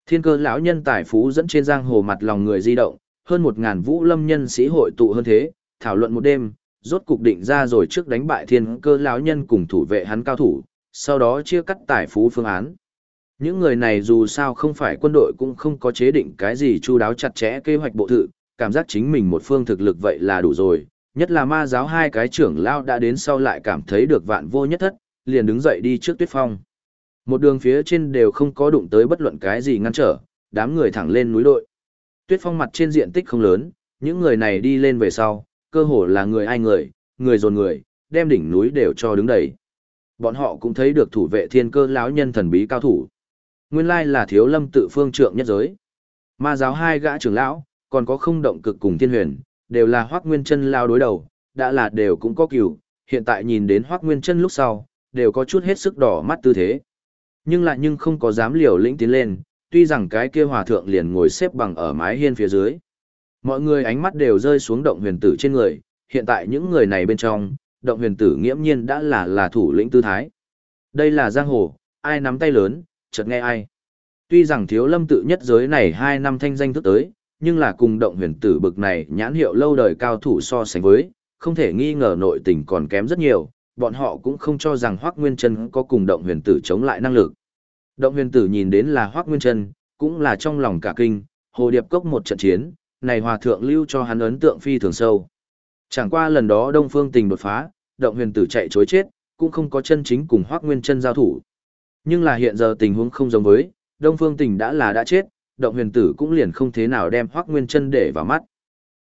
S1: Thiên Cơ lão nhân tài phú dẫn trên giang hồ mặt lòng người di động, hơn một ngàn vũ lâm nhân sĩ hội tụ hơn thế, thảo luận một đêm, rốt cục định ra rồi trước đánh bại Thiên Cơ lão nhân cùng thủ vệ hắn cao thủ, sau đó chia cắt tài phú phương án. Những người này dù sao không phải quân đội cũng không có chế định cái gì chu đáo chặt chẽ kế hoạch bộ thự, cảm giác chính mình một phương thực lực vậy là đủ rồi, nhất là ma giáo hai cái trưởng lao đã đến sau lại cảm thấy được vạn vô nhất thất, liền đứng dậy đi trước tuyết phong. Một đường phía trên đều không có đụng tới bất luận cái gì ngăn trở, đám người thẳng lên núi đội. Tuyết phong mặt trên diện tích không lớn, những người này đi lên về sau, cơ hồ là người ai người, người dồn người, đem đỉnh núi đều cho đứng đầy. Bọn họ cũng thấy được thủ vệ thiên cơ lão nhân thần bí cao thủ. Nguyên lai là thiếu lâm tự phương trượng nhất giới. Ma giáo hai gã trưởng lão, còn có không động cực cùng thiên huyền, đều là hoác nguyên chân lao đối đầu, đã là đều cũng có cửu, hiện tại nhìn đến hoác nguyên chân lúc sau, đều có chút hết sức đỏ mắt tư thế. Nhưng lại nhưng không có dám liều lĩnh tiến lên, tuy rằng cái kia hòa thượng liền ngồi xếp bằng ở mái hiên phía dưới. Mọi người ánh mắt đều rơi xuống động huyền tử trên người, hiện tại những người này bên trong, động huyền tử nghiễm nhiên đã là là thủ lĩnh tư thái. Đây là giang hồ, ai nắm tay lớn, chợt nghe ai. Tuy rằng thiếu lâm tự nhất giới này hai năm thanh danh thức tới, nhưng là cùng động huyền tử bực này nhãn hiệu lâu đời cao thủ so sánh với, không thể nghi ngờ nội tình còn kém rất nhiều, bọn họ cũng không cho rằng Hoắc Nguyên Trân có cùng động huyền tử chống lại năng lực. Động huyền tử nhìn đến là Hoắc Nguyên Trân, cũng là trong lòng cả kinh, hồ điệp cốc một trận chiến, này hòa thượng lưu cho hắn ấn tượng phi thường sâu. Chẳng qua lần đó Đông Phương Tình đột phá, động huyền tử chạy chối chết, cũng không có chân chính cùng Hoắc Nguyên Chân giao thủ. Nhưng là hiện giờ tình huống không giống với, Đông Phương Tình đã là đã chết, động huyền tử cũng liền không thế nào đem Hoắc Nguyên Chân để vào mắt.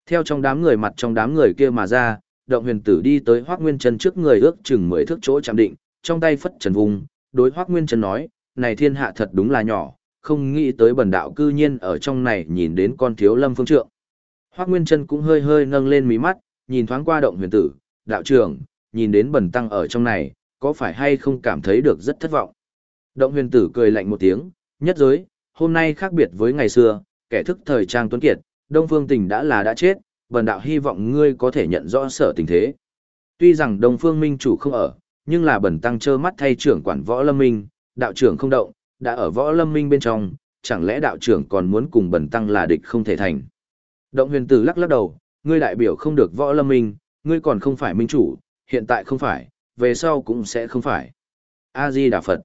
S1: Theo trong đám người mặt trong đám người kia mà ra, động huyền tử đi tới Hoắc Nguyên Chân trước người ước chừng mười thước chỗ chạm định, trong tay phất trần vùng, đối Hoắc Nguyên Chân nói, này thiên hạ thật đúng là nhỏ, không nghĩ tới bần đạo cư nhiên ở trong này nhìn đến con thiếu lâm phương trượng. Hoắc Nguyên Chân cũng hơi hơi nâng lên mí mắt, nhìn thoáng qua động huyền tử, đạo trưởng, nhìn đến bần tăng ở trong này, có phải hay không cảm thấy được rất thất vọng. Động huyền tử cười lạnh một tiếng, nhất giới, hôm nay khác biệt với ngày xưa, kẻ thức thời trang tuấn kiệt, Đông Phương Tình đã là đã chết, bần đạo hy vọng ngươi có thể nhận rõ sở tình thế. Tuy rằng Đông Phương Minh chủ không ở, nhưng là bần tăng trơ mắt thay trưởng quản võ lâm minh, đạo trưởng không động, đã ở võ lâm minh bên trong, chẳng lẽ đạo trưởng còn muốn cùng bần tăng là địch không thể thành. Động huyền tử lắc lắc đầu, ngươi đại biểu không được võ lâm minh, ngươi còn không phải minh chủ, hiện tại không phải, về sau cũng sẽ không phải. A-di Đà Phật.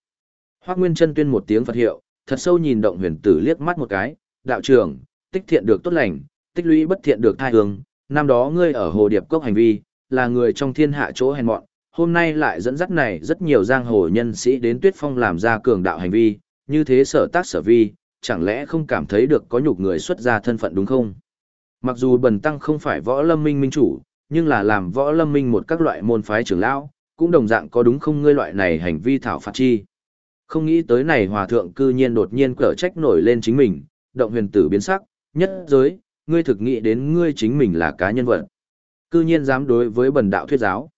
S1: Hoác Nguyên chân tuyên một tiếng Phật hiệu, thật sâu nhìn động huyền tử liếc mắt một cái, đạo trưởng, tích thiện được tốt lành, tích lũy bất thiện được thai hương, năm đó ngươi ở hồ điệp cốc hành vi, là người trong thiên hạ chỗ hèn mọn, hôm nay lại dẫn dắt này rất nhiều giang hồ nhân sĩ đến tuyết phong làm ra cường đạo hành vi, như thế sở tác sở vi, chẳng lẽ không cảm thấy được có nhục người xuất ra thân phận đúng không? Mặc dù bần tăng không phải võ lâm minh minh chủ, nhưng là làm võ lâm minh một các loại môn phái trưởng lão, cũng đồng dạng có đúng không ngươi loại này hành vi thảo phạt chi. Không nghĩ tới này hòa thượng cư nhiên đột nhiên cở trách nổi lên chính mình, động huyền tử biến sắc, nhất giới, ngươi thực nghĩ đến ngươi chính mình là cá nhân vật. Cư nhiên dám đối với bần đạo thuyết giáo.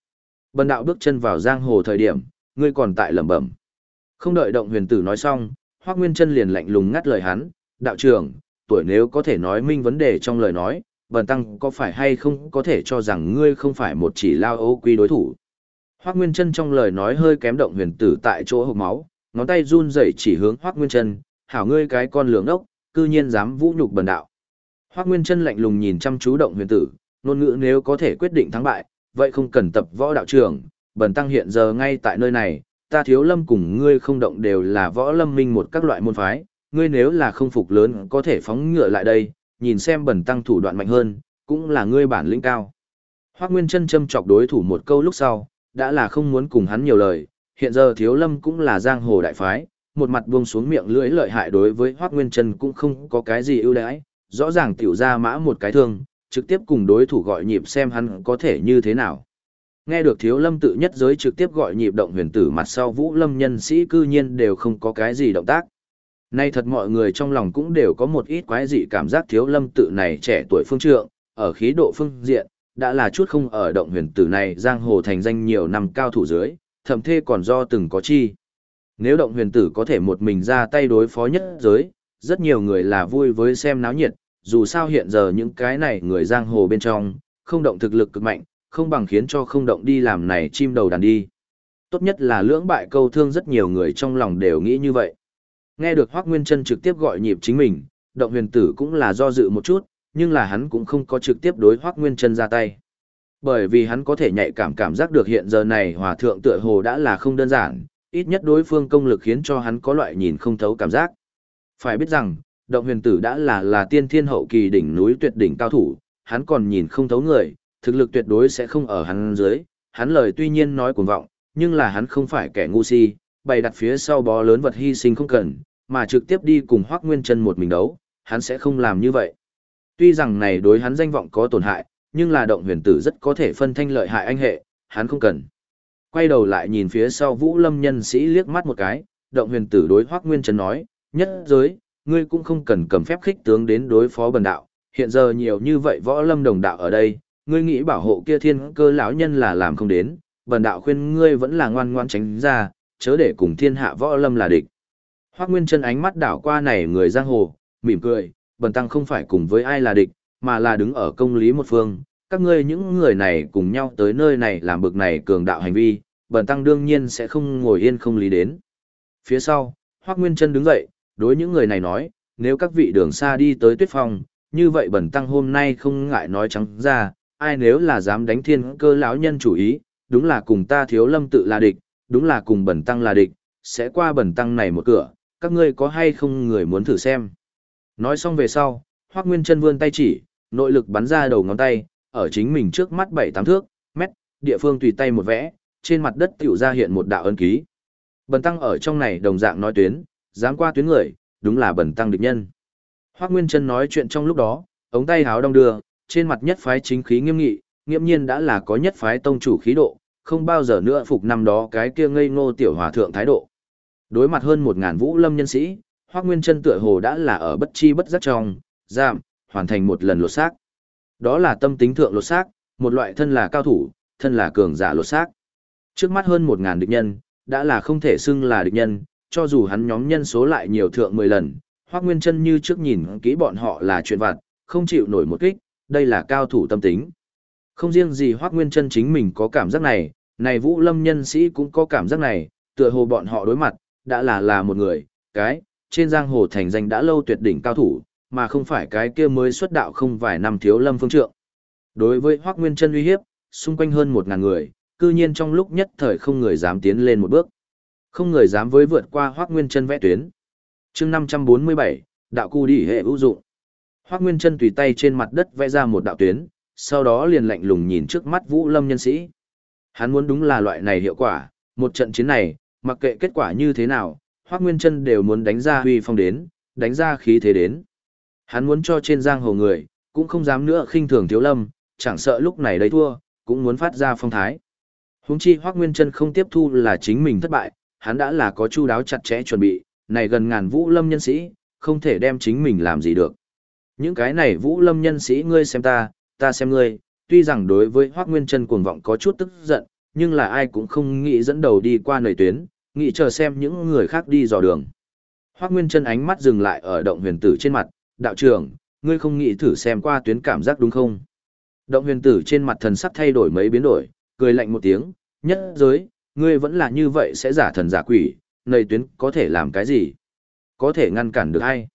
S1: Bần đạo bước chân vào giang hồ thời điểm, ngươi còn tại lẩm bẩm. Không đợi động huyền tử nói xong, Hoắc Nguyên Chân liền lạnh lùng ngắt lời hắn, "Đạo trưởng, tuổi nếu có thể nói minh vấn đề trong lời nói, bần tăng có phải hay không có thể cho rằng ngươi không phải một chỉ lao ô quy đối thủ." Hoắc Nguyên Chân trong lời nói hơi kém động huyền tử tại chỗ hộc máu, ngón tay run rẩy chỉ hướng Hoắc Nguyên Chân, "Hảo ngươi cái con lường ốc, cư nhiên dám vũ nhục bần đạo." Hoắc Nguyên Chân lạnh lùng nhìn chăm chú động huyền tử, ngôn ngữ nếu có thể quyết định thắng bại, vậy không cần tập võ đạo trưởng, bần tăng hiện giờ ngay tại nơi này, ta thiếu lâm cùng ngươi không động đều là võ lâm minh một các loại môn phái, ngươi nếu là không phục lớn có thể phóng ngựa lại đây, nhìn xem bẩn tăng thủ đoạn mạnh hơn, cũng là ngươi bản lĩnh cao. Hoác Nguyên Trân châm chọc đối thủ một câu lúc sau, đã là không muốn cùng hắn nhiều lời, hiện giờ thiếu lâm cũng là giang hồ đại phái, một mặt buông xuống miệng lưỡi lợi hại đối với Hoắc Nguyên Trân cũng không có cái gì ưu đãi, rõ ràng tiểu ra mã một cái thương, trực tiếp cùng đối thủ gọi nhịp xem hắn có thể như thế nào. Nghe được thiếu lâm tự nhất giới trực tiếp gọi nhịp động huyền tử mặt sau vũ lâm nhân sĩ cư nhiên đều không có cái gì động tác. Nay thật mọi người trong lòng cũng đều có một ít quái dị cảm giác thiếu lâm tự này trẻ tuổi phương trượng, ở khí độ phương diện, đã là chút không ở động huyền tử này giang hồ thành danh nhiều năm cao thủ dưới, thậm thê còn do từng có chi. Nếu động huyền tử có thể một mình ra tay đối phó nhất giới, rất nhiều người là vui với xem náo nhiệt, dù sao hiện giờ những cái này người giang hồ bên trong, không động thực lực cực mạnh, không bằng khiến cho không động đi làm này chim đầu đàn đi. Tốt nhất là lưỡng bại câu thương rất nhiều người trong lòng đều nghĩ như vậy. Nghe được Hoác Nguyên Trân trực tiếp gọi nhịp chính mình, động huyền tử cũng là do dự một chút, nhưng là hắn cũng không có trực tiếp đối Hoác Nguyên Trân ra tay. Bởi vì hắn có thể nhạy cảm cảm giác được hiện giờ này hòa thượng tựa hồ đã là không đơn giản, ít nhất đối phương công lực khiến cho hắn có loại nhìn không thấu cảm giác. Phải biết rằng, động huyền tử đã là là tiên thiên hậu kỳ đỉnh núi tuyệt đỉnh cao thủ, hắn còn nhìn không thấu người, thực lực tuyệt đối sẽ không ở hắn dưới, hắn lời tuy nhiên nói cuồng vọng, nhưng là hắn không phải kẻ ngu si, bày đặt phía sau bó lớn vật hy sinh không cần, mà trực tiếp đi cùng Hoắc Nguyên Chân một mình đấu, hắn sẽ không làm như vậy. Tuy rằng này đối hắn danh vọng có tổn hại, nhưng là động huyền tử rất có thể phân thanh lợi hại anh hệ, hắn không cần. Quay đầu lại nhìn phía sau Vũ Lâm nhân sĩ liếc mắt một cái, động huyền tử đối Hoắc Nguyên Chân nói, nhất giới, ngươi cũng không cần cầm phép khích tướng đến đối phó bần đạo, hiện giờ nhiều như vậy võ lâm đồng đạo ở đây, ngươi nghĩ bảo hộ kia thiên cơ lão nhân là làm không đến, bần đạo khuyên ngươi vẫn là ngoan ngoan tránh ra, chớ để cùng thiên hạ võ lâm là địch. Hoắc Nguyên Chân ánh mắt đảo qua này người giang hồ, mỉm cười, bần tăng không phải cùng với ai là địch, mà là đứng ở công lý một phương, các ngươi những người này cùng nhau tới nơi này làm bực này cường đạo hành vi, bần tăng đương nhiên sẽ không ngồi yên không lý đến. Phía sau, Hoắc Nguyên Chân đứng dậy, đối những người này nói, nếu các vị đường xa đi tới Tuyết Phong, như vậy bần tăng hôm nay không ngại nói trắng ra, ai nếu là dám đánh thiên cơ lão nhân chủ ý, đúng là cùng ta thiếu lâm tự là địch, đúng là cùng bẩn tăng là địch, sẽ qua bẩn tăng này một cửa, các ngươi có hay không người muốn thử xem. Nói xong về sau, Hoác Nguyên Chân vươn tay chỉ, nội lực bắn ra đầu ngón tay, ở chính mình trước mắt bảy tám thước, mét, địa phương tùy tay một vẽ, trên mặt đất tiểu ra hiện một đạo ân ký. Bần tăng ở trong này đồng dạng nói tuyến, dám qua tuyến người, đúng là bần tăng địch nhân. Hoác Nguyên Chân nói chuyện trong lúc đó, ống tay háo đông đưa, trên mặt nhất phái chính khí nghiêm nghị, nghiêm nhiên đã là có nhất phái tông chủ khí độ, không bao giờ nữa phục năm đó cái kia ngây ngô tiểu hòa thượng thái độ. Đối mặt hơn một ngàn vũ lâm nhân sĩ, Hoắc Nguyên Chân tựa hồ đã là ở bất chi bất giác trong, giảm, hoàn thành một lần lột xác. Đó là tâm tính thượng lột xác, một loại thân là cao thủ, thân là cường giả lột xác. Trước mắt hơn một ngàn địch nhân, đã là không thể xưng là địch nhân, cho dù hắn nhóm nhân số lại nhiều thượng 10 lần, Hoắc Nguyên Chân như trước nhìn kỹ bọn họ là chuyện vặt, không chịu nổi một kích, đây là cao thủ tâm tính. Không riêng gì Hoác Nguyên chân chính mình có cảm giác này, này Vũ Lâm nhân sĩ cũng có cảm giác này, tựa hồ bọn họ đối mặt, đã là là một người, cái, trên giang hồ thành danh đã lâu tuyệt đỉnh cao thủ, mà không phải cái kia mới xuất đạo không vài năm thiếu lâm phương trượng. Đối với Hoác Nguyên chân uy hiếp, xung quanh hơn một ngàn người, cư nhiên trong lúc nhất thời không người dám tiến lên một bước. Không người dám với vượt qua Hoác Nguyên chân vẽ tuyến. chương 547, đạo cu đi hệ ưu dụng. Hoác Nguyên Trân tùy tay trên mặt đất vẽ ra một đạo tuyến, sau đó liền lạnh lùng nhìn trước mắt Vũ Lâm nhân sĩ. Hắn muốn đúng là loại này hiệu quả, một trận chiến này, mặc kệ kết quả như thế nào, Hoác Nguyên Trân đều muốn đánh ra huy phong đến, đánh ra khí thế đến. Hắn muốn cho trên giang hồ người, cũng không dám nữa khinh thường Thiếu Lâm, chẳng sợ lúc này đấy thua, cũng muốn phát ra phong thái. Huống chi Hoác Nguyên Trân không tiếp thu là chính mình thất bại, hắn đã là có chu đáo chặt chẽ chuẩn bị, này gần ngàn Vũ Lâm nhân sĩ, không thể đem chính mình làm gì được. Những cái này vũ lâm nhân sĩ ngươi xem ta, ta xem ngươi, tuy rằng đối với Hoác Nguyên Trân cuồng vọng có chút tức giận, nhưng là ai cũng không nghĩ dẫn đầu đi qua nơi tuyến, nghĩ chờ xem những người khác đi dò đường. Hoác Nguyên Trân ánh mắt dừng lại ở động huyền tử trên mặt, đạo trưởng, ngươi không nghĩ thử xem qua tuyến cảm giác đúng không? Động huyền tử trên mặt thần sắc thay đổi mấy biến đổi, cười lạnh một tiếng, nhất giới, ngươi vẫn là như vậy sẽ giả thần giả quỷ, nơi tuyến có thể làm cái gì? Có thể ngăn cản được hay?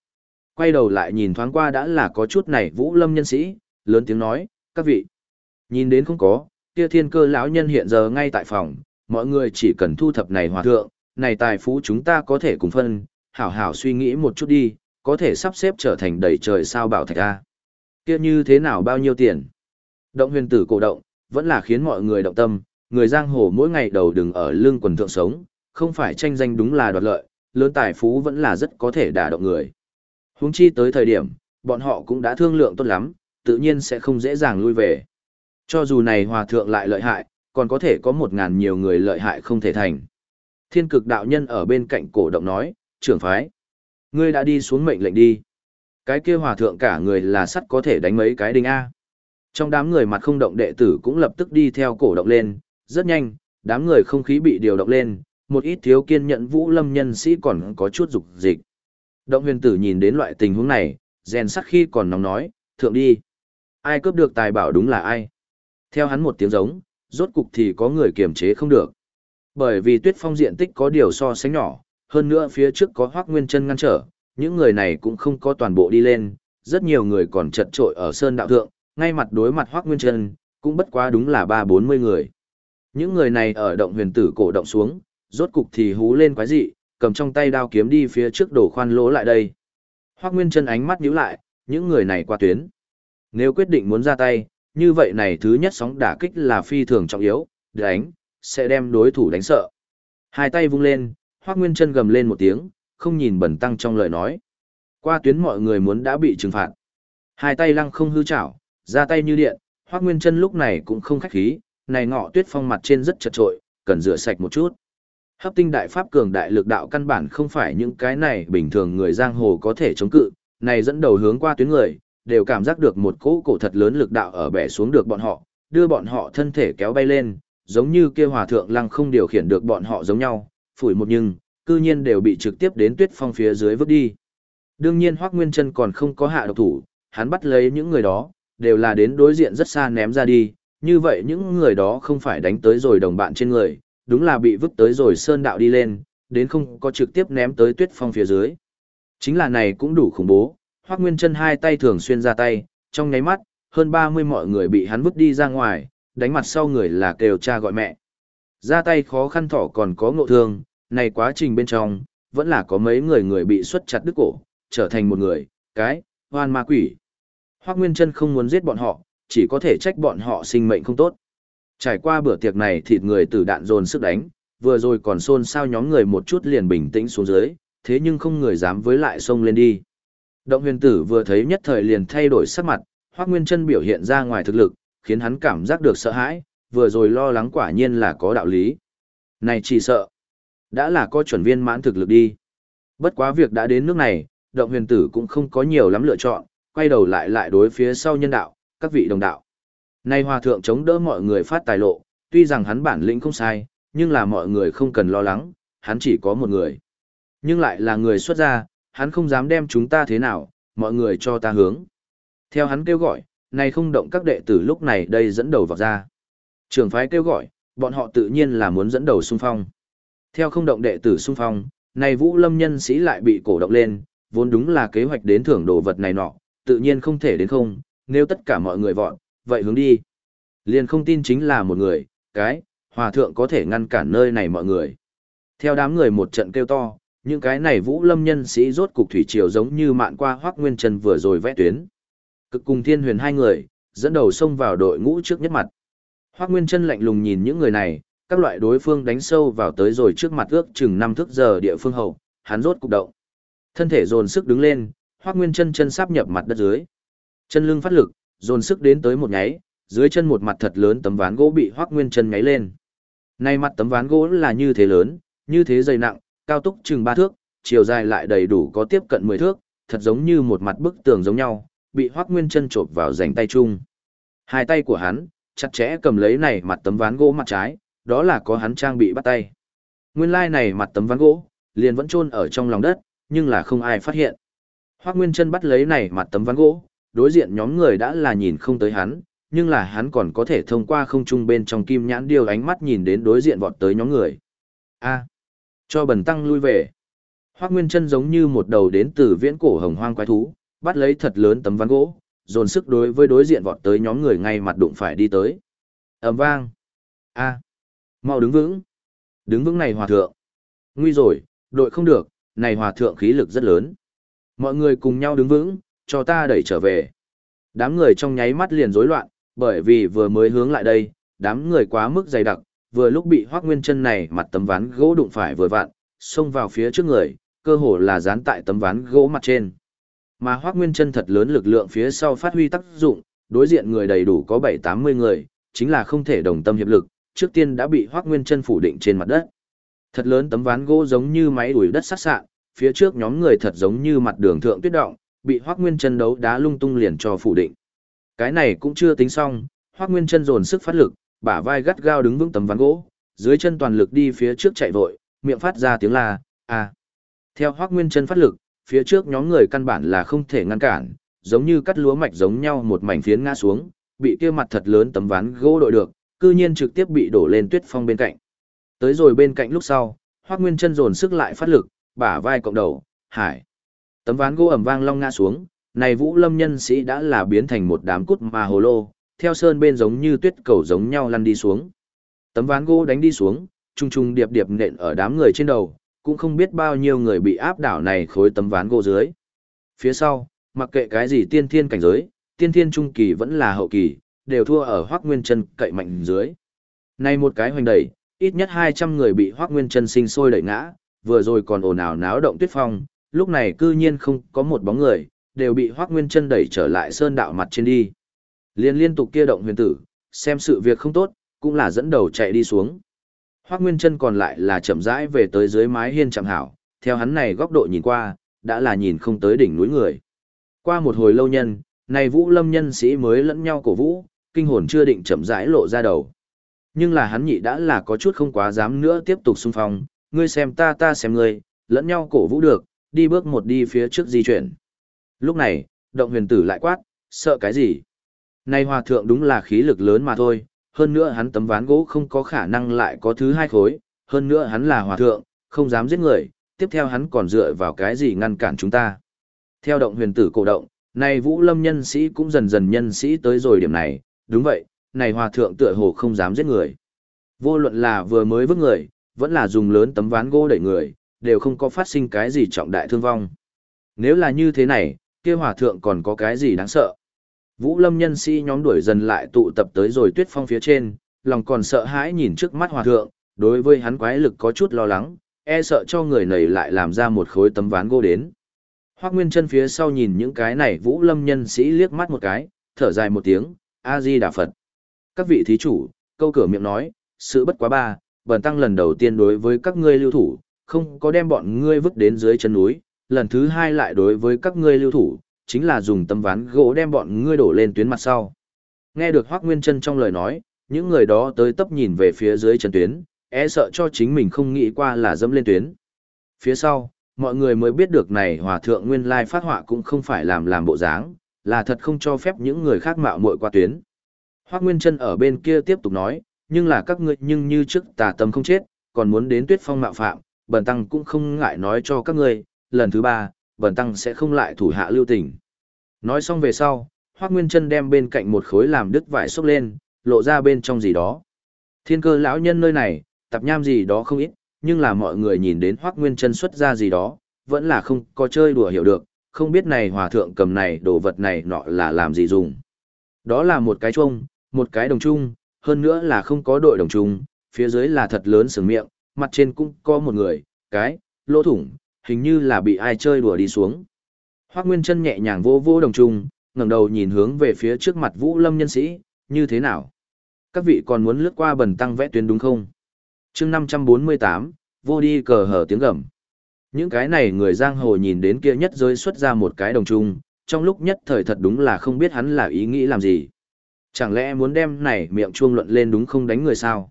S1: quay đầu lại nhìn thoáng qua đã là có chút này vũ lâm nhân sĩ, lớn tiếng nói, các vị. Nhìn đến không có, kia thiên cơ lão nhân hiện giờ ngay tại phòng, mọi người chỉ cần thu thập này hòa thượng, này tài phú chúng ta có thể cùng phân, hảo hảo suy nghĩ một chút đi, có thể sắp xếp trở thành đầy trời sao bảo thạch a. Kia như thế nào bao nhiêu tiền? Động huyền tử cổ động, vẫn là khiến mọi người động tâm, người giang hồ mỗi ngày đầu đừng ở lưng quần thượng sống, không phải tranh danh đúng là đoạt lợi, lớn tài phú vẫn là rất có thể đả động người. Huống chi tới thời điểm, bọn họ cũng đã thương lượng tốt lắm, tự nhiên sẽ không dễ dàng lui về. Cho dù này hòa thượng lại lợi hại, còn có thể có một ngàn nhiều người lợi hại không thể thành. Thiên cực đạo nhân ở bên cạnh cổ động nói, trưởng phái. Ngươi đã đi xuống mệnh lệnh đi. Cái kia hòa thượng cả người là sắt có thể đánh mấy cái đinh A. Trong đám người mặt không động đệ tử cũng lập tức đi theo cổ động lên, rất nhanh, đám người không khí bị điều động lên, một ít thiếu kiên nhẫn vũ lâm nhân sĩ còn có chút dục dịch. Động huyền tử nhìn đến loại tình huống này, rèn sắt khi còn nóng nói, thượng đi. Ai cướp được tài bảo đúng là ai. Theo hắn một tiếng giống, rốt cục thì có người kiềm chế không được. Bởi vì tuyết phong diện tích có điều so sánh nhỏ, hơn nữa phía trước có hoác nguyên chân ngăn trở, những người này cũng không có toàn bộ đi lên, rất nhiều người còn chật trội ở sơn đạo thượng, ngay mặt đối mặt hoác nguyên chân, cũng bất quá đúng là ba bốn mươi người. Những người này ở động huyền tử cổ động xuống, rốt cục thì hú lên quái dị, cầm trong tay đao kiếm đi phía trước đổ khoan lỗ lại đây. Hoác Nguyên chân ánh mắt nhíu lại, những người này qua tuyến. Nếu quyết định muốn ra tay, như vậy này thứ nhất sóng đả kích là phi thường trọng yếu, đánh, sẽ đem đối thủ đánh sợ. Hai tay vung lên, Hoác Nguyên chân gầm lên một tiếng, không nhìn bẩn tăng trong lời nói. Qua tuyến mọi người muốn đã bị trừng phạt. Hai tay lăng không hư chảo, ra tay như điện, Hoác Nguyên chân lúc này cũng không khách khí, này ngọ tuyết phong mặt trên rất chật trội, cần rửa sạch một chút. Hấp tinh đại pháp cường đại lực đạo căn bản không phải những cái này bình thường người giang hồ có thể chống cự, này dẫn đầu hướng qua tuyến người, đều cảm giác được một cỗ cổ thật lớn lực đạo ở bẻ xuống được bọn họ, đưa bọn họ thân thể kéo bay lên, giống như kia hòa thượng lăng không điều khiển được bọn họ giống nhau, phủi một nhưng, cư nhiên đều bị trực tiếp đến tuyết phong phía dưới vứt đi. Đương nhiên Hoắc Nguyên Chân còn không có hạ độc thủ, hắn bắt lấy những người đó, đều là đến đối diện rất xa ném ra đi, như vậy những người đó không phải đánh tới rồi đồng bạn trên người, đúng là bị vứt tới rồi sơn đạo đi lên, đến không có trực tiếp ném tới tuyết phong phía dưới. Chính là này cũng đủ khủng bố, Hoắc Nguyên Chân hai tay thường xuyên ra tay, trong nháy mắt, hơn 30 mọi người bị hắn vứt đi ra ngoài, đánh mặt sau người là kêu cha gọi mẹ. Ra tay khó khăn thỏ còn có ngộ thương, này quá trình bên trong, vẫn là có mấy người người bị xuất chặt đứt cổ, trở thành một người, cái, hoan ma quỷ. Hoắc Nguyên Chân không muốn giết bọn họ, chỉ có thể trách bọn họ sinh mệnh không tốt. Trải qua bữa tiệc này thịt người tử đạn dồn sức đánh, vừa rồi còn xôn xao nhóm người một chút liền bình tĩnh xuống dưới, thế nhưng không người dám với lại xông lên đi. Động huyền tử vừa thấy nhất thời liền thay đổi sắc mặt, Hoác Nguyên Trân biểu hiện ra ngoài thực lực, khiến hắn cảm giác được sợ hãi, vừa rồi lo lắng quả nhiên là có đạo lý. Này chỉ sợ, đã là có chuẩn viên mãn thực lực đi. Bất quá việc đã đến nước này, động huyền tử cũng không có nhiều lắm lựa chọn, quay đầu lại lại đối phía sau nhân đạo, các vị đồng đạo. Nay hòa thượng chống đỡ mọi người phát tài lộ, tuy rằng hắn bản lĩnh không sai, nhưng là mọi người không cần lo lắng, hắn chỉ có một người. Nhưng lại là người xuất gia, hắn không dám đem chúng ta thế nào, mọi người cho ta hướng. Theo hắn kêu gọi, này không động các đệ tử lúc này đây dẫn đầu vào ra. Trường phái kêu gọi, bọn họ tự nhiên là muốn dẫn đầu xung phong. Theo không động đệ tử xung phong, này vũ lâm nhân sĩ lại bị cổ động lên, vốn đúng là kế hoạch đến thưởng đồ vật này nọ, tự nhiên không thể đến không, nếu tất cả mọi người vọn, vậy hướng đi. Liền không tin chính là một người, cái, hòa thượng có thể ngăn cản nơi này mọi người. Theo đám người một trận kêu to, những cái này vũ lâm nhân sĩ rốt cục thủy triều giống như mạn qua hoác nguyên trần vừa rồi vẽ tuyến. Cực cùng thiên huyền hai người, dẫn đầu xông vào đội ngũ trước nhất mặt. Hoác nguyên chân lạnh lùng nhìn những người này, các loại đối phương đánh sâu vào tới rồi trước mặt ước chừng năm thước giờ địa phương hậu, hắn rốt cục động. Thân thể dồn sức đứng lên, Hoác Nguyên chân chân sắp nhập mặt đất dưới. Chân lưng phát lực, dồn sức đến tới một nháy, dưới chân một mặt thật lớn tấm ván gỗ bị Hoắc Nguyên chân nháy lên. Nay mặt tấm ván gỗ là như thế lớn, như thế dày nặng, cao túc chừng ba thước, chiều dài lại đầy đủ có tiếp cận mười thước, thật giống như một mặt bức tường giống nhau, bị Hoắc Nguyên chân chộp vào rảnh tay chung. Hai tay của hắn, chặt chẽ cầm lấy này mặt tấm ván gỗ mặt trái, đó là có hắn trang bị bắt tay. Nguyên lai like này mặt tấm ván gỗ, liền vẫn chôn ở trong lòng đất, nhưng là không ai phát hiện. Hoắc Nguyên chân bắt lấy này mặt tấm ván gỗ, đối diện nhóm người đã là nhìn không tới hắn, nhưng là hắn còn có thể thông qua không trung bên trong kim nhãn điêu ánh mắt nhìn đến đối diện vọt tới nhóm người. A, cho bần tăng lui về. Hoắc Nguyên Chân giống như một đầu đến từ viễn cổ hồng hoang quái thú, bắt lấy thật lớn tấm ván gỗ, dồn sức đối với đối diện vọt tới nhóm người ngay mặt đụng phải đi tới. Ầm vang. A, mau đứng vững. Đứng vững này hòa thượng. Nguy rồi, đội không được, này hòa thượng khí lực rất lớn. Mọi người cùng nhau đứng vững, cho ta đẩy trở về. Đám người trong nháy mắt liền rối loạn, bởi vì vừa mới hướng lại đây, đám người quá mức dày đặc, vừa lúc bị Hoắc Nguyên Chân này mặt tấm ván gỗ đụng phải vừa vặn, xông vào phía trước người, cơ hồ là dán tại tấm ván gỗ mặt trên. Mà Hoắc Nguyên Chân thật lớn lực lượng phía sau phát huy tác dụng, đối diện người đầy đủ có 7-80 người, chính là không thể đồng tâm hiệp lực, trước tiên đã bị Hoắc Nguyên Chân phủ định trên mặt đất. Thật lớn tấm ván gỗ giống như máy đuổi đất sắc sạn, phía trước nhóm người thật giống như mặt đường thượng tuyết động, bị Hoắc Nguyên Chân đấu đá lung tung liền cho phủ định. Cái này cũng chưa tính xong, Hoắc Nguyên Chân dồn sức phát lực, bả vai gắt gao đứng vững tấm ván gỗ, dưới chân toàn lực đi phía trước chạy vội, miệng phát ra tiếng la, a. Theo Hoắc Nguyên Chân phát lực, phía trước nhóm người căn bản là không thể ngăn cản, giống như cắt lúa mạch giống nhau một mảnh phiến ngã xuống, bị kia mặt thật lớn tấm ván gỗ đội được, cư nhiên trực tiếp bị đổ lên tuyết phong bên cạnh. Tới rồi bên cạnh lúc sau, Hoắc Nguyên Chân dồn sức lại phát lực, bả vai cộng đầu, hải. Tấm ván gỗ ầm vang long ngã xuống, này Vũ Lâm nhân sĩ đã là biến thành một đám cút ma hồ lô, theo sơn bên giống như tuyết cầu giống nhau lăn đi xuống. Tấm ván gỗ đánh đi xuống, trung trung điệp điệp nện ở đám người trên đầu, cũng không biết bao nhiêu người bị áp đảo này khối tấm ván gỗ dưới. Phía sau, mặc kệ cái gì tiên thiên cảnh giới, tiên thiên trung kỳ vẫn là hậu kỳ, đều thua ở Hoắc Nguyên Chân cậy mạnh dưới. nay một cái hoành đẩy, ít nhất 200 người bị Hoắc Nguyên Chân sinh sôi đẩy ngã, vừa rồi còn ồn ào náo động tuyết phong, lúc này cư nhiên không có một bóng người, đều bị Hoắc Nguyên Chân đẩy trở lại sơn đạo mặt trên đi. Liên liên tục kia động huyền tử, xem sự việc không tốt, cũng là dẫn đầu chạy đi xuống. Hoắc Nguyên Chân còn lại là chậm rãi về tới dưới mái hiên chẳng hảo, theo hắn này góc độ nhìn qua, đã là nhìn không tới đỉnh núi người. Qua một hồi lâu nhân, này Vũ Lâm nhân sĩ mới lẫn nhau cổ vũ, kinh hồn chưa định chậm rãi lộ ra đầu. Nhưng là hắn nhị đã là có chút không quá dám nữa tiếp tục xung phong, ngươi xem ta ta xem ngươi, lẫn nhau cổ vũ được, đi bước một đi phía trước di chuyển. Lúc này, động huyền tử lại quát, sợ cái gì? Nay hòa thượng đúng là khí lực lớn mà thôi, hơn nữa hắn tấm ván gỗ không có khả năng lại có thứ hai khối, hơn nữa hắn là hòa thượng, không dám giết người, tiếp theo hắn còn dựa vào cái gì ngăn cản chúng ta. Theo động huyền tử cổ động, này vũ lâm nhân sĩ cũng dần dần nhân sĩ tới rồi điểm này, đúng vậy, này hòa thượng tựa hồ không dám giết người. Vô luận là vừa mới vứt người, vẫn là dùng lớn tấm ván gỗ đẩy người, đều không có phát sinh cái gì trọng đại thương vong. Nếu là như thế này, kia hòa thượng còn có cái gì đáng sợ. Vũ lâm nhân sĩ nhóm đuổi dần lại tụ tập tới rồi tuyết phong phía trên, lòng còn sợ hãi nhìn trước mắt hòa thượng, đối với hắn quái lực có chút lo lắng, e sợ cho người này lại làm ra một khối tấm ván gỗ đến. Hoác Nguyên chân phía sau nhìn những cái này Vũ Lâm nhân sĩ liếc mắt một cái, thở dài một tiếng, A-di Đà Phật. Các vị thí chủ, câu cửa miệng nói, sự bất quá ba, bần tăng lần đầu tiên đối với các ngươi lưu thủ, không có đem bọn ngươi vứt đến dưới chân núi, lần thứ hai lại đối với các ngươi lưu thủ, chính là dùng tấm ván gỗ đem bọn ngươi đổ lên tuyến mặt sau. Nghe được hoắc Nguyên chân trong lời nói, những người đó tới tấp nhìn về phía dưới chân tuyến, e sợ cho chính mình không nghĩ qua là dẫm lên tuyến. Phía sau, mọi người mới biết được này hòa thượng nguyên lai phát họa cũng không phải làm làm bộ dáng, là thật không cho phép những người khác mạo muội qua tuyến. hoắc Nguyên chân ở bên kia tiếp tục nói, nhưng là các ngươi nhưng như trước tà tâm không chết, còn muốn đến tuyết phong mạo phạm, bần tăng cũng không ngại nói cho các ngươi, lần thứ ba, bần tăng sẽ không lại thủ hạ lưu tình. Nói xong về sau, Hoắc Nguyên Chân đem bên cạnh một khối làm đứt vải xốc lên, lộ ra bên trong gì đó. Thiên cơ lão nhân nơi này, tập nham gì đó không ít, nhưng là mọi người nhìn đến Hoắc Nguyên Chân xuất ra gì đó, vẫn là không có chơi đùa hiểu được, không biết này hòa thượng cầm này đồ vật này nọ là làm gì dùng. Đó là một cái chuông, một cái đồng trung, hơn nữa là không có đội đồng trung, phía dưới là thật lớn sừng miệng, mặt trên cũng có một người, cái, lỗ thủng, hình như là bị ai chơi đùa đi xuống. Hoác Nguyên chân nhẹ nhàng vô vô đồng trung, ngẩng đầu nhìn hướng về phía trước mặt Vũ Lâm nhân sĩ, như thế nào? Các vị còn muốn lướt qua bần tăng vẽ tuyến đúng không? chương 548, vô đi cờ hở tiếng gầm. Những cái này người giang hồ nhìn đến kia nhất rơi xuất ra một cái đồng trung, trong lúc nhất thời thật đúng là không biết hắn là ý nghĩ làm gì. Chẳng lẽ muốn đem này miệng chuông luận lên đúng không đánh người sao?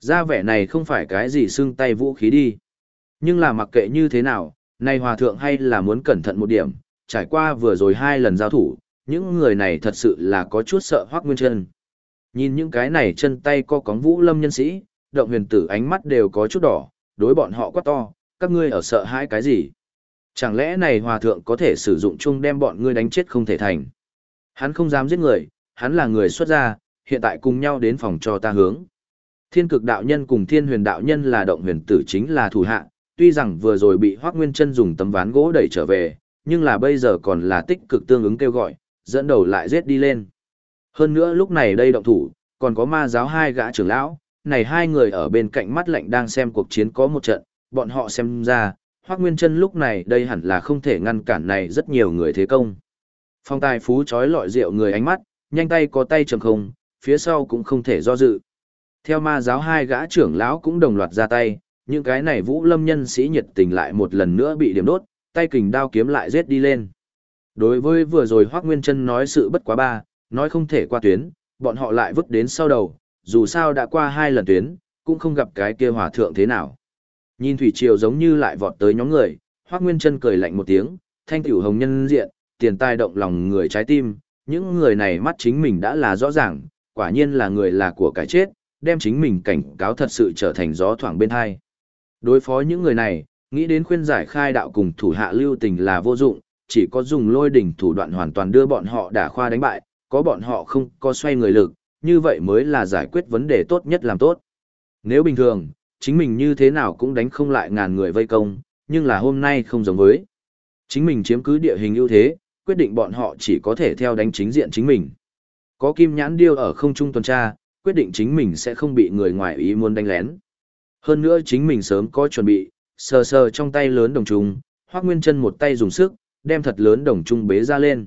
S1: Ra vẻ này không phải cái gì xưng tay vũ khí đi. Nhưng là mặc kệ như thế nào, nay hòa thượng hay là muốn cẩn thận một điểm, trải qua vừa rồi hai lần giao thủ, những người này thật sự là có chút sợ hoác nguyên chân. Nhìn những cái này chân tay co cóng vũ lâm nhân sĩ, động huyền tử ánh mắt đều có chút đỏ, đối bọn họ quá to, các ngươi ở sợ hãi cái gì? Chẳng lẽ này hòa thượng có thể sử dụng chung đem bọn ngươi đánh chết không thể thành? Hắn không dám giết người, hắn là người xuất gia, hiện tại cùng nhau đến phòng cho ta hướng. Thiên cực đạo nhân cùng thiên huyền đạo nhân là động huyền tử chính là thủ hạ, tuy rằng vừa rồi bị Hoác Nguyên Trân dùng tấm ván gỗ đẩy trở về, nhưng là bây giờ còn là tích cực tương ứng kêu gọi, dẫn đầu lại giết đi lên. Hơn nữa lúc này đây động thủ, còn có ma giáo hai gã trưởng lão, này hai người ở bên cạnh mắt lạnh đang xem cuộc chiến có một trận, bọn họ xem ra, Hoác Nguyên Trân lúc này đây hẳn là không thể ngăn cản này rất nhiều người thế công. Phong tài phú trói lọi rượu người ánh mắt, nhanh tay có tay trầm không, phía sau cũng không thể do dự. Theo ma giáo hai gã trưởng lão cũng đồng loạt ra tay, những cái này vũ lâm nhân sĩ nhiệt tình lại một lần nữa bị điểm đốt, tay kình đao kiếm lại giết đi lên. Đối với vừa rồi Hoác Nguyên Trân nói sự bất quá ba, nói không thể qua tuyến, bọn họ lại vứt đến sau đầu, dù sao đã qua hai lần tuyến, cũng không gặp cái kia hòa thượng thế nào. Nhìn thủy triều giống như lại vọt tới nhóm người, Hoắc Nguyên Chân cười lạnh một tiếng, thanh tiểu hồng nhân diện, tiền tài động lòng người trái tim, những người này mắt chính mình đã là rõ ràng, quả nhiên là người là của cái chết, đem chính mình cảnh cáo thật sự trở thành gió thoảng bên hai. Đối phó những người này, nghĩ đến khuyên giải khai đạo cùng thủ hạ lưu tình là vô dụng, chỉ có dùng lôi đỉnh thủ đoạn hoàn toàn đưa bọn họ đả khoa đánh bại, có bọn họ không có xoay người lực, như vậy mới là giải quyết vấn đề tốt nhất làm tốt. Nếu bình thường, chính mình như thế nào cũng đánh không lại ngàn người vây công, nhưng là hôm nay không giống với. Chính mình chiếm cứ địa hình ưu thế, quyết định bọn họ chỉ có thể theo đánh chính diện chính mình. Có kim nhãn điêu ở không trung tuần tra, quyết định chính mình sẽ không bị người ngoài ý muốn đánh lén. Hơn nữa chính mình sớm có chuẩn bị, sờ sờ trong tay lớn đồng trung, Hoắc Nguyên Chân một tay dùng sức, đem thật lớn đồng trung bế ra lên.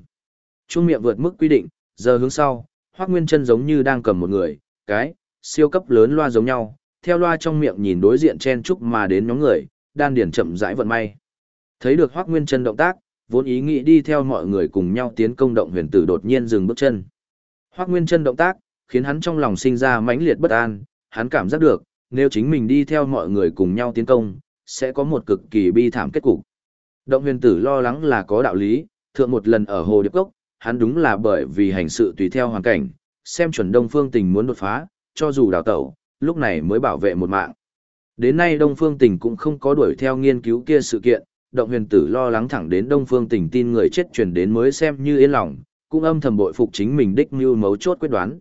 S1: Trung miệng vượt mức quy định, giờ hướng sau, Hoắc Nguyên Chân giống như đang cầm một người, cái siêu cấp lớn loa giống nhau, theo loa trong miệng nhìn đối diện chen chúc mà đến nhóm người, đan điển chậm rãi vận may. Thấy được Hoắc Nguyên Chân động tác, vốn ý nghĩ đi theo mọi người cùng nhau tiến công động huyền tử đột nhiên dừng bước chân. Hoắc Nguyên Chân động tác, khiến hắn trong lòng sinh ra mãnh liệt bất an, hắn cảm giác được, nếu chính mình đi theo mọi người cùng nhau tiến công, sẽ có một cực kỳ bi thảm kết cục. Động huyền tử lo lắng là có đạo lý, thượng một lần ở Hồ Điệp Cốc, hắn đúng là bởi vì hành sự tùy theo hoàn cảnh, xem chuẩn Đông Phương Tình muốn đột phá, cho dù đào tẩu, lúc này mới bảo vệ một mạng. Đến nay Đông Phương Tình cũng không có đuổi theo nghiên cứu kia sự kiện, động huyền tử lo lắng thẳng đến Đông Phương Tình tin người chết truyền đến mới xem như yên lòng, cũng âm thầm bội phục chính mình đích mưu mấu chốt quyết đoán.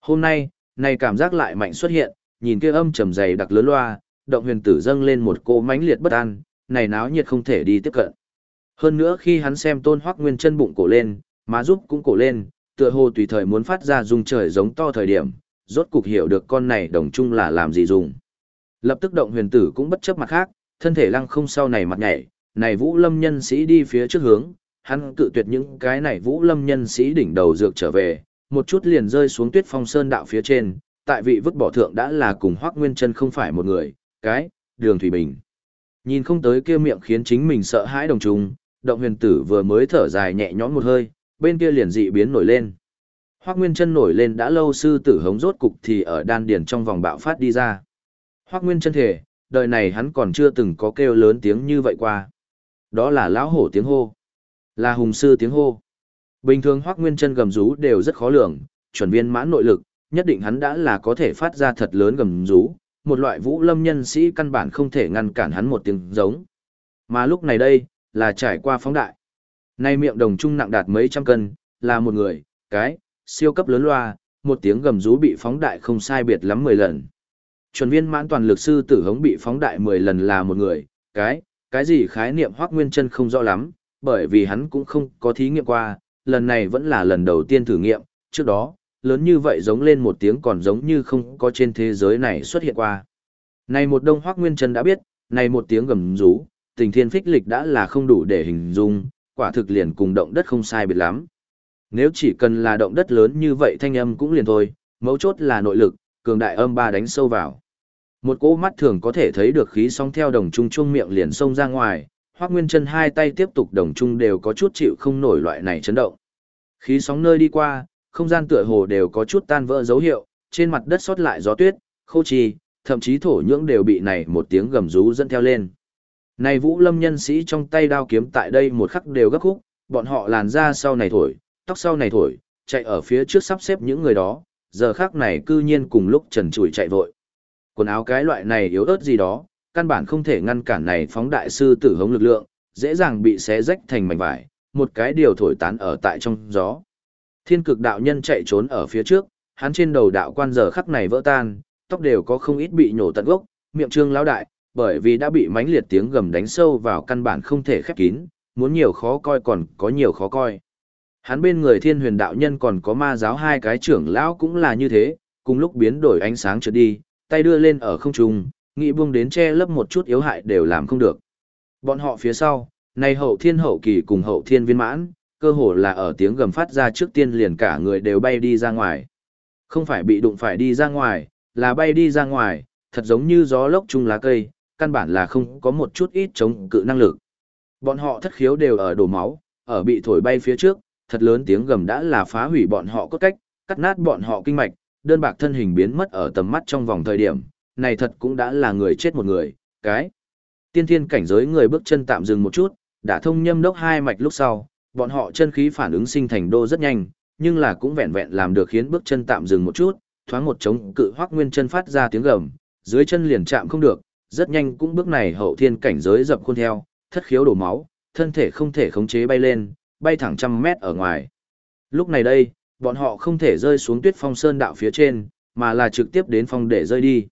S1: Hôm nay, này cảm giác lại mạnh xuất hiện, nhìn kia âm trầm dày đặc lớn loa, động huyền tử dâng lên một cô mãnh liệt bất an, này náo nhiệt không thể đi tiếp cận. Hơn nữa khi hắn xem tôn hoắc nguyên chân bụng cổ lên, má giúp cũng cổ lên, tựa hồ tùy thời muốn phát ra dung trời giống to thời điểm, rốt cục hiểu được con này đồng chung là làm gì dùng. Lập tức động huyền tử cũng bất chấp mặt khác, thân thể lăng không sau này mặt nhảy, này vũ lâm nhân sĩ đi phía trước hướng, hắn cự tuyệt những cái này vũ lâm nhân sĩ đỉnh đầu dược trở về, một chút liền rơi xuống tuyết phong sơn đạo phía trên, tại vị vứt bỏ thượng đã là cùng hoác nguyên chân không phải một người, cái, đường thủy bình. Nhìn không tới kia miệng khiến chính mình sợ hãi đồng trùng, động huyền tử vừa mới thở dài nhẹ nhõm một hơi, bên kia liền dị biến nổi lên. Hoác Nguyên chân nổi lên đã lâu sư tử hống rốt cục thì ở đan điền trong vòng bạo phát đi ra. Hoác Nguyên chân thể, đời này hắn còn chưa từng có kêu lớn tiếng như vậy qua. Đó là lão hổ tiếng hô, là hùng sư tiếng hô. Bình thường Hoác Nguyên chân gầm rú đều rất khó lường, chuẩn viên mãn nội lực, nhất định hắn đã là có thể phát ra thật lớn gầm rú, một loại vũ lâm nhân sĩ căn bản không thể ngăn cản hắn một tiếng giống. Mà lúc này đây, là trải qua phóng đại. Nay miệng đồng trung nặng đạt mấy trăm cân, là một người, cái, siêu cấp lớn loa, một tiếng gầm rú bị phóng đại không sai biệt lắm 10 lần. Chuẩn viên mãn toàn lực sư tử hống bị phóng đại 10 lần là một người, cái, cái gì khái niệm hoác nguyên chân không rõ lắm, bởi vì hắn cũng không có thí nghiệm qua, lần này vẫn là lần đầu tiên thử nghiệm, trước đó, lớn như vậy giống lên một tiếng còn giống như không có trên thế giới này xuất hiện qua. Này một đông hoác nguyên chân đã biết, này một tiếng gầm rú, tình thiên phích lịch đã là không đủ để hình dung, quả thực liền cùng động đất không sai biệt lắm. Nếu chỉ cần là động đất lớn như vậy thanh âm cũng liền thôi, mấu chốt là nội lực, cường đại âm ba đánh sâu vào. Một cỗ mắt thường có thể thấy được khí sóng theo đồng trung trung miệng liền xông ra ngoài, Hoắc Nguyên Chân hai tay tiếp tục đồng trung đều có chút chịu không nổi loại này chấn động. Khí sóng nơi đi qua, không gian tựa hồ đều có chút tan vỡ dấu hiệu, trên mặt đất sót lại gió tuyết, khô trì, thậm chí thổ nhưỡng đều bị này một tiếng gầm rú dẫn theo lên. Này Vũ Lâm nhân sĩ trong tay đao kiếm tại đây một khắc đều gấp khúc, bọn họ làn ra sau này thổi, tóc sau này thổi, chạy ở phía trước sắp xếp những người đó, giờ khắc này cư nhiên cùng lúc trần trụi chạy vội. Quần áo cái loại này yếu ớt gì đó, căn bản không thể ngăn cản này phóng đại sư tử hống lực lượng, dễ dàng bị xé rách thành mảnh vải, một cái điều thổi tán ở tại trong gió. Thiên cực đạo nhân chạy trốn ở phía trước, hắn trên đầu đạo quan giờ khắc này vỡ tan, tóc đều có không ít bị nhổ tận gốc, miệng trương lão đại, bởi vì đã bị mãnh liệt tiếng gầm đánh sâu vào căn bản không thể khép kín, muốn nhiều khó coi còn có nhiều khó coi. Hắn bên người thiên huyền đạo nhân còn có ma giáo hai cái trưởng lão cũng là như thế, cùng lúc biến đổi ánh sáng trượt đi, tay đưa lên ở không trung, nghĩ buông đến che lấp một chút yếu hại đều làm không được. Bọn họ phía sau, này hậu thiên hậu kỳ cùng hậu thiên viên mãn, cơ hồ là ở tiếng gầm phát ra trước tiên liền cả người đều bay đi ra ngoài. Không phải bị đụng phải đi ra ngoài, là bay đi ra ngoài, thật giống như gió lốc chung lá cây, căn bản là không có một chút ít chống cự năng lực. Bọn họ thất khiếu đều ở đổ máu, ở bị thổi bay phía trước, thật lớn tiếng gầm đã là phá hủy bọn họ cốt cách, cắt nát bọn họ kinh mạch, đơn bạc thân hình biến mất ở tầm mắt trong vòng thời điểm, này thật cũng đã là người chết một người, cái. Tiên thiên cảnh giới người bước chân tạm dừng một chút, đã thông nhâm đốc hai mạch lúc sau, bọn họ chân khí phản ứng sinh thành đô rất nhanh, nhưng là cũng vẹn vẹn làm được khiến bước chân tạm dừng một chút, thoáng một chống cự hoắc nguyên chân phát ra tiếng gầm, dưới chân liền chạm không được, rất nhanh cũng bước này hậu thiên cảnh giới dập khuôn theo, thất khiếu đổ máu, thân thể không thể khống chế bay lên, bay thẳng trăm mét ở ngoài. Lúc này đây, bọn họ không thể rơi xuống tuyết phong sơn đạo phía trên, mà là trực tiếp đến phong để rơi đi.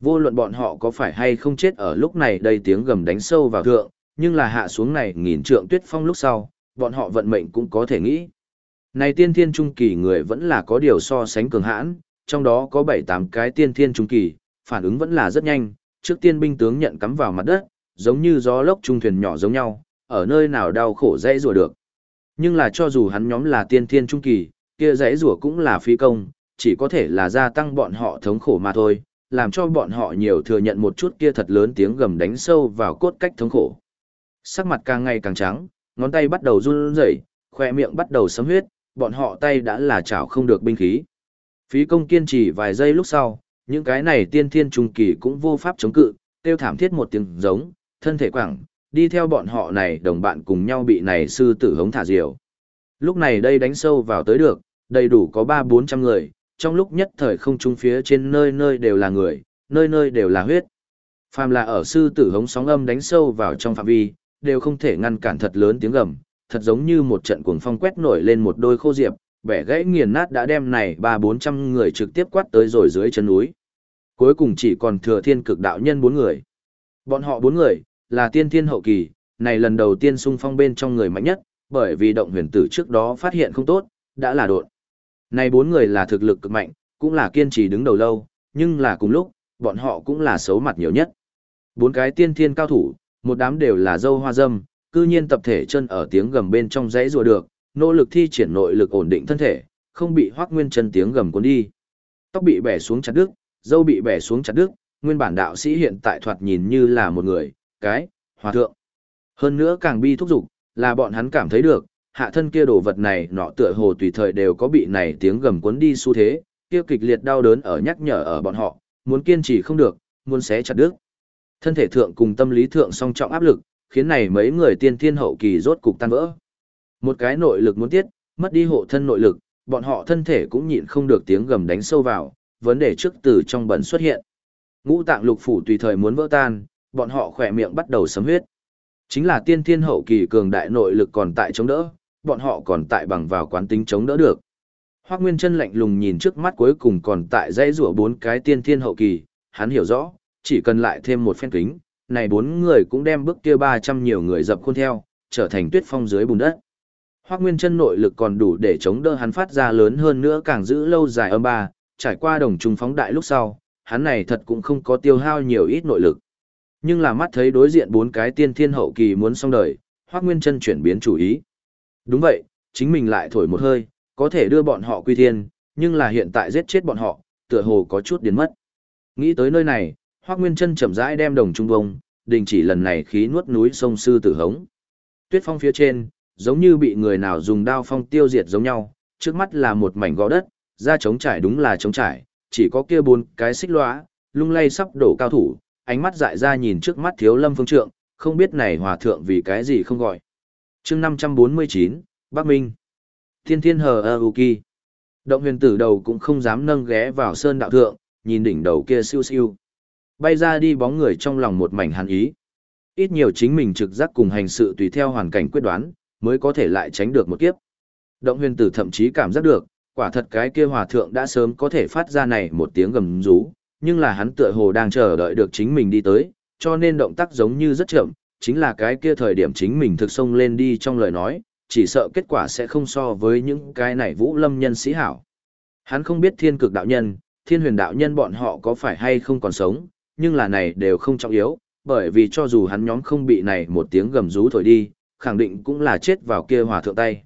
S1: Vô luận bọn họ có phải hay không chết ở lúc này đây tiếng gầm đánh sâu vào thượng, nhưng là hạ xuống này nghìn trượng tuyết phong lúc sau, bọn họ vận mệnh cũng có thể nghĩ. Này tiên thiên trung kỳ người vẫn là có điều so sánh cường hãn, trong đó có 7-8 cái tiên thiên trung kỳ, phản ứng vẫn là rất nhanh, trước tiên binh tướng nhận cắm vào mặt đất, giống như gió lốc trung thuyền nhỏ giống nhau, ở nơi nào đau khổ dễ rùa được. Nhưng là cho dù hắn nhóm là tiên thiên trung kỳ, kia dễ rùa cũng là phi công, chỉ có thể là gia tăng bọn họ thống khổ mà thôi, làm cho bọn họ nhiều thừa nhận một chút kia thật lớn tiếng gầm đánh sâu vào cốt cách thống khổ. Sắc mặt càng ngày càng trắng, ngón tay bắt đầu run rẩy, khoe miệng bắt đầu sấm huyết, bọn họ tay đã là chảo không được binh khí. Phí công kiên trì vài giây lúc sau, những cái này tiên thiên trung kỳ cũng vô pháp chống cự, tiêu thảm thiết một tiếng giống, thân thể quảng, đi theo bọn họ này đồng bạn cùng nhau bị này sư tử hống thả diều. Lúc này đây đánh sâu vào tới được, đầy đủ có ba bốn trăm người, trong lúc nhất thời không trung phía trên nơi nơi đều là người, nơi nơi đều là huyết. Phàm là ở sư tử hống sóng âm đánh sâu vào trong phạm vi, đều không thể ngăn cản thật lớn tiếng gầm, thật giống như một trận cuồng phong quét nổi lên một đôi khô diệp, bẻ gãy nghiền nát đã đem này ba bốn trăm người trực tiếp quát tới rồi dưới chân núi. Cuối cùng chỉ còn thừa thiên cực đạo nhân bốn người. Bọn họ bốn người, là tiên thiên hậu kỳ, này lần đầu tiên xung phong bên trong người mạnh nhất, bởi vì động huyền tử trước đó phát hiện không tốt, đã là đột. Này bốn người là thực lực cực mạnh, cũng là kiên trì đứng đầu lâu, nhưng là cùng lúc, bọn họ cũng là xấu mặt nhiều nhất. Bốn cái tiên thiên cao thủ, một đám đều là dâu hoa dâm, cư nhiên tập thể chân ở tiếng gầm bên trong dãy rùa được, nỗ lực thi triển nội lực ổn định thân thể, không bị hoác nguyên chân tiếng gầm cuốn đi. Tóc bị bẻ xuống chặt đứt, dâu bị bẻ xuống chặt đứt, nguyên bản đạo sĩ hiện tại thoạt nhìn như là một người, cái, hòa thượng. Hơn nữa càng bi thúc dục là bọn hắn cảm thấy được, hạ thân kia đồ vật này nọ tựa hồ tùy thời đều có bị này tiếng gầm cuốn đi xu thế, kia kịch liệt đau đớn ở nhắc nhở ở bọn họ, muốn kiên trì không được, muốn xé chặt đứt. Thân thể thượng cùng tâm lý thượng song trọng áp lực, khiến này mấy người tiên thiên hậu kỳ rốt cục tan vỡ. Một cái nội lực muốn tiết, mất đi hộ thân nội lực, bọn họ thân thể cũng nhịn không được tiếng gầm đánh sâu vào, vấn đề trước từ trong bẩn xuất hiện. Ngũ tạng lục phủ tùy thời muốn vỡ tan, bọn họ khỏe miệng bắt đầu sấm huyết. Chính là tiên thiên hậu kỳ cường đại nội lực còn tại chống đỡ, bọn họ còn tại bằng vào quán tính chống đỡ được. Hoác Nguyên chân lạnh lùng nhìn trước mắt cuối cùng còn tại dãy rủa bốn cái tiên thiên hậu kỳ, hắn hiểu rõ, chỉ cần lại thêm một phen kính, này bốn người cũng đem bước kia 300 nhiều người dập khuôn theo, trở thành tuyết phong dưới bùn đất. Hoắc Nguyên chân nội lực còn đủ để chống đỡ hắn phát ra lớn hơn nữa càng giữ lâu dài âm ba, trải qua đồng trùng phóng đại lúc sau, hắn này thật cũng không có tiêu hao nhiều ít nội lực. Nhưng là mắt thấy đối diện bốn cái tiên thiên hậu kỳ muốn xong đời, Hoắc Nguyên chân chuyển biến chủ ý. Đúng vậy, chính mình lại thổi một hơi, có thể đưa bọn họ quy thiên, nhưng là hiện tại giết chết bọn họ, tựa hồ có chút điên mất. Nghĩ tới nơi này, Hoắc Nguyên Chân chậm rãi đem đồng trung bông, đình chỉ lần này khí nuốt núi sông sư tử hống. Tuyết phong phía trên, giống như bị người nào dùng đao phong tiêu diệt giống nhau, trước mắt là một mảnh gò đất, ra trống trải đúng là trống trải, chỉ có kia bốn cái xích lõa, lung lay sắp đổ cao thủ, ánh mắt dại ra nhìn trước mắt thiếu lâm phương trượng, không biết này hòa thượng vì cái gì không gọi. chương 549, Bắc Minh. Thiên thiên hờ ơ u kỳ. Động huyền tử đầu cũng không dám nâng ghé vào sơn đạo thượng, nhìn đỉnh đầu kia siêu siêu. Bay ra đi bóng người trong lòng một mảnh hàn ý. Ít nhiều chính mình trực giác cùng hành sự tùy theo hoàn cảnh quyết đoán, mới có thể lại tránh được một kiếp. Động huyền tử thậm chí cảm giác được, quả thật cái kia hòa thượng đã sớm có thể phát ra này một tiếng gầm rú, nhưng là hắn tựa hồ đang chờ đợi được chính mình đi tới, cho nên động tác giống như rất chậm, chính là cái kia thời điểm chính mình thực xông lên đi trong lời nói, chỉ sợ kết quả sẽ không so với những cái này vũ lâm nhân sĩ hảo. Hắn không biết thiên cực đạo nhân, thiên huyền đạo nhân bọn họ có phải hay không còn sống, nhưng là này đều không trọng yếu, bởi vì cho dù hắn nhóm không bị này một tiếng gầm rú thổi đi, khẳng định cũng là chết vào kia hòa thượng tay.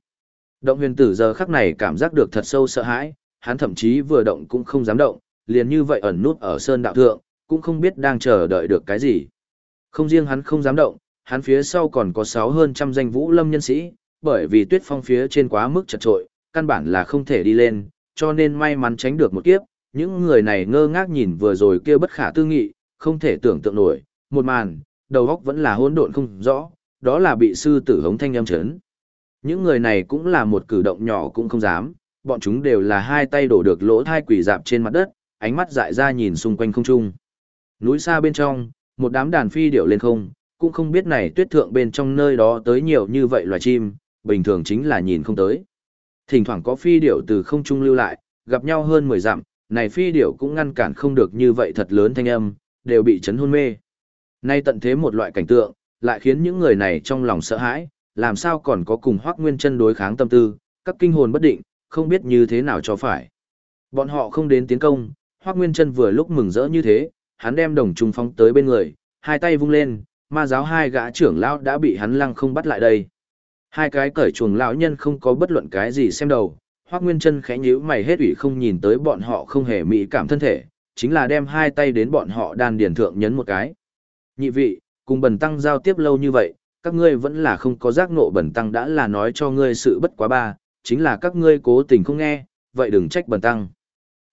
S1: Động huyền tử giờ khắc này cảm giác được thật sâu sợ hãi, hắn thậm chí vừa động cũng không dám động, liền như vậy ẩn nút ở sơn đạo thượng, cũng không biết đang chờ đợi được cái gì. Không riêng hắn không dám động, hắn phía sau còn có sáu hơn trăm danh vũ lâm nhân sĩ, bởi vì tuyết phong phía trên quá mức chật trội, căn bản là không thể đi lên, cho nên may mắn tránh được một kiếp. Những người này ngơ ngác nhìn vừa rồi kia bất khả tư nghị, không thể tưởng tượng nổi, một màn, đầu óc vẫn là hỗn độn không rõ, đó là bị sư tử hống thanh âm chấn. Những người này cũng là một cử động nhỏ cũng không dám, bọn chúng đều là hai tay đổ được lỗ thai quỷ dạp trên mặt đất, ánh mắt dại ra nhìn xung quanh không trung. Núi xa bên trong, một đám đàn phi điệu lên không, cũng không biết này tuyết thượng bên trong nơi đó tới nhiều như vậy loài chim, bình thường chính là nhìn không tới. Thỉnh thoảng có phi điệu từ không trung lưu lại, gặp nhau hơn 10 dặm, này phi điệu cũng ngăn cản không được như vậy thật lớn thanh âm, đều bị chấn hôn mê. Nay tận thế một loại cảnh tượng, lại khiến những người này trong lòng sợ hãi, làm sao còn có cùng Hoắc Nguyên Chân đối kháng tâm tư, các kinh hồn bất định, không biết như thế nào cho phải. Bọn họ không đến tiến công, Hoắc Nguyên Chân vừa lúc mừng rỡ như thế, hắn đem đồng trung phóng tới bên người, hai tay vung lên, ma giáo hai gã trưởng lão đã bị hắn lăng không bắt lại đây. Hai cái cởi chuồng lão nhân không có bất luận cái gì xem đầu, Hoắc Nguyên Chân khẽ nhíu mày hết ủy không nhìn tới bọn họ không hề mỹ cảm thân thể, chính là đem hai tay đến bọn họ đan điền thượng nhấn một cái. Nhị vị, cùng bần tăng giao tiếp lâu như vậy, các ngươi vẫn là không có giác ngộ bần tăng đã là nói cho ngươi sự bất quá ba, chính là các ngươi cố tình không nghe, vậy đừng trách bần tăng.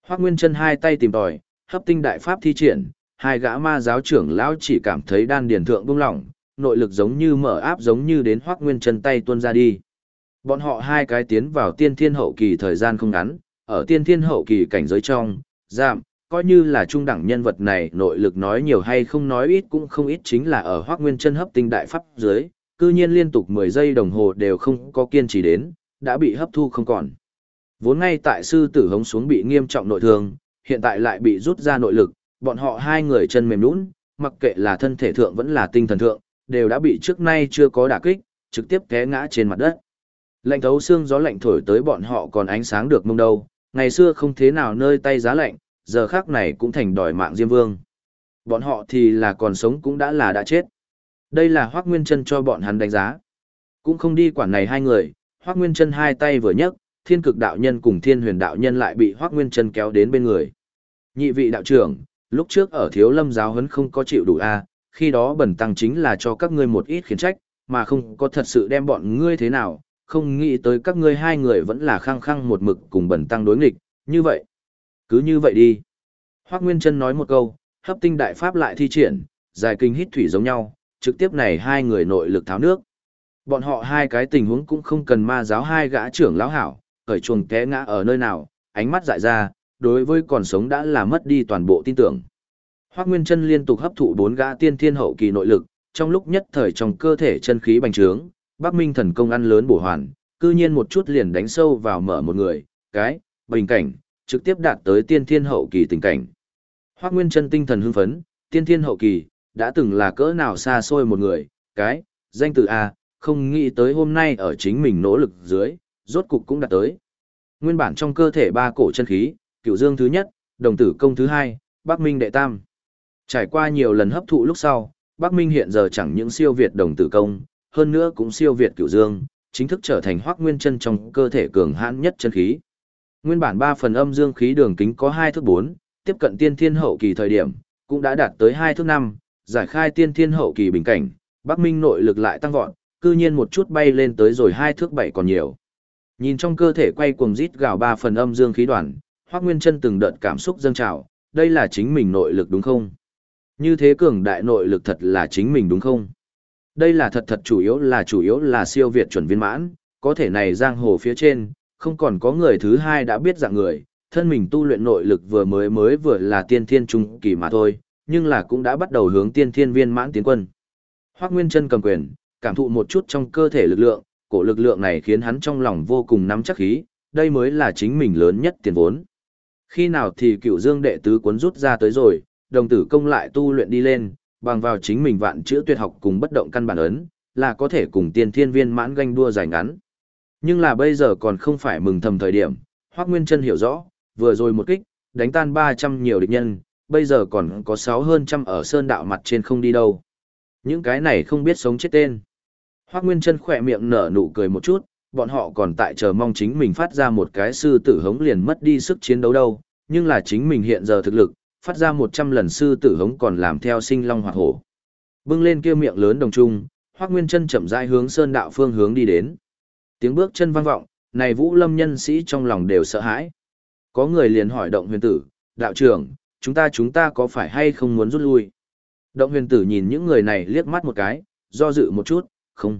S1: Hoắc Nguyên Chân hai tay tìm tòi, hấp tinh đại pháp thi triển, hai gã ma giáo trưởng lão chỉ cảm thấy đan điền thượng bung lỏng, nội lực giống như mở áp giống như đến Hoắc Nguyên Chân tay tuôn ra đi. Bọn họ hai cái tiến vào tiên thiên hậu kỳ thời gian không ngắn, ở tiên thiên hậu kỳ cảnh giới trong, giảm, coi như là trung đẳng nhân vật này nội lực nói nhiều hay không nói ít cũng không ít chính là ở Hoắc Nguyên Chân hấp tinh đại pháp dưới, cư nhiên liên tục 10 giây đồng hồ đều không có kiên trì đến, đã bị hấp thu không còn. Vốn ngay tại sư tử hống xuống bị nghiêm trọng nội thương, hiện tại lại bị rút ra nội lực, bọn họ hai người chân mềm lún mặc kệ là thân thể thượng vẫn là tinh thần thượng, đều đã bị trước nay chưa có đả kích, trực tiếp té ngã trên mặt đất. Lạnh thấu xương gió lạnh thổi tới bọn họ còn ánh sáng được mông đâu, ngày xưa không thế nào nơi tay giá lạnh, giờ khác này cũng thành đòi mạng Diêm Vương. Bọn họ thì là còn sống cũng đã là đã chết. Đây là Hoác Nguyên Trân cho bọn hắn đánh giá. Cũng không đi quản này hai người, Hoác Nguyên Trân hai tay vừa nhấc, thiên cực đạo nhân cùng thiên huyền đạo nhân lại bị Hoác Nguyên Trân kéo đến bên người. Nhị vị đạo trưởng, lúc trước ở thiếu lâm giáo huấn không có chịu đủ a khi đó bẩn tăng chính là cho các ngươi một ít khiến trách, mà không có thật sự đem bọn ngươi thế nào, không nghĩ tới các ngươi hai người vẫn là khăng khăng một mực cùng bẩn tăng đối nghịch, như vậy. Cứ như vậy đi. Hoác Nguyên Trân nói một câu, hấp tinh đại pháp lại thi triển, dài kinh hít thủy giống nhau, trực tiếp này hai người nội lực tháo nước. Bọn họ hai cái tình huống cũng không cần ma giáo hai gã trưởng lão hảo, cởi chuồng té ngã ở nơi nào, ánh mắt dại ra, đối với còn sống đã là mất đi toàn bộ tin tưởng. Hoắc Nguyên Chân liên tục hấp thụ bốn gã tiên thiên hậu kỳ nội lực, trong lúc nhất thời trong cơ thể chân khí bành trướng, Bắc Minh thần công ăn lớn bổ hoàn, cư nhiên một chút liền đánh sâu vào mở một người, cái, bình cảnh, trực tiếp đạt tới tiên thiên hậu kỳ tình cảnh. Hoắc Nguyên Chân tinh thần hưng phấn, tiên thiên hậu kỳ, đã từng là cỡ nào xa xôi một người, cái, danh từ A, không nghĩ tới hôm nay ở chính mình nỗ lực dưới, rốt cục cũng đạt tới. Nguyên bản trong cơ thể ba cổ chân khí, cựu dương thứ nhất, đồng tử công thứ hai, Bắc Minh đệ tam. Trải qua nhiều lần hấp thụ lúc sau, Bắc Minh hiện giờ chẳng những siêu việt đồng tử công, hơn nữa cũng siêu việt cửu dương, chính thức trở thành hoác nguyên chân trong cơ thể cường hãn nhất chân khí. Nguyên bản 3 phần âm dương khí đường kính có 2 thước 4, tiếp cận tiên thiên hậu kỳ thời điểm, cũng đã đạt tới 2 thước 5, giải khai tiên thiên hậu kỳ bình cảnh, Bắc Minh nội lực lại tăng vọt, cư nhiên một chút bay lên tới rồi 2 thước 7 còn nhiều. Nhìn trong cơ thể quay cuồng rít gào 3 phần âm dương khí đoàn, Hoắc Nguyên Chân từng đợt cảm xúc dâng trào, đây là chính mình nội lực đúng không? Như thế cường đại nội lực thật là chính mình đúng không? Đây là thật thật chủ yếu là chủ yếu là siêu việt chuẩn viên mãn, có thể này giang hồ phía trên, không còn có người thứ hai đã biết dạng người, thân mình tu luyện nội lực vừa mới mới vừa là tiên thiên trung kỳ mà thôi, nhưng là cũng đã bắt đầu hướng tiên thiên viên mãn tiến quân. Hoắc Nguyên Chân cầm quyền, cảm thụ một chút trong cơ thể lực lượng, cổ lực lượng này khiến hắn trong lòng vô cùng nắm chắc khí, đây mới là chính mình lớn nhất tiền vốn. Khi nào thì cựu dương đệ tứ cuốn rút ra tới rồi, đồng tử công lại tu luyện đi lên, bằng vào chính mình vạn chữ tuyệt học cùng bất động căn bản ấn, là có thể cùng tiên thiên viên mãn ganh đua giải ngắn. Nhưng là bây giờ còn không phải mừng thầm thời điểm, Hoắc Nguyên Chân hiểu rõ, vừa rồi một kích, đánh tan 300 nhiều địch nhân, bây giờ còn có 6 hơn trăm ở sơn đạo mặt trên không đi đâu. Những cái này không biết sống chết tên. Hoác Nguyên Trân khỏe miệng nở nụ cười một chút, bọn họ còn tại chờ mong chính mình phát ra một cái sư tử hống liền mất đi sức chiến đấu đâu, nhưng là chính mình hiện giờ thực lực, phát ra 100 lần sư tử hống còn làm theo sinh long hoạt hổ. Bưng lên kia miệng lớn đồng trung, Hoắc Nguyên Chân chậm rãi hướng sơn đạo phương hướng đi đến. Tiếng bước chân vang vọng, này Vũ Lâm nhân sĩ trong lòng đều sợ hãi. Có người liền hỏi Động Huyền Tử, "Đạo trưởng, chúng ta chúng ta có phải hay không muốn rút lui?" Động Huyền Tử nhìn những người này liếc mắt một cái, do dự một chút, "Không."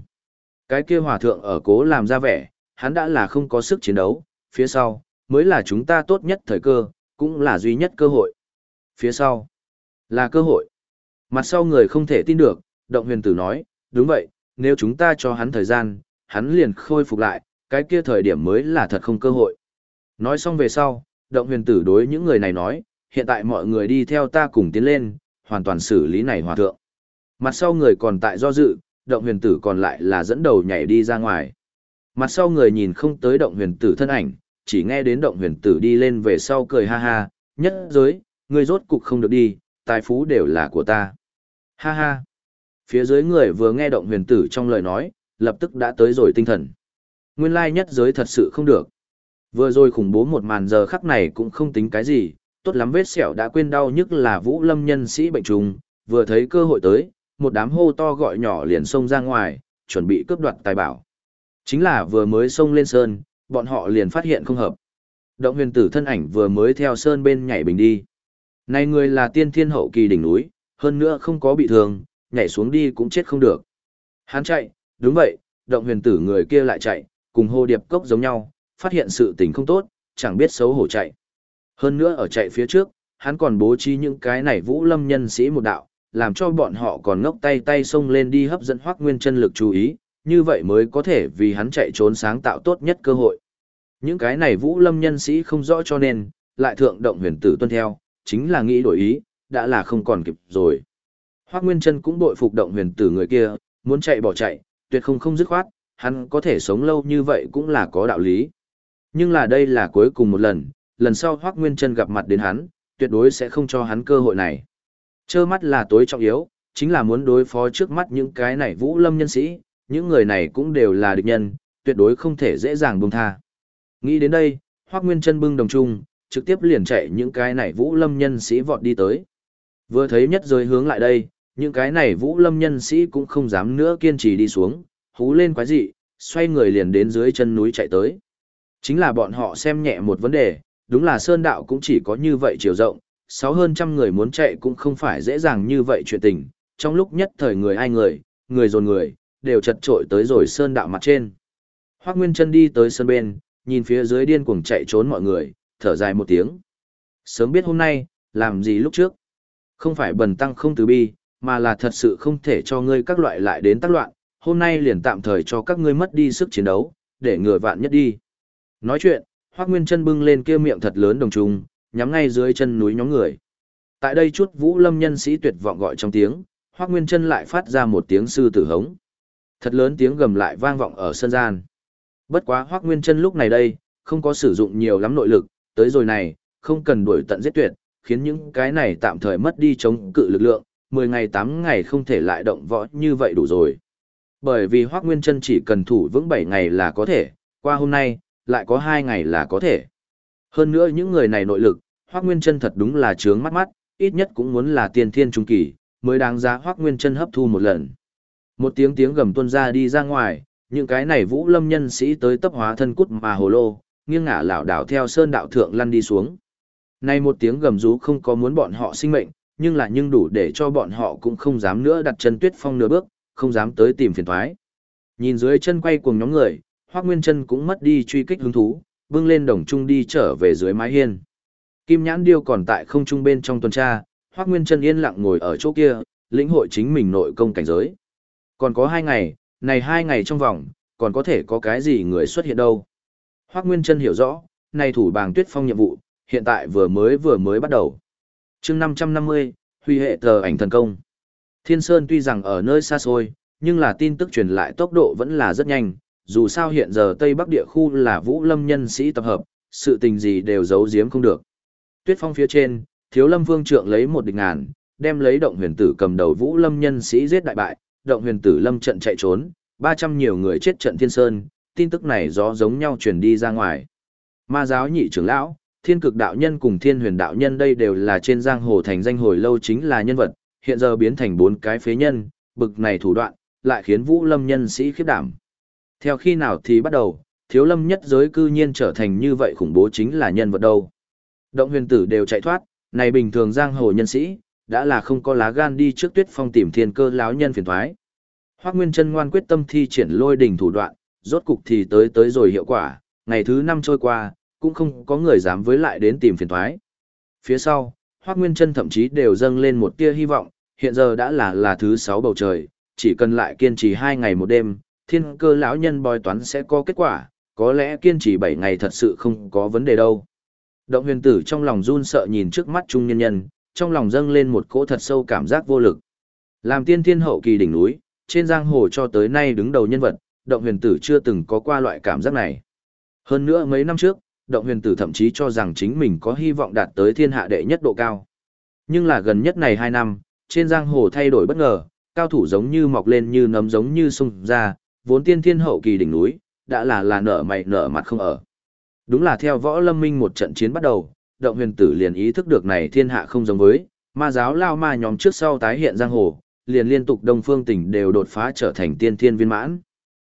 S1: Cái kia hòa thượng ở cố làm ra vẻ, hắn đã là không có sức chiến đấu, phía sau mới là chúng ta tốt nhất thời cơ, cũng là duy nhất cơ hội. Phía sau là cơ hội. Mặt sau người không thể tin được, Động Huyền Tử nói, đúng vậy, nếu chúng ta cho hắn thời gian, hắn liền khôi phục lại, cái kia thời điểm mới là thật không cơ hội. Nói xong về sau, động huyền tử đối những người này nói, hiện tại mọi người đi theo ta cùng tiến lên, hoàn toàn xử lý này hòa thượng. Mặt sau người còn tại do dự, động huyền tử còn lại là dẫn đầu nhảy đi ra ngoài. Mặt sau người nhìn không tới động huyền tử thân ảnh, chỉ nghe đến động huyền tử đi lên về sau cười ha ha, nhất giới, người rốt cục không được đi, tài phú đều là của ta. Ha ha. Phía dưới người vừa nghe động huyền tử trong lời nói, lập tức đã tới rồi tinh thần. Nguyên lai nhất giới thật sự không được. Vừa rồi khủng bố một màn giờ khắc này cũng không tính cái gì, tốt lắm vết sẹo đã quên đau nhức là vũ lâm nhân sĩ bệnh trùng, vừa thấy cơ hội tới, một đám hô to gọi nhỏ liền xông ra ngoài, chuẩn bị cướp đoạt tài bảo. Chính là vừa mới xông lên sơn, bọn họ liền phát hiện không hợp. Động huyền tử thân ảnh vừa mới theo sơn bên nhảy bình đi. Này người là tiên thiên hậu kỳ đỉnh núi, hơn nữa không có bị thương, nhảy xuống đi cũng chết không được. Hắn chạy, đúng vậy, động huyền tử người kia lại chạy, cùng hồ điệp cốc giống nhau, phát hiện sự tình không tốt, chẳng biết xấu hổ chạy. Hơn nữa ở chạy phía trước, hắn còn bố trí những cái này vũ lâm nhân sĩ một đạo, làm cho bọn họ còn ngốc tay tay xông lên đi hấp dẫn hoác nguyên chân lực chú ý, như vậy mới có thể vì hắn chạy trốn sáng tạo tốt nhất cơ hội. Những cái này vũ lâm nhân sĩ không rõ cho nên, lại thượng động huyền tử tuân theo, chính là nghĩ đổi ý, đã là không còn kịp rồi. Hoác Nguyên Trân cũng bội phục động huyền tử người kia, muốn chạy bỏ chạy, tuyệt không không dứt khoát, hắn có thể sống lâu như vậy cũng là có đạo lý. Nhưng là đây là cuối cùng một lần, lần sau Hoác Nguyên Trân gặp mặt đến hắn, tuyệt đối sẽ không cho hắn cơ hội này. Chơ mắt là tối trọng yếu, chính là muốn đối phó trước mắt những cái này vũ lâm nhân sĩ, những người này cũng đều là địch nhân, tuyệt đối không thể dễ dàng buông tha. Nghĩ đến đây, Hoác Nguyên Trân bưng đồng trung, trực tiếp liền chạy những cái này vũ lâm nhân sĩ vọt đi tới. Vừa thấy nhất rồi hướng lại đây, những cái này vũ lâm nhân sĩ cũng không dám nữa kiên trì đi xuống, hú lên quái dị, xoay người liền đến dưới chân núi chạy tới. Chính là bọn họ xem nhẹ một vấn đề, đúng là sơn đạo cũng chỉ có như vậy chiều rộng, sáu hơn trăm người muốn chạy cũng không phải dễ dàng như vậy chuyện tình, trong lúc nhất thời người ai người, người dồn người, đều chật trội tới rồi sơn đạo mặt trên. Hoác Nguyên chân đi tới sơn bên, nhìn phía dưới điên cuồng chạy trốn mọi người, thở dài một tiếng. Sớm biết hôm nay, làm gì lúc trước? Không phải bần tăng không từ bi, mà là thật sự không thể cho ngươi các loại lại đến tác loạn, hôm nay liền tạm thời cho các ngươi mất đi sức chiến đấu, để ngừa vạn nhất đi. Nói chuyện, Hoắc Nguyên Chân bưng lên kia miệng thật lớn đồng trùng, nhắm ngay dưới chân núi nhóm người. Tại đây chút Vũ Lâm nhân sĩ tuyệt vọng gọi trong tiếng, Hoắc Nguyên Chân lại phát ra một tiếng sư tử hống. Thật lớn tiếng gầm lại vang vọng ở sân gian. Bất quá Hoắc Nguyên Chân lúc này đây, không có sử dụng nhiều lắm nội lực, tới rồi này, không cần đuổi tận giết tuyệt, khiến những cái này tạm thời mất đi chống cự lực lượng, 10 ngày 8 ngày không thể lại động võ như vậy đủ rồi. Bởi vì Hoác Nguyên Trân chỉ cần thủ vững 7 ngày là có thể, qua hôm nay, lại có 2 ngày là có thể. Hơn nữa những người này nội lực, Hoác Nguyên Trân thật đúng là trướng mắt mắt, ít nhất cũng muốn là tiên thiên trung kỳ, mới đáng giá Hoác Nguyên Trân hấp thu một lần. Một tiếng tiếng gầm tuôn ra đi ra ngoài, những cái này vũ lâm nhân sĩ tới tấp hóa thân cút mà hồ lô, nghiêng ngả lảo đảo theo sơn đạo thượng lăn đi xuống. Này một tiếng gầm rú không có muốn bọn họ sinh mệnh, nhưng là nhưng đủ để cho bọn họ cũng không dám nữa đặt chân tuyết phong nửa bước, không dám tới tìm phiền thoái. Nhìn dưới chân quay cuồng nhóm người, Hoác Nguyên Trân cũng mất đi truy kích hứng thú, bưng lên đồng trung đi trở về dưới mái hiên. Kim Nhãn Điêu còn tại không trung bên trong tuần tra, Hoác Nguyên Trân yên lặng ngồi ở chỗ kia, lĩnh hội chính mình nội công cảnh giới. Còn có hai ngày, này hai ngày trong vòng, còn có thể có cái gì người xuất hiện đâu. Hoác Nguyên Trân hiểu rõ, này thủ bàng tuyết phong nhiệm vụ, hiện tại vừa mới vừa mới bắt đầu chương 550, huy hệ tờ ảnh thần công. Thiên Sơn tuy rằng ở nơi xa xôi, nhưng là tin tức truyền lại tốc độ vẫn là rất nhanh, dù sao hiện giờ Tây Bắc địa khu là vũ lâm nhân sĩ tập hợp, sự tình gì đều giấu giếm không được. Tuyết phong phía trên, thiếu lâm vương trượng lấy một địch ngàn, đem lấy động huyền tử cầm đầu Vũ Lâm nhân sĩ giết đại bại, động huyền tử lâm trận chạy trốn, 300 nhiều người chết trận Thiên Sơn, tin tức này gió giống nhau truyền đi ra ngoài. Ma giáo nhị trưởng lão, Thiên Cực đạo nhân cùng Thiên Huyền đạo nhân đây đều là trên giang hồ thành danh hồi lâu chính là nhân vật, hiện giờ biến thành bốn cái phế nhân, bực này thủ đoạn, lại khiến Vũ Lâm nhân sĩ khiếp đảm. Theo khi nào thì bắt đầu, thiếu lâm nhất giới cư nhiên trở thành như vậy khủng bố chính là nhân vật đâu. Động huyền tử đều chạy thoát, này bình thường giang hồ nhân sĩ, đã là không có lá gan đi trước tuyết phong tìm thiên cơ lão nhân phiền thoái. Hoác Nguyên chân ngoan quyết tâm thi triển lôi đỉnh thủ đoạn, rốt cục thì tới tới rồi hiệu quả, ngày thứ năm trôi qua, cũng không có người dám với lại đến tìm phiền thoái. Phía sau, Hoác Nguyên chân thậm chí đều dâng lên một tia hy vọng, hiện giờ đã là là thứ sáu bầu trời, chỉ cần lại kiên trì hai ngày một đêm, thiên cơ lão nhân bòi toán sẽ có kết quả, có lẽ kiên trì bảy ngày thật sự không có vấn đề đâu. Động huyền tử trong lòng run sợ nhìn trước mắt trung nhân nhân, trong lòng dâng lên một cỗ thật sâu cảm giác vô lực. Làm tiên thiên hậu kỳ đỉnh núi, trên giang hồ cho tới nay đứng đầu nhân vật, động huyền tử chưa từng có qua loại cảm giác này. Hơn nữa mấy năm trước, động huyền tử thậm chí cho rằng chính mình có hy vọng đạt tới thiên hạ đệ nhất độ cao. Nhưng là gần nhất này hai năm, trên giang hồ thay đổi bất ngờ, cao thủ giống như mọc lên như nấm giống như sung ra, vốn tiên thiên hậu kỳ đỉnh núi, đã là là nở mày nở mặt không ở. Đúng là theo võ lâm minh một trận chiến bắt đầu, động huyền tử liền ý thức được này thiên hạ không giống với, ma giáo lao ma nhóm trước sau tái hiện giang hồ, liền liên tục đông phương tỉnh đều đột phá trở thành tiên thiên viên mãn.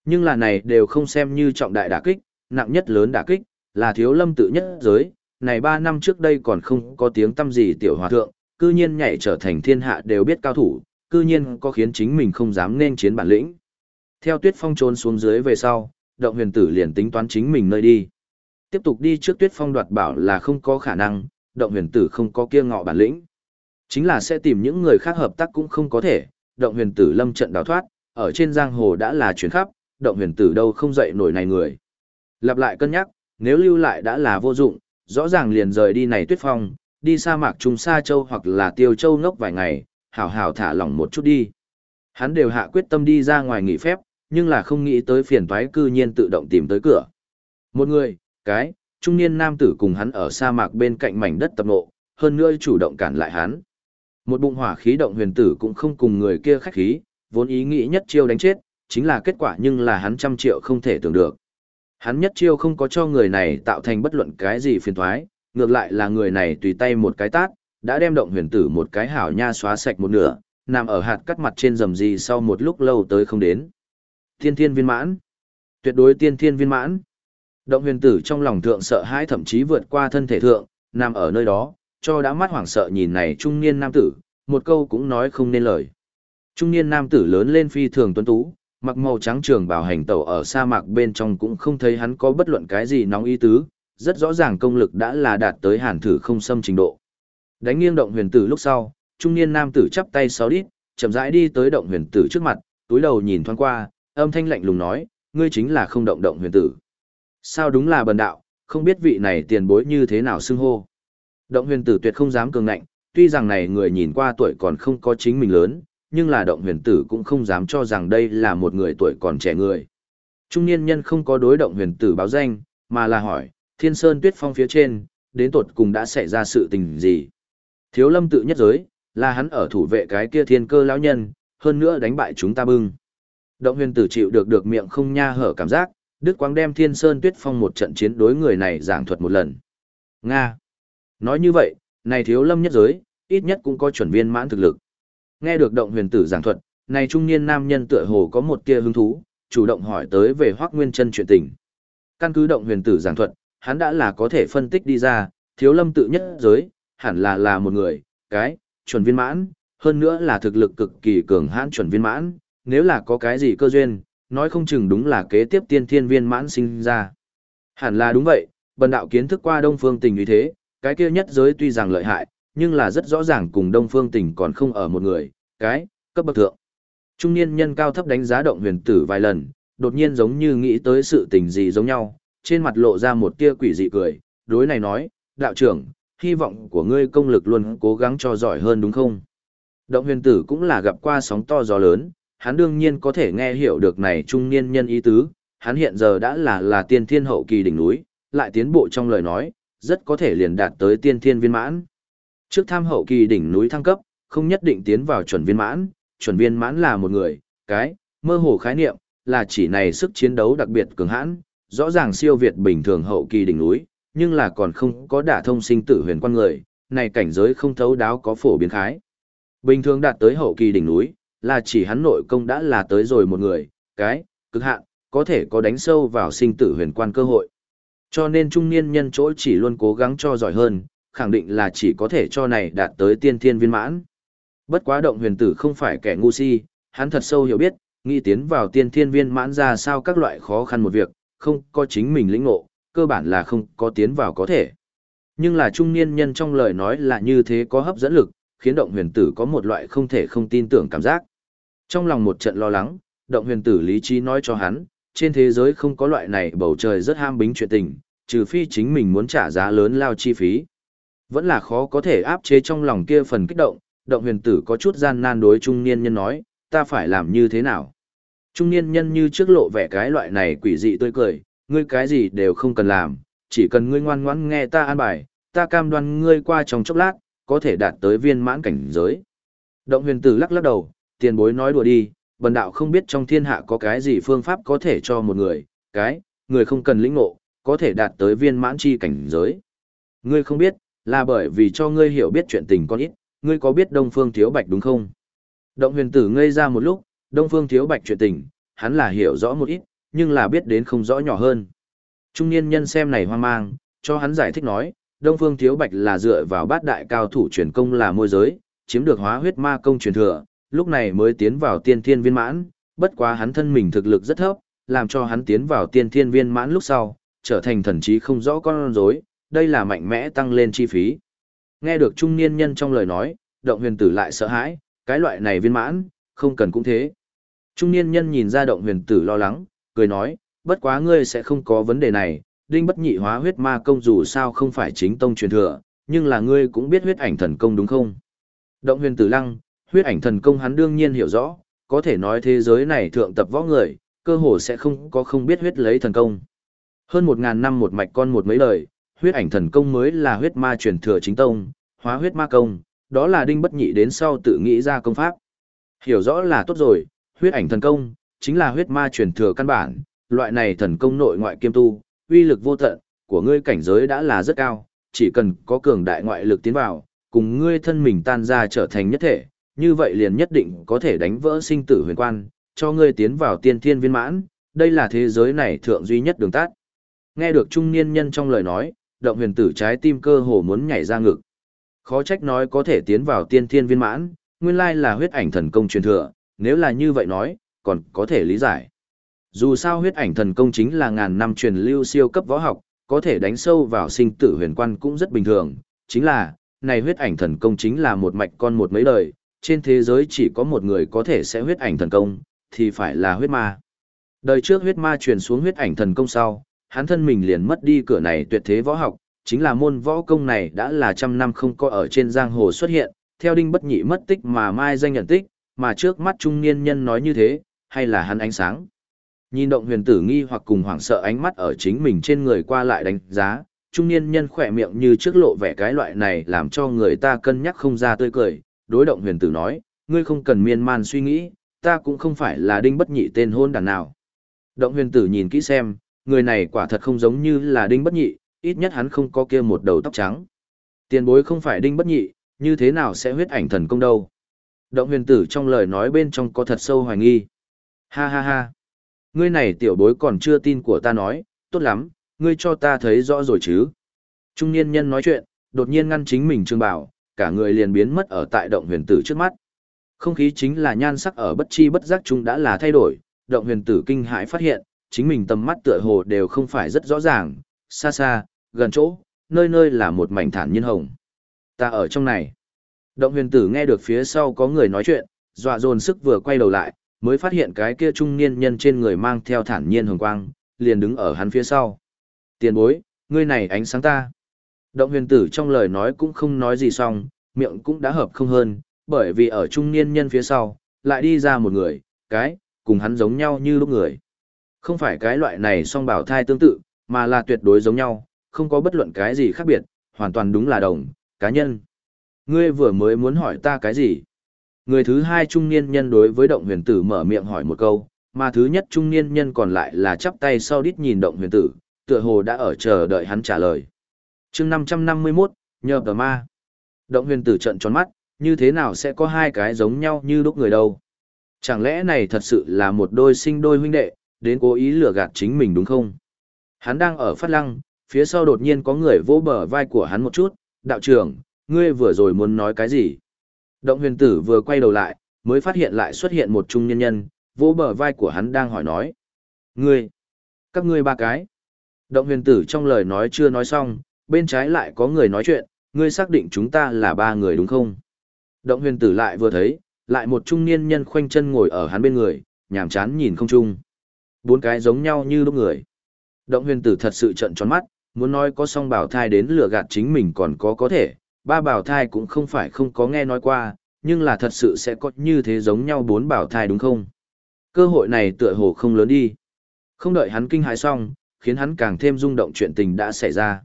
S1: Nhưng là này đều không xem như trọng đại đả kích, nặng nhất lớn đả kích, là thiếu lâm tự nhất giới, này ba năm trước đây còn không có tiếng tâm gì tiểu hòa thượng, cư nhiên nhảy trở thành thiên hạ đều biết cao thủ, cư nhiên có khiến chính mình không dám nên chiến bản lĩnh. Theo tuyết phong trốn xuống dưới về sau, động huyền tử liền tính toán chính mình nơi đi. Tiếp tục đi trước tuyết phong đoạt bảo là không có khả năng, động huyền tử không có kia ngọ bản lĩnh. Chính là sẽ tìm những người khác hợp tác cũng không có thể, động huyền tử lâm trận đào thoát, ở trên giang hồ đã là chuyến khắp, động huyền tử đâu không dậy nổi này người. Lặp lại cân nhắc, nếu lưu lại đã là vô dụng, rõ ràng liền rời đi này tuyết phong, đi sa mạc Trung Sa Châu hoặc là Tiêu Châu ngốc vài ngày, hảo hảo thả lỏng một chút đi. Hắn đều hạ quyết tâm đi ra ngoài nghỉ phép, nhưng là không nghĩ tới phiền toái cư nhiên tự động tìm tới cửa. Một người, cái, trung niên nam tử cùng hắn ở sa mạc bên cạnh mảnh đất tập nộ, hơn nữa chủ động cản lại hắn. Một bụng hỏa khí động huyền tử cũng không cùng người kia khách khí, vốn ý nghĩ nhất chiêu đánh chết, chính là kết quả nhưng là hắn trăm triệu không thể tưởng được. Hắn nhất chiêu không có cho người này tạo thành bất luận cái gì phiền toái, ngược lại là người này tùy tay một cái tát, đã đem động huyền tử một cái hảo nha xóa sạch một nửa, nằm ở hạt cắt mặt trên rầm gì sau một lúc lâu tới không đến. Tiên thiên viên mãn. Tuyệt đối tiên thiên viên mãn. Động huyền tử trong lòng thượng sợ hãi thậm chí vượt qua thân thể thượng, nằm ở nơi đó, cho đã mắt hoảng sợ nhìn này trung niên nam tử, một câu cũng nói không nên lời. Trung niên nam tử lớn lên phi thường tuấn tú, mặc màu trắng trường bảo hành tẩu ở sa mạc bên trong cũng không thấy hắn có bất luận cái gì nóng ý tứ, rất rõ ràng công lực đã là đạt tới hàn thử không xâm trình độ. Đánh nghiêng động huyền tử lúc sau, trung niên nam tử chắp tay sáu đít, chậm rãi đi tới động huyền tử trước mặt, túi đầu nhìn thoáng qua, âm thanh lạnh lùng nói, ngươi chính là không động động huyền tử. Sao đúng là bần đạo, không biết vị này tiền bối như thế nào xưng hô. Động huyền tử tuyệt không dám cường ngạnh, tuy rằng này người nhìn qua tuổi còn không có chính mình lớn, nhưng là động huyền tử cũng không dám cho rằng đây là một người tuổi còn trẻ người. Trung niên nhân không có đối động huyền tử báo danh, mà là hỏi, thiên sơn tuyết phong phía trên, đến tột cùng đã xảy ra sự tình gì. Thiếu lâm tự nhất giới, là hắn ở thủ vệ cái kia thiên cơ lão nhân, hơn nữa đánh bại chúng ta bưng. Động huyền tử chịu được được miệng không nha hở cảm giác, Đức Quang đem Thiên Sơn Tuyết Phong một trận chiến đối người này giảng thuật một lần. Nga. Nói như vậy, này thiếu lâm nhất giới, ít nhất cũng có chuẩn viên mãn thực lực. Nghe được động huyền tử giảng thuật, này trung niên nam nhân tựa hồ có một tia hứng thú, chủ động hỏi tới về Hoắc Nguyên Chân chuyện tình. Căn cứ động huyền tử giảng thuật, hắn đã là có thể phân tích đi ra, thiếu lâm tự nhất giới, hẳn là là một người, cái, chuẩn viên mãn, hơn nữa là thực lực cực kỳ cường hãn chuẩn viên mãn, nếu là có cái gì cơ duyên, nói không chừng đúng là kế tiếp tiên thiên viên mãn sinh ra. Hẳn là đúng vậy, bần đạo kiến thức qua đông phương tình như thế, cái kia nhất giới tuy rằng lợi hại, nhưng là rất rõ ràng cùng đông phương tình còn không ở một người, cái, cấp bậc thượng. Trung niên nhân cao thấp đánh giá động huyền tử vài lần, đột nhiên giống như nghĩ tới sự tình gì giống nhau, trên mặt lộ ra một tia quỷ dị cười, đối này nói, đạo trưởng, hy vọng của ngươi công lực luôn cố gắng cho giỏi hơn đúng không? Động huyền tử cũng là gặp qua sóng to gió lớn, hắn đương nhiên có thể nghe hiểu được này trung niên nhân ý tứ, hắn hiện giờ đã là là tiên thiên hậu kỳ đỉnh núi, lại tiến bộ trong lời nói, rất có thể liền đạt tới tiên thiên viên mãn. Trước tham hậu kỳ đỉnh núi thăng cấp, không nhất định tiến vào chuẩn viên mãn, chuẩn viên mãn là một người, cái, mơ hồ khái niệm, là chỉ này sức chiến đấu đặc biệt cường hãn, rõ ràng siêu việt bình thường hậu kỳ đỉnh núi, nhưng là còn không có đả thông sinh tử huyền quan người, này cảnh giới không thấu đáo có phổ biến khái. Bình thường đạt tới hậu kỳ đỉnh núi, là chỉ hắn nội công đã là tới rồi một người, cái, cực hạn, có thể có đánh sâu vào sinh tử huyền quan cơ hội. Cho nên trung niên nhân chỗ chỉ luôn cố gắng cho giỏi hơn, khẳng định là chỉ có thể cho này đạt tới tiên thiên viên mãn. Bất quá động huyền tử không phải kẻ ngu si, hắn thật sâu hiểu biết, nghĩ tiến vào tiên thiên viên mãn ra sao các loại khó khăn một việc, không có chính mình lĩnh ngộ, cơ bản là không có tiến vào có thể. Nhưng là trung niên nhân trong lời nói là như thế có hấp dẫn lực, khiến động huyền tử có một loại không thể không tin tưởng cảm giác. Trong lòng một trận lo lắng, động huyền tử lý trí nói cho hắn, trên thế giới không có loại này bầu trời rất ham bính chuyện tình, trừ phi chính mình muốn trả giá lớn lao chi phí. Vẫn là khó có thể áp chế trong lòng kia phần kích động, động huyền tử có chút gian nan đối trung niên nhân nói, ta phải làm như thế nào? Trung niên nhân như trước lộ vẻ cái loại này quỷ dị tươi cười, ngươi cái gì đều không cần làm, chỉ cần ngươi ngoan ngoãn nghe ta an bài, ta cam đoan ngươi qua trong chốc lát, có thể đạt tới viên mãn cảnh giới. Động huyền tử lắc lắc đầu, tiền bối nói đùa đi, bần đạo không biết trong thiên hạ có cái gì phương pháp có thể cho một người, cái, người không cần lĩnh ngộ, có thể đạt tới viên mãn chi cảnh giới. Ngươi không biết, là bởi vì cho ngươi hiểu biết chuyện tình con ít, ngươi có biết Đông Phương Thiếu Bạch đúng không? Động huyền tử ngây ra một lúc, Đông Phương Thiếu Bạch chuyện tình, hắn là hiểu rõ một ít, nhưng là biết đến không rõ nhỏ hơn. Trung niên nhân xem này hoang mang, cho hắn giải thích nói, Đông Phương Thiếu Bạch là dựa vào bát đại cao thủ truyền công là môi giới, chiếm được hóa huyết ma công truyền thừa, lúc này mới tiến vào tiên thiên viên mãn, bất quá hắn thân mình thực lực rất thấp, làm cho hắn tiến vào tiên thiên viên mãn lúc sau, trở thành thần trí không rõ con rối, đây là mạnh mẽ tăng lên chi phí. Nghe được trung niên nhân trong lời nói, động huyền tử lại sợ hãi, cái loại này viên mãn, không cần cũng thế. Trung niên nhân nhìn ra động huyền tử lo lắng, cười nói, bất quá ngươi sẽ không có vấn đề này, đinh bất nhị hóa huyết ma công dù sao không phải chính tông truyền thừa, nhưng là ngươi cũng biết huyết ảnh thần công đúng không? Động huyền tử lăng, huyết ảnh thần công hắn đương nhiên hiểu rõ, có thể nói thế giới này thượng tập võ người, cơ hồ sẽ không có không biết huyết lấy thần công. Hơn một ngàn năm một mạch con một mấy lời, huyết ảnh thần công mới là huyết ma truyền thừa chính tông, hóa huyết ma công, đó là đinh bất nhị đến sau tự nghĩ ra công pháp. Hiểu rõ là tốt rồi, huyết ảnh thần công, chính là huyết ma truyền thừa căn bản, loại này thần công nội ngoại kiêm tu, uy lực vô tận, của ngươi cảnh giới đã là rất cao, chỉ cần có cường đại ngoại lực tiến vào, cùng ngươi thân mình tan ra trở thành nhất thể, như vậy liền nhất định có thể đánh vỡ sinh tử huyền quan, cho ngươi tiến vào tiên thiên viên mãn, đây là thế giới này thượng duy nhất đường tắt. Nghe được trung niên nhân trong lời nói, động huyền tử trái tim cơ hồ muốn nhảy ra ngực. Khó trách nói có thể tiến vào tiên thiên viên mãn, nguyên lai là huyết ảnh thần công truyền thừa, nếu là như vậy nói, còn có thể lý giải. Dù sao huyết ảnh thần công chính là ngàn năm truyền lưu siêu cấp võ học, có thể đánh sâu vào sinh tử huyền quan cũng rất bình thường, chính là, này huyết ảnh thần công chính là một mạch con một mấy đời, trên thế giới chỉ có một người có thể sẽ huyết ảnh thần công, thì phải là huyết ma. Đời trước huyết ma truyền xuống huyết ảnh thần công sau, hắn thân mình liền mất đi cửa này tuyệt thế võ học, chính là môn võ công này đã là trăm năm không có ở trên giang hồ xuất hiện, theo đinh bất nhị mất tích mà mai danh nhận tích, mà trước mắt trung niên nhân nói như thế, hay là hắn ánh sáng. Nhìn động huyền tử nghi hoặc cùng hoảng sợ ánh mắt ở chính mình trên người qua lại đánh giá, trung niên nhân khỏe miệng như trước lộ vẻ cái loại này làm cho người ta cân nhắc không ra tươi cười, đối động huyền tử nói, ngươi không cần miên man suy nghĩ, ta cũng không phải là đinh bất nhị tên hôn đàn nào. Động huyền tử nhìn kỹ xem, người này quả thật không giống như là đinh bất nhị, ít nhất hắn không có kia một đầu tóc trắng. Tiền bối không phải đinh bất nhị, như thế nào sẽ huyết ảnh thần công đâu. Động huyền tử trong lời nói bên trong có thật sâu hoài nghi. Ha ha ha. Ngươi này tiểu bối còn chưa tin của ta nói, tốt lắm, ngươi cho ta thấy rõ rồi chứ. Trung niên nhân nói chuyện, đột nhiên ngăn chính mình trương bảo, cả người liền biến mất ở tại động huyền tử trước mắt. Không khí chính là nhan sắc ở bất chi bất giác chúng đã là thay đổi, động huyền tử kinh hãi phát hiện, chính mình tầm mắt tựa hồ đều không phải rất rõ ràng, xa xa, gần chỗ, nơi nơi là một mảnh thản nhiên hồng. Ta ở trong này. Động huyền tử nghe được phía sau có người nói chuyện, dọa dồn sức vừa quay đầu lại, mới phát hiện cái kia trung niên nhân trên người mang theo thản nhiên hồng quang, liền đứng ở hắn phía sau. Tiền bối, ngươi này ánh sáng ta. Động huyền tử trong lời nói cũng không nói gì xong, miệng cũng đã hợp không hơn, bởi vì ở trung niên nhân phía sau, lại đi ra một người, cái, cùng hắn giống nhau như lúc người. Không phải cái loại này song bảo thai tương tự, mà là tuyệt đối giống nhau, không có bất luận cái gì khác biệt, hoàn toàn đúng là đồng, cá nhân. Ngươi vừa mới muốn hỏi ta cái gì? Người thứ hai trung niên nhân đối với động huyền tử mở miệng hỏi một câu, mà thứ nhất trung niên nhân còn lại là chắp tay sau đít nhìn động huyền tử, tựa hồ đã ở chờ đợi hắn trả lời. chương 551, nhờ tờ ma. Động huyền tử trận tròn mắt, như thế nào sẽ có hai cái giống nhau như lúc người đâu? Chẳng lẽ này thật sự là một đôi sinh đôi huynh đệ, đến cố ý lừa gạt chính mình đúng không? Hắn đang ở phát lăng, phía sau đột nhiên có người vỗ bờ vai của hắn một chút, đạo trưởng, ngươi vừa rồi muốn nói cái gì? Động huyền tử vừa quay đầu lại, mới phát hiện lại xuất hiện một trung nhân nhân, vỗ bờ vai của hắn đang hỏi nói. Ngươi, các ngươi ba cái. Động huyền tử trong lời nói chưa nói xong, bên trái lại có người nói chuyện, ngươi xác định chúng ta là ba người đúng không? Động huyền tử lại vừa thấy, lại một trung niên nhân khoanh chân ngồi ở hắn bên người, nhàm chán nhìn không chung. Bốn cái giống nhau như lúc người. Động huyền tử thật sự trận tròn mắt, muốn nói có song bảo thai đến lừa gạt chính mình còn có có thể, ba bảo thai cũng không phải không có nghe nói qua, nhưng là thật sự sẽ có như thế giống nhau bốn bảo thai đúng không? Cơ hội này tựa hồ không lớn đi. Không đợi hắn kinh hãi xong, khiến hắn càng thêm rung động chuyện tình đã xảy ra.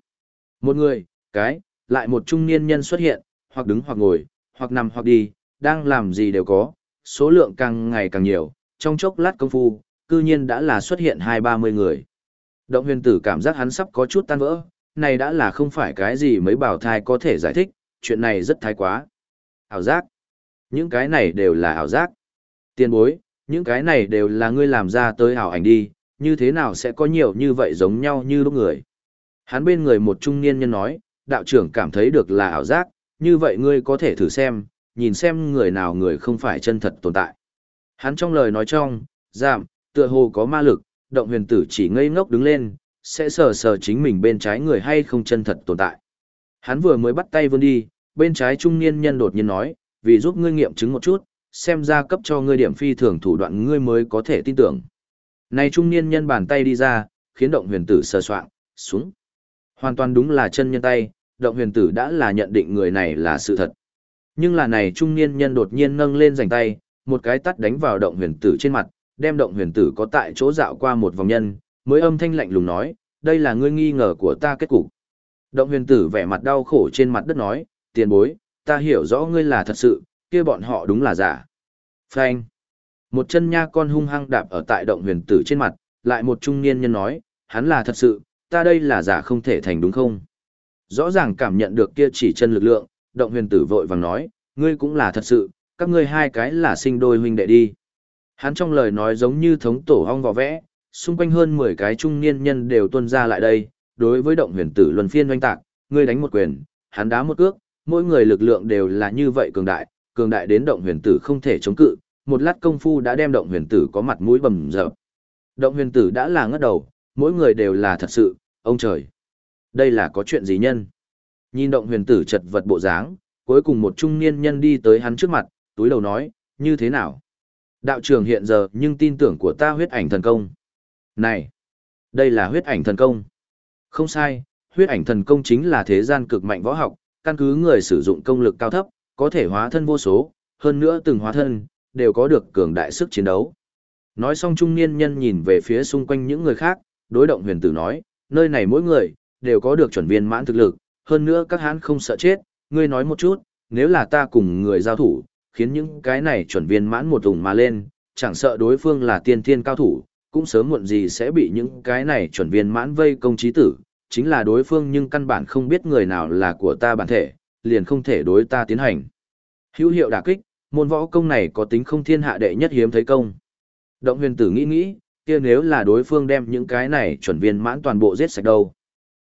S1: Một người, cái, lại một trung niên nhân xuất hiện, hoặc đứng hoặc ngồi, hoặc nằm hoặc đi, đang làm gì đều có, số lượng càng ngày càng nhiều, trong chốc lát công phu, cư nhiên đã là xuất hiện hai ba mươi người. Động huyền tử cảm giác hắn sắp có chút tan vỡ, này đã là không phải cái gì mấy bảo thai có thể giải thích, chuyện này rất thái quá. hảo giác. Những cái này đều là hảo giác. Tiên bối, những cái này đều là ngươi làm ra tới hảo ảnh đi, như thế nào sẽ có nhiều như vậy giống nhau như lúc người. Hắn bên người một trung niên nhân nói, đạo trưởng cảm thấy được là hảo giác, như vậy ngươi có thể thử xem, nhìn xem người nào người không phải chân thật tồn tại. Hắn trong lời nói trong, giảm, tựa hồ có ma lực, động huyền tử chỉ ngây ngốc đứng lên, sẽ sờ sờ chính mình bên trái người hay không chân thật tồn tại. Hắn vừa mới bắt tay vươn đi, bên trái trung niên nhân đột nhiên nói, vì giúp ngươi nghiệm chứng một chút, xem ra cấp cho ngươi điểm phi thường thủ đoạn ngươi mới có thể tin tưởng. Này trung niên nhân bàn tay đi ra, khiến động huyền tử sờ soạn, xuống. Hoàn toàn đúng là chân nhân tay, động huyền tử đã là nhận định người này là sự thật. Nhưng là này trung niên nhân đột nhiên nâng lên rảnh tay, một cái tắt đánh vào động huyền tử trên mặt, đem động huyền tử có tại chỗ dạo qua một vòng nhân, mới âm thanh lạnh lùng nói, đây là ngươi nghi ngờ của ta kết cục. Động huyền tử vẻ mặt đau khổ trên mặt đất nói, tiền bối, ta hiểu rõ ngươi là thật sự, kia bọn họ đúng là giả. Phanh. Một chân nha con hung hăng đạp ở tại động huyền tử trên mặt, lại một trung niên nhân nói, hắn là thật sự, ta đây là giả không thể thành đúng không? Rõ ràng cảm nhận được kia chỉ chân lực lượng, động huyền tử vội vàng nói, ngươi cũng là thật sự, các ngươi hai cái là sinh đôi huynh đệ đi. Hắn trong lời nói giống như thống tổ hong vò vẽ, xung quanh hơn 10 cái trung niên nhân đều tuân ra lại đây, đối với động huyền tử luân phiên doanh tạc, ngươi đánh một quyền, hắn đá một cước, mỗi người lực lượng đều là như vậy cường đại, cường đại đến động huyền tử không thể chống cự, một lát công phu đã đem động huyền tử có mặt mũi bầm dập. Động huyền tử đã là ngất đầu, mỗi người đều là thật sự, ông trời. Đây là có chuyện gì nhân? Nhìn động huyền tử chật vật bộ dáng, cuối cùng một trung niên nhân đi tới hắn trước mặt, túi đầu nói, như thế nào? Đạo trưởng hiện giờ nhưng tin tưởng của ta huyết ảnh thần công. Này, đây là huyết ảnh thần công. Không sai, huyết ảnh thần công chính là thế gian cực mạnh võ học, căn cứ người sử dụng công lực cao thấp, có thể hóa thân vô số, hơn nữa từng hóa thân, đều có được cường đại sức chiến đấu. Nói xong trung niên nhân nhìn về phía xung quanh những người khác, đối động huyền tử nói, nơi này mỗi người, đều có được chuẩn viên mãn thực lực, hơn nữa các hãn không sợ chết, ngươi nói một chút, nếu là ta cùng người giao thủ, khiến những cái này chuẩn viên mãn một ủng mà lên, chẳng sợ đối phương là tiên thiên cao thủ, cũng sớm muộn gì sẽ bị những cái này chuẩn viên mãn vây công trí tử, chính là đối phương nhưng căn bản không biết người nào là của ta bản thể, liền không thể đối ta tiến hành. Hữu hiệu đả kích, môn võ công này có tính không thiên hạ đệ nhất hiếm thấy công. Động huyền tử nghĩ nghĩ, kia nếu là đối phương đem những cái này chuẩn viên mãn toàn bộ giết sạch đâu.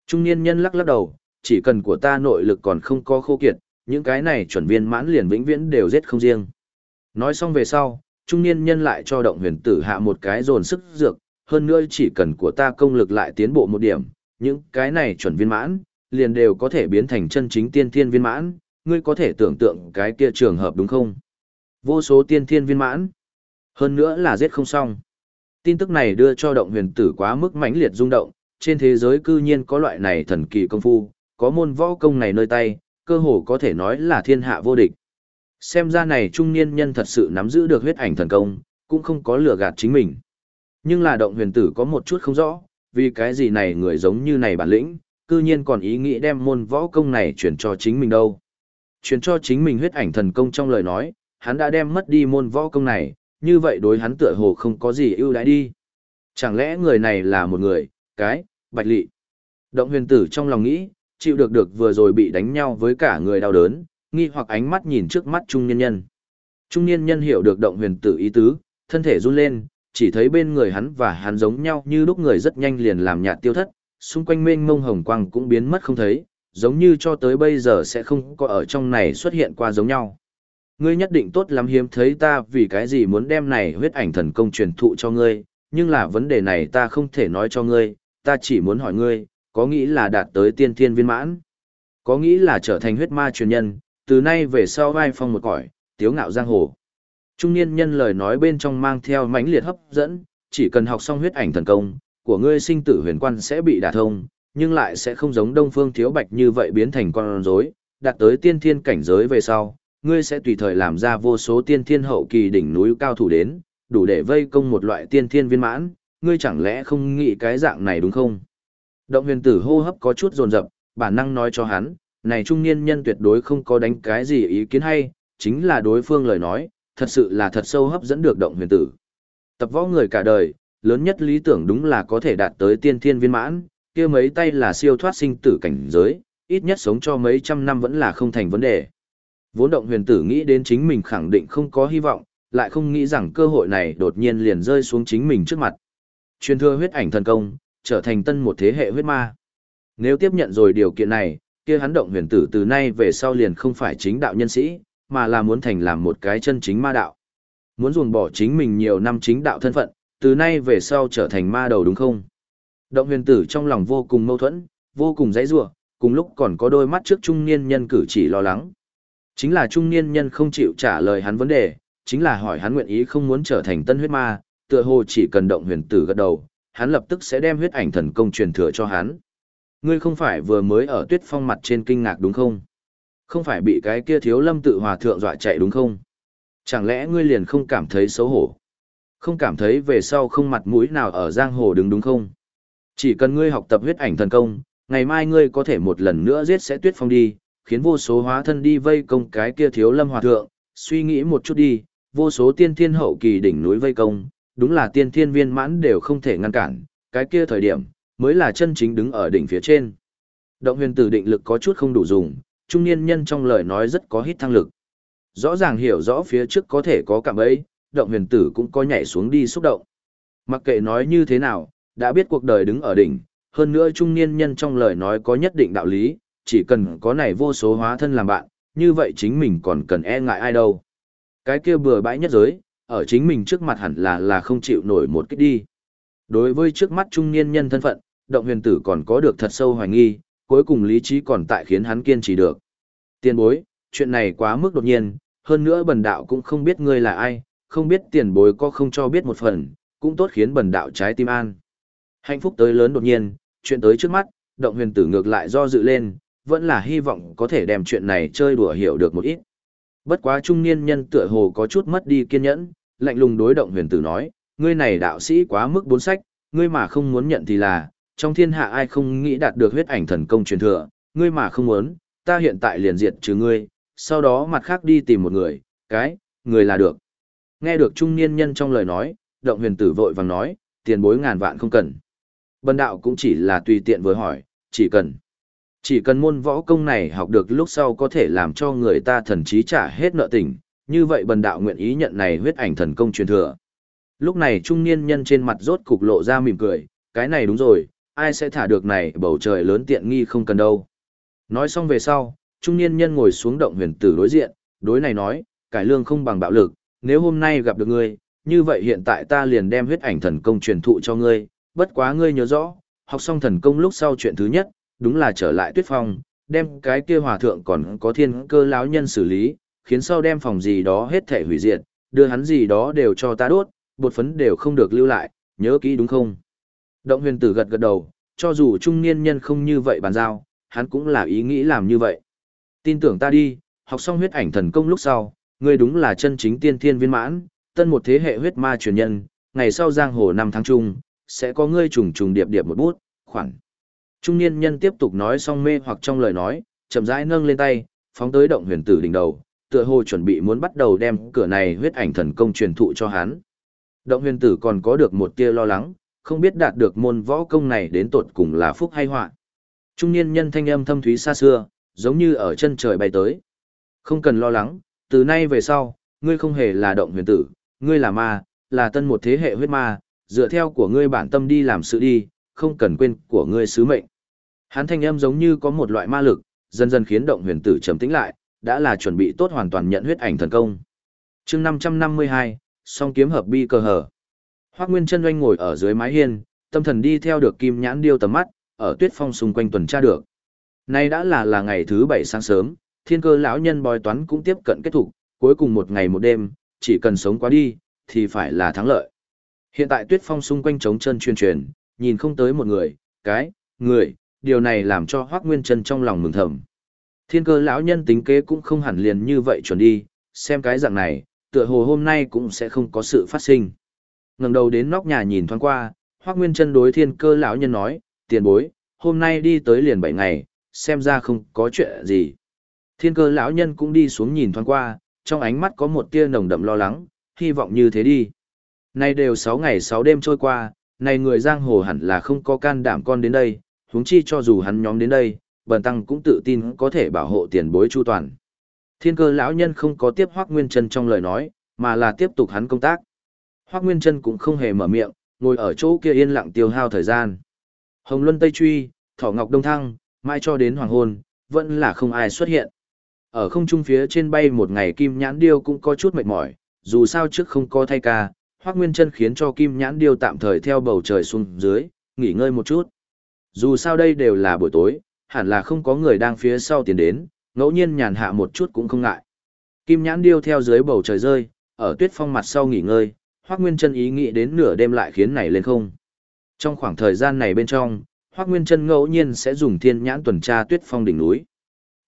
S1: Trung niên nhân lắc lắc đầu, chỉ cần của ta nội lực còn không có khô kiệt, những cái này chuẩn viên mãn liền vĩnh viễn đều giết không riêng. Nói xong về sau, trung niên nhân lại cho động huyền tử hạ một cái dồn sức dược, hơn nữa chỉ cần của ta công lực lại tiến bộ một điểm, những cái này chuẩn viên mãn, liền đều có thể biến thành chân chính tiên thiên viên mãn, ngươi có thể tưởng tượng cái kia trường hợp đúng không? Vô số tiên thiên viên mãn, hơn nữa là giết không xong. Tin tức này đưa cho động huyền tử quá mức mãnh liệt rung động, trên thế giới cư nhiên có loại này thần kỳ công phu, có môn võ công này nơi tay, cơ hồ có thể nói là thiên hạ vô địch. Xem ra này trung niên nhân thật sự nắm giữ được huyết ảnh thần công, cũng không có lừa gạt chính mình. Nhưng là động huyền tử có một chút không rõ, vì cái gì này người giống như này bản lĩnh, cư nhiên còn ý nghĩ đem môn võ công này chuyển cho chính mình đâu. chuyển cho chính mình huyết ảnh thần công trong lời nói, hắn đã đem mất đi môn võ công này, như vậy đối hắn tựa hồ không có gì ưu đãi đi. Chẳng lẽ người này là một người, cái, bạch lị. Động huyền tử trong lòng nghĩ, chịu được được vừa rồi bị đánh nhau với cả người đau đớn, nghi hoặc ánh mắt nhìn trước mắt trung niên nhân. Trung niên nhân hiểu được động huyền tử ý tứ, thân thể run lên, chỉ thấy bên người hắn và hắn giống nhau như lúc người rất nhanh liền làm nhạt tiêu thất, xung quanh mênh mông hồng quang cũng biến mất không thấy, giống như cho tới bây giờ sẽ không có ở trong này xuất hiện qua giống nhau. Ngươi nhất định tốt lắm hiếm thấy ta vì cái gì muốn đem này huyết ảnh thần công truyền thụ cho ngươi, nhưng là vấn đề này ta không thể nói cho ngươi, ta chỉ muốn hỏi ngươi, có nghĩ là đạt tới tiên thiên viên mãn? Có nghĩ là trở thành huyết ma truyền nhân, từ nay về sau vai phong một cõi, tiếu ngạo giang hồ. Trung niên nhân lời nói bên trong mang theo mãnh liệt hấp dẫn, chỉ cần học xong huyết ảnh thần công, của ngươi sinh tử huyền quan sẽ bị đả thông, nhưng lại sẽ không giống Đông Phương Thiếu Bạch như vậy biến thành con rối, đạt tới tiên thiên cảnh giới về sau, ngươi sẽ tùy thời làm ra vô số tiên thiên hậu kỳ đỉnh núi cao thủ đến, đủ để vây công một loại tiên thiên viên mãn, ngươi chẳng lẽ không nghĩ cái dạng này đúng không? Động huyền tử hô hấp có chút rồn rập, bản năng nói cho hắn, này trung niên nhân tuyệt đối không có đánh cái gì ý kiến hay, chính là đối phương lời nói, thật sự là thật sâu hấp dẫn được động huyền tử. Tập võ người cả đời, lớn nhất lý tưởng đúng là có thể đạt tới tiên thiên viên mãn, kia mấy tay là siêu thoát sinh tử cảnh giới, ít nhất sống cho mấy trăm năm vẫn là không thành vấn đề. Vốn động huyền tử nghĩ đến chính mình khẳng định không có hy vọng, lại không nghĩ rằng cơ hội này đột nhiên liền rơi xuống chính mình trước mặt. Truyền thừa huyết ảnh thần công, trở thành tân một thế hệ huyết ma. Nếu tiếp nhận rồi điều kiện này, kia hắn động huyền tử từ nay về sau liền không phải chính đạo nhân sĩ, mà là muốn thành làm một cái chân chính ma đạo. Muốn ruồng bỏ chính mình nhiều năm chính đạo thân phận, từ nay về sau trở thành ma đầu đúng không? Động huyền tử trong lòng vô cùng mâu thuẫn, vô cùng dãy rủa, cùng lúc còn có đôi mắt trước trung niên nhân cử chỉ lo lắng. Chính là trung niên nhân không chịu trả lời hắn vấn đề, chính là hỏi hắn nguyện ý không muốn trở thành tân huyết ma, tựa hồ chỉ cần động huyền tử gật đầu, hắn lập tức sẽ đem huyết ảnh thần công truyền thừa cho hắn. Ngươi không phải vừa mới ở tuyết phong mặt trên kinh ngạc đúng không? Không phải bị cái kia thiếu lâm tự hòa thượng dọa chạy đúng không? Chẳng lẽ ngươi liền không cảm thấy xấu hổ? Không cảm thấy về sau không mặt mũi nào ở giang hồ đứng đúng không? Chỉ cần ngươi học tập huyết ảnh thần công, ngày mai ngươi có thể một lần nữa giết sẽ tuyết phong đi, khiến vô số hóa thân đi vây công cái kia thiếu lâm hòa thượng, suy nghĩ một chút đi, vô số tiên thiên hậu kỳ đỉnh núi vây công, đúng là tiên thiên viên mãn đều không thể ngăn cản, cái kia thời điểm, mới là chân chính đứng ở đỉnh phía trên. Động huyền tử định lực có chút không đủ dùng, trung niên nhân trong lời nói rất có hít thăng lực. Rõ ràng hiểu rõ phía trước có thể có cảm ấy, động huyền tử cũng có nhảy xuống đi xúc động. Mặc kệ nói như thế nào, đã biết cuộc đời đứng ở đỉnh, hơn nữa trung niên nhân trong lời nói có nhất định đạo lý, chỉ cần có này vô số hóa thân làm bạn, như vậy chính mình còn cần e ngại ai đâu. Cái kia bừa bãi nhất giới, ở chính mình trước mặt hẳn là là không chịu nổi một kích đi. Đối với trước mắt trung niên nhân thân phận, động huyền tử còn có được thật sâu hoài nghi, cuối cùng lý trí còn tại khiến hắn kiên trì được. Tiền bối, chuyện này quá mức đột nhiên, hơn nữa bần đạo cũng không biết ngươi là ai, không biết tiền bối có không cho biết một phần, cũng tốt khiến bần đạo trái tim an. Hạnh phúc tới lớn đột nhiên, chuyện tới trước mắt, động huyền tử ngược lại do dự lên, vẫn là hy vọng có thể đem chuyện này chơi đùa hiểu được một ít. Bất quá trung niên nhân tựa hồ có chút mất đi kiên nhẫn, lạnh lùng đối động huyền tử nói, ngươi này đạo sĩ quá mức bốn sách, ngươi mà không muốn nhận thì là, trong thiên hạ ai không nghĩ đạt được huyết ảnh thần công truyền thừa, ngươi mà không muốn, ta hiện tại liền diệt trừ ngươi, sau đó mặt khác đi tìm một người, cái, người là được. Nghe được trung niên nhân trong lời nói, động huyền tử vội vàng nói, tiền bối ngàn vạn không cần. Bần đạo cũng chỉ là tùy tiện vừa hỏi, chỉ cần. Chỉ cần môn võ công này học được lúc sau có thể làm cho người ta thần trí trả hết nợ tình, như vậy bần đạo nguyện ý nhận này huyết ảnh thần công truyền thừa. Lúc này trung niên nhân trên mặt rốt cục lộ ra mỉm cười, cái này đúng rồi, ai sẽ thả được này bầu trời lớn tiện nghi không cần đâu. Nói xong về sau, trung niên nhân ngồi xuống động huyền tử đối diện, đối này nói, cải lương không bằng bạo lực, nếu hôm nay gặp được ngươi, như vậy hiện tại ta liền đem huyết ảnh thần công truyền thụ cho ngươi, bất quá ngươi nhớ rõ, học xong thần công lúc sau chuyện thứ nhất, đúng là trở lại tuyết phong, đem cái kia hòa thượng còn có thiên cơ lão nhân xử lý, khiến sau đem phòng gì đó hết thể hủy diệt, đưa hắn gì đó đều cho ta đốt, bột phấn đều không được lưu lại, nhớ kỹ đúng không? Động huyền tử gật gật đầu, cho dù trung niên nhân không như vậy bàn giao, hắn cũng là ý nghĩ làm như vậy. Tin tưởng ta đi, học xong huyết ảnh thần công lúc sau, ngươi đúng là chân chính tiên thiên viên mãn, tân một thế hệ huyết ma truyền nhân, ngày sau giang hồ năm tháng chung, sẽ có ngươi trùng trùng điệp điệp một bút, khoảng. Trung niên nhân tiếp tục nói xong mê hoặc trong lời nói, chậm rãi nâng lên tay, phóng tới động huyền tử đỉnh đầu, tựa hồ chuẩn bị muốn bắt đầu đem cửa này huyết ảnh thần công truyền thụ cho hắn. Động huyền tử còn có được một tia lo lắng, không biết đạt được môn võ công này đến tột cùng là phúc hay họa. Trung niên nhân thanh âm thâm thúy xa xưa, giống như ở chân trời bay tới. Không cần lo lắng, từ nay về sau, ngươi không hề là động huyền tử, ngươi là ma, là tân một thế hệ huyết ma, dựa theo của ngươi bản tâm đi làm sự đi, không cần quên của ngươi sứ mệnh. Hắn thanh âm giống như có một loại ma lực, dần dần khiến động huyền tử trầm tĩnh lại, đã là chuẩn bị tốt hoàn toàn nhận huyết ảnh thần công. chương 552, song kiếm hợp bi cơ hở. Hoác Nguyên chân doanh ngồi ở dưới mái hiên, tâm thần đi theo được kim nhãn điêu tầm mắt, ở tuyết phong xung quanh tuần tra được. Nay đã là là ngày thứ bảy sáng sớm, thiên cơ lão nhân bói toán cũng tiếp cận kết thúc, cuối cùng một ngày một đêm, chỉ cần sống qua đi, thì phải là thắng lợi. Hiện tại tuyết phong xung quanh trống chân truyền truyền, nhìn không tới một người, cái, người, điều này làm cho Hoác Nguyên Trân trong lòng mừng thầm. Thiên cơ lão nhân tính kế cũng không hẳn liền như vậy chuẩn đi, xem cái dạng này, tựa hồ hôm nay cũng sẽ không có sự phát sinh. ngẩng đầu đến nóc nhà nhìn thoáng qua, Hoác Nguyên Trân đối thiên cơ lão nhân nói, tiền bối, hôm nay đi tới liền bảy ngày, xem ra không có chuyện gì. Thiên cơ lão nhân cũng đi xuống nhìn thoáng qua, trong ánh mắt có một tia nồng đậm lo lắng, hy vọng như thế đi. Nay đều sáu ngày sáu đêm trôi qua, này người giang hồ hẳn là không có can đảm con đến đây, huống chi cho dù hắn nhóm đến đây, bần tăng cũng tự tin có thể bảo hộ tiền bối chu toàn. Thiên cơ lão nhân không có tiếp Hoắc Nguyên Trân trong lời nói, mà là tiếp tục hắn công tác. Hoắc Nguyên Trân cũng không hề mở miệng, ngồi ở chỗ kia yên lặng tiêu hao thời gian. Hồng Luân Tây Truy, Thỏ Ngọc Đông Thăng, mai cho đến hoàng hôn, vẫn là không ai xuất hiện. Ở không trung phía trên bay một ngày kim nhãn điêu cũng có chút mệt mỏi, dù sao trước không có thay ca, Hoắc Nguyên Trân khiến cho kim nhãn điêu tạm thời theo bầu trời xuống dưới, nghỉ ngơi một chút. Dù sao đây đều là buổi tối, hẳn là không có người đang phía sau tiến đến, ngẫu nhiên nhàn hạ một chút cũng không ngại. Kim nhãn điêu theo dưới bầu trời rơi, ở tuyết phong mặt sau nghỉ ngơi, Hoắc Nguyên Chân ý nghĩ đến nửa đêm lại khiến này lên không. Trong khoảng thời gian này bên trong, Hoắc Nguyên Chân ngẫu nhiên sẽ dùng thiên nhãn tuần tra tuyết phong đỉnh núi.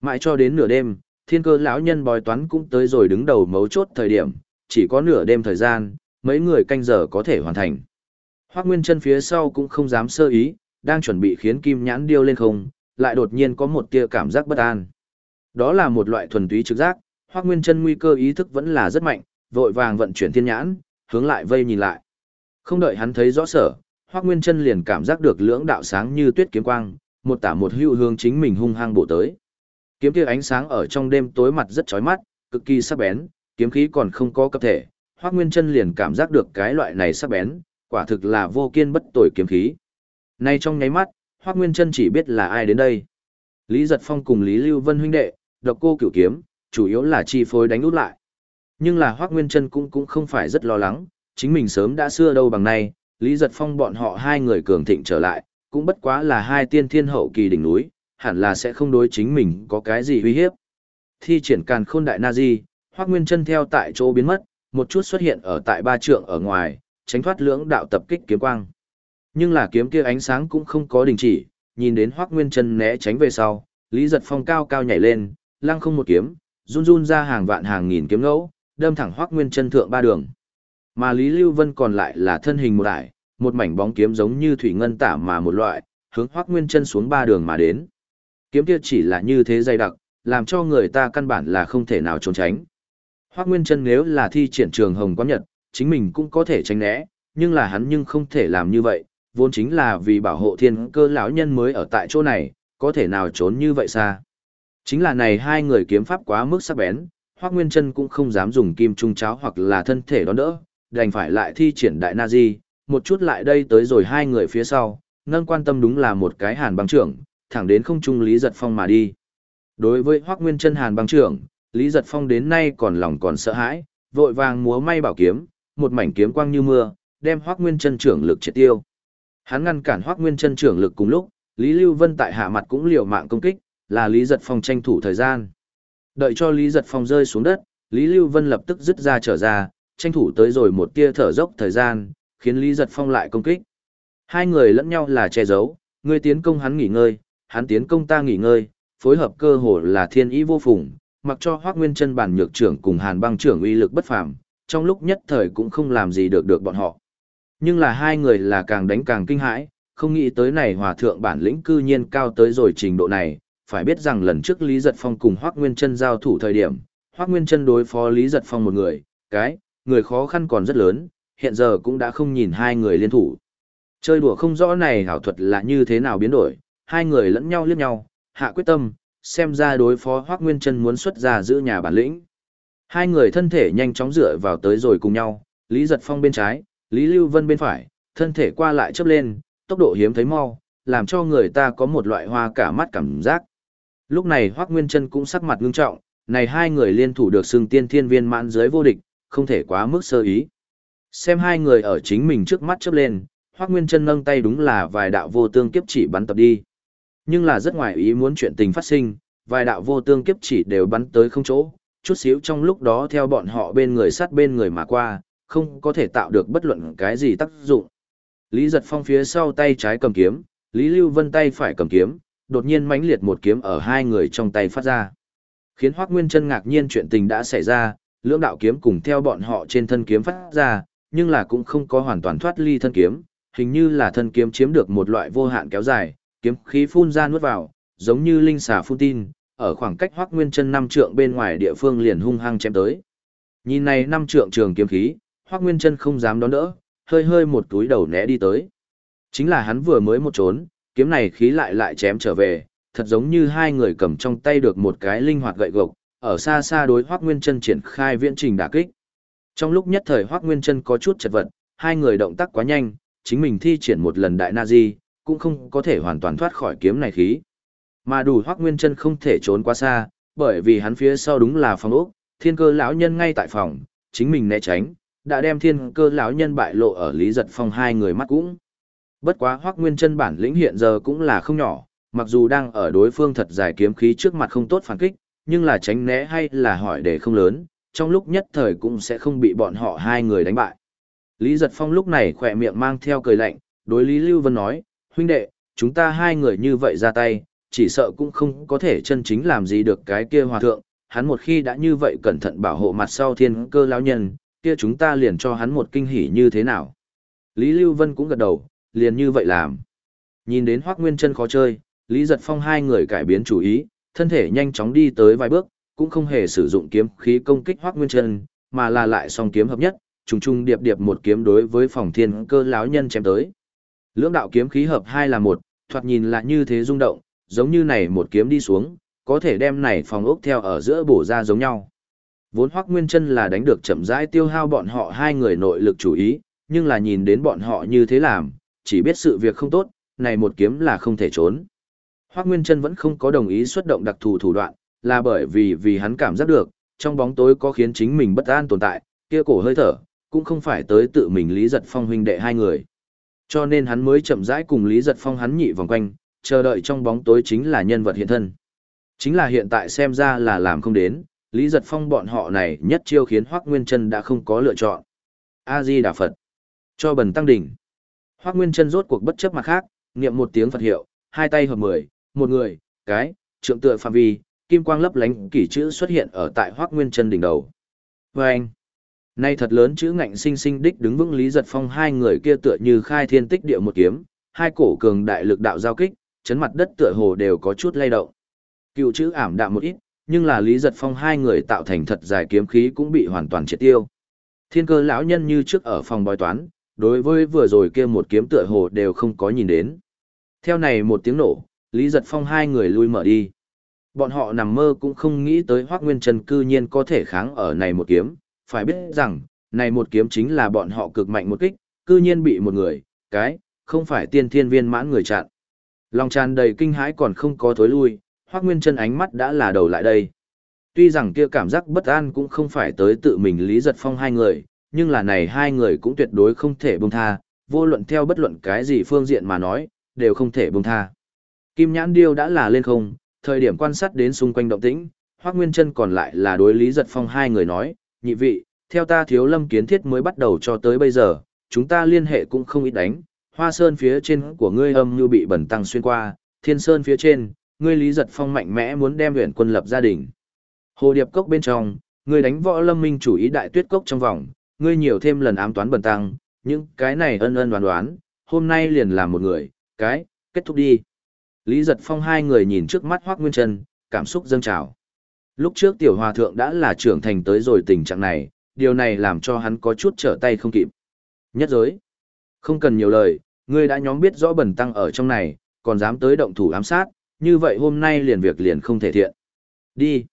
S1: Mãi cho đến nửa đêm, thiên cơ lão nhân bói toán cũng tới rồi đứng đầu mấu chốt thời điểm, chỉ có nửa đêm thời gian, mấy người canh giờ có thể hoàn thành. Hoắc Nguyên Chân phía sau cũng không dám sơ ý, đang chuẩn bị khiến kim nhãn điêu lên không, lại đột nhiên có một tia cảm giác bất an. Đó là một loại thuần túy trực giác, Hoắc Nguyên Chân nguy cơ ý thức vẫn là rất mạnh, vội vàng vận chuyển thiên nhãn, hướng lại vây nhìn lại. Không đợi hắn thấy rõ sở, Hoắc Nguyên Chân liền cảm giác được lưỡng đạo sáng như tuyết kiếm quang, một tả một hữu hướng chính mình hung hăng bổ tới. Kiếm kia ánh sáng ở trong đêm tối mặt rất chói mắt, cực kỳ sắc bén, kiếm khí còn không có cấp thể, Hoắc Nguyên Chân liền cảm giác được cái loại này sắc bén, quả thực là vô kiên bất tồi kiếm khí. Nay trong nháy mắt, Hoắc Nguyên Chân chỉ biết là ai đến đây. Lý Giật Phong cùng Lý Lưu Vân huynh đệ, độc cô cửu kiếm, chủ yếu là chi phối đánh út lại. Nhưng là Hoắc Nguyên Chân cũng cũng không phải rất lo lắng, chính mình sớm đã xưa đâu bằng nay, Lý Giật Phong bọn họ hai người cường thịnh trở lại, cũng bất quá là hai tiên thiên hậu kỳ đỉnh núi, hẳn là sẽ không đối chính mình có cái gì uy hiếp. Thi triển càn khôn đại na di, Hoắc Nguyên Chân theo tại chỗ biến mất, một chút xuất hiện ở tại ba trượng ở ngoài, tránh thoát lưỡng đạo tập kích kiếm quang. Nhưng là kiếm kia ánh sáng cũng không có đình chỉ, nhìn đến Hoắc Nguyên Chân né tránh về sau, Lý Giật Phong cao cao nhảy lên, lăng không một kiếm, run run ra hàng vạn hàng nghìn kiếm ngẫu, đâm thẳng Hoắc Nguyên Chân thượng ba đường. Mà Lý Lưu Vân còn lại là thân hình một đại, một mảnh bóng kiếm giống như thủy ngân tả mà một loại, hướng Hoắc Nguyên Chân xuống ba đường mà đến. Kiếm kia chỉ là như thế dày đặc, làm cho người ta căn bản là không thể nào trốn tránh. Hoắc Nguyên Chân nếu là thi triển trường hồng quán nhật, chính mình cũng có thể tránh né, nhưng là hắn nhưng không thể làm như vậy, vốn chính là vì bảo hộ thiên cơ lão nhân mới ở tại chỗ này, có thể nào trốn như vậy xa. Chính là này hai người kiếm pháp quá mức sắc bén, Hoắc Nguyên Chân cũng không dám dùng kim trung cháo hoặc là thân thể đón đỡ, đành phải lại thi triển đại na di, một chút lại đây tới rồi hai người phía sau, nâng quan tâm đúng là một cái hàn băng trưởng, thẳng đến không trung Lý Giật Phong mà đi. Đối với Hoắc Nguyên Chân hàn băng trưởng, Lý Giật Phong đến nay còn lòng còn sợ hãi, vội vàng múa may bảo kiếm, một mảnh kiếm quang như mưa, đem Hoắc Nguyên Chân trưởng lực triệt tiêu. Hắn ngăn cản Hoắc Nguyên Chân trưởng lực cùng lúc, Lý Lưu Vân tại hạ mặt cũng liều mạng công kích, là Lý Giật Phong tranh thủ thời gian. Đợi cho Lý Giật Phong rơi xuống đất, Lý Lưu Vân lập tức dứt ra trở ra, tranh thủ tới rồi một tia thở dốc thời gian, khiến Lý Giật Phong lại công kích. Hai người lẫn nhau là che giấu, ngươi tiến công hắn nghỉ ngơi, hắn tiến công ta nghỉ ngơi, phối hợp cơ hồ là thiên ý vô phùng, mặc cho Hoắc Nguyên Chân bản nhược trưởng cùng Hàn Băng trưởng uy lực bất phàm, trong lúc nhất thời cũng không làm gì được được bọn họ. Nhưng là hai người là càng đánh càng kinh hãi, không nghĩ tới này hòa thượng bản lĩnh cư nhiên cao tới rồi trình độ này, phải biết rằng lần trước Lý Giật Phong cùng Hoác Nguyên Trân giao thủ thời điểm, Hoác Nguyên Trân đối phó Lý Giật Phong một người, cái, người khó khăn còn rất lớn, hiện giờ cũng đã không nhìn hai người liên thủ. Chơi đùa không rõ này hảo thuật là như thế nào biến đổi, hai người lẫn nhau liếc nhau, hạ quyết tâm, xem ra đối phó Hoác Nguyên Trân muốn xuất ra giữ nhà bản lĩnh. Hai người thân thể nhanh chóng dựa vào tới rồi cùng nhau, Lý Giật Phong bên trái, Lý Lưu Vân bên phải, thân thể qua lại chấp lên, tốc độ hiếm thấy mau, làm cho người ta có một loại hoa cả mắt cảm giác. Lúc này Hoác Nguyên Trân cũng sắc mặt ngưng trọng, này hai người liên thủ được xưng tiên thiên viên mãn dưới vô địch, không thể quá mức sơ ý. Xem hai người ở chính mình trước mắt chớp lên, Hoác Nguyên Trân nâng tay đúng là vài đạo vô tương kiếp chỉ bắn tập đi. Nhưng là rất ngoài ý muốn chuyện tình phát sinh, vài đạo vô tương kiếp chỉ đều bắn tới không chỗ, chút xíu trong lúc đó theo bọn họ bên người sát bên người mà qua, không có thể tạo được bất luận cái gì tác dụng. Lý giật phong phía sau tay trái cầm kiếm, Lý Lưu Vân tay phải cầm kiếm, đột nhiên mãnh liệt một kiếm ở hai người trong tay phát ra. Khiến Hoắc Nguyên Chân ngạc nhiên chuyện tình đã xảy ra, lưỡng đạo kiếm cùng theo bọn họ trên thân kiếm phát ra, nhưng là cũng không có hoàn toàn thoát ly thân kiếm, hình như là thân kiếm chiếm được một loại vô hạn kéo dài, kiếm khí phun ra nuốt vào, giống như linh xà phun tin, ở khoảng cách Hoắc Nguyên Chân năm trượng bên ngoài địa phương liền hung hăng chém tới. Nhìn này năm trượng trường kiếm khí, Hoắc Nguyên Chân không dám đón đỡ, hơi hơi một túi đầu né đi tới. Chính là hắn vừa mới một trốn, kiếm này khí lại lại chém trở về, thật giống như hai người cầm trong tay được một cái linh hoạt gậy gộc, ở xa xa đối Hoắc Nguyên Chân triển khai viễn trình đả kích. Trong lúc nhất thời Hoắc Nguyên Chân có chút chật vật, hai người động tác quá nhanh, chính mình thi triển một lần đại Nazi, cũng không có thể hoàn toàn thoát khỏi kiếm này khí. Mà đủ Hoắc Nguyên Chân không thể trốn quá xa, bởi vì hắn phía sau đúng là phòng ốc, Thiên Cơ lão nhân ngay tại phòng, chính mình né tránh, đã đem Thiên Cơ lão nhân bại lộ ở Lý Giật Phong hai người mắt cũng. Bất quá Hoắc Nguyên Chân bản lĩnh hiện giờ cũng là không nhỏ, mặc dù đang ở đối phương thật dài kiếm khí trước mặt không tốt phản kích, nhưng là tránh né hay là hỏi để không lớn, trong lúc nhất thời cũng sẽ không bị bọn họ hai người đánh bại. Lý Giật Phong lúc này khỏe miệng mang theo cười lạnh, đối Lý Lưu Vân nói, huynh đệ, chúng ta hai người như vậy ra tay, chỉ sợ cũng không có thể chân chính làm gì được cái kia hòa thượng, hắn một khi đã như vậy cẩn thận bảo hộ mặt sau thiên cơ lão nhân, kia chúng ta liền cho hắn một kinh hỉ như thế nào. Lý Lưu Vân cũng gật đầu, liền như vậy làm. Nhìn đến Hoắc Nguyên Chân khó chơi, Lý Giật Phong hai người cải biến chủ ý, thân thể nhanh chóng đi tới vài bước, cũng không hề sử dụng kiếm khí công kích Hoắc Nguyên Chân, mà là lại song kiếm hợp nhất, trùng trùng điệp điệp một kiếm đối với phòng thiên cơ lão nhân chém tới. Lưỡng đạo kiếm khí hợp hai là một, thoạt nhìn là như thế rung động, giống như này một kiếm đi xuống, có thể đem này phòng ốc theo ở giữa bổ ra giống nhau. Vốn Hoắc Nguyên Chân là đánh được chậm rãi tiêu hao bọn họ hai người nội lực chủ ý, nhưng là nhìn đến bọn họ như thế làm, chỉ biết sự việc không tốt, này một kiếm là không thể trốn. Hoắc Nguyên Chân vẫn không có đồng ý xuất động đặc thù thủ đoạn, là bởi vì vì hắn cảm giác được, trong bóng tối có khiến chính mình bất an tồn tại, kia cổ hơi thở, cũng không phải tới tự mình Lý Giật Phong huynh đệ hai người. Cho nên hắn mới chậm rãi cùng Lý Giật Phong hắn nhị vòng quanh, chờ đợi trong bóng tối chính là nhân vật hiện thân. Chính là hiện tại xem ra là làm không đến, Lý Giật Phong bọn họ này nhất chiêu khiến Hoắc Nguyên Chân đã không có lựa chọn. A Di Đà Phật. Cho bần tăng đỉnh. Hoắc Nguyên Chân rốt cuộc bất chấp mặt khác, niệm một tiếng Phật hiệu, hai tay hợp mười, một người, cái, trượng tựa phạm vi, kim quang lấp lánh kỳ chữ xuất hiện ở tại Hoắc Nguyên Chân đỉnh đầu. Oeng. Nay thật lớn chữ ngạnh sinh sinh đích đứng vững Lý Giật Phong hai người kia tựa như khai thiên tích địa một kiếm, hai cổ cường đại lực đạo giao kích, chấn mặt đất tựa hồ đều có chút lay động. Cựu chữ ảm đạm một ít, nhưng là Lý Giật Phong hai người tạo thành thật dài kiếm khí cũng bị hoàn toàn triệt tiêu. Thiên cơ lão nhân như trước ở phòng bói toán, đối với vừa rồi kia một kiếm tựa hồ đều không có nhìn đến. Theo này một tiếng nổ, Lý Giật Phong hai người lui mở đi. Bọn họ nằm mơ cũng không nghĩ tới Hoác Nguyên Trần cư nhiên có thể kháng ở này một kiếm, phải biết rằng, này một kiếm chính là bọn họ cực mạnh một kích, cư nhiên bị một người, cái, không phải tiên thiên viên mãn người chặn. Lòng tràn đầy kinh hãi còn không có thối lui, Hoác Nguyên Trân ánh mắt đã là đầu lại đây. Tuy rằng kia cảm giác bất an cũng không phải tới tự mình Lý Giật Phong hai người, nhưng là này hai người cũng tuyệt đối không thể buông tha, vô luận theo bất luận cái gì phương diện mà nói, đều không thể buông tha. Kim Nhãn Điêu đã là lên không, thời điểm quan sát đến xung quanh động tĩnh, Hoác Nguyên Trân còn lại là đối Lý Giật Phong hai người nói, nhị vị, theo ta thiếu lâm kiến thiết mới bắt đầu cho tới bây giờ, chúng ta liên hệ cũng không ít đánh, hoa sơn phía trên của ngươi âm như bị bẩn tăng xuyên qua, thiên sơn phía trên, ngươi Lý Giật Phong mạnh mẽ muốn đem huyện quân lập gia đình. Hồ điệp cốc bên trong, ngươi đánh võ lâm minh chủ ý đại tuyết cốc trong vòng, ngươi nhiều thêm lần ám toán bẩn tăng, những cái này ân ân đoán đoán, hôm nay liền làm một người, cái, kết thúc đi. Lý Giật Phong hai người nhìn trước mắt Hoác Nguyên Trân, cảm xúc dâng trào. Lúc trước tiểu hòa thượng đã là trưởng thành tới rồi tình trạng này, điều này làm cho hắn có chút trở tay không kịp. Nhất giới. Không cần nhiều lời, ngươi đã nhóm biết rõ bẩn tăng ở trong này, còn dám tới động thủ ám sát, như vậy hôm nay liền việc liền không thể thiện. Đi.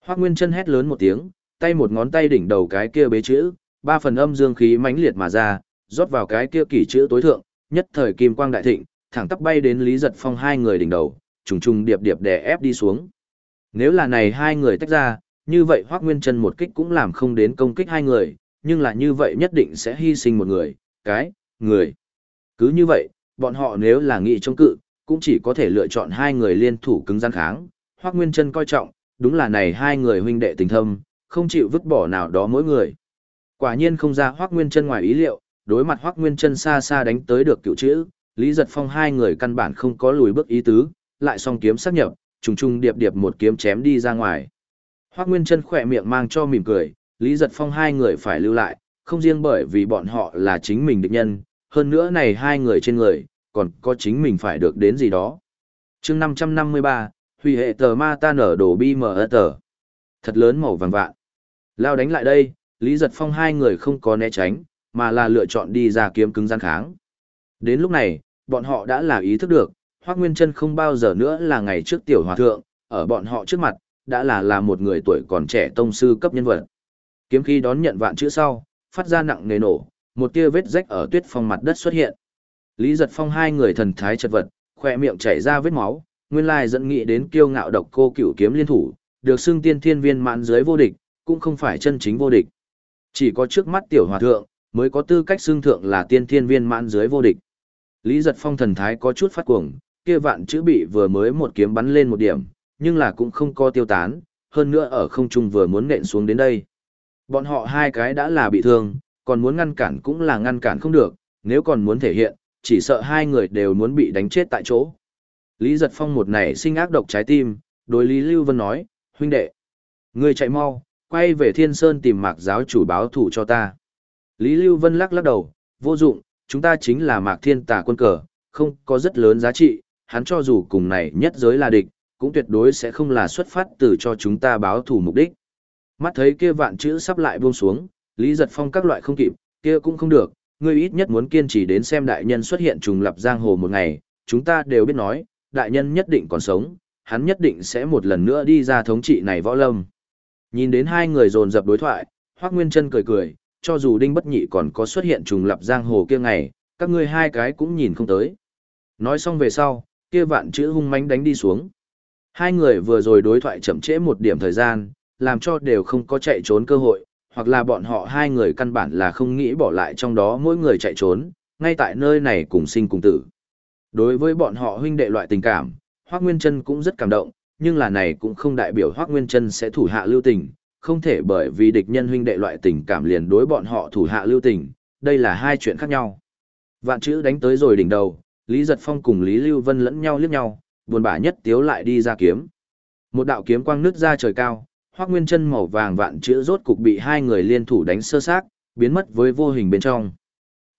S1: Hoác Nguyên chân hét lớn một tiếng, tay một ngón tay đỉnh đầu cái kia bế chữ, ba phần âm dương khí mãnh liệt mà ra, rót vào cái kia kỷ chữ tối thượng, nhất thời kim quang đại thịnh, thẳng tắp bay đến Lý Giật Phong hai người đỉnh đầu, trùng trùng điệp điệp đè ép đi xuống. Nếu là này hai người tách ra, như vậy Hoác Nguyên chân một kích cũng làm không đến công kích hai người, nhưng là như vậy nhất định sẽ hy sinh một người, cái, người. Cứ như vậy, bọn họ nếu là nghị chống cự, cũng chỉ có thể lựa chọn hai người liên thủ cứng gian kháng. Hoác Nguyên Trân coi trọng, đúng là này hai người huynh đệ tình thâm, không chịu vứt bỏ nào đó mỗi người. Quả nhiên không ra Hoác Nguyên Trân ngoài ý liệu, đối mặt Hoác Nguyên Trân xa xa đánh tới được cựu chữ, Lý Giật Phong hai người căn bản không có lùi bước ý tứ, lại song kiếm sát nhập, trùng trùng điệp điệp một kiếm chém đi ra ngoài. Hoác Nguyên Trân khỏe miệng mang cho mỉm cười, Lý Giật Phong hai người phải lưu lại, không riêng bởi vì bọn họ là chính mình địch nhân, hơn nữa này hai người trên người, còn có chính mình phải được đến gì đó. chương 553, hủy hệ tờ ma ta nở đổ bi mở tờ. Thật lớn màu vàng vạn. Lao đánh lại đây, Lý Giật Phong hai người không có né tránh, mà là lựa chọn đi ra kiếm cứng gian kháng. Đến lúc này, bọn họ đã là ý thức được, Hoác Nguyên Trân không bao giờ nữa là ngày trước tiểu hòa thượng, ở bọn họ trước mặt, đã là là một người tuổi còn trẻ tông sư cấp nhân vật. Kiếm khí đón nhận vạn chữ sau, phát ra nặng nề nổ, một tia vết rách ở tuyết phong mặt đất xuất hiện. Lý Giật Phong hai người thần thái chật vật, khỏe miệng chảy ra vết máu, nguyên lai dẫn nghị đến kiêu ngạo độc cô cửu kiếm liên thủ, được xưng tiên thiên viên mãn dưới vô địch, cũng không phải chân chính vô địch. Chỉ có trước mắt tiểu hòa thượng, mới có tư cách xưng thượng là tiên thiên viên mãn dưới vô địch. Lý Giật Phong thần thái có chút phát cuồng, kia vạn chữ bị vừa mới một kiếm bắn lên một điểm, nhưng là cũng không có tiêu tán, hơn nữa ở không trung vừa muốn nện xuống đến đây. Bọn họ hai cái đã là bị thương, còn muốn ngăn cản cũng là ngăn cản không được, nếu còn muốn thể hiện, chỉ sợ hai người đều muốn bị đánh chết tại chỗ. Lý Giật Phong một nảy sinh ác độc trái tim, đối Lý Lưu Vân nói, huynh đệ, ngươi chạy mau, quay về Thiên Sơn tìm mạc giáo chủ báo thủ cho ta. Lý Lưu Vân lắc lắc đầu, vô dụng, chúng ta chính là mạc thiên tà quân cờ, không có rất lớn giá trị, hắn cho dù cùng này nhất giới là địch, cũng tuyệt đối sẽ không là xuất phát từ cho chúng ta báo thủ mục đích. Mắt thấy kia vạn chữ sắp lại buông xuống, Lý Giật Phong các loại không kịp, kia cũng không được, ngươi ít nhất muốn kiên trì đến xem đại nhân xuất hiện trùng lập giang hồ một ngày, chúng ta đều biết nói, đại nhân nhất định còn sống, hắn nhất định sẽ một lần nữa đi ra thống trị này võ lâm. Nhìn đến hai người dồn dập đối thoại, Hoắc Nguyên Chân cười cười, cho dù Đinh Bất Nhị còn có xuất hiện trùng lập giang hồ kia ngày, các ngươi hai cái cũng nhìn không tới. Nói xong về sau, kia vạn chữ hung mãnh đánh đi xuống. Hai người vừa rồi đối thoại chậm trễ một điểm thời gian, làm cho đều không có chạy trốn cơ hội, hoặc là bọn họ hai người căn bản là không nghĩ bỏ lại trong đó mỗi người chạy trốn, ngay tại nơi này cùng sinh cùng tử. Đối với bọn họ huynh đệ loại tình cảm, Hoác Nguyên Trân cũng rất cảm động, nhưng là này cũng không đại biểu Hoác Nguyên Trân sẽ thủ hạ lưu tình, không thể bởi vì địch nhân huynh đệ loại tình cảm liền đối bọn họ thủ hạ lưu tình, đây là hai chuyện khác nhau. Vạn chữ đánh tới rồi đỉnh đầu, Lý Giật Phong cùng Lý Lưu Vân lẫn nhau liếc nhau, buồn bã nhất tiếu lại đi ra kiếm. Một đạo kiếm quang nứt ra trời cao, Hoắc Nguyên Chân màu vàng vạn chữ rốt cục bị hai người liên thủ đánh sơ xác, biến mất với vô hình bên trong.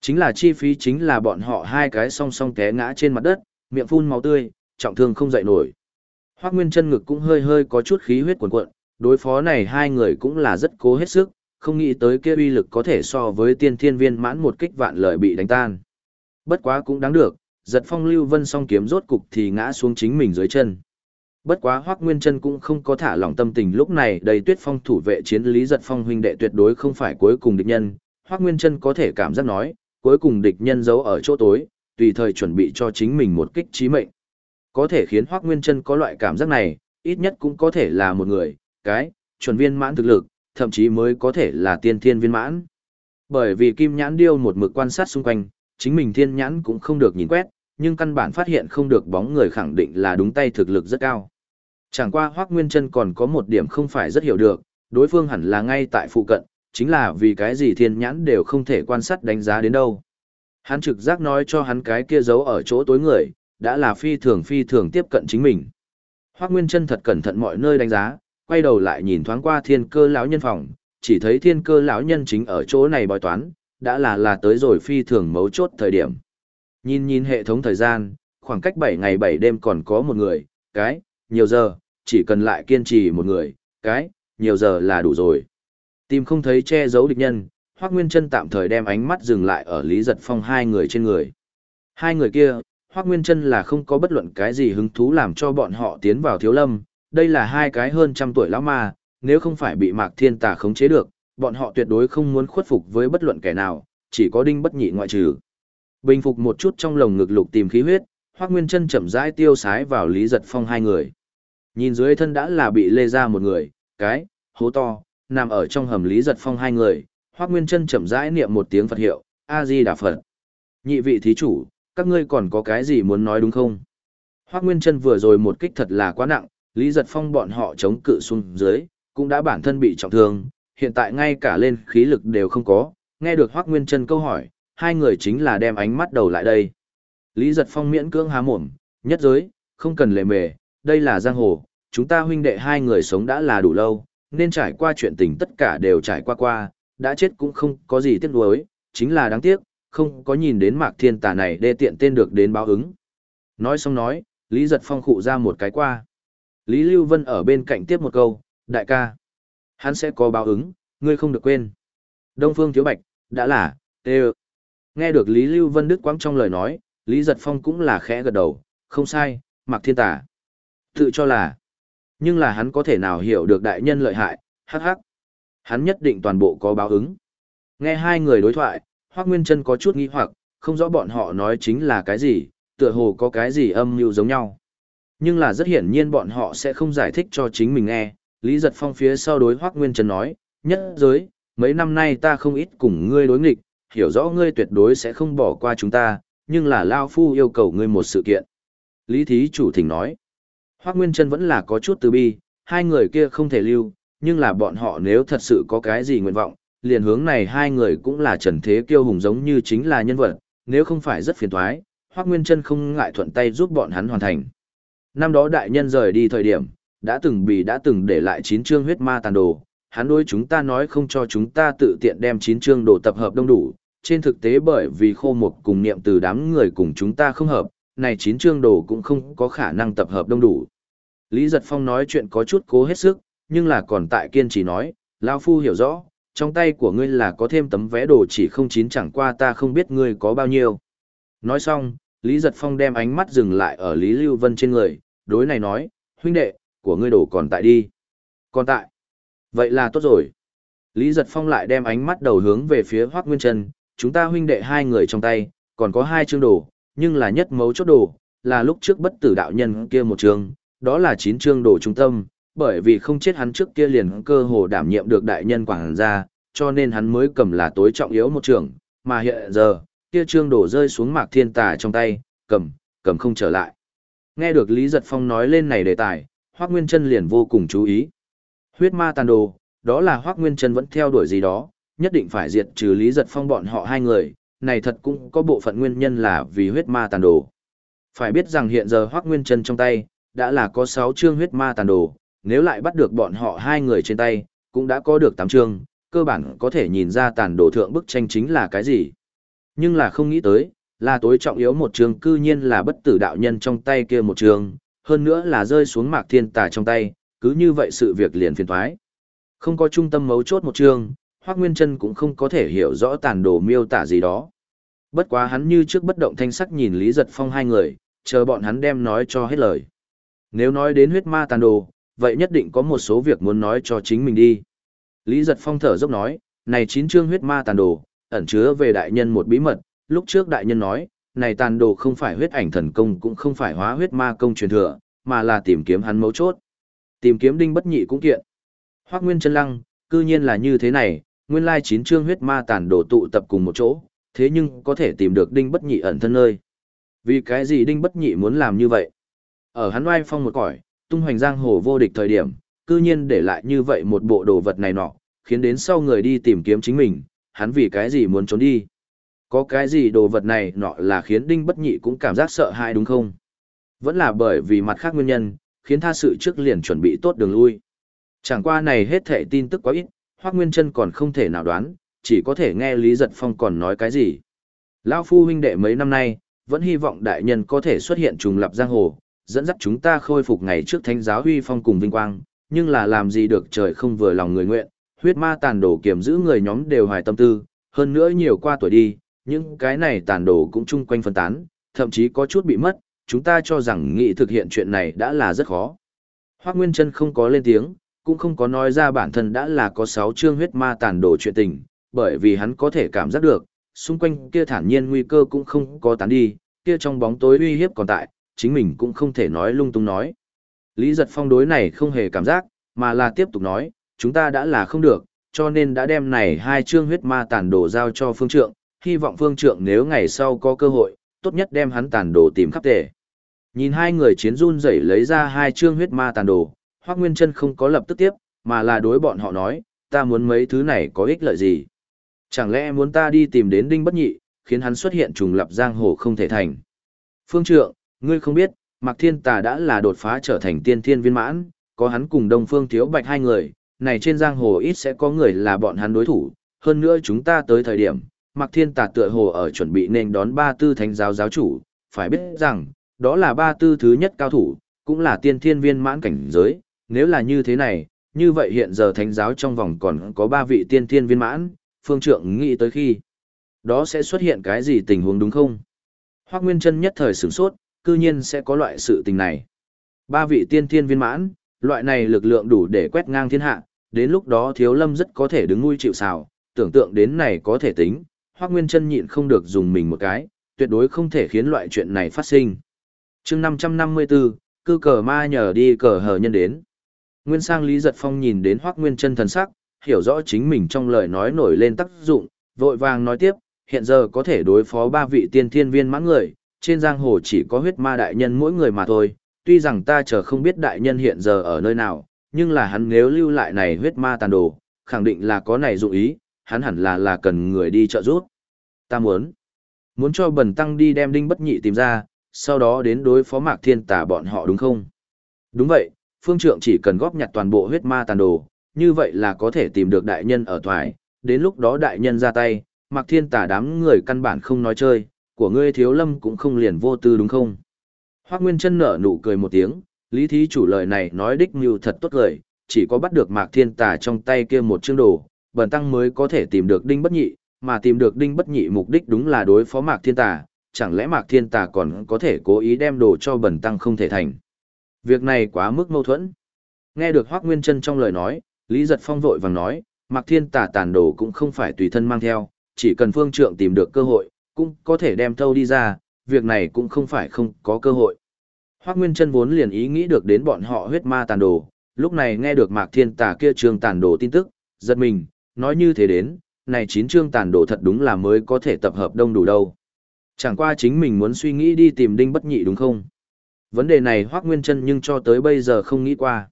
S1: Chính là chi phí chính là bọn họ hai cái song song té ngã trên mặt đất, miệng phun máu tươi, trọng thương không dậy nổi. Hoắc Nguyên Chân ngực cũng hơi hơi có chút khí huyết cuồn cuộn, đối phó này hai người cũng là rất cố hết sức, không nghĩ tới kia uy lực có thể so với tiên thiên viên mãn một kích vạn lợi bị đánh tan. Bất quá cũng đáng được, giật phong lưu vân song kiếm rốt cục thì ngã xuống chính mình dưới chân. Bất quá Hoắc Nguyên Chân cũng không có thả lỏng tâm tình lúc này, đầy Tuyết Phong thủ vệ chiến lý giật phong huynh đệ tuyệt đối không phải cuối cùng địch nhân, Hoắc Nguyên Chân có thể cảm giác nói, cuối cùng địch nhân giấu ở chỗ tối, tùy thời chuẩn bị cho chính mình một kích chí mệnh. Có thể khiến Hoắc Nguyên Chân có loại cảm giác này, ít nhất cũng có thể là một người, cái, chuẩn viên mãn thực lực, thậm chí mới có thể là tiên thiên viên mãn. Bởi vì Kim Nhãn Điêu một mực quan sát xung quanh, chính mình thiên nhãn cũng không được nhìn quét, nhưng căn bản phát hiện không được bóng người khẳng định là đúng tay thực lực rất cao. Chẳng qua Hoác Nguyên Trân còn có một điểm không phải rất hiểu được, đối phương hẳn là ngay tại phụ cận, chính là vì cái gì thiên nhãn đều không thể quan sát đánh giá đến đâu. Hắn trực giác nói cho hắn cái kia giấu ở chỗ tối người, đã là phi thường phi thường tiếp cận chính mình. Hoác Nguyên Trân thật cẩn thận mọi nơi đánh giá, quay đầu lại nhìn thoáng qua thiên cơ lão nhân phòng, chỉ thấy thiên cơ lão nhân chính ở chỗ này bói toán, đã là là tới rồi phi thường mấu chốt thời điểm. Nhìn nhìn hệ thống thời gian, khoảng cách 7 ngày 7 đêm còn có một người, cái, nhiều giờ, chỉ cần lại kiên trì một người, cái, nhiều giờ là đủ rồi. Tìm không thấy che giấu địch nhân, Hoắc Nguyên Chân tạm thời đem ánh mắt dừng lại ở Lý Giật Phong hai người trên người. Hai người kia, Hoắc Nguyên Chân là không có bất luận cái gì hứng thú làm cho bọn họ tiến vào Thiếu Lâm, đây là hai cái hơn trăm tuổi lão ma, nếu không phải bị Mạc Thiên Tà khống chế được, bọn họ tuyệt đối không muốn khuất phục với bất luận kẻ nào, chỉ có Đinh Bất Nhị ngoại trừ. Bình phục một chút trong lồng ngực lục tìm khí huyết, Hoắc Nguyên Chân chậm rãi tiêu sái vào Lý Giật Phong hai người. Nhìn dưới thân đã là bị lê ra một người, cái, hố to, nằm ở trong hầm Lý Giật Phong hai người, Hoắc Nguyên Chân chậm rãi niệm một tiếng Phật hiệu, A Di Đà Phật. Nhị vị thí chủ, các ngươi còn có cái gì muốn nói đúng không? Hoắc Nguyên Chân vừa rồi một kích thật là quá nặng, Lý Giật Phong bọn họ chống cự xuống dưới, cũng đã bản thân bị trọng thương, hiện tại ngay cả lên khí lực đều không có, nghe được Hoắc Nguyên Chân câu hỏi, hai người chính là đem ánh mắt đầu lại đây. Lý Giật Phong miễn cưỡng há mồm, nhất giới, không cần lề mề, đây là giang hồ, chúng ta huynh đệ hai người sống đã là đủ lâu, nên trải qua chuyện tình tất cả đều trải qua qua, đã chết cũng không có gì tiếc nuối, chính là đáng tiếc, không có nhìn đến Mạc Thiên Tà này đê tiện tên được đến báo ứng. Nói xong nói, Lý Giật Phong khụ ra một cái qua. Lý Lưu Vân ở bên cạnh tiếp một câu, đại ca. Hắn sẽ có báo ứng, ngươi không được quên. Đông Phương Thiếu Bạch, đã là, tê Nghe được Lý Lưu Vân đứt quãng trong lời nói, Lý Giật Phong cũng là khẽ gật đầu, không sai, Mạc Thiên Tà. Tự cho là, nhưng là hắn có thể nào hiểu được đại nhân lợi hại, hắc hắc. Hắn nhất định toàn bộ có báo ứng. Nghe hai người đối thoại, Hoác Nguyên Trân có chút nghi hoặc, không rõ bọn họ nói chính là cái gì, tựa hồ có cái gì âm mưu giống nhau. Nhưng là rất hiển nhiên bọn họ sẽ không giải thích cho chính mình nghe. Lý Giật Phong phía sau đối Hoác Nguyên Trân nói, nhất giới, mấy năm nay ta không ít cùng ngươi đối nghịch, hiểu rõ ngươi tuyệt đối sẽ không bỏ qua chúng ta, nhưng là Lao Phu yêu cầu ngươi một sự kiện. Lý Thí Chủ Thỉnh nói, Hoác Nguyên Trân vẫn là có chút từ bi, hai người kia không thể lưu, nhưng là bọn họ nếu thật sự có cái gì nguyện vọng, liền hướng này hai người cũng là trần thế kiêu hùng giống như chính là nhân vật, nếu không phải rất phiền toái, Hoác Nguyên Trân không ngại thuận tay giúp bọn hắn hoàn thành. Năm đó đại nhân rời đi thời điểm, đã từng bị đã từng để lại chín chương huyết ma tàn đồ, hắn đối chúng ta nói không cho chúng ta tự tiện đem chín chương đồ tập hợp đông đủ, trên thực tế bởi vì khô mục cùng niệm từ đám người cùng chúng ta không hợp, này chín chương đồ cũng không có khả năng tập hợp đông đủ. Lý Giật Phong nói chuyện có chút cố hết sức, nhưng là còn tại kiên trì nói, Lao Phu hiểu rõ, trong tay của ngươi là có thêm tấm vé đồ chỉ không chín chẳng qua ta không biết ngươi có bao nhiêu. Nói xong, Lý Giật Phong đem ánh mắt dừng lại ở Lý Lưu Vân trên người, đối này nói, huynh đệ, của ngươi đồ còn tại đi. Còn tại. Vậy là tốt rồi. Lý Giật Phong lại đem ánh mắt đầu hướng về phía Hoác Nguyên Trân, chúng ta huynh đệ hai người trong tay, còn có hai chương đồ, nhưng là nhất mấu chốt đồ, là lúc trước bất tử đạo nhân kia một trường đó là chín chương đồ trung tâm, bởi vì không chết hắn trước kia liền cơ hồ đảm nhiệm được đại nhân quảng gia, cho nên hắn mới cầm là tối trọng yếu một trường, mà hiện giờ, kia trương đồ rơi xuống mạc thiên tà trong tay, cầm, cầm không trở lại. Nghe được Lý Giật Phong nói lên này đề tài, Hoác Nguyên Trân liền vô cùng chú ý. Huyết ma tàn đồ, đó là Hoác Nguyên Trân vẫn theo đuổi gì đó, nhất định phải diệt trừ Lý Giật Phong bọn họ hai người, này thật cũng có bộ phận nguyên nhân là vì huyết ma tàn đồ. Phải biết rằng hiện giờ Hoác Nguyên Trân trong tay, đã là có 6 chương huyết ma tàn đồ, nếu lại bắt được bọn họ hai người trên tay, cũng đã có được 8 chương, cơ bản có thể nhìn ra tàn đồ thượng bức tranh chính là cái gì. Nhưng là không nghĩ tới, là tối trọng yếu một chương cư nhiên là bất tử đạo nhân trong tay kia một chương, hơn nữa là rơi xuống mạc thiên tà trong tay, cứ như vậy sự việc liền phiền thoái. Không có trung tâm mấu chốt một chương, Hoác Nguyên Trân cũng không có thể hiểu rõ tàn đồ miêu tả gì đó. Bất quá hắn như trước bất động thanh sắc nhìn Lý Giật Phong hai người, chờ bọn hắn đem nói cho hết lời. Nếu nói đến huyết ma tàn đồ, vậy nhất định có một số việc muốn nói cho chính mình đi. Lý Giật Phong thở dốc nói, này chín chương huyết ma tàn đồ, ẩn chứa về đại nhân một bí mật, lúc trước đại nhân nói, này tàn đồ không phải huyết ảnh thần công cũng không phải hóa huyết ma công truyền thừa, mà là tìm kiếm hắn mấu chốt. Tìm kiếm đinh bất nhị cũng kiện. Hoác Nguyên chân lăng, cư nhiên là như thế này, nguyên lai chín chương huyết ma tàn đồ tụ tập cùng một chỗ, thế nhưng có thể tìm được đinh bất nhị ẩn thân nơi. Vì cái gì đinh bất nhị muốn làm như vậy? Ở hắn oai phong một cõi, tung hoành giang hồ vô địch thời điểm, cư nhiên để lại như vậy một bộ đồ vật này nọ, khiến đến sau người đi tìm kiếm chính mình, hắn vì cái gì muốn trốn đi. Có cái gì đồ vật này nọ là khiến đinh bất nhị cũng cảm giác sợ hãi đúng không? Vẫn là bởi vì mặt khác nguyên nhân, khiến tha sự trước liền chuẩn bị tốt đường lui. Chẳng qua này hết thệ tin tức quá ít, Hoác Nguyên Trân còn không thể nào đoán, chỉ có thể nghe Lý Giật Phong còn nói cái gì. Lão Phu huynh đệ mấy năm nay, vẫn hy vọng đại nhân có thể xuất hiện trùng lập giang hồ, dẫn dắt chúng ta khôi phục ngày trước thánh giáo huy phong cùng vinh quang, nhưng là làm gì được trời không vừa lòng người nguyện, huyết ma tàn đồ kiểm giữ người nhóm đều hoài tâm tư, hơn nữa nhiều qua tuổi đi, những cái này tàn đồ cũng chung quanh phân tán, thậm chí có chút bị mất, chúng ta cho rằng nghị thực hiện chuyện này đã là rất khó. Hoác Nguyên Trân không có lên tiếng, cũng không có nói ra bản thân đã là có sáu chương huyết ma tàn đồ chuyện tình, bởi vì hắn có thể cảm giác được, xung quanh kia thản nhiên nguy cơ cũng không có tán đi, kia trong bóng tối uy hiếp còn tại, chính mình cũng không thể nói lung tung nói. Lý giật phong đối này không hề cảm giác, mà là tiếp tục nói, chúng ta đã là không được, cho nên đã đem này hai chương huyết ma tàn đồ giao cho phương trượng, hy vọng phương trượng nếu ngày sau có cơ hội, tốt nhất đem hắn tàn đồ tìm khắp tề. Nhìn hai người chiến run rẩy lấy ra hai chương huyết ma tàn đồ, Hoác Nguyên Trân không có lập tức tiếp, mà là đối bọn họ nói, ta muốn mấy thứ này có ích lợi gì? Chẳng lẽ muốn ta đi tìm đến Đinh Bất Nhị, khiến hắn xuất hiện trùng lập giang hồ không thể thành? Phương Trượng, ngươi không biết, Mạc Thiên Tà đã là đột phá trở thành tiên thiên viên mãn, có hắn cùng Đông Phương Thiếu Bạch hai người, này trên giang hồ ít sẽ có người là bọn hắn đối thủ, hơn nữa chúng ta tới thời điểm, Mạc Thiên Tà tựa hồ ở chuẩn bị nên đón ba tư thánh giáo giáo chủ, phải biết rằng, đó là ba tư thứ nhất cao thủ, cũng là tiên thiên viên mãn cảnh giới, nếu là như thế này, như vậy hiện giờ thánh giáo trong vòng còn có ba vị tiên thiên viên mãn, phương trượng nghĩ tới khi, đó sẽ xuất hiện cái gì tình huống đúng không? Hoác Nguyên Trân nhất thời sửng sốt, cư nhiên sẽ có loại sự tình này. Ba vị tiên thiên viên mãn, loại này lực lượng đủ để quét ngang thiên hạ, đến lúc đó thiếu lâm rất có thể đứng nuôi chịu xào, tưởng tượng đến này có thể tính, Hoác Nguyên Trân nhịn không được dùng mình một cái, tuyệt đối không thể khiến loại chuyện này phát sinh. chương 554, cư cờ ma nhờ đi cờ hờ nhân đến. Nguyên sang Lý Giật Phong nhìn đến Hoác Nguyên chân thần sắc, hiểu rõ chính mình trong lời nói nổi lên tác dụng, vội vàng nói tiếp, hiện giờ có thể đối phó ba vị tiên thiên viên mãn người, trên giang hồ chỉ có huyết ma đại nhân mỗi người mà thôi, tuy rằng ta chờ không biết đại nhân hiện giờ ở nơi nào, nhưng là hắn nếu lưu lại này huyết ma tàn đồ, khẳng định là có này dụng ý, hắn hẳn là là cần người đi trợ giúp. Ta muốn, muốn cho bần tăng đi đem đinh bất nhị tìm ra, sau đó đến đối phó mạc thiên tà bọn họ đúng không? Đúng vậy, phương trượng chỉ cần góp nhặt toàn bộ huyết ma tàn đồ, như vậy là có thể tìm được đại nhân ở thoại, đến lúc đó đại nhân ra tay, Mặc thiên Tả đám người căn bản không nói chơi, của ngươi thiếu lâm cũng không liền vô tư đúng không? Hoác Nguyên chân nở nụ cười một tiếng, lý thí chủ lời này nói đích mưu thật tốt lời, chỉ có bắt được mạc thiên Tả trong tay kia một chương đồ, bần tăng mới có thể tìm được đinh bất nhị, mà tìm được đinh bất nhị mục đích đúng là đối phó mạc thiên Tả. chẳng lẽ mạc thiên tà còn có thể cố ý đem đồ cho bần tăng không thể thành. Việc này quá mức mâu thuẫn. Nghe được Hoác Nguyên Trân trong lời nói, Lý Giật Phong vội vàng nói, mạc thiên tà tàn đồ cũng không phải tùy thân mang theo, chỉ cần phương trượng tìm được cơ hội, cũng có thể đem thâu đi ra, việc này cũng không phải không có cơ hội. Hoác Nguyên Trân vốn liền ý nghĩ được đến bọn họ huyết ma tàn đồ, lúc này nghe được Mạc Thiên Tà kia trường tàn đồ tin tức, giật mình, nói như thế đến, này chín chương tàn đồ thật đúng là mới có thể tập hợp đông đủ đâu. Chẳng qua chính mình muốn suy nghĩ đi tìm đinh bất nhị đúng không? Vấn đề này Hoác Nguyên Trân nhưng cho tới bây giờ không nghĩ qua.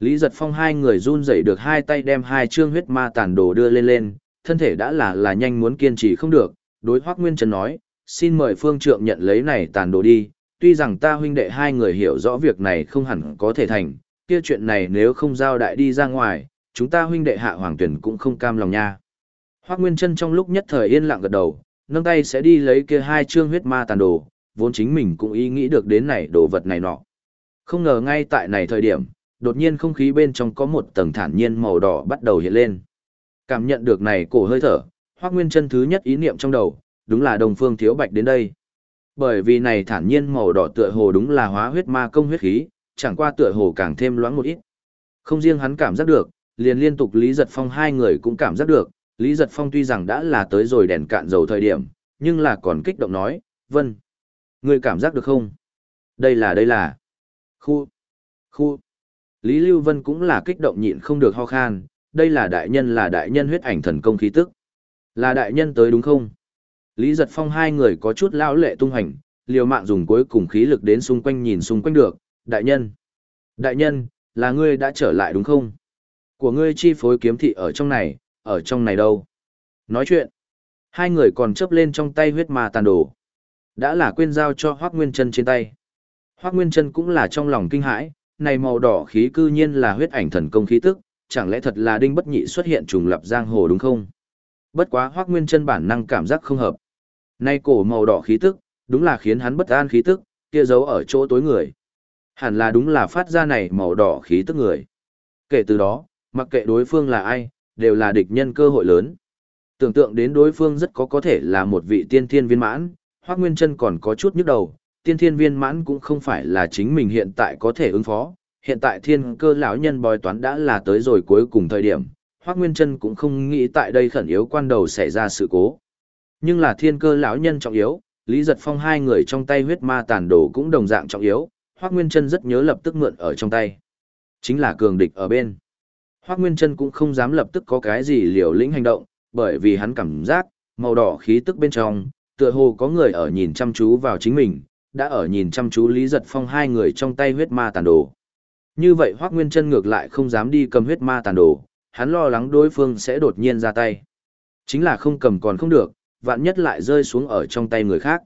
S1: Lý giật phong hai người run rẩy được hai tay đem hai chương huyết ma tàn đồ đưa lên lên, thân thể đã là là nhanh muốn kiên trì không được, đối Hoác Nguyên Trân nói, xin mời phương trượng nhận lấy này tàn đồ đi, tuy rằng ta huynh đệ hai người hiểu rõ việc này không hẳn có thể thành, kia chuyện này nếu không giao đại đi ra ngoài, chúng ta huynh đệ hạ hoàng tuyển cũng không cam lòng nha. Hoác Nguyên Trân trong lúc nhất thời yên lặng gật đầu, nâng tay sẽ đi lấy kia hai chương huyết ma tàn đồ, vốn chính mình cũng ý nghĩ được đến này đồ vật này nọ. Không ngờ ngay tại này thời điểm, đột nhiên không khí bên trong có một tầng thản nhiên màu đỏ bắt đầu hiện lên. Cảm nhận được này cổ hơi thở, hoắc Nguyên chân thứ nhất ý niệm trong đầu, đúng là Đồng Phương Thiếu Bạch đến đây. Bởi vì này thản nhiên màu đỏ tựa hồ đúng là hóa huyết ma công huyết khí, chẳng qua tựa hồ càng thêm loãng một ít. Không riêng hắn cảm giác được, liền liên tục Lý Giật Phong hai người cũng cảm giác được, Lý Giật Phong tuy rằng đã là tới rồi đèn cạn dầu thời điểm, nhưng là còn kích động nói, vân ngươi cảm giác được không? Đây là đây là. Khu. Khu. Lý Lưu Vân cũng là kích động nhịn không được ho khan, đây là đại nhân là đại nhân huyết ảnh thần công khí tức. Là đại nhân tới đúng không? Lý Giật Phong hai người có chút lao lệ tung hành, liều mạng dùng cuối cùng khí lực đến xung quanh nhìn xung quanh được. Đại nhân! Đại nhân, là ngươi đã trở lại đúng không? Của ngươi chi phối kiếm thị ở trong này, ở trong này đâu? Nói chuyện. Hai người còn chấp lên trong tay huyết ma tàn đồ. Đã là quên giao cho Hoác Nguyên Trân trên tay. Hoác Nguyên Trân cũng là trong lòng kinh hãi, này màu đỏ khí cư nhiên là huyết ảnh thần công khí tức, chẳng lẽ thật là đinh bất nhị xuất hiện trùng lập giang hồ đúng không? Bất quá Hoác Nguyên Trân bản năng cảm giác không hợp. Nay cổ màu đỏ khí tức, đúng là khiến hắn bất an khí tức, kia giấu ở chỗ tối người. Hẳn là đúng là phát ra này màu đỏ khí tức người. Kể từ đó, mặc kệ đối phương là ai, đều là địch nhân cơ hội lớn. Tưởng tượng đến đối phương rất có có thể là một vị tiên thiên viên mãn, Hoắc Nguyên Chân còn có chút nhức đầu, tiên thiên viên mãn cũng không phải là chính mình hiện tại có thể ứng phó, hiện tại thiên cơ lão nhân bói toán đã là tới rồi cuối cùng thời điểm, Hoắc Nguyên Chân cũng không nghĩ tại đây khẩn yếu quan đầu xảy ra sự cố. Nhưng là thiên cơ lão nhân trọng yếu, Lý Giật Phong hai người trong tay huyết ma tàn đồ cũng đồng dạng trọng yếu, Hoắc Nguyên Chân rất nhớ lập tức mượn ở trong tay. Chính là cường địch ở bên. Hoắc Nguyên Chân cũng không dám lập tức có cái gì liều lĩnh hành động, bởi vì hắn cảm giác màu đỏ khí tức bên trong, tựa hồ có người ở nhìn chăm chú vào chính mình, đã ở nhìn chăm chú Lý Giật Phong hai người trong tay huyết ma tàn đồ. Như vậy Hoắc Nguyên Chân ngược lại không dám đi cầm huyết ma tàn đồ, hắn lo lắng đối phương sẽ đột nhiên ra tay. Chính là không cầm còn không được, vạn nhất lại rơi xuống ở trong tay người khác.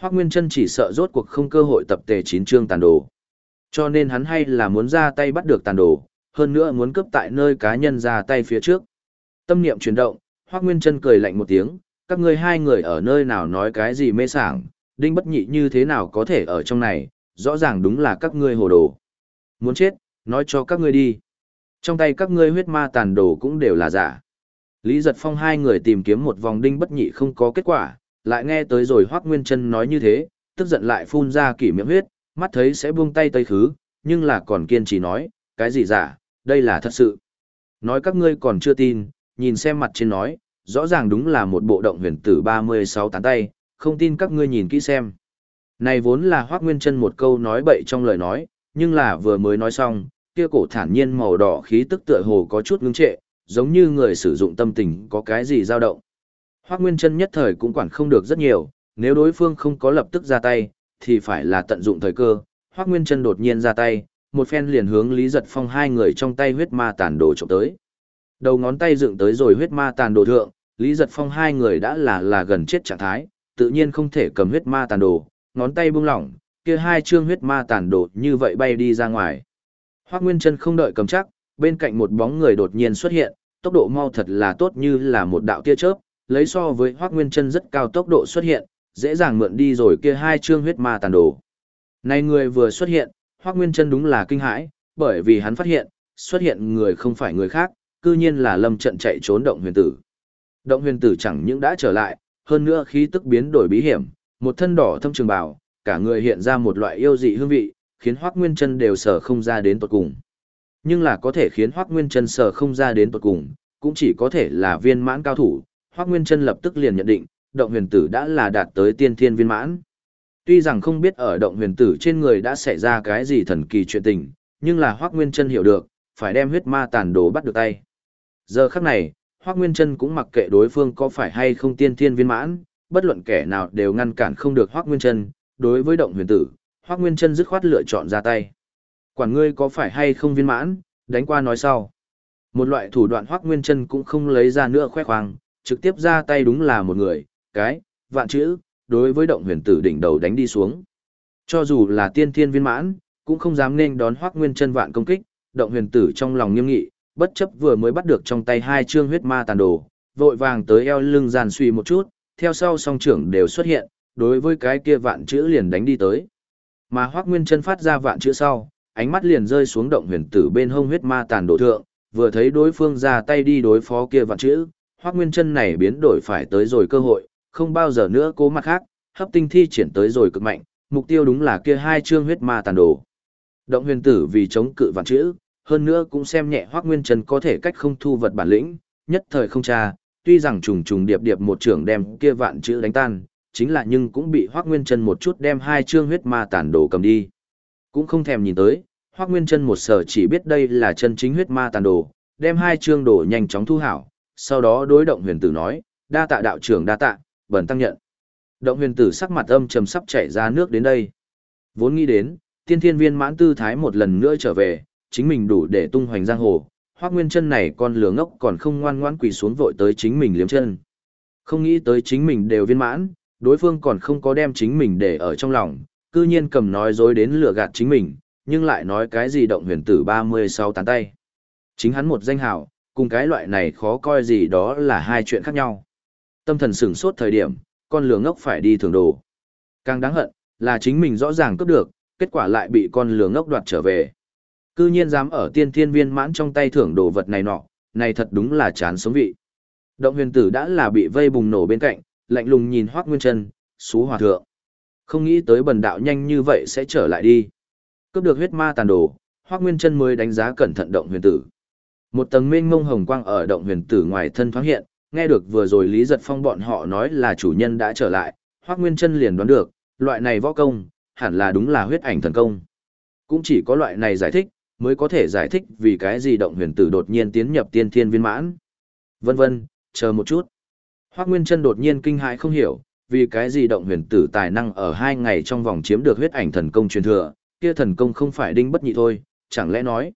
S1: Hoắc Nguyên Chân chỉ sợ rốt cuộc không cơ hội tập tề chín chương tàn đồ. Cho nên hắn hay là muốn ra tay bắt được tàn đồ, hơn nữa muốn cướp tại nơi cá nhân ra tay phía trước. Tâm niệm chuyển động, Hoắc Nguyên Chân cười lạnh một tiếng, các ngươi hai người ở nơi nào nói cái gì mê sảng, đinh bất nhị như thế nào có thể ở trong này, rõ ràng đúng là các ngươi hồ đồ. Muốn chết, nói cho các ngươi đi. Trong tay các ngươi huyết ma tàn đồ cũng đều là giả. Lý Giật Phong hai người tìm kiếm một vòng đinh bất nhị không có kết quả, lại nghe tới rồi Hoắc Nguyên Chân nói như thế, tức giận lại phun ra kỷ miệng huyết, mắt thấy sẽ buông tay tây khứ, nhưng là còn kiên trì nói, cái gì giả, đây là thật sự. Nói các ngươi còn chưa tin, nhìn xem mặt trên nói, rõ ràng đúng là một bộ động huyền tử 36 tán tay, không tin các ngươi nhìn kỹ xem. Này vốn là Hoác Nguyên Trân một câu nói bậy trong lời nói, nhưng là vừa mới nói xong, kia cổ thản nhiên màu đỏ khí tức tựa hồ có chút ngưng trệ, giống như người sử dụng tâm tình có cái gì dao động. Hoác Nguyên Trân nhất thời cũng quản không được rất nhiều, nếu đối phương không có lập tức ra tay, thì phải là tận dụng thời cơ. Hoác Nguyên Trân đột nhiên ra tay, một phen liền hướng Lý Giật Phong hai người trong tay huyết ma tàn đồ trộm tới. Đầu ngón tay dựng tới rồi huyết ma tàn đồ thượng, Lý Giật Phong hai người đã là là gần chết trạng thái, tự nhiên không thể cầm huyết ma tàn đồ, ngón tay buông lỏng, kia hai chương huyết ma tàn đồ như vậy bay đi ra ngoài. Hoắc Nguyên Chân không đợi cầm chắc, bên cạnh một bóng người đột nhiên xuất hiện, tốc độ mau thật là tốt như là một đạo tia chớp, lấy so với Hoắc Nguyên Chân rất cao tốc độ xuất hiện, dễ dàng mượn đi rồi kia hai chương huyết ma tàn đồ. Này người vừa xuất hiện, Hoắc Nguyên Chân đúng là kinh hãi, bởi vì hắn phát hiện, xuất hiện người không phải người khác, cư nhiên là Lâm Trận chạy trốn động huyền tử. Động huyền tử chẳng những đã trở lại, hơn nữa khí tức biến đổi bí hiểm, một thân đỏ thâm trường bào, cả người hiện ra một loại yêu dị hương vị, khiến Hoắc Nguyên Chân đều sở không ra đến tận cùng. Nhưng là có thể khiến Hoắc Nguyên Chân sở không ra đến tận cùng, cũng chỉ có thể là viên mãn cao thủ, Hoắc Nguyên Chân lập tức liền nhận định, động huyền tử đã là đạt tới tiên thiên viên mãn. Tuy rằng không biết ở động huyền tử trên người đã xảy ra cái gì thần kỳ chuyện tình, nhưng là Hoắc Nguyên Chân hiểu được, phải đem huyết ma tàn đồ bắt được tay. Giờ khắc này, Hoắc Nguyên Chân cũng mặc kệ đối phương có phải hay không tiên thiên viên mãn, bất luận kẻ nào đều ngăn cản không được Hoắc Nguyên Chân, đối với động huyền tử, Hoắc Nguyên Chân dứt khoát lựa chọn ra tay. Quản ngươi có phải hay không viên mãn, đánh qua nói sau. Một loại thủ đoạn Hoắc Nguyên Chân cũng không lấy ra nữa khoe khoang, trực tiếp ra tay đúng là một người, cái, vạn chữ, đối với động huyền tử đỉnh đầu đánh đi xuống. Cho dù là tiên thiên viên mãn, cũng không dám nên đón Hoắc Nguyên Chân vạn công kích, động huyền tử trong lòng nghiêm nghị, bất chấp vừa mới bắt được trong tay hai chương huyết ma tàn đồ, vội vàng tới eo lưng giàn suy một chút, theo sau song trưởng đều xuất hiện, đối với cái kia vạn chữ liền đánh đi tới. Mà Hoắc Nguyên Chân phát ra vạn chữ sau, ánh mắt liền rơi xuống động huyền tử bên hông huyết ma tàn đồ thượng, vừa thấy đối phương ra tay đi đối phó kia vạn chữ, Hoắc Nguyên Chân này biến đổi phải tới rồi cơ hội, không bao giờ nữa cố mặt khác, hấp tinh thi triển tới rồi cực mạnh, mục tiêu đúng là kia hai chương huyết ma tàn đồ. Động huyền tử vì chống cự vạn chữ, hơn nữa cũng xem nhẹ Hoắc Nguyên Trần có thể cách không thu vật bản lĩnh, nhất thời không tra, tuy rằng trùng trùng điệp điệp một trưởng đem kia vạn chữ đánh tan, chính là nhưng cũng bị Hoắc Nguyên Trần một chút đem hai chương huyết ma tản đồ cầm đi. Cũng không thèm nhìn tới, Hoắc Nguyên Trần một sở chỉ biết đây là chân chính huyết ma tàn đồ, đem hai chương đồ nhanh chóng thu hảo, sau đó đối động huyền tử nói, đa tạ đạo trưởng đa tạ, bẩn tăng nhận. Động huyền tử sắc mặt âm trầm sắp chảy ra nước đến đây. Vốn nghĩ đến, tiên thiên viên mãn tư thái một lần nữa trở về, chính mình đủ để tung hoành giang hồ, hoác Nguyên Chân này con lừa ngốc còn không ngoan ngoãn quỳ xuống vội tới chính mình liếm chân. Không nghĩ tới chính mình đều viên mãn, đối phương còn không có đem chính mình để ở trong lòng, cư nhiên cầm nói dối đến lừa gạt chính mình, nhưng lại nói cái gì động huyền tử 36 tán tay. Chính hắn một danh hào, cùng cái loại này khó coi gì đó là hai chuyện khác nhau. Tâm thần sửng sốt thời điểm, con lừa ngốc phải đi thường đồ. Càng đáng hận, là chính mình rõ ràng cướp được, kết quả lại bị con lừa ngốc đoạt trở về. Cư nhiên dám ở tiên thiên viên mãn trong tay thưởng đồ vật này nọ, này thật đúng là chán sống vị. Động huyền tử đã là bị vây bùng nổ bên cạnh, lạnh lùng nhìn Hoác Nguyên Trân, xú hòa thượng. Không nghĩ tới bần đạo nhanh như vậy sẽ trở lại đi. Cướp được huyết ma tàn đồ, Hoác Nguyên Trân mới đánh giá cẩn thận động huyền tử. Một tầng mênh mông hồng quang ở động huyền tử ngoài thân thoáng hiện, nghe được vừa rồi Lý Giật Phong bọn họ nói là chủ nhân đã trở lại, Hoác Nguyên Trân liền đoán được, loại này võ công, hẳn là đúng là huyết ảnh thần công. Cũng chỉ có loại này giải thích, mới có thể giải thích vì cái gì động huyền tử đột nhiên tiến nhập tiên thiên viên mãn. Vân vân, chờ một chút. Hoác Nguyên Trân đột nhiên kinh hãi không hiểu, vì cái gì động huyền tử tài năng ở hai ngày trong vòng chiếm được huyết ảnh thần công truyền thừa, kia thần công không phải đinh bất nhị thôi, chẳng lẽ nói.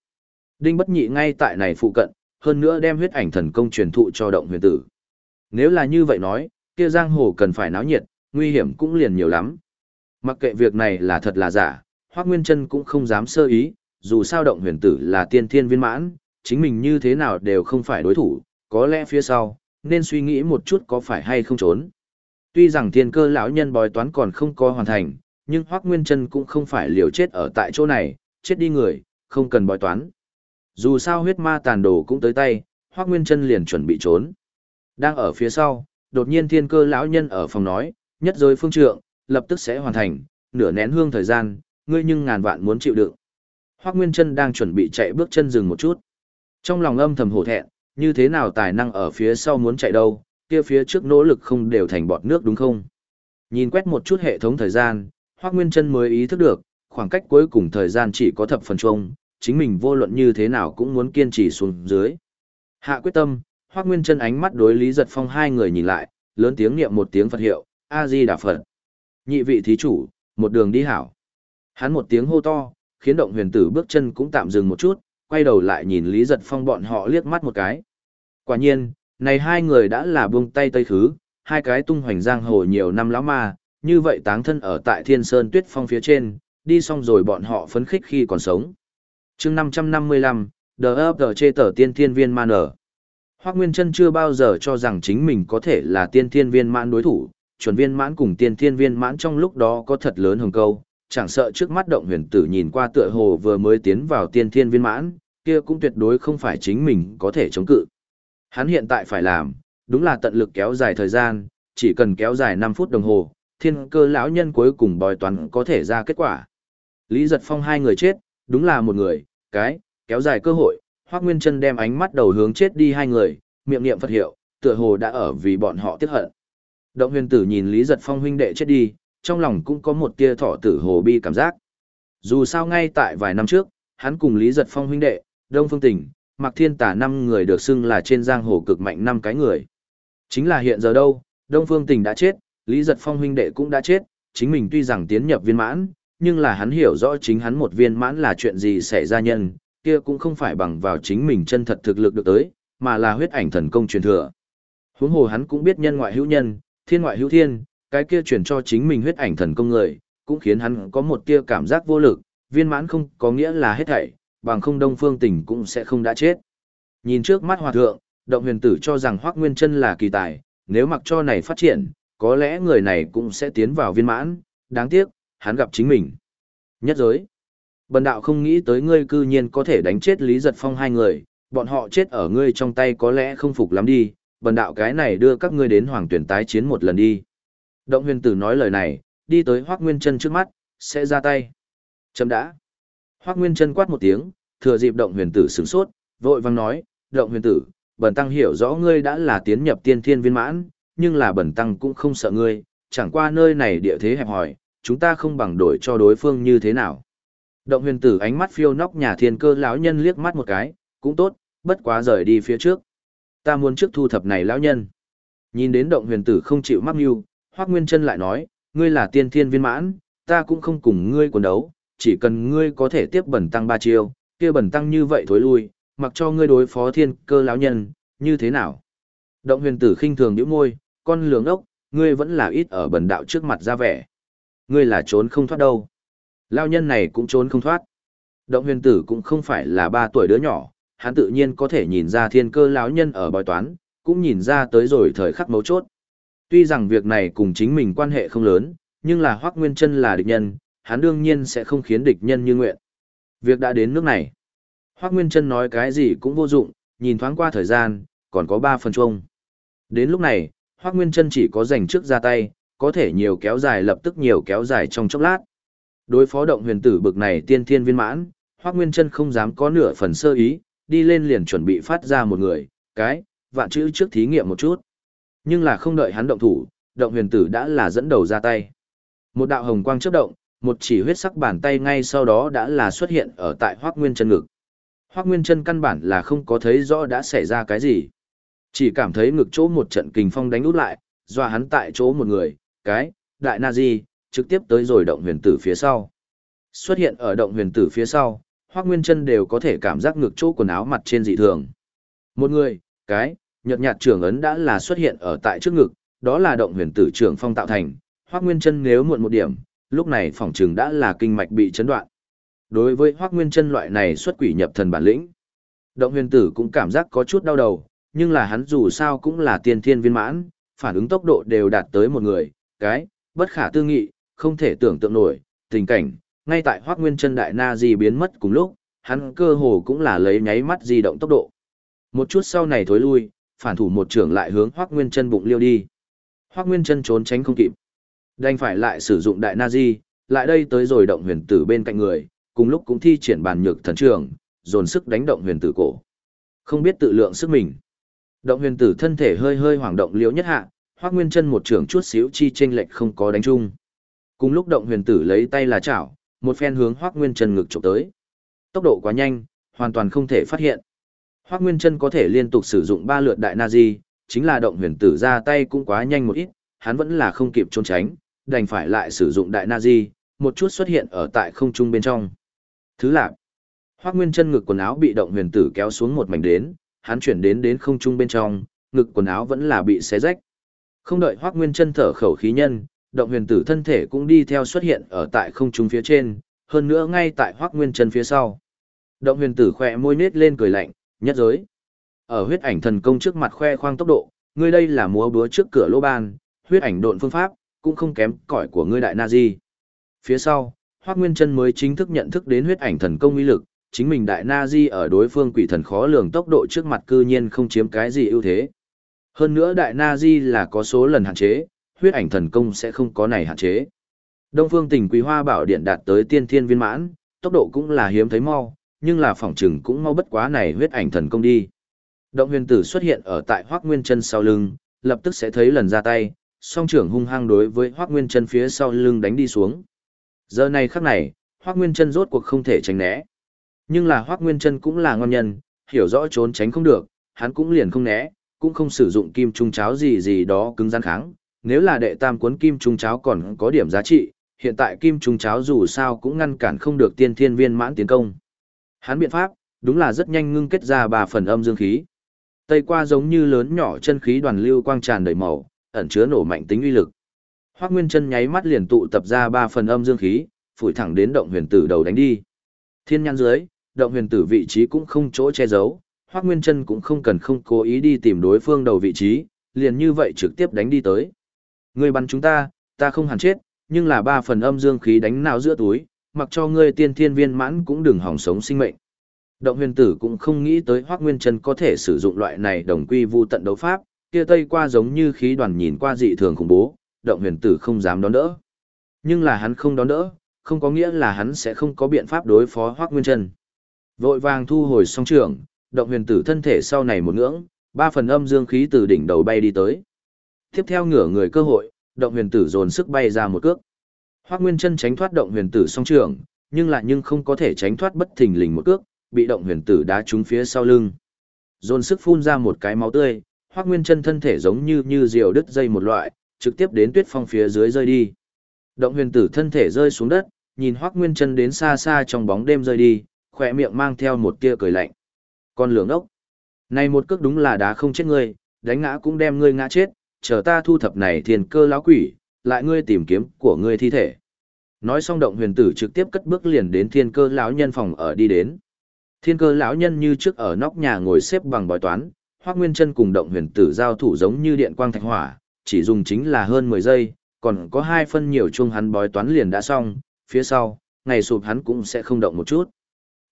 S1: Đinh bất nhị ngay tại này phụ cận, hơn nữa đem huyết ảnh thần công truyền thụ cho động huyền tử. Nếu là như vậy nói, kia giang hồ cần phải náo nhiệt, nguy hiểm cũng liền nhiều lắm. Mặc kệ việc này là thật là giả, Hoác Nguyên Trân cũng không dám sơ ý, dù sao động huyền tử là tiên thiên viên mãn, chính mình như thế nào đều không phải đối thủ, có lẽ phía sau, nên suy nghĩ một chút có phải hay không trốn. Tuy rằng thiên cơ lão nhân bói toán còn không có hoàn thành, nhưng Hoác Nguyên Trân cũng không phải liều chết ở tại chỗ này, chết đi người, không cần bói toán. Dù sao huyết ma tàn đồ cũng tới tay, Hoác Nguyên Trân liền chuẩn bị trốn. Đang ở phía sau, đột nhiên thiên cơ lão nhân ở phòng nói, nhất giới phương trượng, lập tức sẽ hoàn thành, nửa nén hương thời gian, ngươi nhưng ngàn vạn muốn chịu đựng. Hoác Nguyên Trân đang chuẩn bị chạy bước chân dừng một chút. Trong lòng âm thầm hổ thẹn, như thế nào tài năng ở phía sau muốn chạy đâu, kia phía trước nỗ lực không đều thành bọt nước đúng không? Nhìn quét một chút hệ thống thời gian, Hoác Nguyên Trân mới ý thức được, khoảng cách cuối cùng thời gian chỉ có thập phần chung, chính mình vô luận như thế nào cũng muốn kiên trì xuống dưới. Hạ quyết tâm, Hoác Nguyên Trân ánh mắt đối Lý Giật Phong hai người nhìn lại, lớn tiếng niệm một tiếng Phật hiệu, A-di Đà Phật. Nhị vị thí chủ, một đường đi hảo. Hắn một tiếng hô to, khiến động huyền tử bước chân cũng tạm dừng một chút, quay đầu lại nhìn Lý Giật Phong bọn họ liếc mắt một cái. Quả nhiên, này hai người đã là buông tay tây khứ, hai cái tung hoành giang hồ nhiều năm lão ma, như vậy táng thân ở tại Thiên Sơn Tuyết Phong phía trên, đi xong rồi bọn họ phấn khích khi còn sống. chương 555, The Up The Chê Tờ Tiên Thiên Viên Man ở. Hoác Nguyên Trân chưa bao giờ cho rằng chính mình có thể là tiên thiên viên mãn đối thủ, chuẩn viên mãn cùng tiên thiên viên mãn trong lúc đó có thật lớn hồng câu, chẳng sợ trước mắt động huyền tử nhìn qua tựa hồ vừa mới tiến vào tiên thiên viên mãn, kia cũng tuyệt đối không phải chính mình có thể chống cự. Hắn hiện tại phải làm, đúng là tận lực kéo dài thời gian, chỉ cần kéo dài 5 phút đồng hồ, thiên cơ lão nhân cuối cùng bòi toán có thể ra kết quả. Lý giật phong hai người chết, đúng là một người, cái, kéo dài cơ hội, Hoác Nguyên chân đem ánh mắt đầu hướng chết đi hai người, miệng niệm Phật hiệu, tựa hồ đã ở vì bọn họ tiếc hận. Động huyền tử nhìn Lý giật phong huynh đệ chết đi, trong lòng cũng có một tia thọ tử hồ bi cảm giác. Dù sao ngay tại vài năm trước, hắn cùng Lý giật phong huynh đệ, Đông Phương Tỉnh, Mạc Thiên Tả năm người được xưng là trên giang hồ cực mạnh năm cái người. Chính là hiện giờ đâu, Đông Phương Tỉnh đã chết, Lý Giật Phong huynh đệ cũng đã chết, chính mình tuy rằng tiến nhập viên mãn, nhưng là hắn hiểu rõ chính hắn một viên mãn là chuyện gì xảy ra nhân, kia cũng không phải bằng vào chính mình chân thật thực lực được tới, mà là huyết ảnh thần công truyền thừa. Huống hồ hắn cũng biết nhân ngoại hữu nhân, thiên ngoại hữu thiên, cái kia truyền cho chính mình huyết ảnh thần công người, cũng khiến hắn có một tia cảm giác vô lực, viên mãn không có nghĩa là hết thảy, bằng không đông phương tình cũng sẽ không đã chết. Nhìn trước mắt hòa thượng, động huyền tử cho rằng Hoác Nguyên chân là kỳ tài, nếu mặc cho này phát triển, có lẽ người này cũng sẽ tiến vào viên mãn, đáng tiếc, hắn gặp chính mình. Nhất giới. Bần đạo không nghĩ tới ngươi cư nhiên có thể đánh chết Lý Giật Phong hai người, bọn họ chết ở ngươi trong tay có lẽ không phục lắm đi, bần đạo cái này đưa các ngươi đến hoàng tuyển tái chiến một lần đi. Động huyền tử nói lời này, đi tới Hoác Nguyên chân trước mắt, sẽ ra tay. Chấm đã. Hoác Nguyên chân quát một tiếng, thừa dịp động huyền tử sửng sốt, vội vang nói, động huyền tử, bần tăng hiểu rõ ngươi đã là tiến nhập tiên thiên viên mãn, nhưng là bần tăng cũng không sợ ngươi, chẳng qua nơi này địa thế hẹp hòi, chúng ta không bằng đổi cho đối phương như thế nào. Động huyền tử ánh mắt phiêu nóc nhà thiên cơ lão nhân liếc mắt một cái, cũng tốt, bất quá rời đi phía trước. Ta muốn trước thu thập này lão nhân. Nhìn đến động huyền tử không chịu mắc mưu, Hoác Nguyên Trân lại nói, ngươi là tiên thiên viên mãn, ta cũng không cùng ngươi quần đấu, chỉ cần ngươi có thể tiếp bẩn tăng ba chiêu, kia bẩn tăng như vậy thối lui, mặc cho ngươi đối phó thiên cơ lão nhân, như thế nào? Động huyền tử khinh thường nhíu môi, con lường ốc, ngươi vẫn là ít ở bẩn đạo trước mặt ra vẻ. Ngươi là trốn không thoát đâu. Lão nhân này cũng trốn không thoát. Động huyền tử cũng không phải là ba tuổi đứa nhỏ, hắn tự nhiên có thể nhìn ra thiên cơ lão nhân ở bói toán, cũng nhìn ra tới rồi thời khắc mấu chốt. Tuy rằng việc này cùng chính mình quan hệ không lớn, nhưng là Hoắc Nguyên Chân là địch nhân, hắn đương nhiên sẽ không khiến địch nhân như nguyện. Việc đã đến nước này. Hoắc Nguyên Chân nói cái gì cũng vô dụng, nhìn thoáng qua thời gian, còn có 3 phần chung. Đến lúc này, Hoắc Nguyên Chân chỉ có dành trước ra tay, có thể nhiều kéo dài lập tức nhiều kéo dài trong chốc lát. Đối phó động huyền tử bực này tiên thiên viên mãn, Hoắc Nguyên Chân không dám có nửa phần sơ ý, đi lên liền chuẩn bị phát ra một người, cái, vạn chữ trước thí nghiệm một chút. Nhưng là không đợi hắn động thủ, động huyền tử đã là dẫn đầu ra tay. Một đạo hồng quang chớp động, một chỉ huyết sắc bàn tay ngay sau đó đã là xuất hiện ở tại Hoắc Nguyên Chân ngực. Hoắc Nguyên Chân căn bản là không có thấy rõ đã xảy ra cái gì. Chỉ cảm thấy ngực chỗ một trận kình phong đánh út lại, dọa hắn tại chỗ một người, cái, đại na di, trực tiếp tới rồi động huyền tử phía sau. Xuất hiện ở động huyền tử phía sau, Hoắc Nguyên Chân đều có thể cảm giác ngực chỗ quần áo mặt trên dị thường. Một người, cái, nhợt nhạt trưởng ấn đã là xuất hiện ở tại trước ngực, đó là động huyền tử trưởng phong tạo thành, Hoắc Nguyên Chân nếu muộn một điểm, lúc này phòng trường đã là kinh mạch bị chấn đoạn. Đối với Hoắc Nguyên Chân loại này xuất quỷ nhập thần bản lĩnh, Động Huyền Tử cũng cảm giác có chút đau đầu, nhưng là hắn dù sao cũng là tiên thiên viên mãn, phản ứng tốc độ đều đạt tới một người, cái, bất khả tư nghị, không thể tưởng tượng nổi, tình cảnh, ngay tại Hoắc Nguyên Chân đại na di biến mất cùng lúc, hắn cơ hồ cũng là lấy nháy mắt di động tốc độ. Một chút sau này thối lui, phản thủ một trưởng lại hướng Hoắc Nguyên Chân bụng liêu đi. Hoắc Nguyên Chân trốn tránh không kịp, đành phải lại sử dụng đại na di, lại đây tới rồi động huyền tử bên cạnh người, cùng lúc cũng thi triển bàn nhược thần trường, dồn sức đánh động huyền tử cổ. Không biết tự lượng sức mình. Động huyền tử thân thể hơi hơi hoảng động liễu nhất hạ, Hoắc Nguyên Chân một trưởng chút xíu chi chênh lệch không có đánh chung. Cùng lúc động huyền tử lấy tay là chảo, một phen hướng Hoắc Nguyên Chân ngực chụp tới. Tốc độ quá nhanh, hoàn toàn không thể phát hiện. Hoắc Nguyên Chân có thể liên tục sử dụng ba lượt đại Nazi, chính là động huyền tử ra tay cũng quá nhanh một ít, hắn vẫn là không kịp trốn tránh, đành phải lại sử dụng đại Nazi, một chút xuất hiện ở tại không trung bên trong. Thứ lạc. Hoắc Nguyên Chân ngực quần áo bị động huyền tử kéo xuống một mảnh đến, hắn chuyển đến đến không trung bên trong, ngực quần áo vẫn là bị xé rách. Không đợi Hoắc Nguyên Chân thở khẩu khí nhân, động huyền tử thân thể cũng đi theo xuất hiện ở tại không trung phía trên, hơn nữa ngay tại Hoắc Nguyên Chân phía sau. Động huyền tử khẽ môi nết lên cười lạnh, nhất giới. Ở huyết ảnh thần công trước mặt khoe khoang tốc độ, ngươi đây là múa búa trước cửa lô ban, huyết ảnh độn phương pháp, cũng không kém cỏi của ngươi đại na di. Phía sau, Hoắc Nguyên Chân mới chính thức nhận thức đến huyết ảnh thần công uy lực, chính mình đại na di ở đối phương quỷ thần khó lường tốc độ trước mặt cư nhiên không chiếm cái gì ưu thế. Hơn nữa đại na di là có số lần hạn chế, huyết ảnh thần công sẽ không có này hạn chế. Đông phương tỉnh quý hoa bảo điện đạt tới tiên thiên viên mãn, tốc độ cũng là hiếm thấy mau, nhưng là phỏng chừng cũng mau bất quá này huyết ảnh thần công đi. Động huyền tử xuất hiện ở tại Hoắc Nguyên Chân sau lưng, lập tức sẽ thấy lần ra tay, song trưởng hung hăng đối với Hoắc Nguyên Chân phía sau lưng đánh đi xuống. Giờ này khắc này, Hoắc Nguyên Chân rốt cuộc không thể tránh né. Nhưng là Hoắc Nguyên Chân cũng là ngon nhân, hiểu rõ trốn tránh không được, hắn cũng liền không né, cũng không sử dụng kim trung cháo gì gì đó cứng gian kháng. Nếu là đệ tam cuốn kim trung cháo còn có điểm giá trị, hiện tại kim trung cháo dù sao cũng ngăn cản không được tiên thiên viên mãn tiến công. Hắn biện pháp, đúng là rất nhanh ngưng kết ra ba phần âm dương khí. Tây qua giống như lớn nhỏ chân khí đoàn lưu quang tràn đầy màu, ẩn chứa nổ mạnh tính uy lực. Hoắc Nguyên Chân nháy mắt liền tụ tập ra ba phần âm dương khí, phủi thẳng đến động huyền tử đầu đánh đi. Thiên nhãn dưới, động huyền tử vị trí cũng không chỗ che giấu, Hoắc Nguyên Chân cũng không cần không cố ý đi tìm đối phương đầu vị trí, liền như vậy trực tiếp đánh đi tới. Ngươi bắn chúng ta, ta không hẳn chết, nhưng là ba phần âm dương khí đánh nào giữa túi, mặc cho ngươi tiên thiên viên mãn cũng đừng hỏng sống sinh mệnh. Động huyền tử cũng không nghĩ tới Hoắc Nguyên Trân có thể sử dụng loại này đồng quy vu tận đấu pháp, kia tây qua giống như khí đoàn nhìn qua dị thường khủng bố, động huyền tử không dám đón đỡ. Nhưng là hắn không đón đỡ, không có nghĩa là hắn sẽ không có biện pháp đối phó Hoắc Nguyên Trân. Vội vàng thu hồi song trường, động huyền tử thân thể sau này một ngưỡng, ba phần âm dương khí từ đỉnh đầu bay đi tới. Tiếp theo ngửa người cơ hội, động huyền tử dồn sức bay ra một cước. Hoắc Nguyên Trân tránh thoát động huyền tử song trường, nhưng lại nhưng không có thể tránh thoát bất thình lình một cước, bị động huyền tử đá trúng phía sau lưng. Dồn sức phun ra một cái máu tươi, Hoắc Nguyên Chân thân thể giống như như diều đứt dây một loại, trực tiếp đến Tuyết Phong phía dưới rơi đi. Động Huyền Tử thân thể rơi xuống đất, nhìn Hoắc Nguyên Chân đến xa xa trong bóng đêm rơi đi, khỏe miệng mang theo một tia cười lạnh. Con lường ốc, này một cước đúng là đá không chết ngươi, đánh ngã cũng đem ngươi ngã chết, chờ ta thu thập này thiên cơ lão quỷ, lại ngươi tìm kiếm của ngươi thi thể. Nói xong động huyền tử trực tiếp cất bước liền đến thiên cơ lão nhân phòng ở đi đến. Thiên cơ lão nhân như trước ở nóc nhà ngồi xếp bằng bói toán, Hoắc Nguyên Chân cùng động huyền tử giao thủ giống như điện quang thạch hỏa, chỉ dùng chính là hơn 10 giây, còn có hai phân nhiều chung hắn bói toán liền đã xong, phía sau, ngày sụp hắn cũng sẽ không động một chút.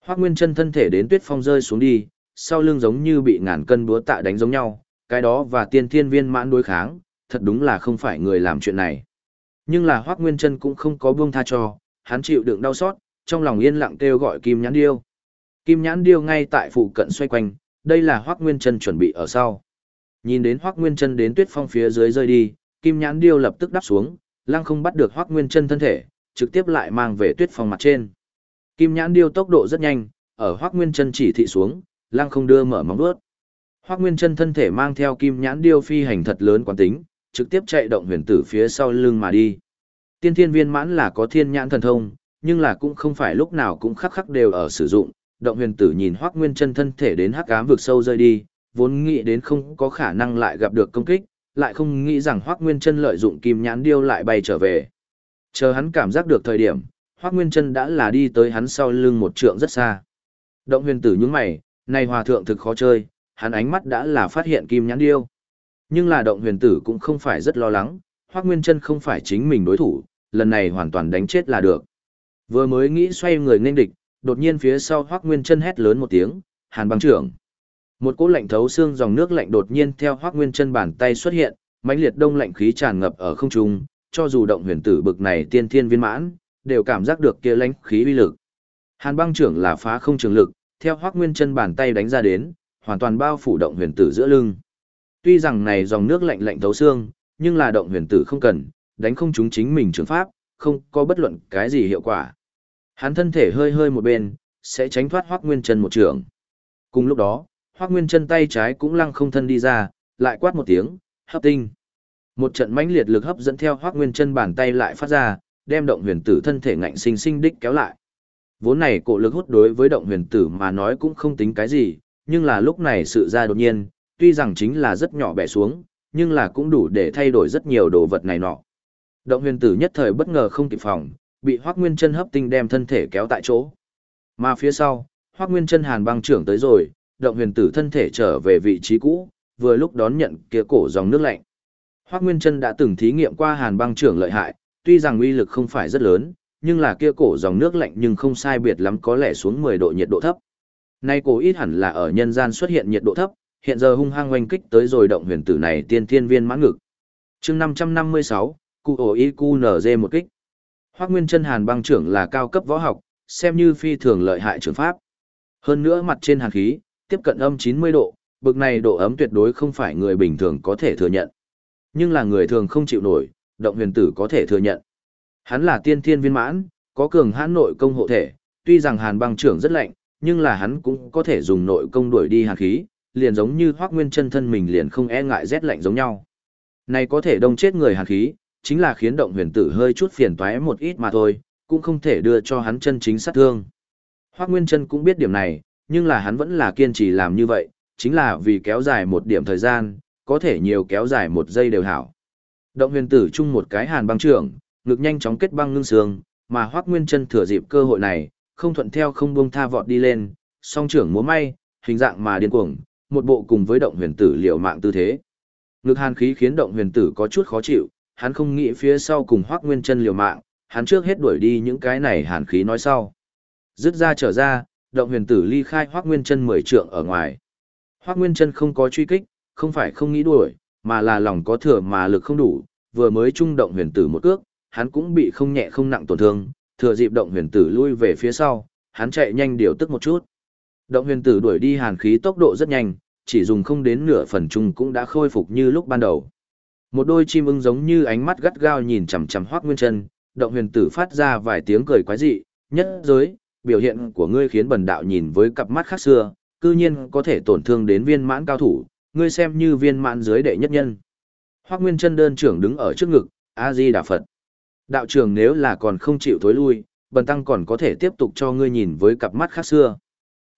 S1: Hoắc Nguyên Chân thân thể đến tuyết phong rơi xuống đi, sau lưng giống như bị ngàn cân búa tạ đánh giống nhau, cái đó và tiên thiên viên mãn đối kháng, thật đúng là không phải người làm chuyện này. Nhưng là Hoắc Nguyên Chân cũng không có buông tha cho, hắn chịu đựng đau xót, trong lòng yên lặng kêu gọi Kim Nhãn Điêu. Kim Nhãn Điêu ngay tại phụ cận xoay quanh, đây là Hoắc Nguyên Chân chuẩn bị ở sau. Nhìn đến Hoắc Nguyên Chân đến tuyết phong phía dưới rơi đi, Kim Nhãn Điêu lập tức đáp xuống, lăng không bắt được Hoắc Nguyên Chân thân thể, trực tiếp lại mang về tuyết phong mặt trên. Kim Nhãn Điêu tốc độ rất nhanh, ở Hoắc Nguyên Chân chỉ thị xuống, lăng không đưa mở móng vuốt. Hoắc Nguyên Chân thân thể mang theo Kim Nhãn Điêu phi hành thật lớn quán tính, trực tiếp chạy động huyền tử phía sau lưng mà đi. Tiên thiên viên mãn là có thiên nhãn thần thông, nhưng là cũng không phải lúc nào cũng khắc khắc đều ở sử dụng. Động huyền tử nhìn Hoắc Nguyên Chân thân thể đến hắc ám vực sâu rơi đi, vốn nghĩ đến không có khả năng lại gặp được công kích, lại không nghĩ rằng Hoắc Nguyên Chân lợi dụng kim nhãn điêu lại bay trở về. Chờ hắn cảm giác được thời điểm, Hoắc Nguyên Chân đã là đi tới hắn sau lưng một trượng rất xa. Động huyền tử nhúng mày, này hòa thượng thực khó chơi, hắn ánh mắt đã là phát hiện kim nhãn điêu. Nhưng là động huyền tử cũng không phải rất lo lắng, Hoắc Nguyên Chân không phải chính mình đối thủ, lần này hoàn toàn đánh chết là được. Vừa mới nghĩ xoay người nên địch, đột nhiên phía sau Hoắc Nguyên Chân hét lớn một tiếng, "Hàn băng trưởng!" Một cỗ lạnh thấu xương dòng nước lạnh đột nhiên theo Hoắc Nguyên Chân bàn tay xuất hiện, mãnh liệt đông lạnh khí tràn ngập ở không trung, cho dù động huyền tử bực này tiên thiên viên mãn, đều cảm giác được kia lãnh khí uy lực. Hàn băng trưởng là phá không trường lực, theo Hoắc Nguyên Chân bàn tay đánh ra đến, hoàn toàn bao phủ động huyền tử giữa lưng. Tuy rằng này dòng nước lạnh lạnh thấu xương, nhưng là động huyền tử không cần, đánh không chúng chính mình trường pháp, không có bất luận cái gì hiệu quả. Hắn thân thể hơi hơi một bên, sẽ tránh thoát Hoắc Nguyên Chân một trường. Cùng lúc đó, Hoắc Nguyên Chân tay trái cũng lăng không thân đi ra, lại quát một tiếng, hấp tinh. Một trận mãnh liệt lực hấp dẫn theo Hoắc Nguyên Chân bàn tay lại phát ra, đem động huyền tử thân thể ngạnh sinh sinh đích kéo lại. Vốn này cổ lực hút đối với động huyền tử mà nói cũng không tính cái gì, nhưng là lúc này sự ra đột nhiên, tuy rằng chính là rất nhỏ bẻ xuống, nhưng là cũng đủ để thay đổi rất nhiều đồ vật này nọ. Động huyền tử nhất thời bất ngờ không kịp phòng, bị Hoắc Nguyên Chân hấp tinh đem thân thể kéo tại chỗ. Mà phía sau, Hoắc Nguyên Chân hàn băng trưởng tới rồi, động huyền tử thân thể trở về vị trí cũ, vừa lúc đón nhận kia cổ dòng nước lạnh. Hoắc Nguyên Chân đã từng thí nghiệm qua hàn băng trưởng lợi hại, tuy rằng uy lực không phải rất lớn, nhưng là kia cổ dòng nước lạnh nhưng không sai biệt lắm có lẽ xuống 10 độ nhiệt độ thấp. Nay cổ ít hẳn là ở nhân gian xuất hiện nhiệt độ thấp, hiện giờ hung hăng oanh kích tới rồi động huyền tử này tiên thiên viên mãn ngực. Chương 556, cụ ổ y cu nz một kích. Hoác Nguyên Chân Hàn băng trưởng là cao cấp võ học, xem như phi thường lợi hại trưởng pháp. Hơn nữa mặt trên hàn khí, tiếp cận âm 90 độ, bực này độ ấm tuyệt đối không phải người bình thường có thể thừa nhận. Nhưng là người thường không chịu nổi, động huyền tử có thể thừa nhận. Hắn là tiên thiên viên mãn, có cường hãn nội công hộ thể, tuy rằng hàn băng trưởng rất lạnh, nhưng là hắn cũng có thể dùng nội công đuổi đi hàn khí, liền giống như hoác nguyên chân thân mình liền không e ngại rét lạnh giống nhau. Này có thể đông chết người hàn khí, chính là khiến động huyền tử hơi chút phiền toái một ít mà thôi, cũng không thể đưa cho hắn chân chính sát thương. Hoác Nguyên Chân cũng biết điểm này, nhưng là hắn vẫn là kiên trì làm như vậy, chính là vì kéo dài một điểm thời gian, có thể nhiều kéo dài một giây đều hảo. Động huyền tử chung một cái hàn băng trưởng, ngực nhanh chóng kết băng ngưng xương, mà Hoắc Nguyên Chân thừa dịp cơ hội này, không thuận theo không buông tha vọt đi lên, song trưởng múa may, hình dạng mà điên cuồng, một bộ cùng với động huyền tử liều mạng tư thế. Ngực hàn khí khiến động huyền tử có chút khó chịu, hắn không nghĩ phía sau cùng Hoắc Nguyên Chân liều mạng, hắn trước hết đuổi đi những cái này hàn khí nói sau. Dứt ra trở ra, động huyền tử ly khai Hoắc Nguyên Chân mười trượng ở ngoài. Hoắc Nguyên Chân không có truy kích, không phải không nghĩ đuổi, mà là lòng có thừa mà lực không đủ, vừa mới trung động huyền tử một cước, hắn cũng bị không nhẹ không nặng tổn thương, thừa dịp động huyền tử lui về phía sau, hắn chạy nhanh điều tức một chút. Động huyền tử đuổi đi hàn khí tốc độ rất nhanh, chỉ dùng không đến nửa phần chung cũng đã khôi phục như lúc ban đầu. Một đôi chim ưng giống như ánh mắt gắt gao nhìn chằm chằm Hoắc Nguyên Chân, động huyền tử phát ra vài tiếng cười quái dị, nhất giới, biểu hiện của ngươi khiến bần đạo nhìn với cặp mắt khác xưa, cư nhiên có thể tổn thương đến viên mãn cao thủ, ngươi xem như viên mãn dưới đệ nhất nhân. Hoắc Nguyên Chân đơn trưởng đứng ở trước ngực, A Di Đà Phật. Đạo trưởng nếu là còn không chịu thối lui, bần tăng còn có thể tiếp tục cho ngươi nhìn với cặp mắt khác xưa.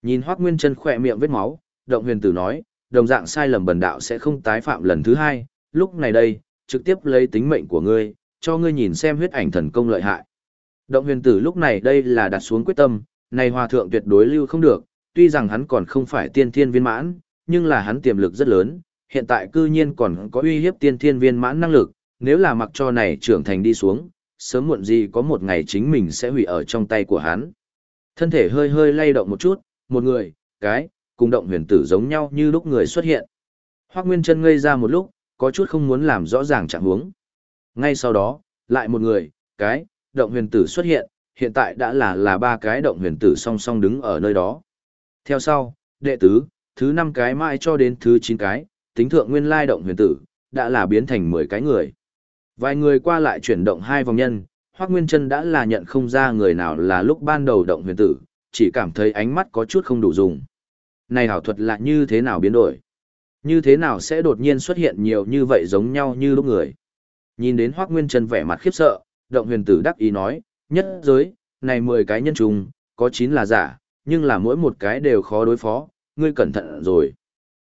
S1: Nhìn Hoắc Nguyên Chân khỏe miệng vết máu, Động Huyền Tử nói, đồng dạng sai lầm bần đạo sẽ không tái phạm lần thứ hai, lúc này đây, trực tiếp lấy tính mệnh của ngươi, cho ngươi nhìn xem huyết ảnh thần công lợi hại. Động Huyền Tử lúc này đây là đặt xuống quyết tâm, này hòa thượng tuyệt đối lưu không được, tuy rằng hắn còn không phải tiên thiên viên mãn, nhưng là hắn tiềm lực rất lớn, hiện tại cư nhiên còn có uy hiếp tiên thiên viên mãn năng lực, nếu là mặc cho này trưởng thành đi xuống, sớm muộn gì có một ngày chính mình sẽ hủy ở trong tay của hắn. Thân thể hơi hơi lay động một chút, một người, cái, cùng động huyền tử giống nhau như lúc người xuất hiện. Hoác Nguyên chân ngây ra một lúc, có chút không muốn làm rõ ràng trạng huống. Ngay sau đó, lại một người, cái, động huyền tử xuất hiện, hiện tại đã là là ba cái động huyền tử song song đứng ở nơi đó. Theo sau, đệ tứ, thứ năm cái mãi cho đến thứ chín cái, tính thượng nguyên lai động huyền tử, đã là biến thành mười cái người. Vài người qua lại chuyển động hai vòng nhân, Hoác Nguyên Trân đã là nhận không ra người nào là lúc ban đầu động huyền tử, chỉ cảm thấy ánh mắt có chút không đủ dùng. Này hảo thuật là như thế nào biến đổi? Như thế nào sẽ đột nhiên xuất hiện nhiều như vậy giống nhau như lúc người? Nhìn đến Hoác Nguyên Trân vẻ mặt khiếp sợ, động huyền tử đắc ý nói, nhất giới, này 10 cái nhân trùng, có 9 là giả, nhưng là mỗi một cái đều khó đối phó, ngươi cẩn thận rồi.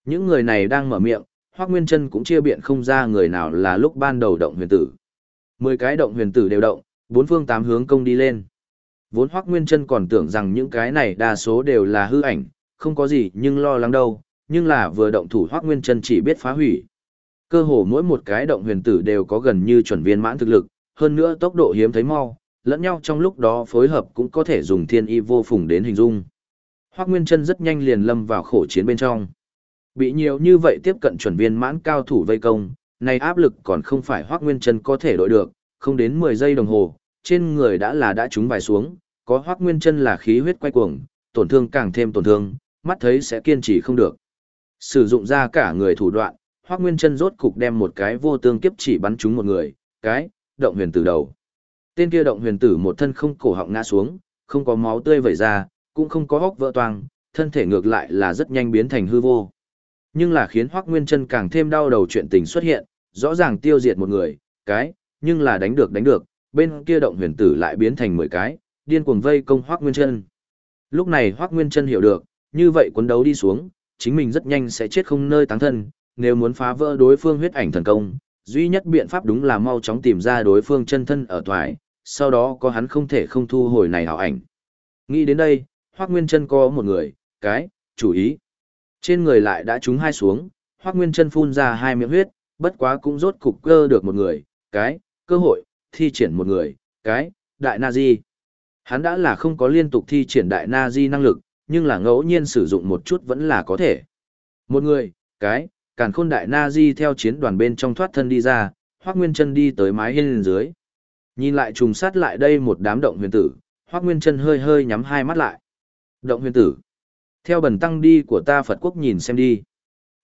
S1: Những người này đang mở miệng, Hoác Nguyên Trân cũng chia biện không ra người nào là lúc ban đầu động huyền tử. 10 cái động huyền tử đều động, bốn phương tám hướng công đi lên. Vốn Hoắc Nguyên Trân còn tưởng rằng những cái này đa số đều là hư ảnh, không có gì nhưng lo lắng đâu, nhưng là vừa động thủ Hoắc Nguyên Trân chỉ biết phá hủy. Cơ hồ mỗi một cái động huyền tử đều có gần như chuẩn viên mãn thực lực, hơn nữa tốc độ hiếm thấy mau, lẫn nhau trong lúc đó phối hợp cũng có thể dùng thiên y vô phùng đến hình dung. Hoắc Nguyên Trân rất nhanh liền lâm vào khổ chiến bên trong. Bị nhiều như vậy tiếp cận chuẩn viên mãn cao thủ vây công, này áp lực còn không phải Hoắc Nguyên Trân có thể đội được, không đến 10 giây đồng hồ, trên người đã là đã trúng vài xuống, có Hoác Nguyên Trân là khí huyết quay cuồng, tổn thương càng thêm tổn thương, mắt thấy sẽ kiên trì không được. Sử dụng ra cả người thủ đoạn, Hoác Nguyên Trân rốt cục đem một cái vô tương kiếp chỉ bắn trúng một người, cái, động huyền tử đầu. Tên kia động huyền tử một thân không cổ họng ngã xuống, không có máu tươi vẩy ra, cũng không có hốc vỡ toang, thân thể ngược lại là rất nhanh biến thành hư vô. Nhưng là khiến Hoắc Nguyên Chân càng thêm đau đầu chuyện tình xuất hiện, rõ ràng tiêu diệt một người, cái, nhưng là đánh được đánh được, bên kia động huyền tử lại biến thành 10 cái, điên cuồng vây công Hoắc Nguyên Chân. Lúc này Hoắc Nguyên Chân hiểu được, như vậy cuốn đấu đi xuống, chính mình rất nhanh sẽ chết không nơi táng thân, nếu muốn phá vỡ đối phương huyết ảnh thần công, duy nhất biện pháp đúng là mau chóng tìm ra đối phương chân thân ở thoại, sau đó có hắn không thể không thu hồi này hảo ảnh. Nghĩ đến đây, hoắc Nguyên chân có một người, cái, chủ ý. Trên người lại đã trúng hai xuống, hoắc Nguyên chân phun ra hai miệng huyết, bất quá cũng rốt cục cơ được một người, cái, cơ hội, thi triển một người, cái, đại nazi. Hắn đã là không có liên tục thi triển đại nazi năng lực, nhưng là ngẫu nhiên sử dụng một chút vẫn là có thể. Một người, cái, càn khôn đại nazi theo chiến đoàn bên trong thoát thân đi ra, Hoác Nguyên chân đi tới mái hiên dưới. Nhìn lại trùng sát lại đây một đám động huyền tử, Hoác Nguyên chân hơi hơi nhắm hai mắt lại. Động huyền tử. Theo bần tăng đi của ta Phật quốc nhìn xem đi.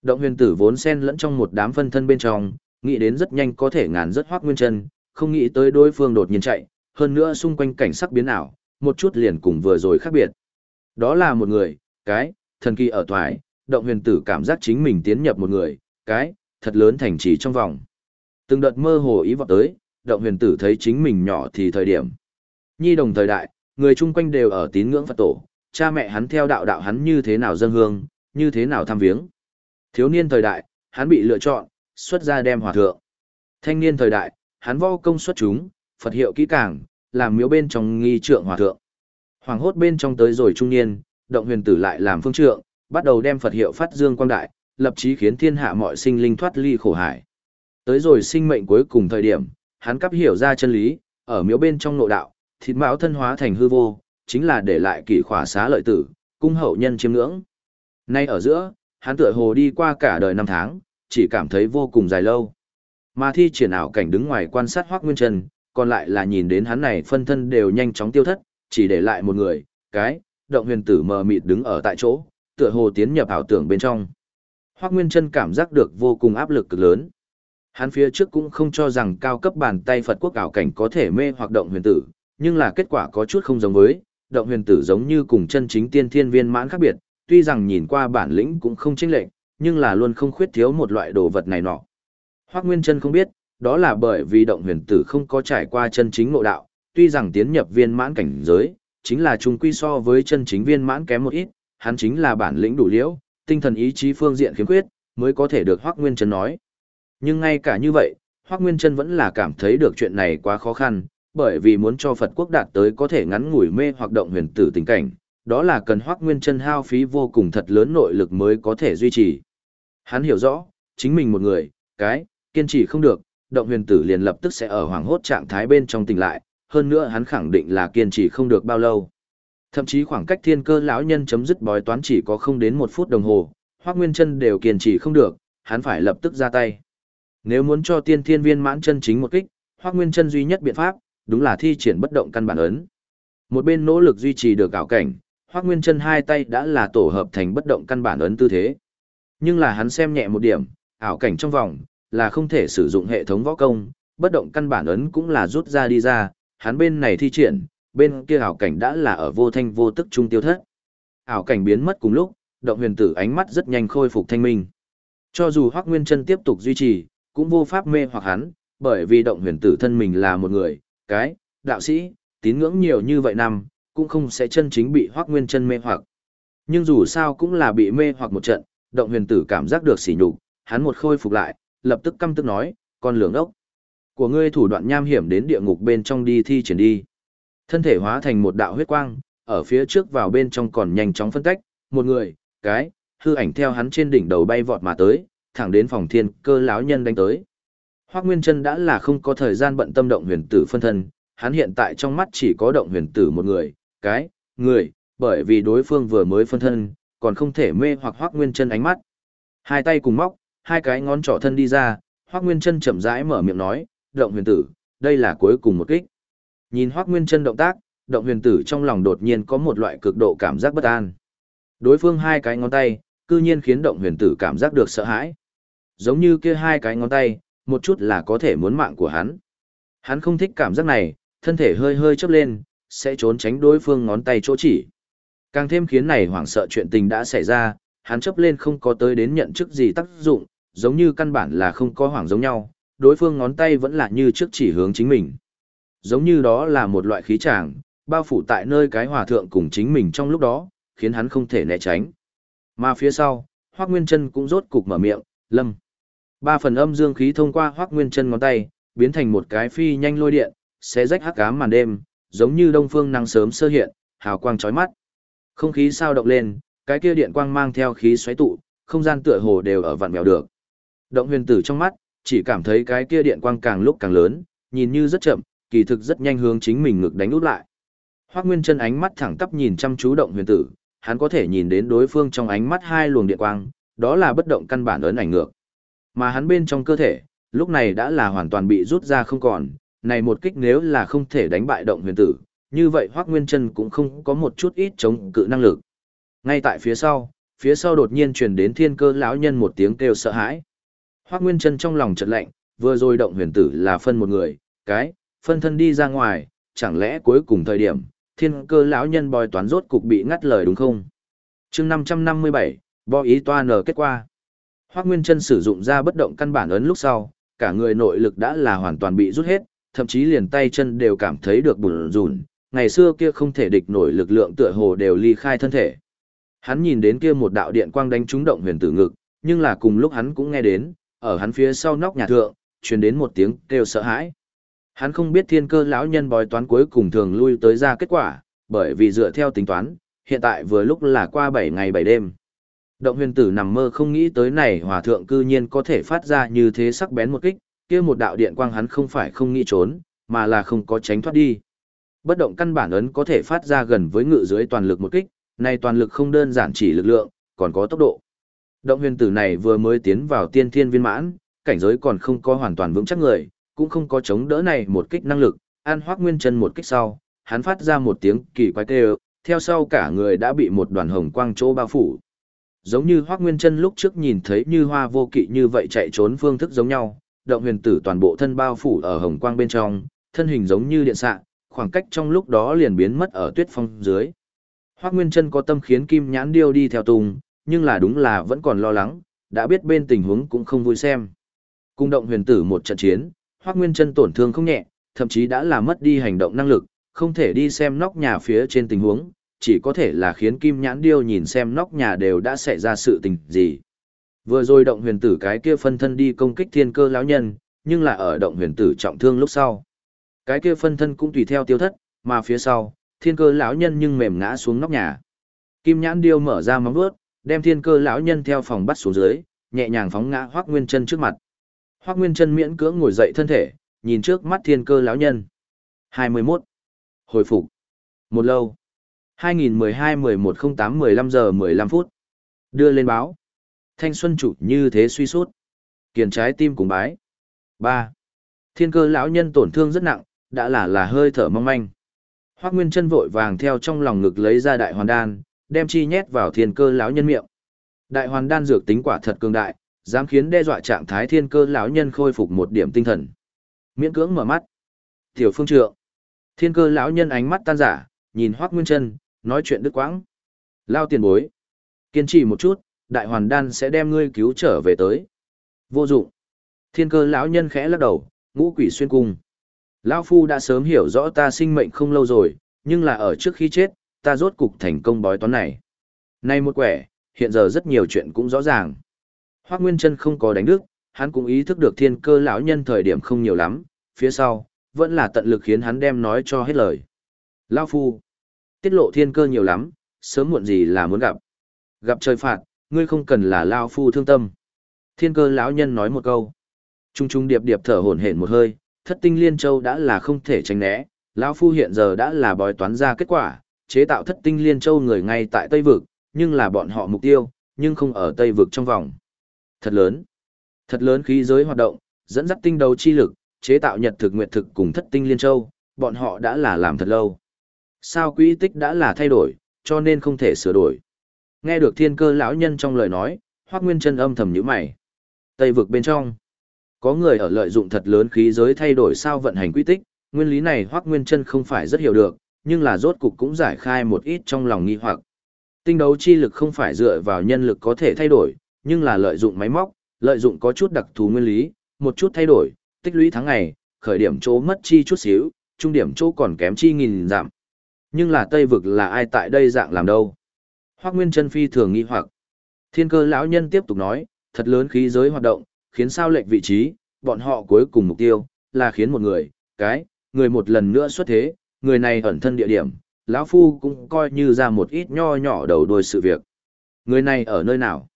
S1: Động huyền tử vốn xen lẫn trong một đám phân thân bên trong, nghĩ đến rất nhanh có thể ngàn rất Hoác Nguyên chân không nghĩ tới đối phương đột nhiên chạy, hơn nữa xung quanh cảnh sắc biến ảo, một chút liền cùng vừa rồi khác biệt. Đó là một người, cái, thần kỳ ở thoại, động huyền tử cảm giác chính mình tiến nhập một người, cái, thật lớn thành trì trong vòng. Từng đợt mơ hồ ý vọng tới, động huyền tử thấy chính mình nhỏ thì thời điểm. Nhi đồng thời đại, người chung quanh đều ở tín ngưỡng Phật tổ, cha mẹ hắn theo đạo đạo hắn như thế nào dân hương, như thế nào thăm viếng. Thiếu niên thời đại, hắn bị lựa chọn, xuất ra đem hòa thượng. Thanh niên thời đại, hắn vo công xuất chúng, Phật hiệu kỹ càng, làm miếu bên trong nghi trượng hòa thượng. Hoàng hốt bên trong tới rồi trung niên, động huyền tử lại làm phương trượng, bắt đầu đem Phật hiệu phát dương quang đại, lập chí khiến thiên hạ mọi sinh linh thoát ly khổ hải. Tới rồi sinh mệnh cuối cùng thời điểm, hắn cấp hiểu ra chân lý, ở miếu bên trong nội đạo, thịt mão thân hóa thành hư vô, chính là để lại kỷ khỏa xá lợi tử, cung hậu nhân chiêm ngưỡng. Nay ở giữa, hắn tựa hồ đi qua cả đời năm tháng, chỉ cảm thấy vô cùng dài lâu. Mà thi triển ảo cảnh đứng ngoài quan sát Hoắc Nguyên Trần, còn lại là nhìn đến hắn này phân thân đều nhanh chóng tiêu thất, chỉ để lại một người, cái, động huyền tử mờ mịt đứng ở tại chỗ, tựa hồ tiến nhập ảo tưởng bên trong. Hoắc Nguyên Trân cảm giác được vô cùng áp lực cực lớn. Hắn phía trước cũng không cho rằng cao cấp bàn tay Phật quốc ảo cảnh có thể mê hoặc động huyền tử, nhưng là kết quả có chút không giống với, động huyền tử giống như cùng chân chính tiên thiên viên mãn khác biệt, tuy rằng nhìn qua bản lĩnh cũng không chênh lệch, nhưng là luôn không khuyết thiếu một loại đồ vật này nọ. Hoắc Nguyên Chân không biết, đó là bởi vì động huyền tử không có trải qua chân chính ngộ đạo, tuy rằng tiến nhập viên mãn cảnh giới, chính là trùng quy so với chân chính viên mãn kém một ít, hắn chính là bản lĩnh đủ liễu, tinh thần ý chí phương diện khiếm khuyết, mới có thể được Hoắc Nguyên Chân nói. Nhưng ngay cả như vậy, Hoắc Nguyên Chân vẫn là cảm thấy được chuyện này quá khó khăn, bởi vì muốn cho Phật quốc đạt tới có thể ngắn ngủi mê hoặc động huyền tử tình cảnh, đó là cần Hoắc Nguyên Chân hao phí vô cùng thật lớn nội lực mới có thể duy trì. Hắn hiểu rõ, chính mình một người, cái, kiên trì không được, động huyền tử liền lập tức sẽ ở hoàng hốt trạng thái bên trong tỉnh lại, hơn nữa hắn khẳng định là kiên trì không được bao lâu. Thậm chí khoảng cách thiên cơ lão nhân chấm dứt bói toán chỉ có không đến một phút đồng hồ, Hoắc Nguyên Chân đều kiên trì không được, hắn phải lập tức ra tay. Nếu muốn cho tiên thiên viên mãn chân chính một kích, Hoắc Nguyên Chân duy nhất biện pháp, đúng là thi triển bất động căn bản ấn. Một bên nỗ lực duy trì được ảo cảnh, Hoắc Nguyên Chân hai tay đã là tổ hợp thành bất động căn bản ấn tư thế. Nhưng là hắn xem nhẹ một điểm, ảo cảnh trong vòng là không thể sử dụng hệ thống võ công, bất động căn bản ấn cũng là rút ra đi ra, hắn bên này thi triển, bên kia ảo cảnh đã là ở vô thanh vô tức trung tiêu thất. Ảo cảnh biến mất cùng lúc, động huyền tử ánh mắt rất nhanh khôi phục thanh minh. Cho dù Hoắc Nguyên Chân tiếp tục duy trì, cũng vô pháp mê hoặc hắn, bởi vì động huyền tử thân mình là một người, cái, đạo sĩ, tín ngưỡng nhiều như vậy năm, cũng không sẽ chân chính bị Hoắc Nguyên Chân mê hoặc. Nhưng dù sao cũng là bị mê hoặc một trận, động huyền tử cảm giác được sỉ nhục, hắn một khôi phục lại, lập tức căm tức nói, con lường ốc. Của ngươi thủ đoạn nham hiểm đến địa ngục bên trong đi thi triển đi. Thân thể hóa thành một đạo huyết quang, ở phía trước vào bên trong còn nhanh chóng phân tách, một người, cái, hư ảnh theo hắn trên đỉnh đầu bay vọt mà tới, thẳng đến phòng thiên cơ lão nhân đánh tới. Hoắc Nguyên Chân đã là không có thời gian bận tâm động huyền tử phân thân, hắn hiện tại trong mắt chỉ có động huyền tử một người, cái, người, bởi vì đối phương vừa mới phân thân, còn không thể mê hoặc Hoắc Nguyên Chân ánh mắt. Hai tay cùng móc, hai cái ngón trỏ thân đi ra, Hoắc Nguyên Chân chậm rãi mở miệng nói, "Động Huyền Tử, đây là cuối cùng một kích." Nhìn Hoắc Nguyên Chân động tác, Động Huyền Tử trong lòng đột nhiên có một loại cực độ cảm giác bất an. Đối phương hai cái ngón tay, cư nhiên khiến Động Huyền Tử cảm giác được sợ hãi. Giống như kia hai cái ngón tay, một chút là có thể muốn mạng của hắn. Hắn không thích cảm giác này, thân thể hơi hơi chớp lên, sẽ trốn tránh đối phương ngón tay chỗ chỉ. Càng thêm khiến này hoảng sợ chuyện tình đã xảy ra, hắn chấp lên không có tới đến nhận chức gì tác dụng, giống như căn bản là không có hoảng giống nhau, đối phương ngón tay vẫn là như trước chỉ hướng chính mình. Giống như đó là một loại khí tràng, bao phủ tại nơi cái hòa thượng cùng chính mình trong lúc đó, khiến hắn không thể né tránh. Mà phía sau, Hoắc Nguyên Chân cũng rốt cục mở miệng, "Lâm." Ba phần âm dương khí thông qua Hoắc Nguyên Chân ngón tay, biến thành một cái phi nhanh lôi điện, xé rách hắc ám màn đêm, giống như đông phương năng sớm sơ hiện, hào quang chói mắt. Không khí sao động lên, cái kia điện quang mang theo khí xoáy tụ, không gian tựa hồ đều ở vặn vẹo được. Động huyền tử trong mắt, chỉ cảm thấy cái kia điện quang càng lúc càng lớn, nhìn như rất chậm, kỳ thực rất nhanh hướng chính mình ngực đánh út lại. Hoắc Nguyên Chân ánh mắt thẳng tắp nhìn chăm chú động huyền tử, hắn có thể nhìn đến đối phương trong ánh mắt hai luồng điện quang, đó là bất động căn bản ấn ảnh ngược. Mà hắn bên trong cơ thể, lúc này đã là hoàn toàn bị rút ra không còn, này một kích nếu là không thể đánh bại động huyền tử, như vậy Hoắc Nguyên Chân cũng không có một chút ít chống cự năng lực. Ngay tại phía sau, phía sau đột nhiên truyền đến thiên cơ lão nhân một tiếng kêu sợ hãi. Hoắc Nguyên Chân trong lòng chợt lạnh, vừa rồi động huyền tử là phân một người, cái, phân thân đi ra ngoài, chẳng lẽ cuối cùng thời điểm, thiên cơ lão nhân bòi toán rốt cục bị ngắt lời đúng không? Chương 557, bò ý toa nở kết quả. Hoắc Nguyên Chân sử dụng ra bất động căn bản ấn lúc sau, cả người nội lực đã là hoàn toàn bị rút hết, thậm chí liền tay chân đều cảm thấy được bùn rùn, ngày xưa kia không thể địch nổi lực lượng tựa hồ đều ly khai thân thể. Hắn nhìn đến kia một đạo điện quang đánh trúng động huyền tử ngực, nhưng là cùng lúc hắn cũng nghe đến, ở hắn phía sau nóc nhà thượng, truyền đến một tiếng kêu sợ hãi. Hắn không biết thiên cơ lão nhân bói toán cuối cùng thường lui tới ra kết quả, bởi vì dựa theo tính toán, hiện tại vừa lúc là qua 7 ngày 7 đêm. Động huyền tử nằm mơ không nghĩ tới này hòa thượng cư nhiên có thể phát ra như thế sắc bén một kích, kia một đạo điện quang hắn không phải không nghĩ trốn, mà là không có tránh thoát đi. Bất động căn bản ấn có thể phát ra gần với ngự dưới toàn lực một kích, này toàn lực không đơn giản chỉ lực lượng, còn có tốc độ. Động huyền tử này vừa mới tiến vào tiên thiên viên mãn, cảnh giới còn không có hoàn toàn vững chắc người, cũng không có chống đỡ này một kích năng lực, an hoác nguyên chân một kích sau, hắn phát ra một tiếng kỳ quái kêu, theo sau cả người đã bị một đoàn hồng quang chỗ bao phủ. Giống như hoác nguyên chân lúc trước nhìn thấy như hoa vô kỵ như vậy chạy trốn phương thức giống nhau, động huyền tử toàn bộ thân bao phủ ở hồng quang bên trong, thân hình giống như điện xạ, khoảng cách trong lúc đó liền biến mất ở tuyết phong dưới. Hoác Nguyên Trân có tâm khiến Kim Nhãn Điêu đi theo tùng, nhưng là đúng là vẫn còn lo lắng, đã biết bên tình huống cũng không vui xem. Cung động huyền tử một trận chiến, hoắc Nguyên chân tổn thương không nhẹ, thậm chí đã làm mất đi hành động năng lực, không thể đi xem nóc nhà phía trên tình huống, chỉ có thể là khiến Kim Nhãn Điêu nhìn xem nóc nhà đều đã xảy ra sự tình gì. Vừa rồi động huyền tử cái kia phân thân đi công kích thiên cơ lão nhân, nhưng là ở động huyền tử trọng thương lúc sau. Cái kia phân thân cũng tùy theo tiêu thất, mà phía sau, thiên cơ lão nhân nhưng mềm ngã xuống nóc nhà. Kim nhãn điêu mở ra móng vuốt, đem thiên cơ lão nhân theo phòng bắt xuống dưới, nhẹ nhàng phóng ngã hoác nguyên chân trước mặt. Hoắc Nguyên Chân miễn cưỡng ngồi dậy thân thể, nhìn trước mắt thiên cơ lão nhân. 21. Hồi phục. Một lâu. 2012-11-08-15 giờ 15 phút. Đưa lên báo. Thanh xuân chủ như thế suy sút. Kiền trái tim cùng bái. 3. Thiên cơ lão nhân tổn thương rất nặng, đã là là hơi thở mong manh. Hoắc Nguyên Chân vội vàng theo trong lòng ngực lấy ra đại hoàn đan, đem chi nhét vào thiên cơ lão nhân miệng. Đại hoàn đan dược tính quả thật cường đại, dám khiến đe dọa trạng thái thiên cơ lão nhân khôi phục một điểm tinh thần. Miễn cưỡng mở mắt. Tiểu Phương Trượng. Thiên cơ lão nhân ánh mắt tan giả, nhìn Hoắc Nguyên Chân, nói chuyện đứt quãng. Lao tiền bối. Kiên trì một chút, đại hoàn đan sẽ đem ngươi cứu trở về tới. Vô dụng. Thiên cơ lão nhân khẽ lắc đầu, ngũ quỷ xuyên cung. Lão Phu đã sớm hiểu rõ ta sinh mệnh không lâu rồi, nhưng là ở trước khi chết, ta rốt cục thành công bói toán này. Nay một quẻ, hiện giờ rất nhiều chuyện cũng rõ ràng. Hoác Nguyên Trân không có đánh đức, hắn cũng ý thức được thiên cơ lão nhân thời điểm không nhiều lắm, phía sau, vẫn là tận lực khiến hắn đem nói cho hết lời. Lão Phu, tiết lộ thiên cơ nhiều lắm, sớm muộn gì là muốn gặp. Gặp trời phạt, ngươi không cần là Lão Phu thương tâm. Thiên cơ lão nhân nói một câu. Trung trung điệp điệp thở hổn hển một hơi, thất tinh liên châu đã là không thể tránh né, lão phu hiện giờ đã là bói toán ra kết quả, chế tạo thất tinh liên châu người ngay tại Tây vực, nhưng là bọn họ mục tiêu, nhưng không ở Tây vực trong vòng. Thật lớn. Thật lớn khí giới hoạt động, dẫn dắt tinh đầu chi lực, chế tạo nhật thực nguyệt thực cùng thất tinh liên châu, bọn họ đã là làm thật lâu. Sao quỹ tích đã là thay đổi, cho nên không thể sửa đổi. Nghe được thiên cơ lão nhân trong lời nói, Hoắc Nguyên Chân âm thầm nhíu mày. Tây vực bên trong, có người ở lợi dụng thật lớn khí giới thay đổi sao vận hành quy tích, nguyên lý này Hoắc Nguyên Chân không phải rất hiểu được, nhưng là rốt cục cũng giải khai một ít trong lòng nghi hoặc. Tinh đấu chi lực không phải dựa vào nhân lực có thể thay đổi, nhưng là lợi dụng máy móc, lợi dụng có chút đặc thù nguyên lý, một chút thay đổi, tích lũy tháng ngày, khởi điểm chỗ mất chi chút xíu, trung điểm chỗ còn kém chi nghìn giảm. Nhưng là Tây vực là ai tại đây dạng làm đâu? Hoắc Nguyên Chân phi thường nghi hoặc. Thiên Cơ lão nhân tiếp tục nói, thật lớn khí giới hoạt động, khiến sao lệch vị trí, bọn họ cuối cùng mục tiêu, là khiến một người, cái, người một lần nữa xuất thế, người này ẩn thân địa điểm, lão Phu cũng coi như ra một ít nho nhỏ đầu đuôi sự việc. Người này ở nơi nào?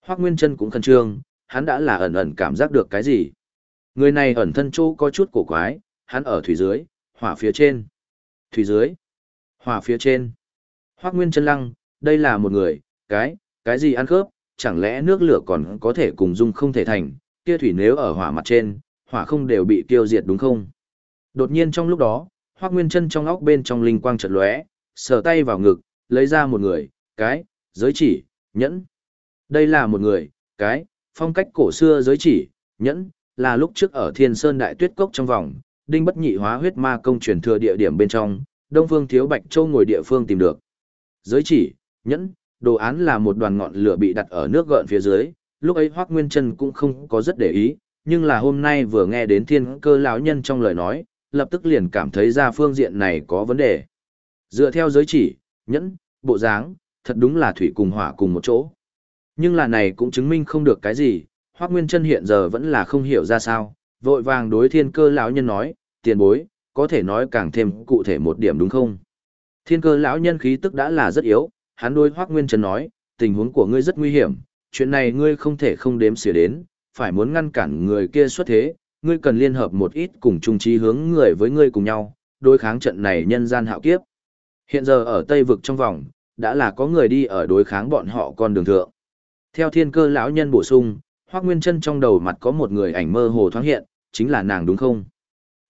S1: hoắc Nguyên chân cũng khẩn trương, hắn đã là ẩn ẩn cảm giác được cái gì? Người này ẩn thân chỗ có chút cổ quái, hắn ở thủy dưới, hỏa phía trên. Thủy dưới, hỏa phía trên. hoắc Nguyên chân lăng, đây là một người, cái, cái gì ăn khớp, chẳng lẽ nước lửa còn có thể cùng dung không thể thành, kia thủy nếu ở hỏa mặt trên, hỏa không đều bị tiêu diệt đúng không? Đột nhiên trong lúc đó, Hoắc Nguyên Chân trong óc bên trong linh quang chợt lóe, sờ tay vào ngực, lấy ra một người, cái, giới chỉ, nhẫn. Đây là một người, cái, phong cách cổ xưa giới chỉ, nhẫn, là lúc trước ở Thiên Sơn Đại Tuyết Cốc trong vòng, đinh bất nhị hóa huyết ma công truyền thừa địa điểm bên trong, Đông Phương Thiếu Bạch Châu ngồi địa phương tìm được. Giới chỉ, nhẫn, đồ án là một đoàn ngọn lửa bị đặt ở nước gợn phía dưới, lúc ấy Hoắc Nguyên Trân cũng không có rất để ý, nhưng là hôm nay vừa nghe đến thiên cơ lão nhân trong lời nói, lập tức liền cảm thấy ra phương diện này có vấn đề. Dựa theo giới chỉ, nhẫn, bộ dáng, thật đúng là thủy cùng hỏa cùng một chỗ. Nhưng là này cũng chứng minh không được cái gì, Hoắc Nguyên chân hiện giờ vẫn là không hiểu ra sao, vội vàng đối thiên cơ lão nhân nói, tiền bối, có thể nói càng thêm cụ thể một điểm đúng không? Thiên cơ lão nhân khí tức đã là rất yếu, hắn đối Hoắc Nguyên chân nói, tình huống của ngươi rất nguy hiểm, chuyện này ngươi không thể không đếm xỉa đến, phải muốn ngăn cản người kia xuất thế, ngươi cần liên hợp một ít cùng chung trí hướng người với ngươi cùng nhau, đối kháng trận này nhân gian hạo kiếp. Hiện giờ ở Tây vực trong vòng, đã là có người đi ở đối kháng bọn họ con đường thượng. Theo thiên cơ lão nhân bổ sung, Hoắc Nguyên Chân trong đầu mặt có một người ảnh mơ hồ thoáng hiện, chính là nàng đúng không?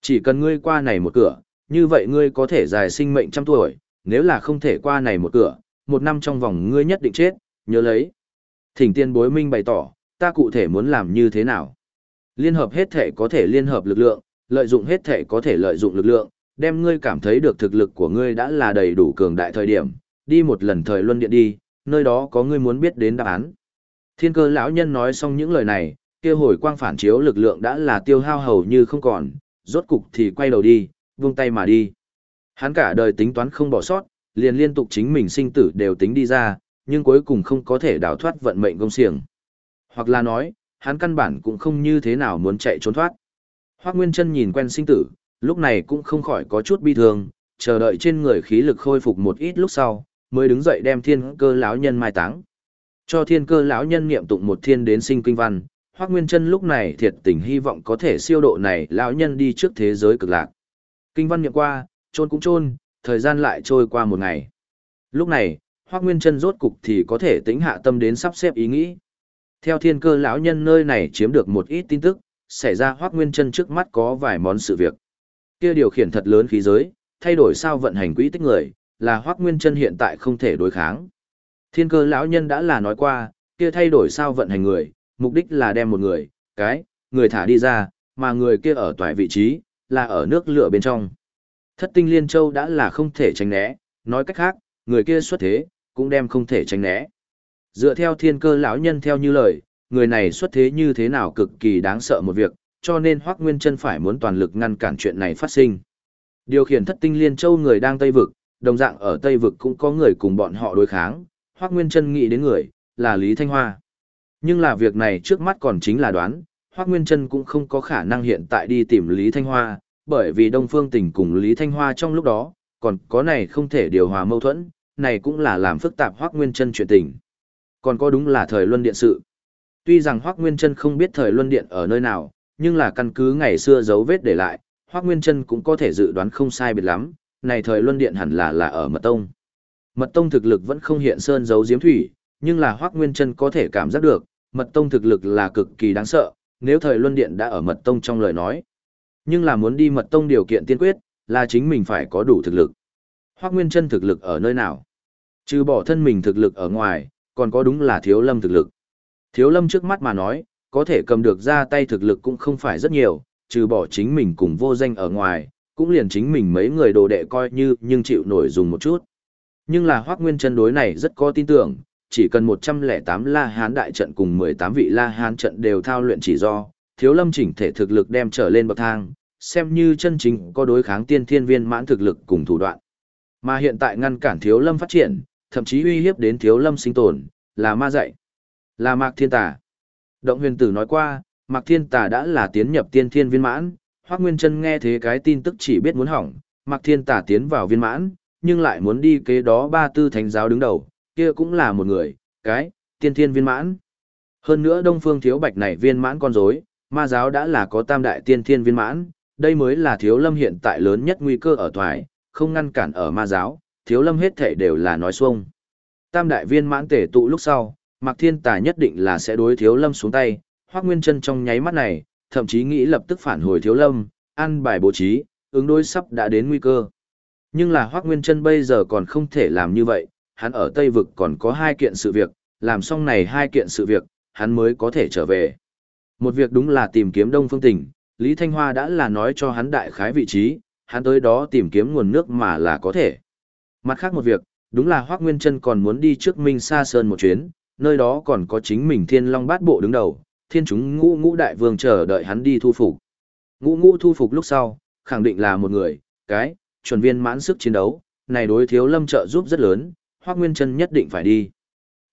S1: Chỉ cần ngươi qua này một cửa, như vậy ngươi có thể dài sinh mệnh trăm tuổi, nếu là không thể qua này một cửa, một năm trong vòng ngươi nhất định chết, nhớ lấy. Thỉnh tiên bối minh bày tỏ, ta cụ thể muốn làm như thế nào? Liên hợp hết thể có thể liên hợp lực lượng, lợi dụng hết thể có thể lợi dụng lực lượng, đem ngươi cảm thấy được thực lực của ngươi đã là đầy đủ cường đại thời điểm, đi một lần thời luân điện đi, nơi đó có ngươi muốn biết đến đáp án. Thiên cơ lão nhân nói xong những lời này, kia hồi quang phản chiếu lực lượng đã là tiêu hao hầu như không còn, rốt cục thì quay đầu đi, vung tay mà đi. Hắn cả đời tính toán không bỏ sót, liền liên tục chính mình sinh tử đều tính đi ra, nhưng cuối cùng không có thể đào thoát vận mệnh công xiềng. Hoặc là nói, hắn căn bản cũng không như thế nào muốn chạy trốn thoát. Hoác Nguyên Trân nhìn quen sinh tử, lúc này cũng không khỏi có chút bi thương, chờ đợi trên người khí lực khôi phục một ít lúc sau, mới đứng dậy đem thiên cơ lão nhân mai táng. Cho thiên cơ lão nhân niệm tụng một thiên đến sinh kinh văn, Hoác Nguyên Trân lúc này thiệt tình hy vọng có thể siêu độ này lão nhân đi trước thế giới cực lạc. Kinh văn niệm qua, trôn cũng trôn, thời gian lại trôi qua một ngày. Lúc này, Hoác Nguyên Trân rốt cục thì có thể tĩnh hạ tâm đến sắp xếp ý nghĩ. Theo thiên cơ lão nhân nơi này chiếm được một ít tin tức, xảy ra Hoác Nguyên chân trước mắt có vài món sự việc. Kia điều khiển thật lớn khí giới, thay đổi sao vận hành quỹ tích người, là Hoác Nguyên chân hiện tại không thể đối kháng. Thiên cơ lão nhân đã là nói qua, kia thay đổi sao vận hành người, mục đích là đem một người, cái, người thả đi ra, mà người kia ở toại vị trí, là ở nước lửa bên trong. Thất tinh liên châu đã là không thể tránh né, nói cách khác, người kia xuất thế, cũng đem không thể tránh né. Dựa theo thiên cơ lão nhân theo như lời, người này xuất thế như thế nào cực kỳ đáng sợ một việc, cho nên Hoắc Nguyên Chân phải muốn toàn lực ngăn cản chuyện này phát sinh. Điều khiển thất tinh liên châu người đang Tây Vực, đồng dạng ở Tây Vực cũng có người cùng bọn họ đối kháng, Hoắc Nguyên Chân nghĩ đến người, là Lý Thanh Hoa. Nhưng là việc này trước mắt còn chính là đoán, Hoắc Nguyên Chân cũng không có khả năng hiện tại đi tìm Lý Thanh Hoa, bởi vì Đông Phương Tỉnh cùng Lý Thanh Hoa trong lúc đó, còn có này không thể điều hòa mâu thuẫn, này cũng là làm phức tạp Hoắc Nguyên Chân chuyện tình. Còn có đúng là thời luân điện sự. Tuy rằng Hoắc Nguyên Chân không biết thời luân điện ở nơi nào, nhưng là căn cứ ngày xưa dấu vết để lại, Hoắc Nguyên Chân cũng có thể dự đoán không sai biệt lắm, này thời luân điện hẳn là là ở Mật Tông. Mật Tông thực lực vẫn không hiện sơn dấu diếm thủy, nhưng là Hoắc Nguyên Chân có thể cảm giác được, Mật Tông thực lực là cực kỳ đáng sợ, nếu thời luân điện đã ở Mật Tông trong lời nói. Nhưng là muốn đi Mật Tông điều kiện tiên quyết, là chính mình phải có đủ thực lực. Hoắc Nguyên Chân thực lực ở nơi nào? Trừ bỏ thân mình thực lực ở ngoài, còn có đúng là Thiếu Lâm thực lực. Thiếu Lâm trước mắt mà nói, có thể cầm được ra tay thực lực cũng không phải rất nhiều, trừ bỏ chính mình cùng vô danh ở ngoài, cũng liền chính mình mấy người đồ đệ coi như nhưng chịu nổi dùng một chút. Nhưng là Hoắc Nguyên Chân đối này rất có tin tưởng, chỉ cần 108 La Hán đại trận cùng 18 vị La Hán trận đều thao luyện chỉ do, Thiếu Lâm chỉnh thể thực lực đem trở lên bậc thang, xem như chân chính có đối kháng tiên thiên viên mãn thực lực cùng thủ đoạn. Mà hiện tại ngăn cản Thiếu Lâm phát triển, thậm chí uy hiếp đến Thiếu Lâm sinh tồn, là ma dạy, là Mạc Thiên Tà. Động huyền tử nói qua, Mạc Thiên Tà đã là tiến nhập tiên thiên viên mãn, Hoắc Nguyên Chân nghe thế cái tin tức chỉ biết muốn hỏng, Mạc Thiên Tà tiến vào viên mãn, nhưng lại muốn đi kế đó ba tư thánh giáo đứng đầu, kia cũng là một người, cái, tiên thiên viên mãn. Hơn nữa Đông Phương Thiếu Bạch này viên mãn con rối, ma giáo đã là có tam đại tiên thiên viên mãn, đây mới là Thiếu Lâm hiện tại lớn nhất nguy cơ ở thoại, không ngăn cản ở ma giáo, Thiếu Lâm hết thể đều là nói xuông. Tam đại viên mãn tể tụ lúc sau, Mạc Thiên Tà nhất định là sẽ đối Thiếu Lâm xuống tay, Hoắc Nguyên Chân trong nháy mắt này, thậm chí nghĩ lập tức phản hồi Thiếu Lâm, ăn bài bố trí, ứng đối sắp đã đến nguy cơ. Nhưng là Hoắc Nguyên Chân bây giờ còn không thể làm như vậy, hắn ở Tây vực còn có hai kiện sự việc, làm xong này hai kiện sự việc, hắn mới có thể trở về. Một việc đúng là tìm kiếm Đông Phương Tỉnh, Lý Thanh Hoa đã là nói cho hắn đại khái vị trí, hắn tới đó tìm kiếm nguồn nước mà là có thể. Mặt khác một việc, đúng là Hoắc Nguyên Trân còn muốn đi trước Minh Sa Sơn một chuyến, nơi đó còn có chính mình Thiên Long Bát Bộ đứng đầu, thiên chúng ngũ ngũ đại vương chờ đợi hắn đi thu phục. Ngũ ngũ thu phục lúc sau, khẳng định là một người, cái, chuẩn viên mãn sức chiến đấu, này đối thiếu lâm trợ giúp rất lớn, Hoắc Nguyên Trân nhất định phải đi.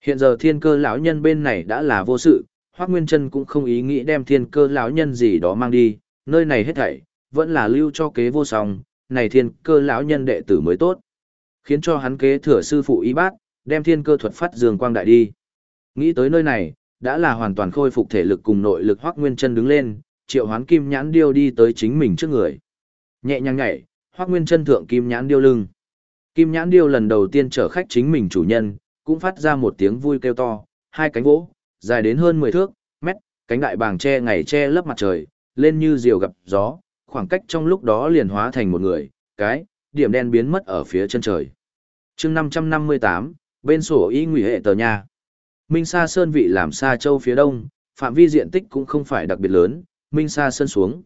S1: Hiện giờ thiên cơ lão nhân bên này đã là vô sự, Hoắc Nguyên Trân cũng không ý nghĩ đem thiên cơ lão nhân gì đó mang đi, nơi này hết thảy vẫn là lưu cho kế vô song, này thiên cơ lão nhân đệ tử mới tốt. Khiến cho hắn kế thừa sư phụ y bát, đem thiên cơ thuật phát dương quang đại đi. Nghĩ tới nơi này, đã là hoàn toàn khôi phục thể lực cùng nội lực Hoắc Nguyên Chân đứng lên, triệu hoán kim nhãn điêu đi tới chính mình trước người. Nhẹ nhàng nhảy, Hoắc Nguyên Chân thượng kim nhãn điêu lưng. Kim nhãn điêu lần đầu tiên chở khách chính mình chủ nhân, cũng phát ra một tiếng vui kêu to, hai cánh vỗ, dài đến hơn 10 thước, mét, cánh đại bàng che ngày che lấp mặt trời, lên như diều gặp gió, khoảng cách trong lúc đó liền hóa thành một người, cái, điểm đen biến mất ở phía chân trời. chương 558, bên sổ y nguy hệ tờ nhà. Minh Sa Sơn vị làm Sa Châu phía đông, phạm vi diện tích cũng không phải đặc biệt lớn, Minh Sa Sơn xuống.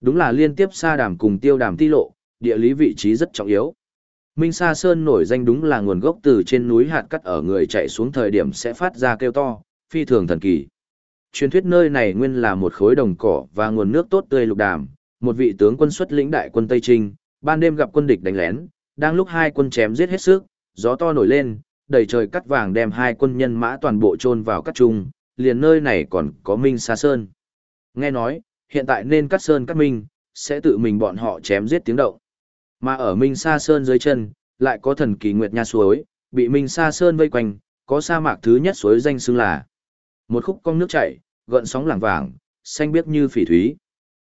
S1: Đúng là liên tiếp Sa Đàm cùng Tiêu Đàm ti lộ, địa lý vị trí rất trọng yếu. Minh Sa Sơn nổi danh đúng là nguồn gốc từ trên núi hạt cắt ở người chạy xuống thời điểm sẽ phát ra kêu to, phi thường thần kỳ. Truyền thuyết nơi này nguyên là một khối đồng cỏ và nguồn nước tốt tươi lục đàm, một vị tướng quân xuất lĩnh đại quân Tây Trinh, ban đêm gặp quân địch đánh lén, đang lúc hai quân chém giết hết sức, gió to nổi lên, đầy trời cắt vàng đem hai quân nhân mã toàn bộ chôn vào cắt trung, liền nơi này còn có Minh Sa Sơn. Nghe nói, hiện tại nên cắt sơn cắt minh, sẽ tự mình bọn họ chém giết tiếng động. Mà ở Minh Sa Sơn dưới chân, lại có thần kỳ nguyệt nha suối, bị Minh Sa Sơn vây quanh, có sa mạc thứ nhất suối danh xưng là. Một khúc cong nước chảy, gợn sóng lảng vàng, xanh biếc như phỉ thúy.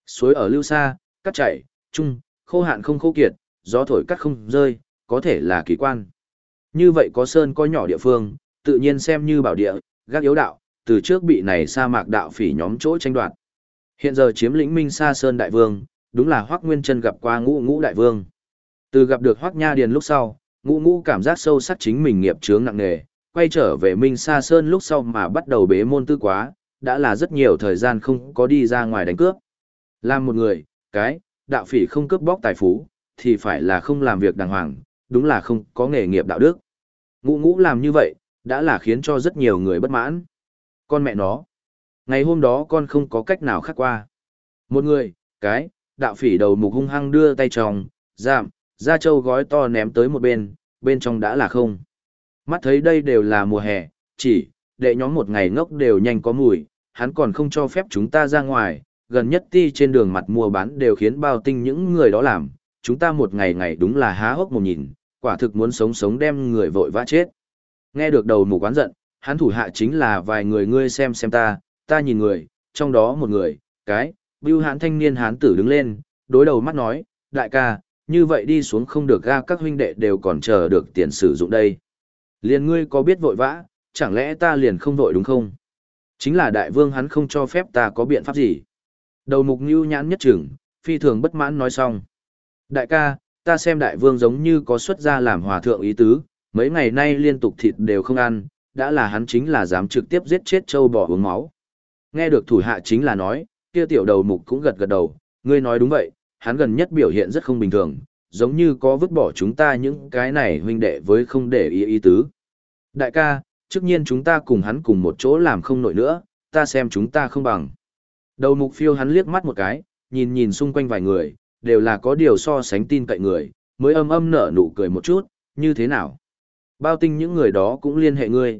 S1: Suối ở lưu xa, cắt chảy, trung, khô hạn không khô kiệt, gió thổi cắt không rơi, có thể là kỳ quan. Như vậy có sơn có nhỏ địa phương, tự nhiên xem như bảo địa, gác yếu đạo, từ trước bị này sa mạc đạo phỉ nhóm chỗ tranh đoạt. Hiện giờ chiếm lĩnh Minh Sa Sơn Đại Vương, đúng là Hoắc Nguyên Chân gặp qua Ngũ Ngũ Đại Vương. Từ gặp được Hoắc Nha Điền lúc sau, Ngũ Ngũ cảm giác sâu sắc chính mình nghiệp chướng nặng nề, quay trở về Minh Sa Sơn lúc sau mà bắt đầu bế môn tư quá, đã là rất nhiều thời gian không có đi ra ngoài đánh cướp. Làm một người, cái, đạo phỉ không cướp bóc tài phú, thì phải là không làm việc đàng hoàng, đúng là không có nghề nghiệp đạo đức. Ngũ ngũ làm như vậy, đã là khiến cho rất nhiều người bất mãn. Con mẹ nó. Ngày hôm đó con không có cách nào khác qua. Một người, cái, đạo phỉ đầu mục hung hăng đưa tay tròng, giảm, ra châu gói to ném tới một bên, bên trong đã là không. Mắt thấy đây đều là mùa hè, chỉ, đệ nhóm một ngày ngốc đều nhanh có mùi, hắn còn không cho phép chúng ta ra ngoài, gần nhất ti trên đường mặt mua bán đều khiến bao tinh những người đó làm, chúng ta một ngày ngày đúng là há hốc một nhìn, quả thực muốn sống sống đem người vội vã chết. Nghe được đầu mù quán giận, hắn thủ hạ chính là vài người ngươi xem xem ta, ta nhìn người, trong đó một người, cái, bưu hán thanh niên hán tử đứng lên, đối đầu mắt nói, đại ca, như vậy đi xuống không được ga các huynh đệ đều còn chờ được tiền sử dụng đây. Liền ngươi có biết vội vã, chẳng lẽ ta liền không vội đúng không? Chính là đại vương hắn không cho phép ta có biện pháp gì. Đầu mục như nhãn nhất trưởng phi thường bất mãn nói xong. Đại ca, ta xem đại vương giống như có xuất gia làm hòa thượng ý tứ, mấy ngày nay liên tục thịt đều không ăn, đã là hắn chính là dám trực tiếp giết chết châu bò uống máu. Nghe được thủ hạ chính là nói, kia tiểu đầu mục cũng gật gật đầu, ngươi nói đúng vậy, hắn gần nhất biểu hiện rất không bình thường, giống như có vứt bỏ chúng ta những cái này huynh đệ với không để ý ý tứ. Đại ca, trước nhiên chúng ta cùng hắn cùng một chỗ làm không nổi nữa, ta xem chúng ta không bằng. Đầu mục phiêu hắn liếc mắt một cái, nhìn nhìn xung quanh vài người, đều là có điều so sánh tin cậy người, mới âm âm nở nụ cười một chút, như thế nào? Bao tinh những người đó cũng liên hệ ngươi.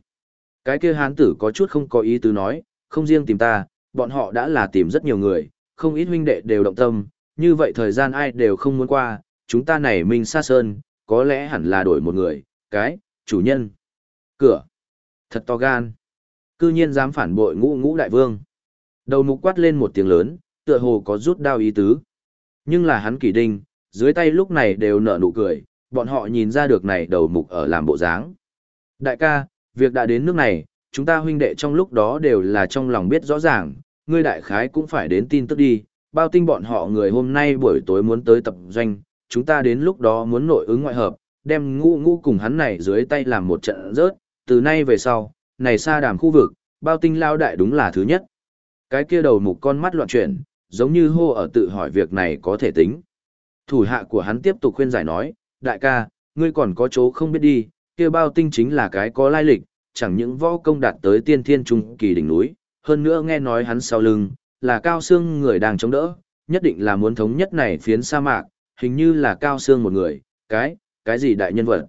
S1: Cái kia hán tử có chút không có ý tứ nói, không riêng tìm ta, bọn họ đã là tìm rất nhiều người, không ít huynh đệ đều động tâm, như vậy thời gian ai đều không muốn qua, chúng ta này mình xa sơn, có lẽ hẳn là đổi một người, cái, chủ nhân. Cửa. Thật to gan. Cư nhiên dám phản bội ngũ ngũ đại vương. Đầu mục quát lên một tiếng lớn, tựa hồ có rút đao ý tứ. Nhưng là hắn kỳ đinh, dưới tay lúc này đều nở nụ cười, bọn họ nhìn ra được này đầu mục ở làm bộ dáng. Đại ca, việc đã đến nước này, chúng ta huynh đệ trong lúc đó đều là trong lòng biết rõ ràng, ngươi đại khái cũng phải đến tin tức đi, bao tinh bọn họ người hôm nay buổi tối muốn tới tập doanh, chúng ta đến lúc đó muốn nội ứng ngoại hợp, đem ngũ ngũ cùng hắn này dưới tay làm một trận rớt, từ nay về sau, này xa đàm khu vực, bao tinh lao đại đúng là thứ nhất. Cái kia đầu mục con mắt loạn chuyển, giống như hô ở tự hỏi việc này có thể tính. Thủ hạ của hắn tiếp tục khuyên giải nói, đại ca, ngươi còn có chỗ không biết đi, kia bao tinh chính là cái có lai lịch, chẳng những võ công đạt tới tiên thiên trung kỳ đỉnh núi, hơn nữa nghe nói hắn sau lưng, là cao xương người đang chống đỡ, nhất định là muốn thống nhất này phiến sa mạc, hình như là cao xương một người, cái, cái gì đại nhân vật.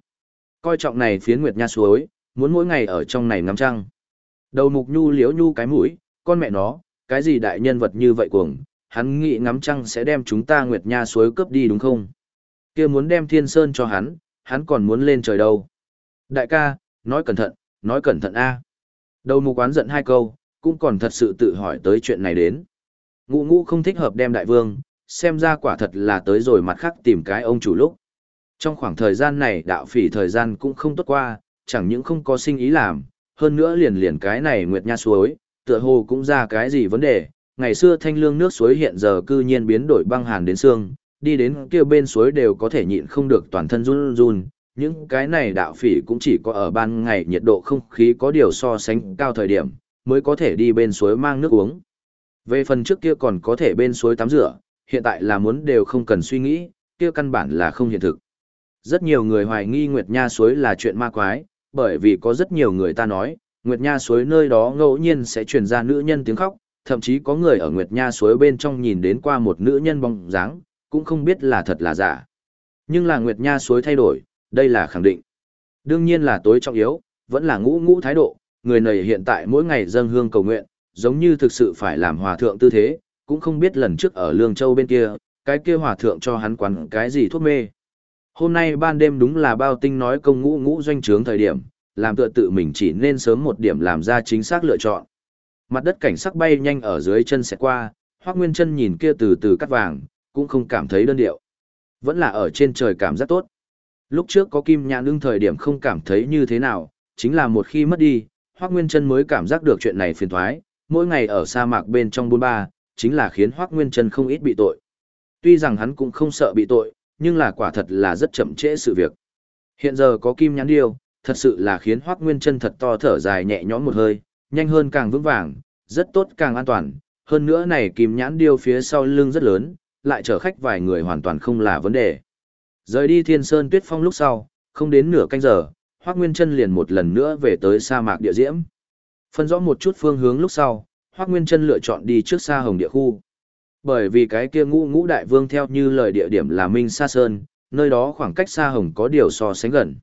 S1: Coi trọng này phiến nguyệt nha suối, muốn mỗi ngày ở trong này ngắm trăng. Đầu mục nhu liếu nhu cái mũi, con mẹ nó, cái gì đại nhân vật như vậy cuồng, hắn nghĩ ngắm trăng sẽ đem chúng ta nguyệt nha suối cướp đi đúng không? kia muốn đem thiên sơn cho hắn, hắn còn muốn lên trời đâu. Đại ca, nói cẩn thận, nói cẩn thận a. Đầu mục quán giận hai câu, cũng còn thật sự tự hỏi tới chuyện này đến. Ngũ ngũ không thích hợp đem đại vương, xem ra quả thật là tới rồi mặt khác tìm cái ông chủ lúc. Trong khoảng thời gian này đạo phỉ thời gian cũng không tốt qua, chẳng những không có sinh ý làm, hơn nữa liền liền cái này nguyệt nha suối, tựa hồ cũng ra cái gì vấn đề. Ngày xưa thanh lương nước suối hiện giờ cư nhiên biến đổi băng hàn đến xương, đi đến kia bên suối đều có thể nhịn không được toàn thân run run. Những cái này đạo phỉ cũng chỉ có ở ban ngày nhiệt độ không khí có điều so sánh cao thời điểm, mới có thể đi bên suối mang nước uống. Về phần trước kia còn có thể bên suối tắm rửa, hiện tại là muốn đều không cần suy nghĩ, kia căn bản là không hiện thực. Rất nhiều người hoài nghi Nguyệt Nha suối là chuyện ma quái, bởi vì có rất nhiều người ta nói, Nguyệt Nha suối nơi đó ngẫu nhiên sẽ truyền ra nữ nhân tiếng khóc, thậm chí có người ở Nguyệt Nha suối bên trong nhìn đến qua một nữ nhân bóng dáng, cũng không biết là thật là giả. Nhưng là Nguyệt Nha suối thay đổi, đây là khẳng định. Đương nhiên là tối trọng yếu, vẫn là ngũ ngũ thái độ, người này hiện tại mỗi ngày dâng hương cầu nguyện, giống như thực sự phải làm hòa thượng tư thế, cũng không biết lần trước ở Lương Châu bên kia, cái kia hòa thượng cho hắn quán cái gì thuốc mê. Hôm nay ban đêm đúng là bao tinh nói công ngũ ngũ doanh trướng thời điểm, làm tựa tự mình chỉ nên sớm một điểm làm ra chính xác lựa chọn. Mặt đất cảnh sắc bay nhanh ở dưới chân sẽ qua, Hoắc Nguyên Chân nhìn kia từ từ cắt vàng, cũng không cảm thấy đơn điệu. Vẫn là ở trên trời cảm giác tốt. Lúc trước có kim nhãn ưng thời điểm không cảm thấy như thế nào, chính là một khi mất đi, Hoắc Nguyên Chân mới cảm giác được chuyện này phiền toái, mỗi ngày ở sa mạc bên trong buôn ba, chính là khiến Hoắc Nguyên Chân không ít bị tội. Tuy rằng hắn cũng không sợ bị tội, nhưng là quả thật là rất chậm trễ sự việc. Hiện giờ có kim nhãn điêu, thật sự là khiến Hoắc Nguyên Chân thật to thở dài nhẹ nhõm một hơi, nhanh hơn càng vững vàng, rất tốt càng an toàn, hơn nữa này kim nhãn điêu phía sau lưng rất lớn, lại chở khách vài người hoàn toàn không là vấn đề. Rời đi Thiên Sơn Tuyết Phong lúc sau, không đến nửa canh giờ, Hoắc Nguyên Chân liền một lần nữa về tới sa mạc địa diễm. Phân rõ một chút phương hướng lúc sau, Hoắc Nguyên Chân lựa chọn đi trước Sa Hồng địa khu. Bởi vì cái kia ngũ ngũ đại vương theo như lời địa điểm là Minh Sa Sơn, nơi đó khoảng cách Sa Hồng có điều so sánh gần.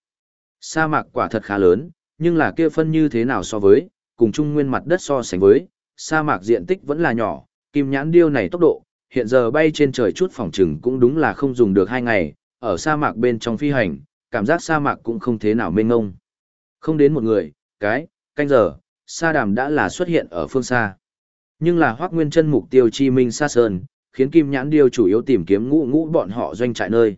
S1: Sa mạc quả thật khá lớn, nhưng là kia phân như thế nào so với, cùng trung nguyên mặt đất so sánh với, sa mạc diện tích vẫn là nhỏ, kim nhãn điêu này tốc độ, hiện giờ bay trên trời chút phòng trừng cũng đúng là không dùng được hai ngày, ở sa mạc bên trong phi hành, cảm giác sa mạc cũng không thế nào mênh ngông. Không đến một người, cái, canh giờ, sa đàm đã là xuất hiện ở phương xa. Nhưng là hoác nguyên chân mục tiêu chi minh sa sơn, khiến kim nhãn điêu chủ yếu tìm kiếm ngũ ngũ bọn họ doanh trại nơi.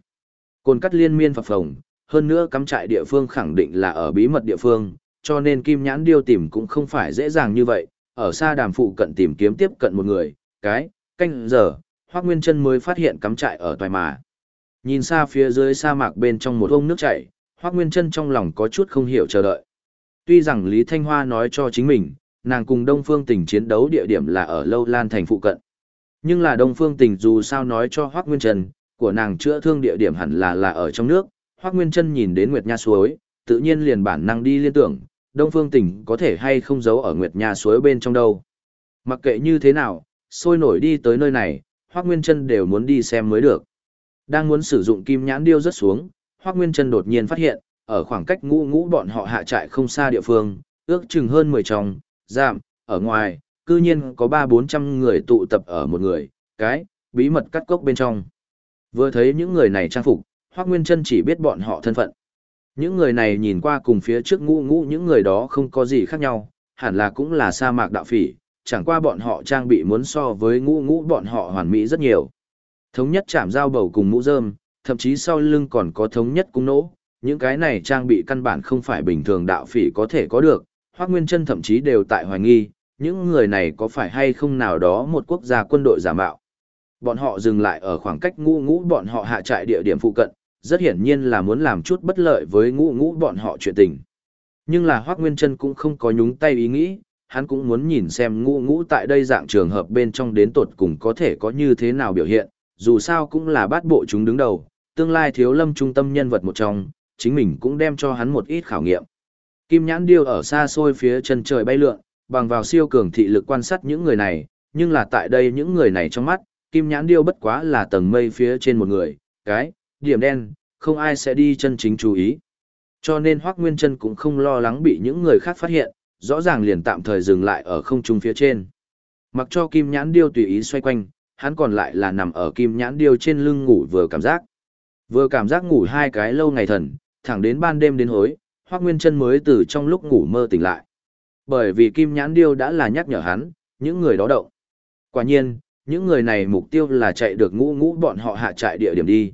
S1: Cồn cắt liên miên phập phồng, hơn nữa cắm trại địa phương khẳng định là ở bí mật địa phương, cho nên kim nhãn điêu tìm cũng không phải dễ dàng như vậy, ở xa đàm phụ cận tìm kiếm tiếp cận một người, cái, canh giờ, Hoắc Nguyên Chân mới phát hiện cắm trại ở toài mà. Nhìn xa phía dưới sa mạc bên trong một ông nước chảy, Hoắc Nguyên Chân trong lòng có chút không hiểu chờ đợi. Tuy rằng Lý Thanh Hoa nói cho chính mình, nàng cùng Đông Phương Tình chiến đấu địa điểm là ở Lâu Lan thành phụ cận. Nhưng là Đông Phương Tình dù sao nói cho Hoắc Nguyên trần của nàng chữa thương địa điểm hẳn là là ở trong nước, Hoắc Nguyên Chân nhìn đến Nguyệt Nha suối, tự nhiên liền bản năng đi liên tưởng, Đông Phương Tỉnh có thể hay không giấu ở Nguyệt Nha suối bên trong đâu. Mặc kệ như thế nào, sôi nổi đi tới nơi này, Hoắc Nguyên Chân đều muốn đi xem mới được. Đang muốn sử dụng kim nhãn điêu rất xuống, Hoắc Nguyên Chân đột nhiên phát hiện, ở khoảng cách ngũ ngũ bọn họ hạ trại không xa địa phương, ước chừng hơn 10 tròng, giảm, ở ngoài, cư nhiên có 3-400 người tụ tập ở một người, cái, bí mật cắt cốc bên trong. Vừa thấy những người này trang phục, Hoắc Nguyên Chân chỉ biết bọn họ thân phận. Những người này nhìn qua cùng phía trước ngũ ngũ những người đó không có gì khác nhau, hẳn là cũng là sa mạc đạo phỉ, chẳng qua bọn họ trang bị muốn so với ngũ ngũ bọn họ hoàn mỹ rất nhiều. Thống nhất chạm dao bầu cùng mũ rơm, thậm chí sau lưng còn có thống nhất cung nỗ, những cái này trang bị căn bản không phải bình thường đạo phỉ có thể có được, Hoắc Nguyên Chân thậm chí đều tại hoài nghi, những người này có phải hay không nào đó một quốc gia quân đội giả mạo. Bọn họ dừng lại ở khoảng cách ngũ ngũ bọn họ hạ trại địa điểm phụ cận, rất hiển nhiên là muốn làm chút bất lợi với ngũ ngũ bọn họ chuyện tình. Nhưng là Hoác Nguyên Trân cũng không có nhúng tay ý nghĩ, hắn cũng muốn nhìn xem ngũ ngũ tại đây dạng trường hợp bên trong đến tột cùng có thể có như thế nào biểu hiện, dù sao cũng là bát bộ chúng đứng đầu, tương lai thiếu lâm trung tâm nhân vật một trong, chính mình cũng đem cho hắn một ít khảo nghiệm. Kim nhãn điêu ở xa xôi phía chân trời bay lượn, bằng vào siêu cường thị lực quan sát những người này, nhưng là tại đây những người này trong mắt, kim nhãn điêu bất quá là tầng mây phía trên một người, cái, điểm đen, không ai sẽ đi chân chính chú ý. Cho nên Hoác Nguyên Trân cũng không lo lắng bị những người khác phát hiện, rõ ràng liền tạm thời dừng lại ở không trung phía trên. Mặc cho kim nhãn điêu tùy ý xoay quanh, hắn còn lại là nằm ở kim nhãn điêu trên lưng ngủ vừa cảm giác. Vừa cảm giác ngủ hai cái lâu ngày thần, thẳng đến ban đêm đến hối, Hoác Nguyên Trân mới từ trong lúc ngủ mơ tỉnh lại. Bởi vì kim nhãn điêu đã là nhắc nhở hắn, những người đó động. Quả nhiên, những người này mục tiêu là chạy được ngũ ngũ bọn họ hạ trại địa điểm đi.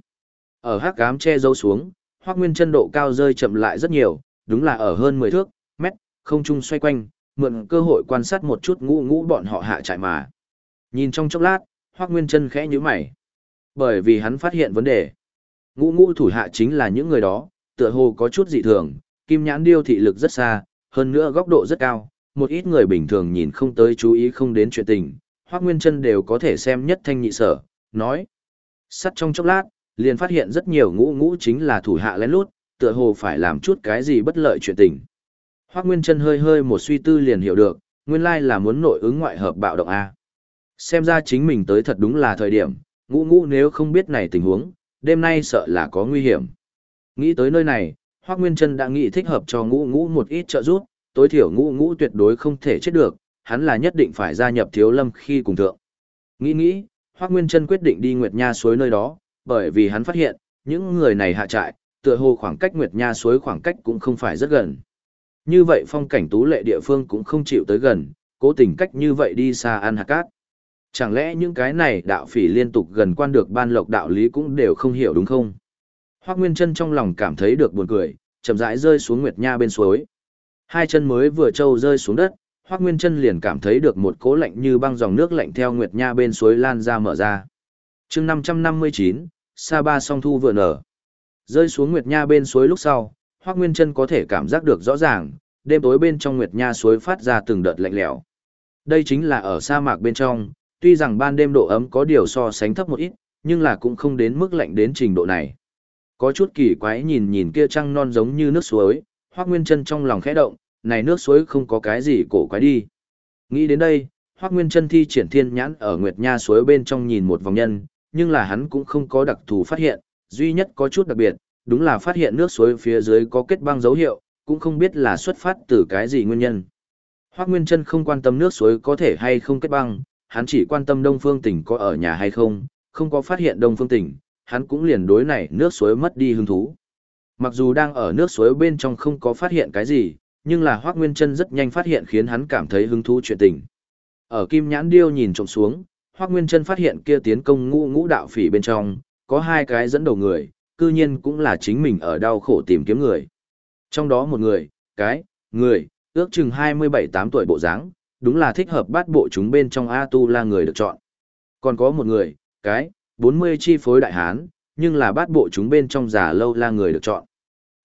S1: Ở hắc ám che dấu xuống, Hoắc Nguyên chân độ cao rơi chậm lại rất nhiều, đúng là ở hơn 10 thước, mét, không trung xoay quanh, mượn cơ hội quan sát một chút ngũ ngũ bọn họ hạ trại mà. Nhìn trong chốc lát, Hoắc Nguyên chân khẽ nhíu mày. Bởi vì hắn phát hiện vấn đề. Ngũ ngũ thủ hạ chính là những người đó, tựa hồ có chút dị thường, kim nhãn điêu thị lực rất xa, hơn nữa góc độ rất cao, một ít người bình thường nhìn không tới chú ý không đến chuyện tình, Hoắc Nguyên chân đều có thể xem nhất thanh nhị sở, nói. Sắt trong chốc lát, liền phát hiện rất nhiều ngũ ngũ chính là thủ hạ lén lút, tựa hồ phải làm chút cái gì bất lợi chuyện tình. Hoắc Nguyên Trân hơi hơi một suy tư liền hiểu được, nguyên lai là muốn nội ứng ngoại hợp bạo động A. Xem ra chính mình tới thật đúng là thời điểm, ngũ ngũ nếu không biết này tình huống, đêm nay sợ là có nguy hiểm. Nghĩ tới nơi này, Hoắc Nguyên Trân đã nghĩ thích hợp cho ngũ ngũ một ít trợ giúp, tối thiểu ngũ ngũ tuyệt đối không thể chết được, hắn là nhất định phải gia nhập thiếu lâm khi cùng thượng. Nghĩ nghĩ, Hoắc Nguyên Trân quyết định đi Nguyệt Nha suối nơi đó, bởi vì hắn phát hiện, những người này hạ trại, tựa hồ khoảng cách Nguyệt Nha suối khoảng cách cũng không phải rất gần. Như vậy phong cảnh tú lệ địa phương cũng không chịu tới gần, cố tình cách như vậy đi xa ăn hạt cát. Chẳng lẽ những cái này đạo phỉ liên tục gần quan được ban lộc đạo lý cũng đều không hiểu đúng không? Hoác Nguyên Trân trong lòng cảm thấy được buồn cười, chậm rãi rơi xuống Nguyệt Nha bên suối. Hai chân mới vừa trâu rơi xuống đất, Hoác Nguyên Trân liền cảm thấy được một cỗ lạnh như băng dòng nước lạnh theo Nguyệt Nha bên suối lan ra mở ra. chương 559, Sa Ba song thu vừa nở. Rơi xuống Nguyệt Nha bên suối lúc sau, Hoác Nguyên Trân có thể cảm giác được rõ ràng, đêm tối bên trong Nguyệt Nha suối phát ra từng đợt lạnh lẽo. Đây chính là ở sa mạc bên trong, tuy rằng ban đêm độ ấm có điều so sánh thấp một ít, nhưng là cũng không đến mức lạnh đến trình độ này. Có chút kỳ quái nhìn nhìn kia trăng non giống như nước suối, Hoắc Nguyên Chân trong lòng khẽ động, này nước suối không có cái gì cổ quái đi. Nghĩ đến đây, Hoắc Nguyên Chân thi triển thiên nhãn ở Nguyệt Nha suối bên trong nhìn một vòng nhân, nhưng là hắn cũng không có đặc thù phát hiện, duy nhất có chút đặc biệt, đúng là phát hiện nước suối phía dưới có kết băng dấu hiệu, cũng không biết là xuất phát từ cái gì nguyên nhân. Hoắc Nguyên Trân không quan tâm nước suối có thể hay không kết băng, hắn chỉ quan tâm Đông Phương Tỉnh có ở nhà hay không, không có phát hiện Đông Phương Tỉnh, hắn cũng liền đối này nước suối mất đi hứng thú. Mặc dù đang ở nước suối bên trong không có phát hiện cái gì, nhưng là Hoác Nguyên Trân rất nhanh phát hiện khiến hắn cảm thấy hứng thú chuyện tình. Ở Kim Nhãn Điêu nhìn trộm xuống, Hoắc Nguyên Trân phát hiện kia tiến công ngũ ngũ đạo phỉ bên trong, có hai cái dẫn đầu người, cư nhiên cũng là chính mình ở đau khổ tìm kiếm người. Trong đó một người, cái, người, ước chừng 27-8 tuổi bộ dáng, đúng là thích hợp bắt bộ chúng bên trong A Tu La người được chọn. Còn có một người, cái, 40 chi phối đại hán, nhưng là bát bộ chúng bên trong giả lâu la người được chọn.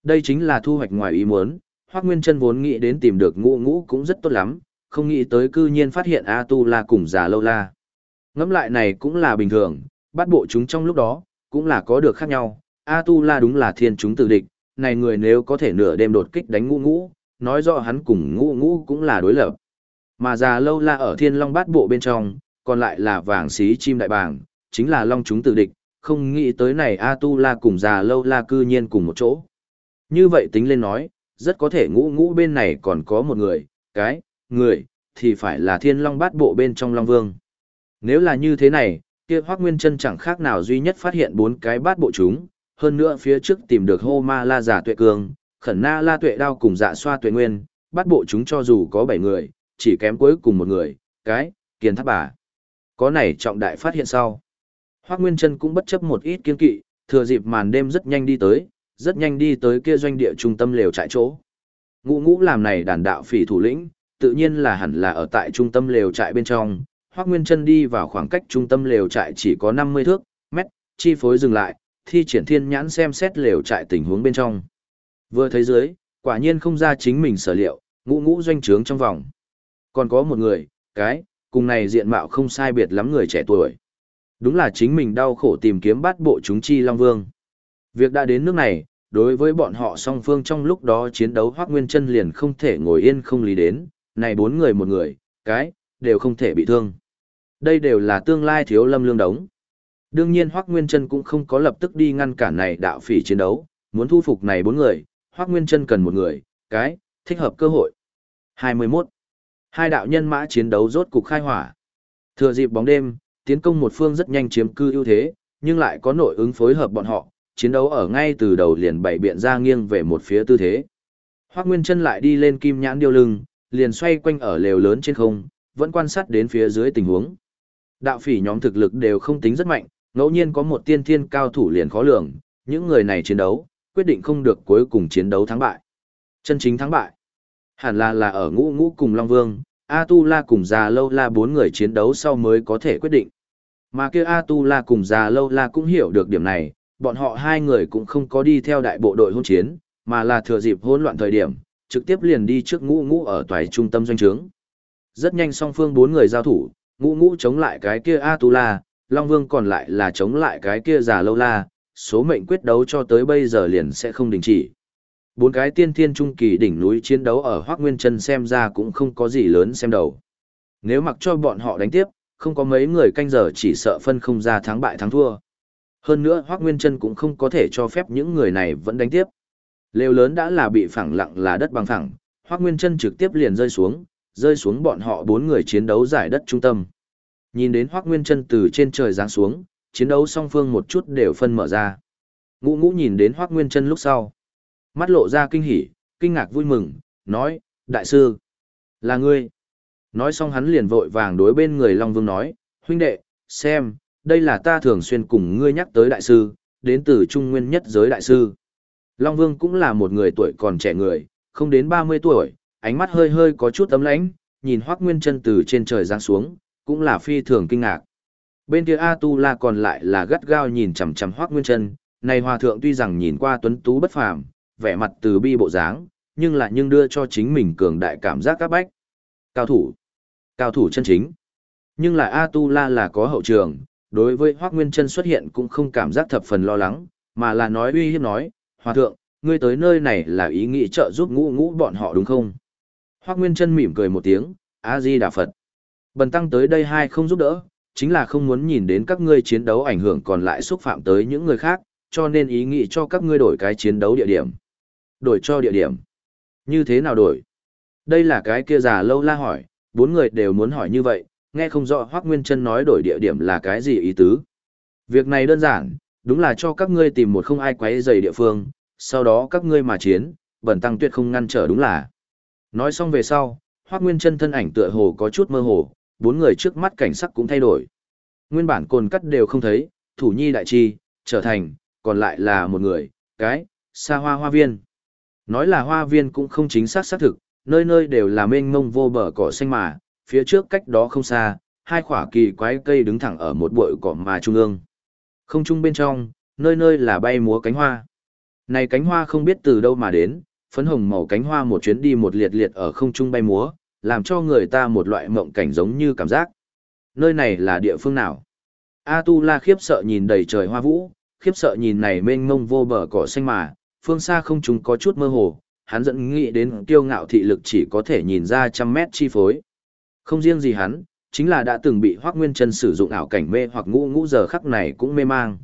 S1: Đây chính là thu hoạch ngoài ý muốn, Hoắc Nguyên Chân vốn nghĩ đến tìm được ngũ ngũ cũng rất tốt lắm, không nghĩ tới cư nhiên phát hiện A Tu La cùng giả lâu la. Ngẫm lại này cũng là bình thường, bắt bộ chúng trong lúc đó, cũng là có được khác nhau, A Tu La đúng là thiên chúng tự địch, này người nếu có thể nửa đêm đột kích đánh ngũ ngũ, nói rõ hắn cùng ngũ ngũ cũng là đối lập. Mà già lâu la ở thiên long bát bộ bên trong, còn lại là vàng xí chim đại bàng, chính là long chúng tự địch, không nghĩ tới này A Tu La cùng già lâu la cư nhiên cùng một chỗ. Như vậy tính lên nói, rất có thể ngũ ngũ bên này còn có một người, cái, người, thì phải là thiên long bát bộ bên trong long vương. Nếu là như thế này, kia hoác nguyên chân chẳng khác nào duy nhất phát hiện bốn cái bát bộ chúng, hơn nữa phía trước tìm được hô ma la giả tuệ cường, khẩn na la tuệ đao cùng dạ xoa tuệ nguyên, bát bộ chúng cho dù có bảy người, chỉ kém cuối cùng một người, cái, kiền tháp bà. Có này trọng đại phát hiện sau. Hoác Nguyên Trân cũng bất chấp một ít kiên kỵ, thừa dịp màn đêm rất nhanh đi tới, rất nhanh đi tới kia doanh địa trung tâm lều trại chỗ. Ngũ ngũ làm này đàn đạo phỉ thủ lĩnh, tự nhiên là hẳn là ở tại trung tâm lều trại bên trong. Hoắc Nguyên chân đi vào khoảng cách trung tâm lều trại chỉ có 50 thước, mét, chi phối dừng lại, thi triển thiên nhãn xem xét lều trại tình huống bên trong. Vừa thấy dưới, quả nhiên không ra chính mình sở liệu, ngũ ngũ doanh trướng trong vòng. Còn có một người, cái, cùng này diện mạo không sai biệt lắm người trẻ tuổi. Đúng là chính mình đau khổ tìm kiếm bắt bộ chúng chi Long Vương. Việc đã đến nước này, đối với bọn họ song phương trong lúc đó chiến đấu Hoắc Nguyên chân liền không thể ngồi yên không lý đến, này bốn người một người, cái, đều không thể bị thương. Đây đều là tương lai thiếu lâm lương đống. Đương nhiên Hoác Nguyên chân cũng không có lập tức đi ngăn cản này đạo phỉ chiến đấu, muốn thu phục này bốn người, Hoác Nguyên chân cần một người, cái, thích hợp cơ hội. 21. Hai đạo nhân mã chiến đấu rốt cục khai hỏa. Thừa dịp bóng đêm, tiến công một phương rất nhanh chiếm cư ưu thế, nhưng lại có nội ứng phối hợp bọn họ, chiến đấu ở ngay từ đầu liền bảy biện ra nghiêng về một phía tư thế. Hoắc Nguyên Chân lại đi lên kim nhãn điêu lưng, liền xoay quanh ở lều lớn trên không, vẫn quan sát đến phía dưới tình huống. Đạo phỉ nhóm thực lực đều không tính rất mạnh, ngẫu nhiên có một tiên thiên cao thủ liền khó lường, những người này chiến đấu, quyết định không được cuối cùng chiến đấu thắng bại. Chân chính thắng bại, hẳn là là ở ngũ ngũ cùng Long Vương, A Tu La cùng Già Lâu La bốn người chiến đấu sau mới có thể quyết định. Mà kia A Tu La cùng Già Lâu La cũng hiểu được điểm này, bọn họ hai người cũng không có đi theo đại bộ đội hôn chiến, mà là thừa dịp hỗn loạn thời điểm, trực tiếp liền đi trước ngũ ngũ ở toài trung tâm doanh trướng. Rất nhanh song phương bốn người giao thủ, ngũ ngũ chống lại cái kia A Tu La, Long Vương còn lại là chống lại cái kia Già Lâu La, số mệnh quyết đấu cho tới bây giờ liền sẽ không đình chỉ. Bốn cái tiên thiên trung kỳ đỉnh núi chiến đấu ở Hoác Nguyên Trân xem ra cũng không có gì lớn xem đầu. Nếu mặc cho bọn họ đánh tiếp, không có mấy người canh giờ chỉ sợ phân không ra thắng bại thắng thua. Hơn nữa Hoác Nguyên Trân cũng không có thể cho phép những người này vẫn đánh tiếp. Lều lớn đã là bị phẳng lặng là đất bằng phẳng, Hoác Nguyên Trân trực tiếp liền rơi xuống, rơi xuống bọn họ bốn người chiến đấu giải đất trung tâm. Nhìn đến Hoắc Nguyên Trân từ trên trời giáng xuống, chiến đấu song phương một chút đều phân mở ra. Ngũ ngũ nhìn đến Hoắc Nguyên Trân lúc sau. Mắt lộ ra kinh hỉ, kinh ngạc vui mừng, nói, đại sư, là ngươi. Nói xong hắn liền vội vàng đối bên người Long Vương nói, huynh đệ, xem, đây là ta thường xuyên cùng ngươi nhắc tới đại sư, đến từ trung nguyên nhất giới đại sư. Long Vương cũng là một người tuổi còn trẻ người, không đến 30 tuổi, ánh mắt hơi hơi có chút ấm lãnh, nhìn Hoắc Nguyên Chân từ trên trời giáng xuống, cũng là phi thường kinh ngạc. Bên kia A Tu La còn lại là gắt gao nhìn chằm chằm Hoắc Nguyên Chân, này hòa thượng tuy rằng nhìn qua tuấn tú bất phàm, vẻ mặt từ bi bộ dáng, nhưng lại nhưng đưa cho chính mình cường đại cảm giác các bách. Cao thủ, cao thủ chân chính. Nhưng lại A Tu La là có hậu trường, đối với Hoắc Nguyên Chân xuất hiện cũng không cảm giác thập phần lo lắng, mà là nói uy hiếp nói, "Hòa thượng, ngươi tới nơi này là ý nghĩ trợ giúp ngũ ngũ bọn họ đúng không?" Hoắc Nguyên Trân mỉm cười một tiếng, "A Di Đà Phật." Bần tăng tới đây hai không giúp đỡ, chính là không muốn nhìn đến các ngươi chiến đấu ảnh hưởng còn lại xúc phạm tới những người khác, cho nên ý nghĩ cho các ngươi đổi cái chiến đấu địa điểm. Đổi cho địa điểm. Như thế nào đổi? Đây là cái kia già lâu la hỏi, bốn người đều muốn hỏi như vậy, nghe không rõ Hoắc Nguyên Trân nói đổi địa điểm là cái gì ý tứ. Việc này đơn giản, đúng là cho các ngươi tìm một không ai quấy dày địa phương, sau đó các ngươi mà chiến, bần tăng tuyệt không ngăn trở đúng là. Nói xong về sau, Hoắc Nguyên Chân thân ảnh tựa hồ có chút mơ hồ, bốn người trước mắt cảnh sắc cũng thay đổi. Nguyên bản cồn cắt đều không thấy, thủ nhi đại chi, trở thành, còn lại là một người, cái, xa hoa hoa viên. Nói là hoa viên cũng không chính xác xác thực, nơi nơi đều là mênh mông vô bờ cỏ xanh mà, phía trước cách đó không xa, hai khỏa kỳ quái cây đứng thẳng ở một bụi cỏ mà trung ương. Không trung bên trong, nơi nơi là bay múa cánh hoa. Này cánh hoa không biết từ đâu mà đến, phấn hồng màu cánh hoa một chuyến đi một liệt liệt ở không trung bay múa, làm cho người ta một loại mộng cảnh giống như cảm giác. Nơi này là địa phương nào? A Tu La khiếp sợ nhìn đầy trời hoa vũ, khiếp sợ nhìn này mênh mông vô bờ cỏ xanh mà, phương xa không chúng có chút mơ hồ, hắn dẫn nghĩ đến kiêu ngạo thị lực chỉ có thể nhìn ra trăm mét chi phối. Không riêng gì hắn, chính là đã từng bị Hoắc Nguyên Chân sử dụng ảo cảnh mê hoặc ngũ ngũ giờ khắc này cũng mê mang.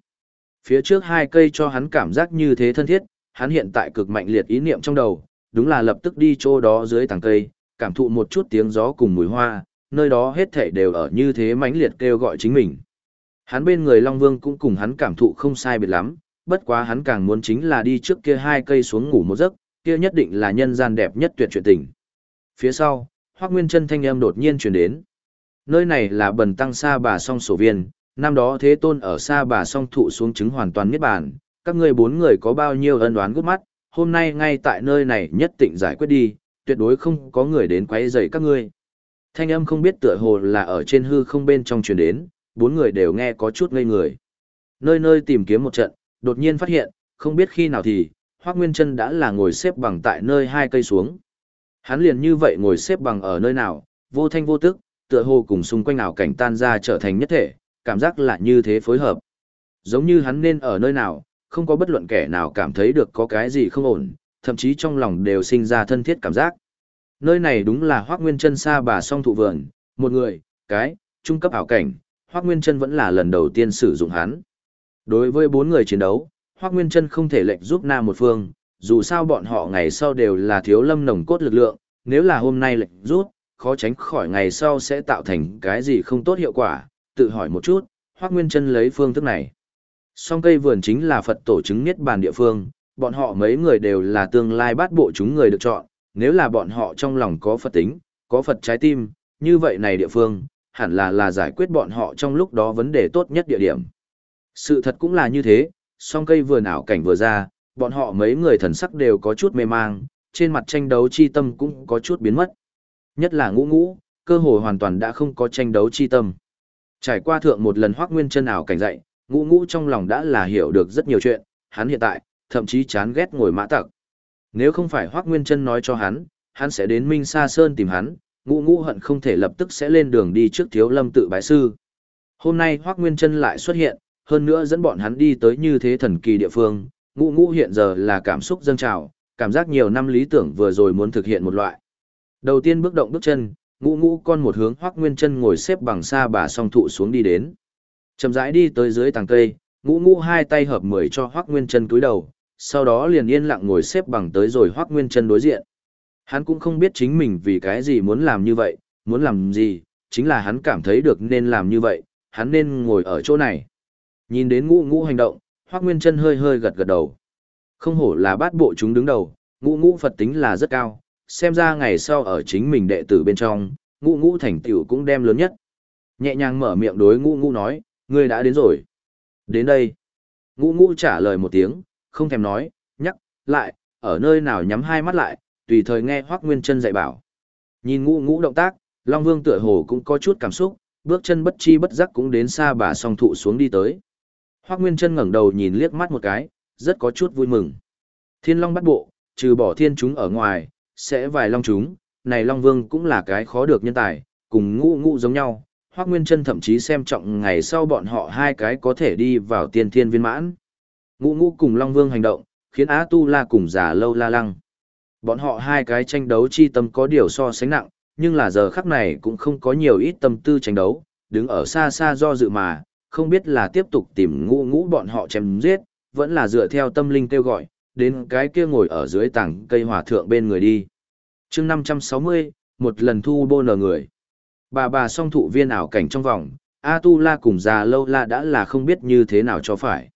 S1: Phía trước hai cây cho hắn cảm giác như thế thân thiết, hắn hiện tại cực mạnh liệt ý niệm trong đầu, đúng là lập tức đi chỗ đó dưới tầng cây, cảm thụ một chút tiếng gió cùng mùi hoa, nơi đó hết thảy đều ở như thế mãnh liệt kêu gọi chính mình. Hắn bên người Long Vương cũng cùng hắn cảm thụ không sai biệt lắm, bất quá hắn càng muốn chính là đi trước kia hai cây xuống ngủ một giấc, kia nhất định là nhân gian đẹp nhất tuyệt chuyện tình. Phía sau, Hoắc Nguyên Chân thanh âm đột nhiên truyền đến. Nơi này là Bần Tăng Sa Bà Song Sổ Viên, năm đó Thế Tôn ở Sa Bà Song thụ xuống chứng hoàn toàn niết bàn, các ngươi bốn người có bao nhiêu ân đoán gút mắt, hôm nay ngay tại nơi này nhất định giải quyết đi, tuyệt đối không có người đến quấy rầy các ngươi. Thanh âm không biết tựa hồ là ở trên hư không bên trong truyền đến, bốn người đều nghe có chút ngây người. Nơi nơi tìm kiếm một trận, đột nhiên phát hiện, không biết khi nào thì, Hoắc Nguyên Chân đã là ngồi xếp bằng tại nơi hai cây xuống. Hắn liền như vậy ngồi xếp bằng ở nơi nào, vô thanh vô tức, tựa hồ cùng xung quanh ảo cảnh tan ra trở thành nhất thể, cảm giác là như thế phối hợp. Giống như hắn nên ở nơi nào, không có bất luận kẻ nào cảm thấy được có cái gì không ổn, thậm chí trong lòng đều sinh ra thân thiết cảm giác. Nơi này đúng là Hoắc Nguyên Trân xa bà song thụ vườn, một người, cái, trung cấp ảo cảnh, Hoắc Nguyên Trân vẫn là lần đầu tiên sử dụng hắn. Đối với bốn người chiến đấu, Hoắc Nguyên Trân không thể lệnh giúp Nam một phương, dù sao bọn họ ngày sau đều là thiếu lâm nồng cốt lực lượng, nếu là hôm nay lệnh rút, khó tránh khỏi ngày sau sẽ tạo thành cái gì không tốt hiệu quả, tự hỏi một chút, Hoắc Nguyên Trân lấy phương thức này. Song cây vườn chính là Phật tổ chứng niết bàn địa phương, bọn họ mấy người đều là tương lai bát bộ chúng người được chọn, nếu là bọn họ trong lòng có Phật tính, có Phật trái tim, như vậy này địa phương, hẳn là là giải quyết bọn họ trong lúc đó vấn đề tốt nhất địa điểm. Sự thật cũng là như thế, song cây vừa ảo cảnh vừa ra, bọn họ mấy người thần sắc đều có chút mê mang, trên mặt tranh đấu chi tâm cũng có chút biến mất. Nhất là ngũ ngũ, cơ hồ hoàn toàn đã không có tranh đấu chi tâm. Trải qua thượng một lần hoác nguyên chân ảo cảnh dậy, ngũ ngũ trong lòng đã là hiểu được rất nhiều chuyện, hắn hiện tại, thậm chí chán ghét ngồi mã tặc. Nếu không phải hoác nguyên chân nói cho hắn, hắn sẽ đến Minh Sa Sơn tìm hắn, ngũ ngũ hận không thể lập tức sẽ lên đường đi trước thiếu lâm tự bái sư. Hôm nay hoác nguyên chân lại xuất hiện, hơn nữa dẫn bọn hắn đi tới như thế thần kỳ địa phương, ngũ ngũ hiện giờ là cảm xúc dâng trào, cảm giác nhiều năm lý tưởng vừa rồi muốn thực hiện một loại. Đầu tiên bước động bước chân, ngũ ngũ con một hướng hoác nguyên chân ngồi xếp bằng xa bà song thụ xuống đi đến. Chậm rãi đi tới dưới tàng cây, ngũ ngũ hai tay hợp mười cho hoác nguyên chân cúi đầu, sau đó liền yên lặng ngồi xếp bằng tới rồi hoác nguyên chân đối diện. Hắn cũng không biết chính mình vì cái gì muốn làm như vậy, muốn làm gì, chính là hắn cảm thấy được nên làm như vậy, hắn nên ngồi ở chỗ này. Nhìn đến ngũ ngũ hành động, Hoắc Nguyên Chân hơi hơi gật gật đầu. Không hổ là bát bộ chúng đứng đầu, ngũ ngũ Phật tính là rất cao, xem ra ngày sau ở chính mình đệ tử bên trong, ngũ ngũ thành tựu cũng đem lớn nhất. Nhẹ nhàng mở miệng đối ngũ ngũ nói, ngươi đã đến rồi. Đến đây. Ngũ ngũ trả lời một tiếng, không thèm nói, nhắc, lại, ở nơi nào nhắm hai mắt lại, tùy thời nghe Hoác Nguyên chân dạy bảo. Nhìn ngũ ngũ động tác, Long Vương tựa hồ cũng có chút cảm xúc, bước chân bất chi bất giác cũng đến xa bà song thụ xuống đi tới. Hoác Nguyên chân ngẩng đầu nhìn liếc mắt một cái, rất có chút vui mừng. Thiên Long bắt bộ, trừ bỏ thiên chúng ở ngoài, sẽ vài long chúng, này Long Vương cũng là cái khó được nhân tài, cùng ngũ ngũ giống nhau. Hoác Nguyên chân thậm chí xem trọng ngày sau bọn họ hai cái có thể đi vào tiên thiên viên mãn. Ngũ ngũ cùng Long Vương hành động, khiến Á Tu La cùng giả lâu la lăng. Bọn họ hai cái tranh đấu chi tâm có điều so sánh nặng, nhưng là giờ khắc này cũng không có nhiều ít tâm tư tranh đấu, đứng ở xa xa do dự mà, không biết là tiếp tục tìm ngũ ngũ bọn họ chém giết, vẫn là dựa theo tâm linh kêu gọi, đến cái kia ngồi ở dưới tảng cây hòa thượng bên người đi. chương 560, một lần thu bô nở người. Bà bà song thụ viên ảo cảnh trong vòng, A Tu La cùng già lâu la đã là không biết như thế nào cho phải.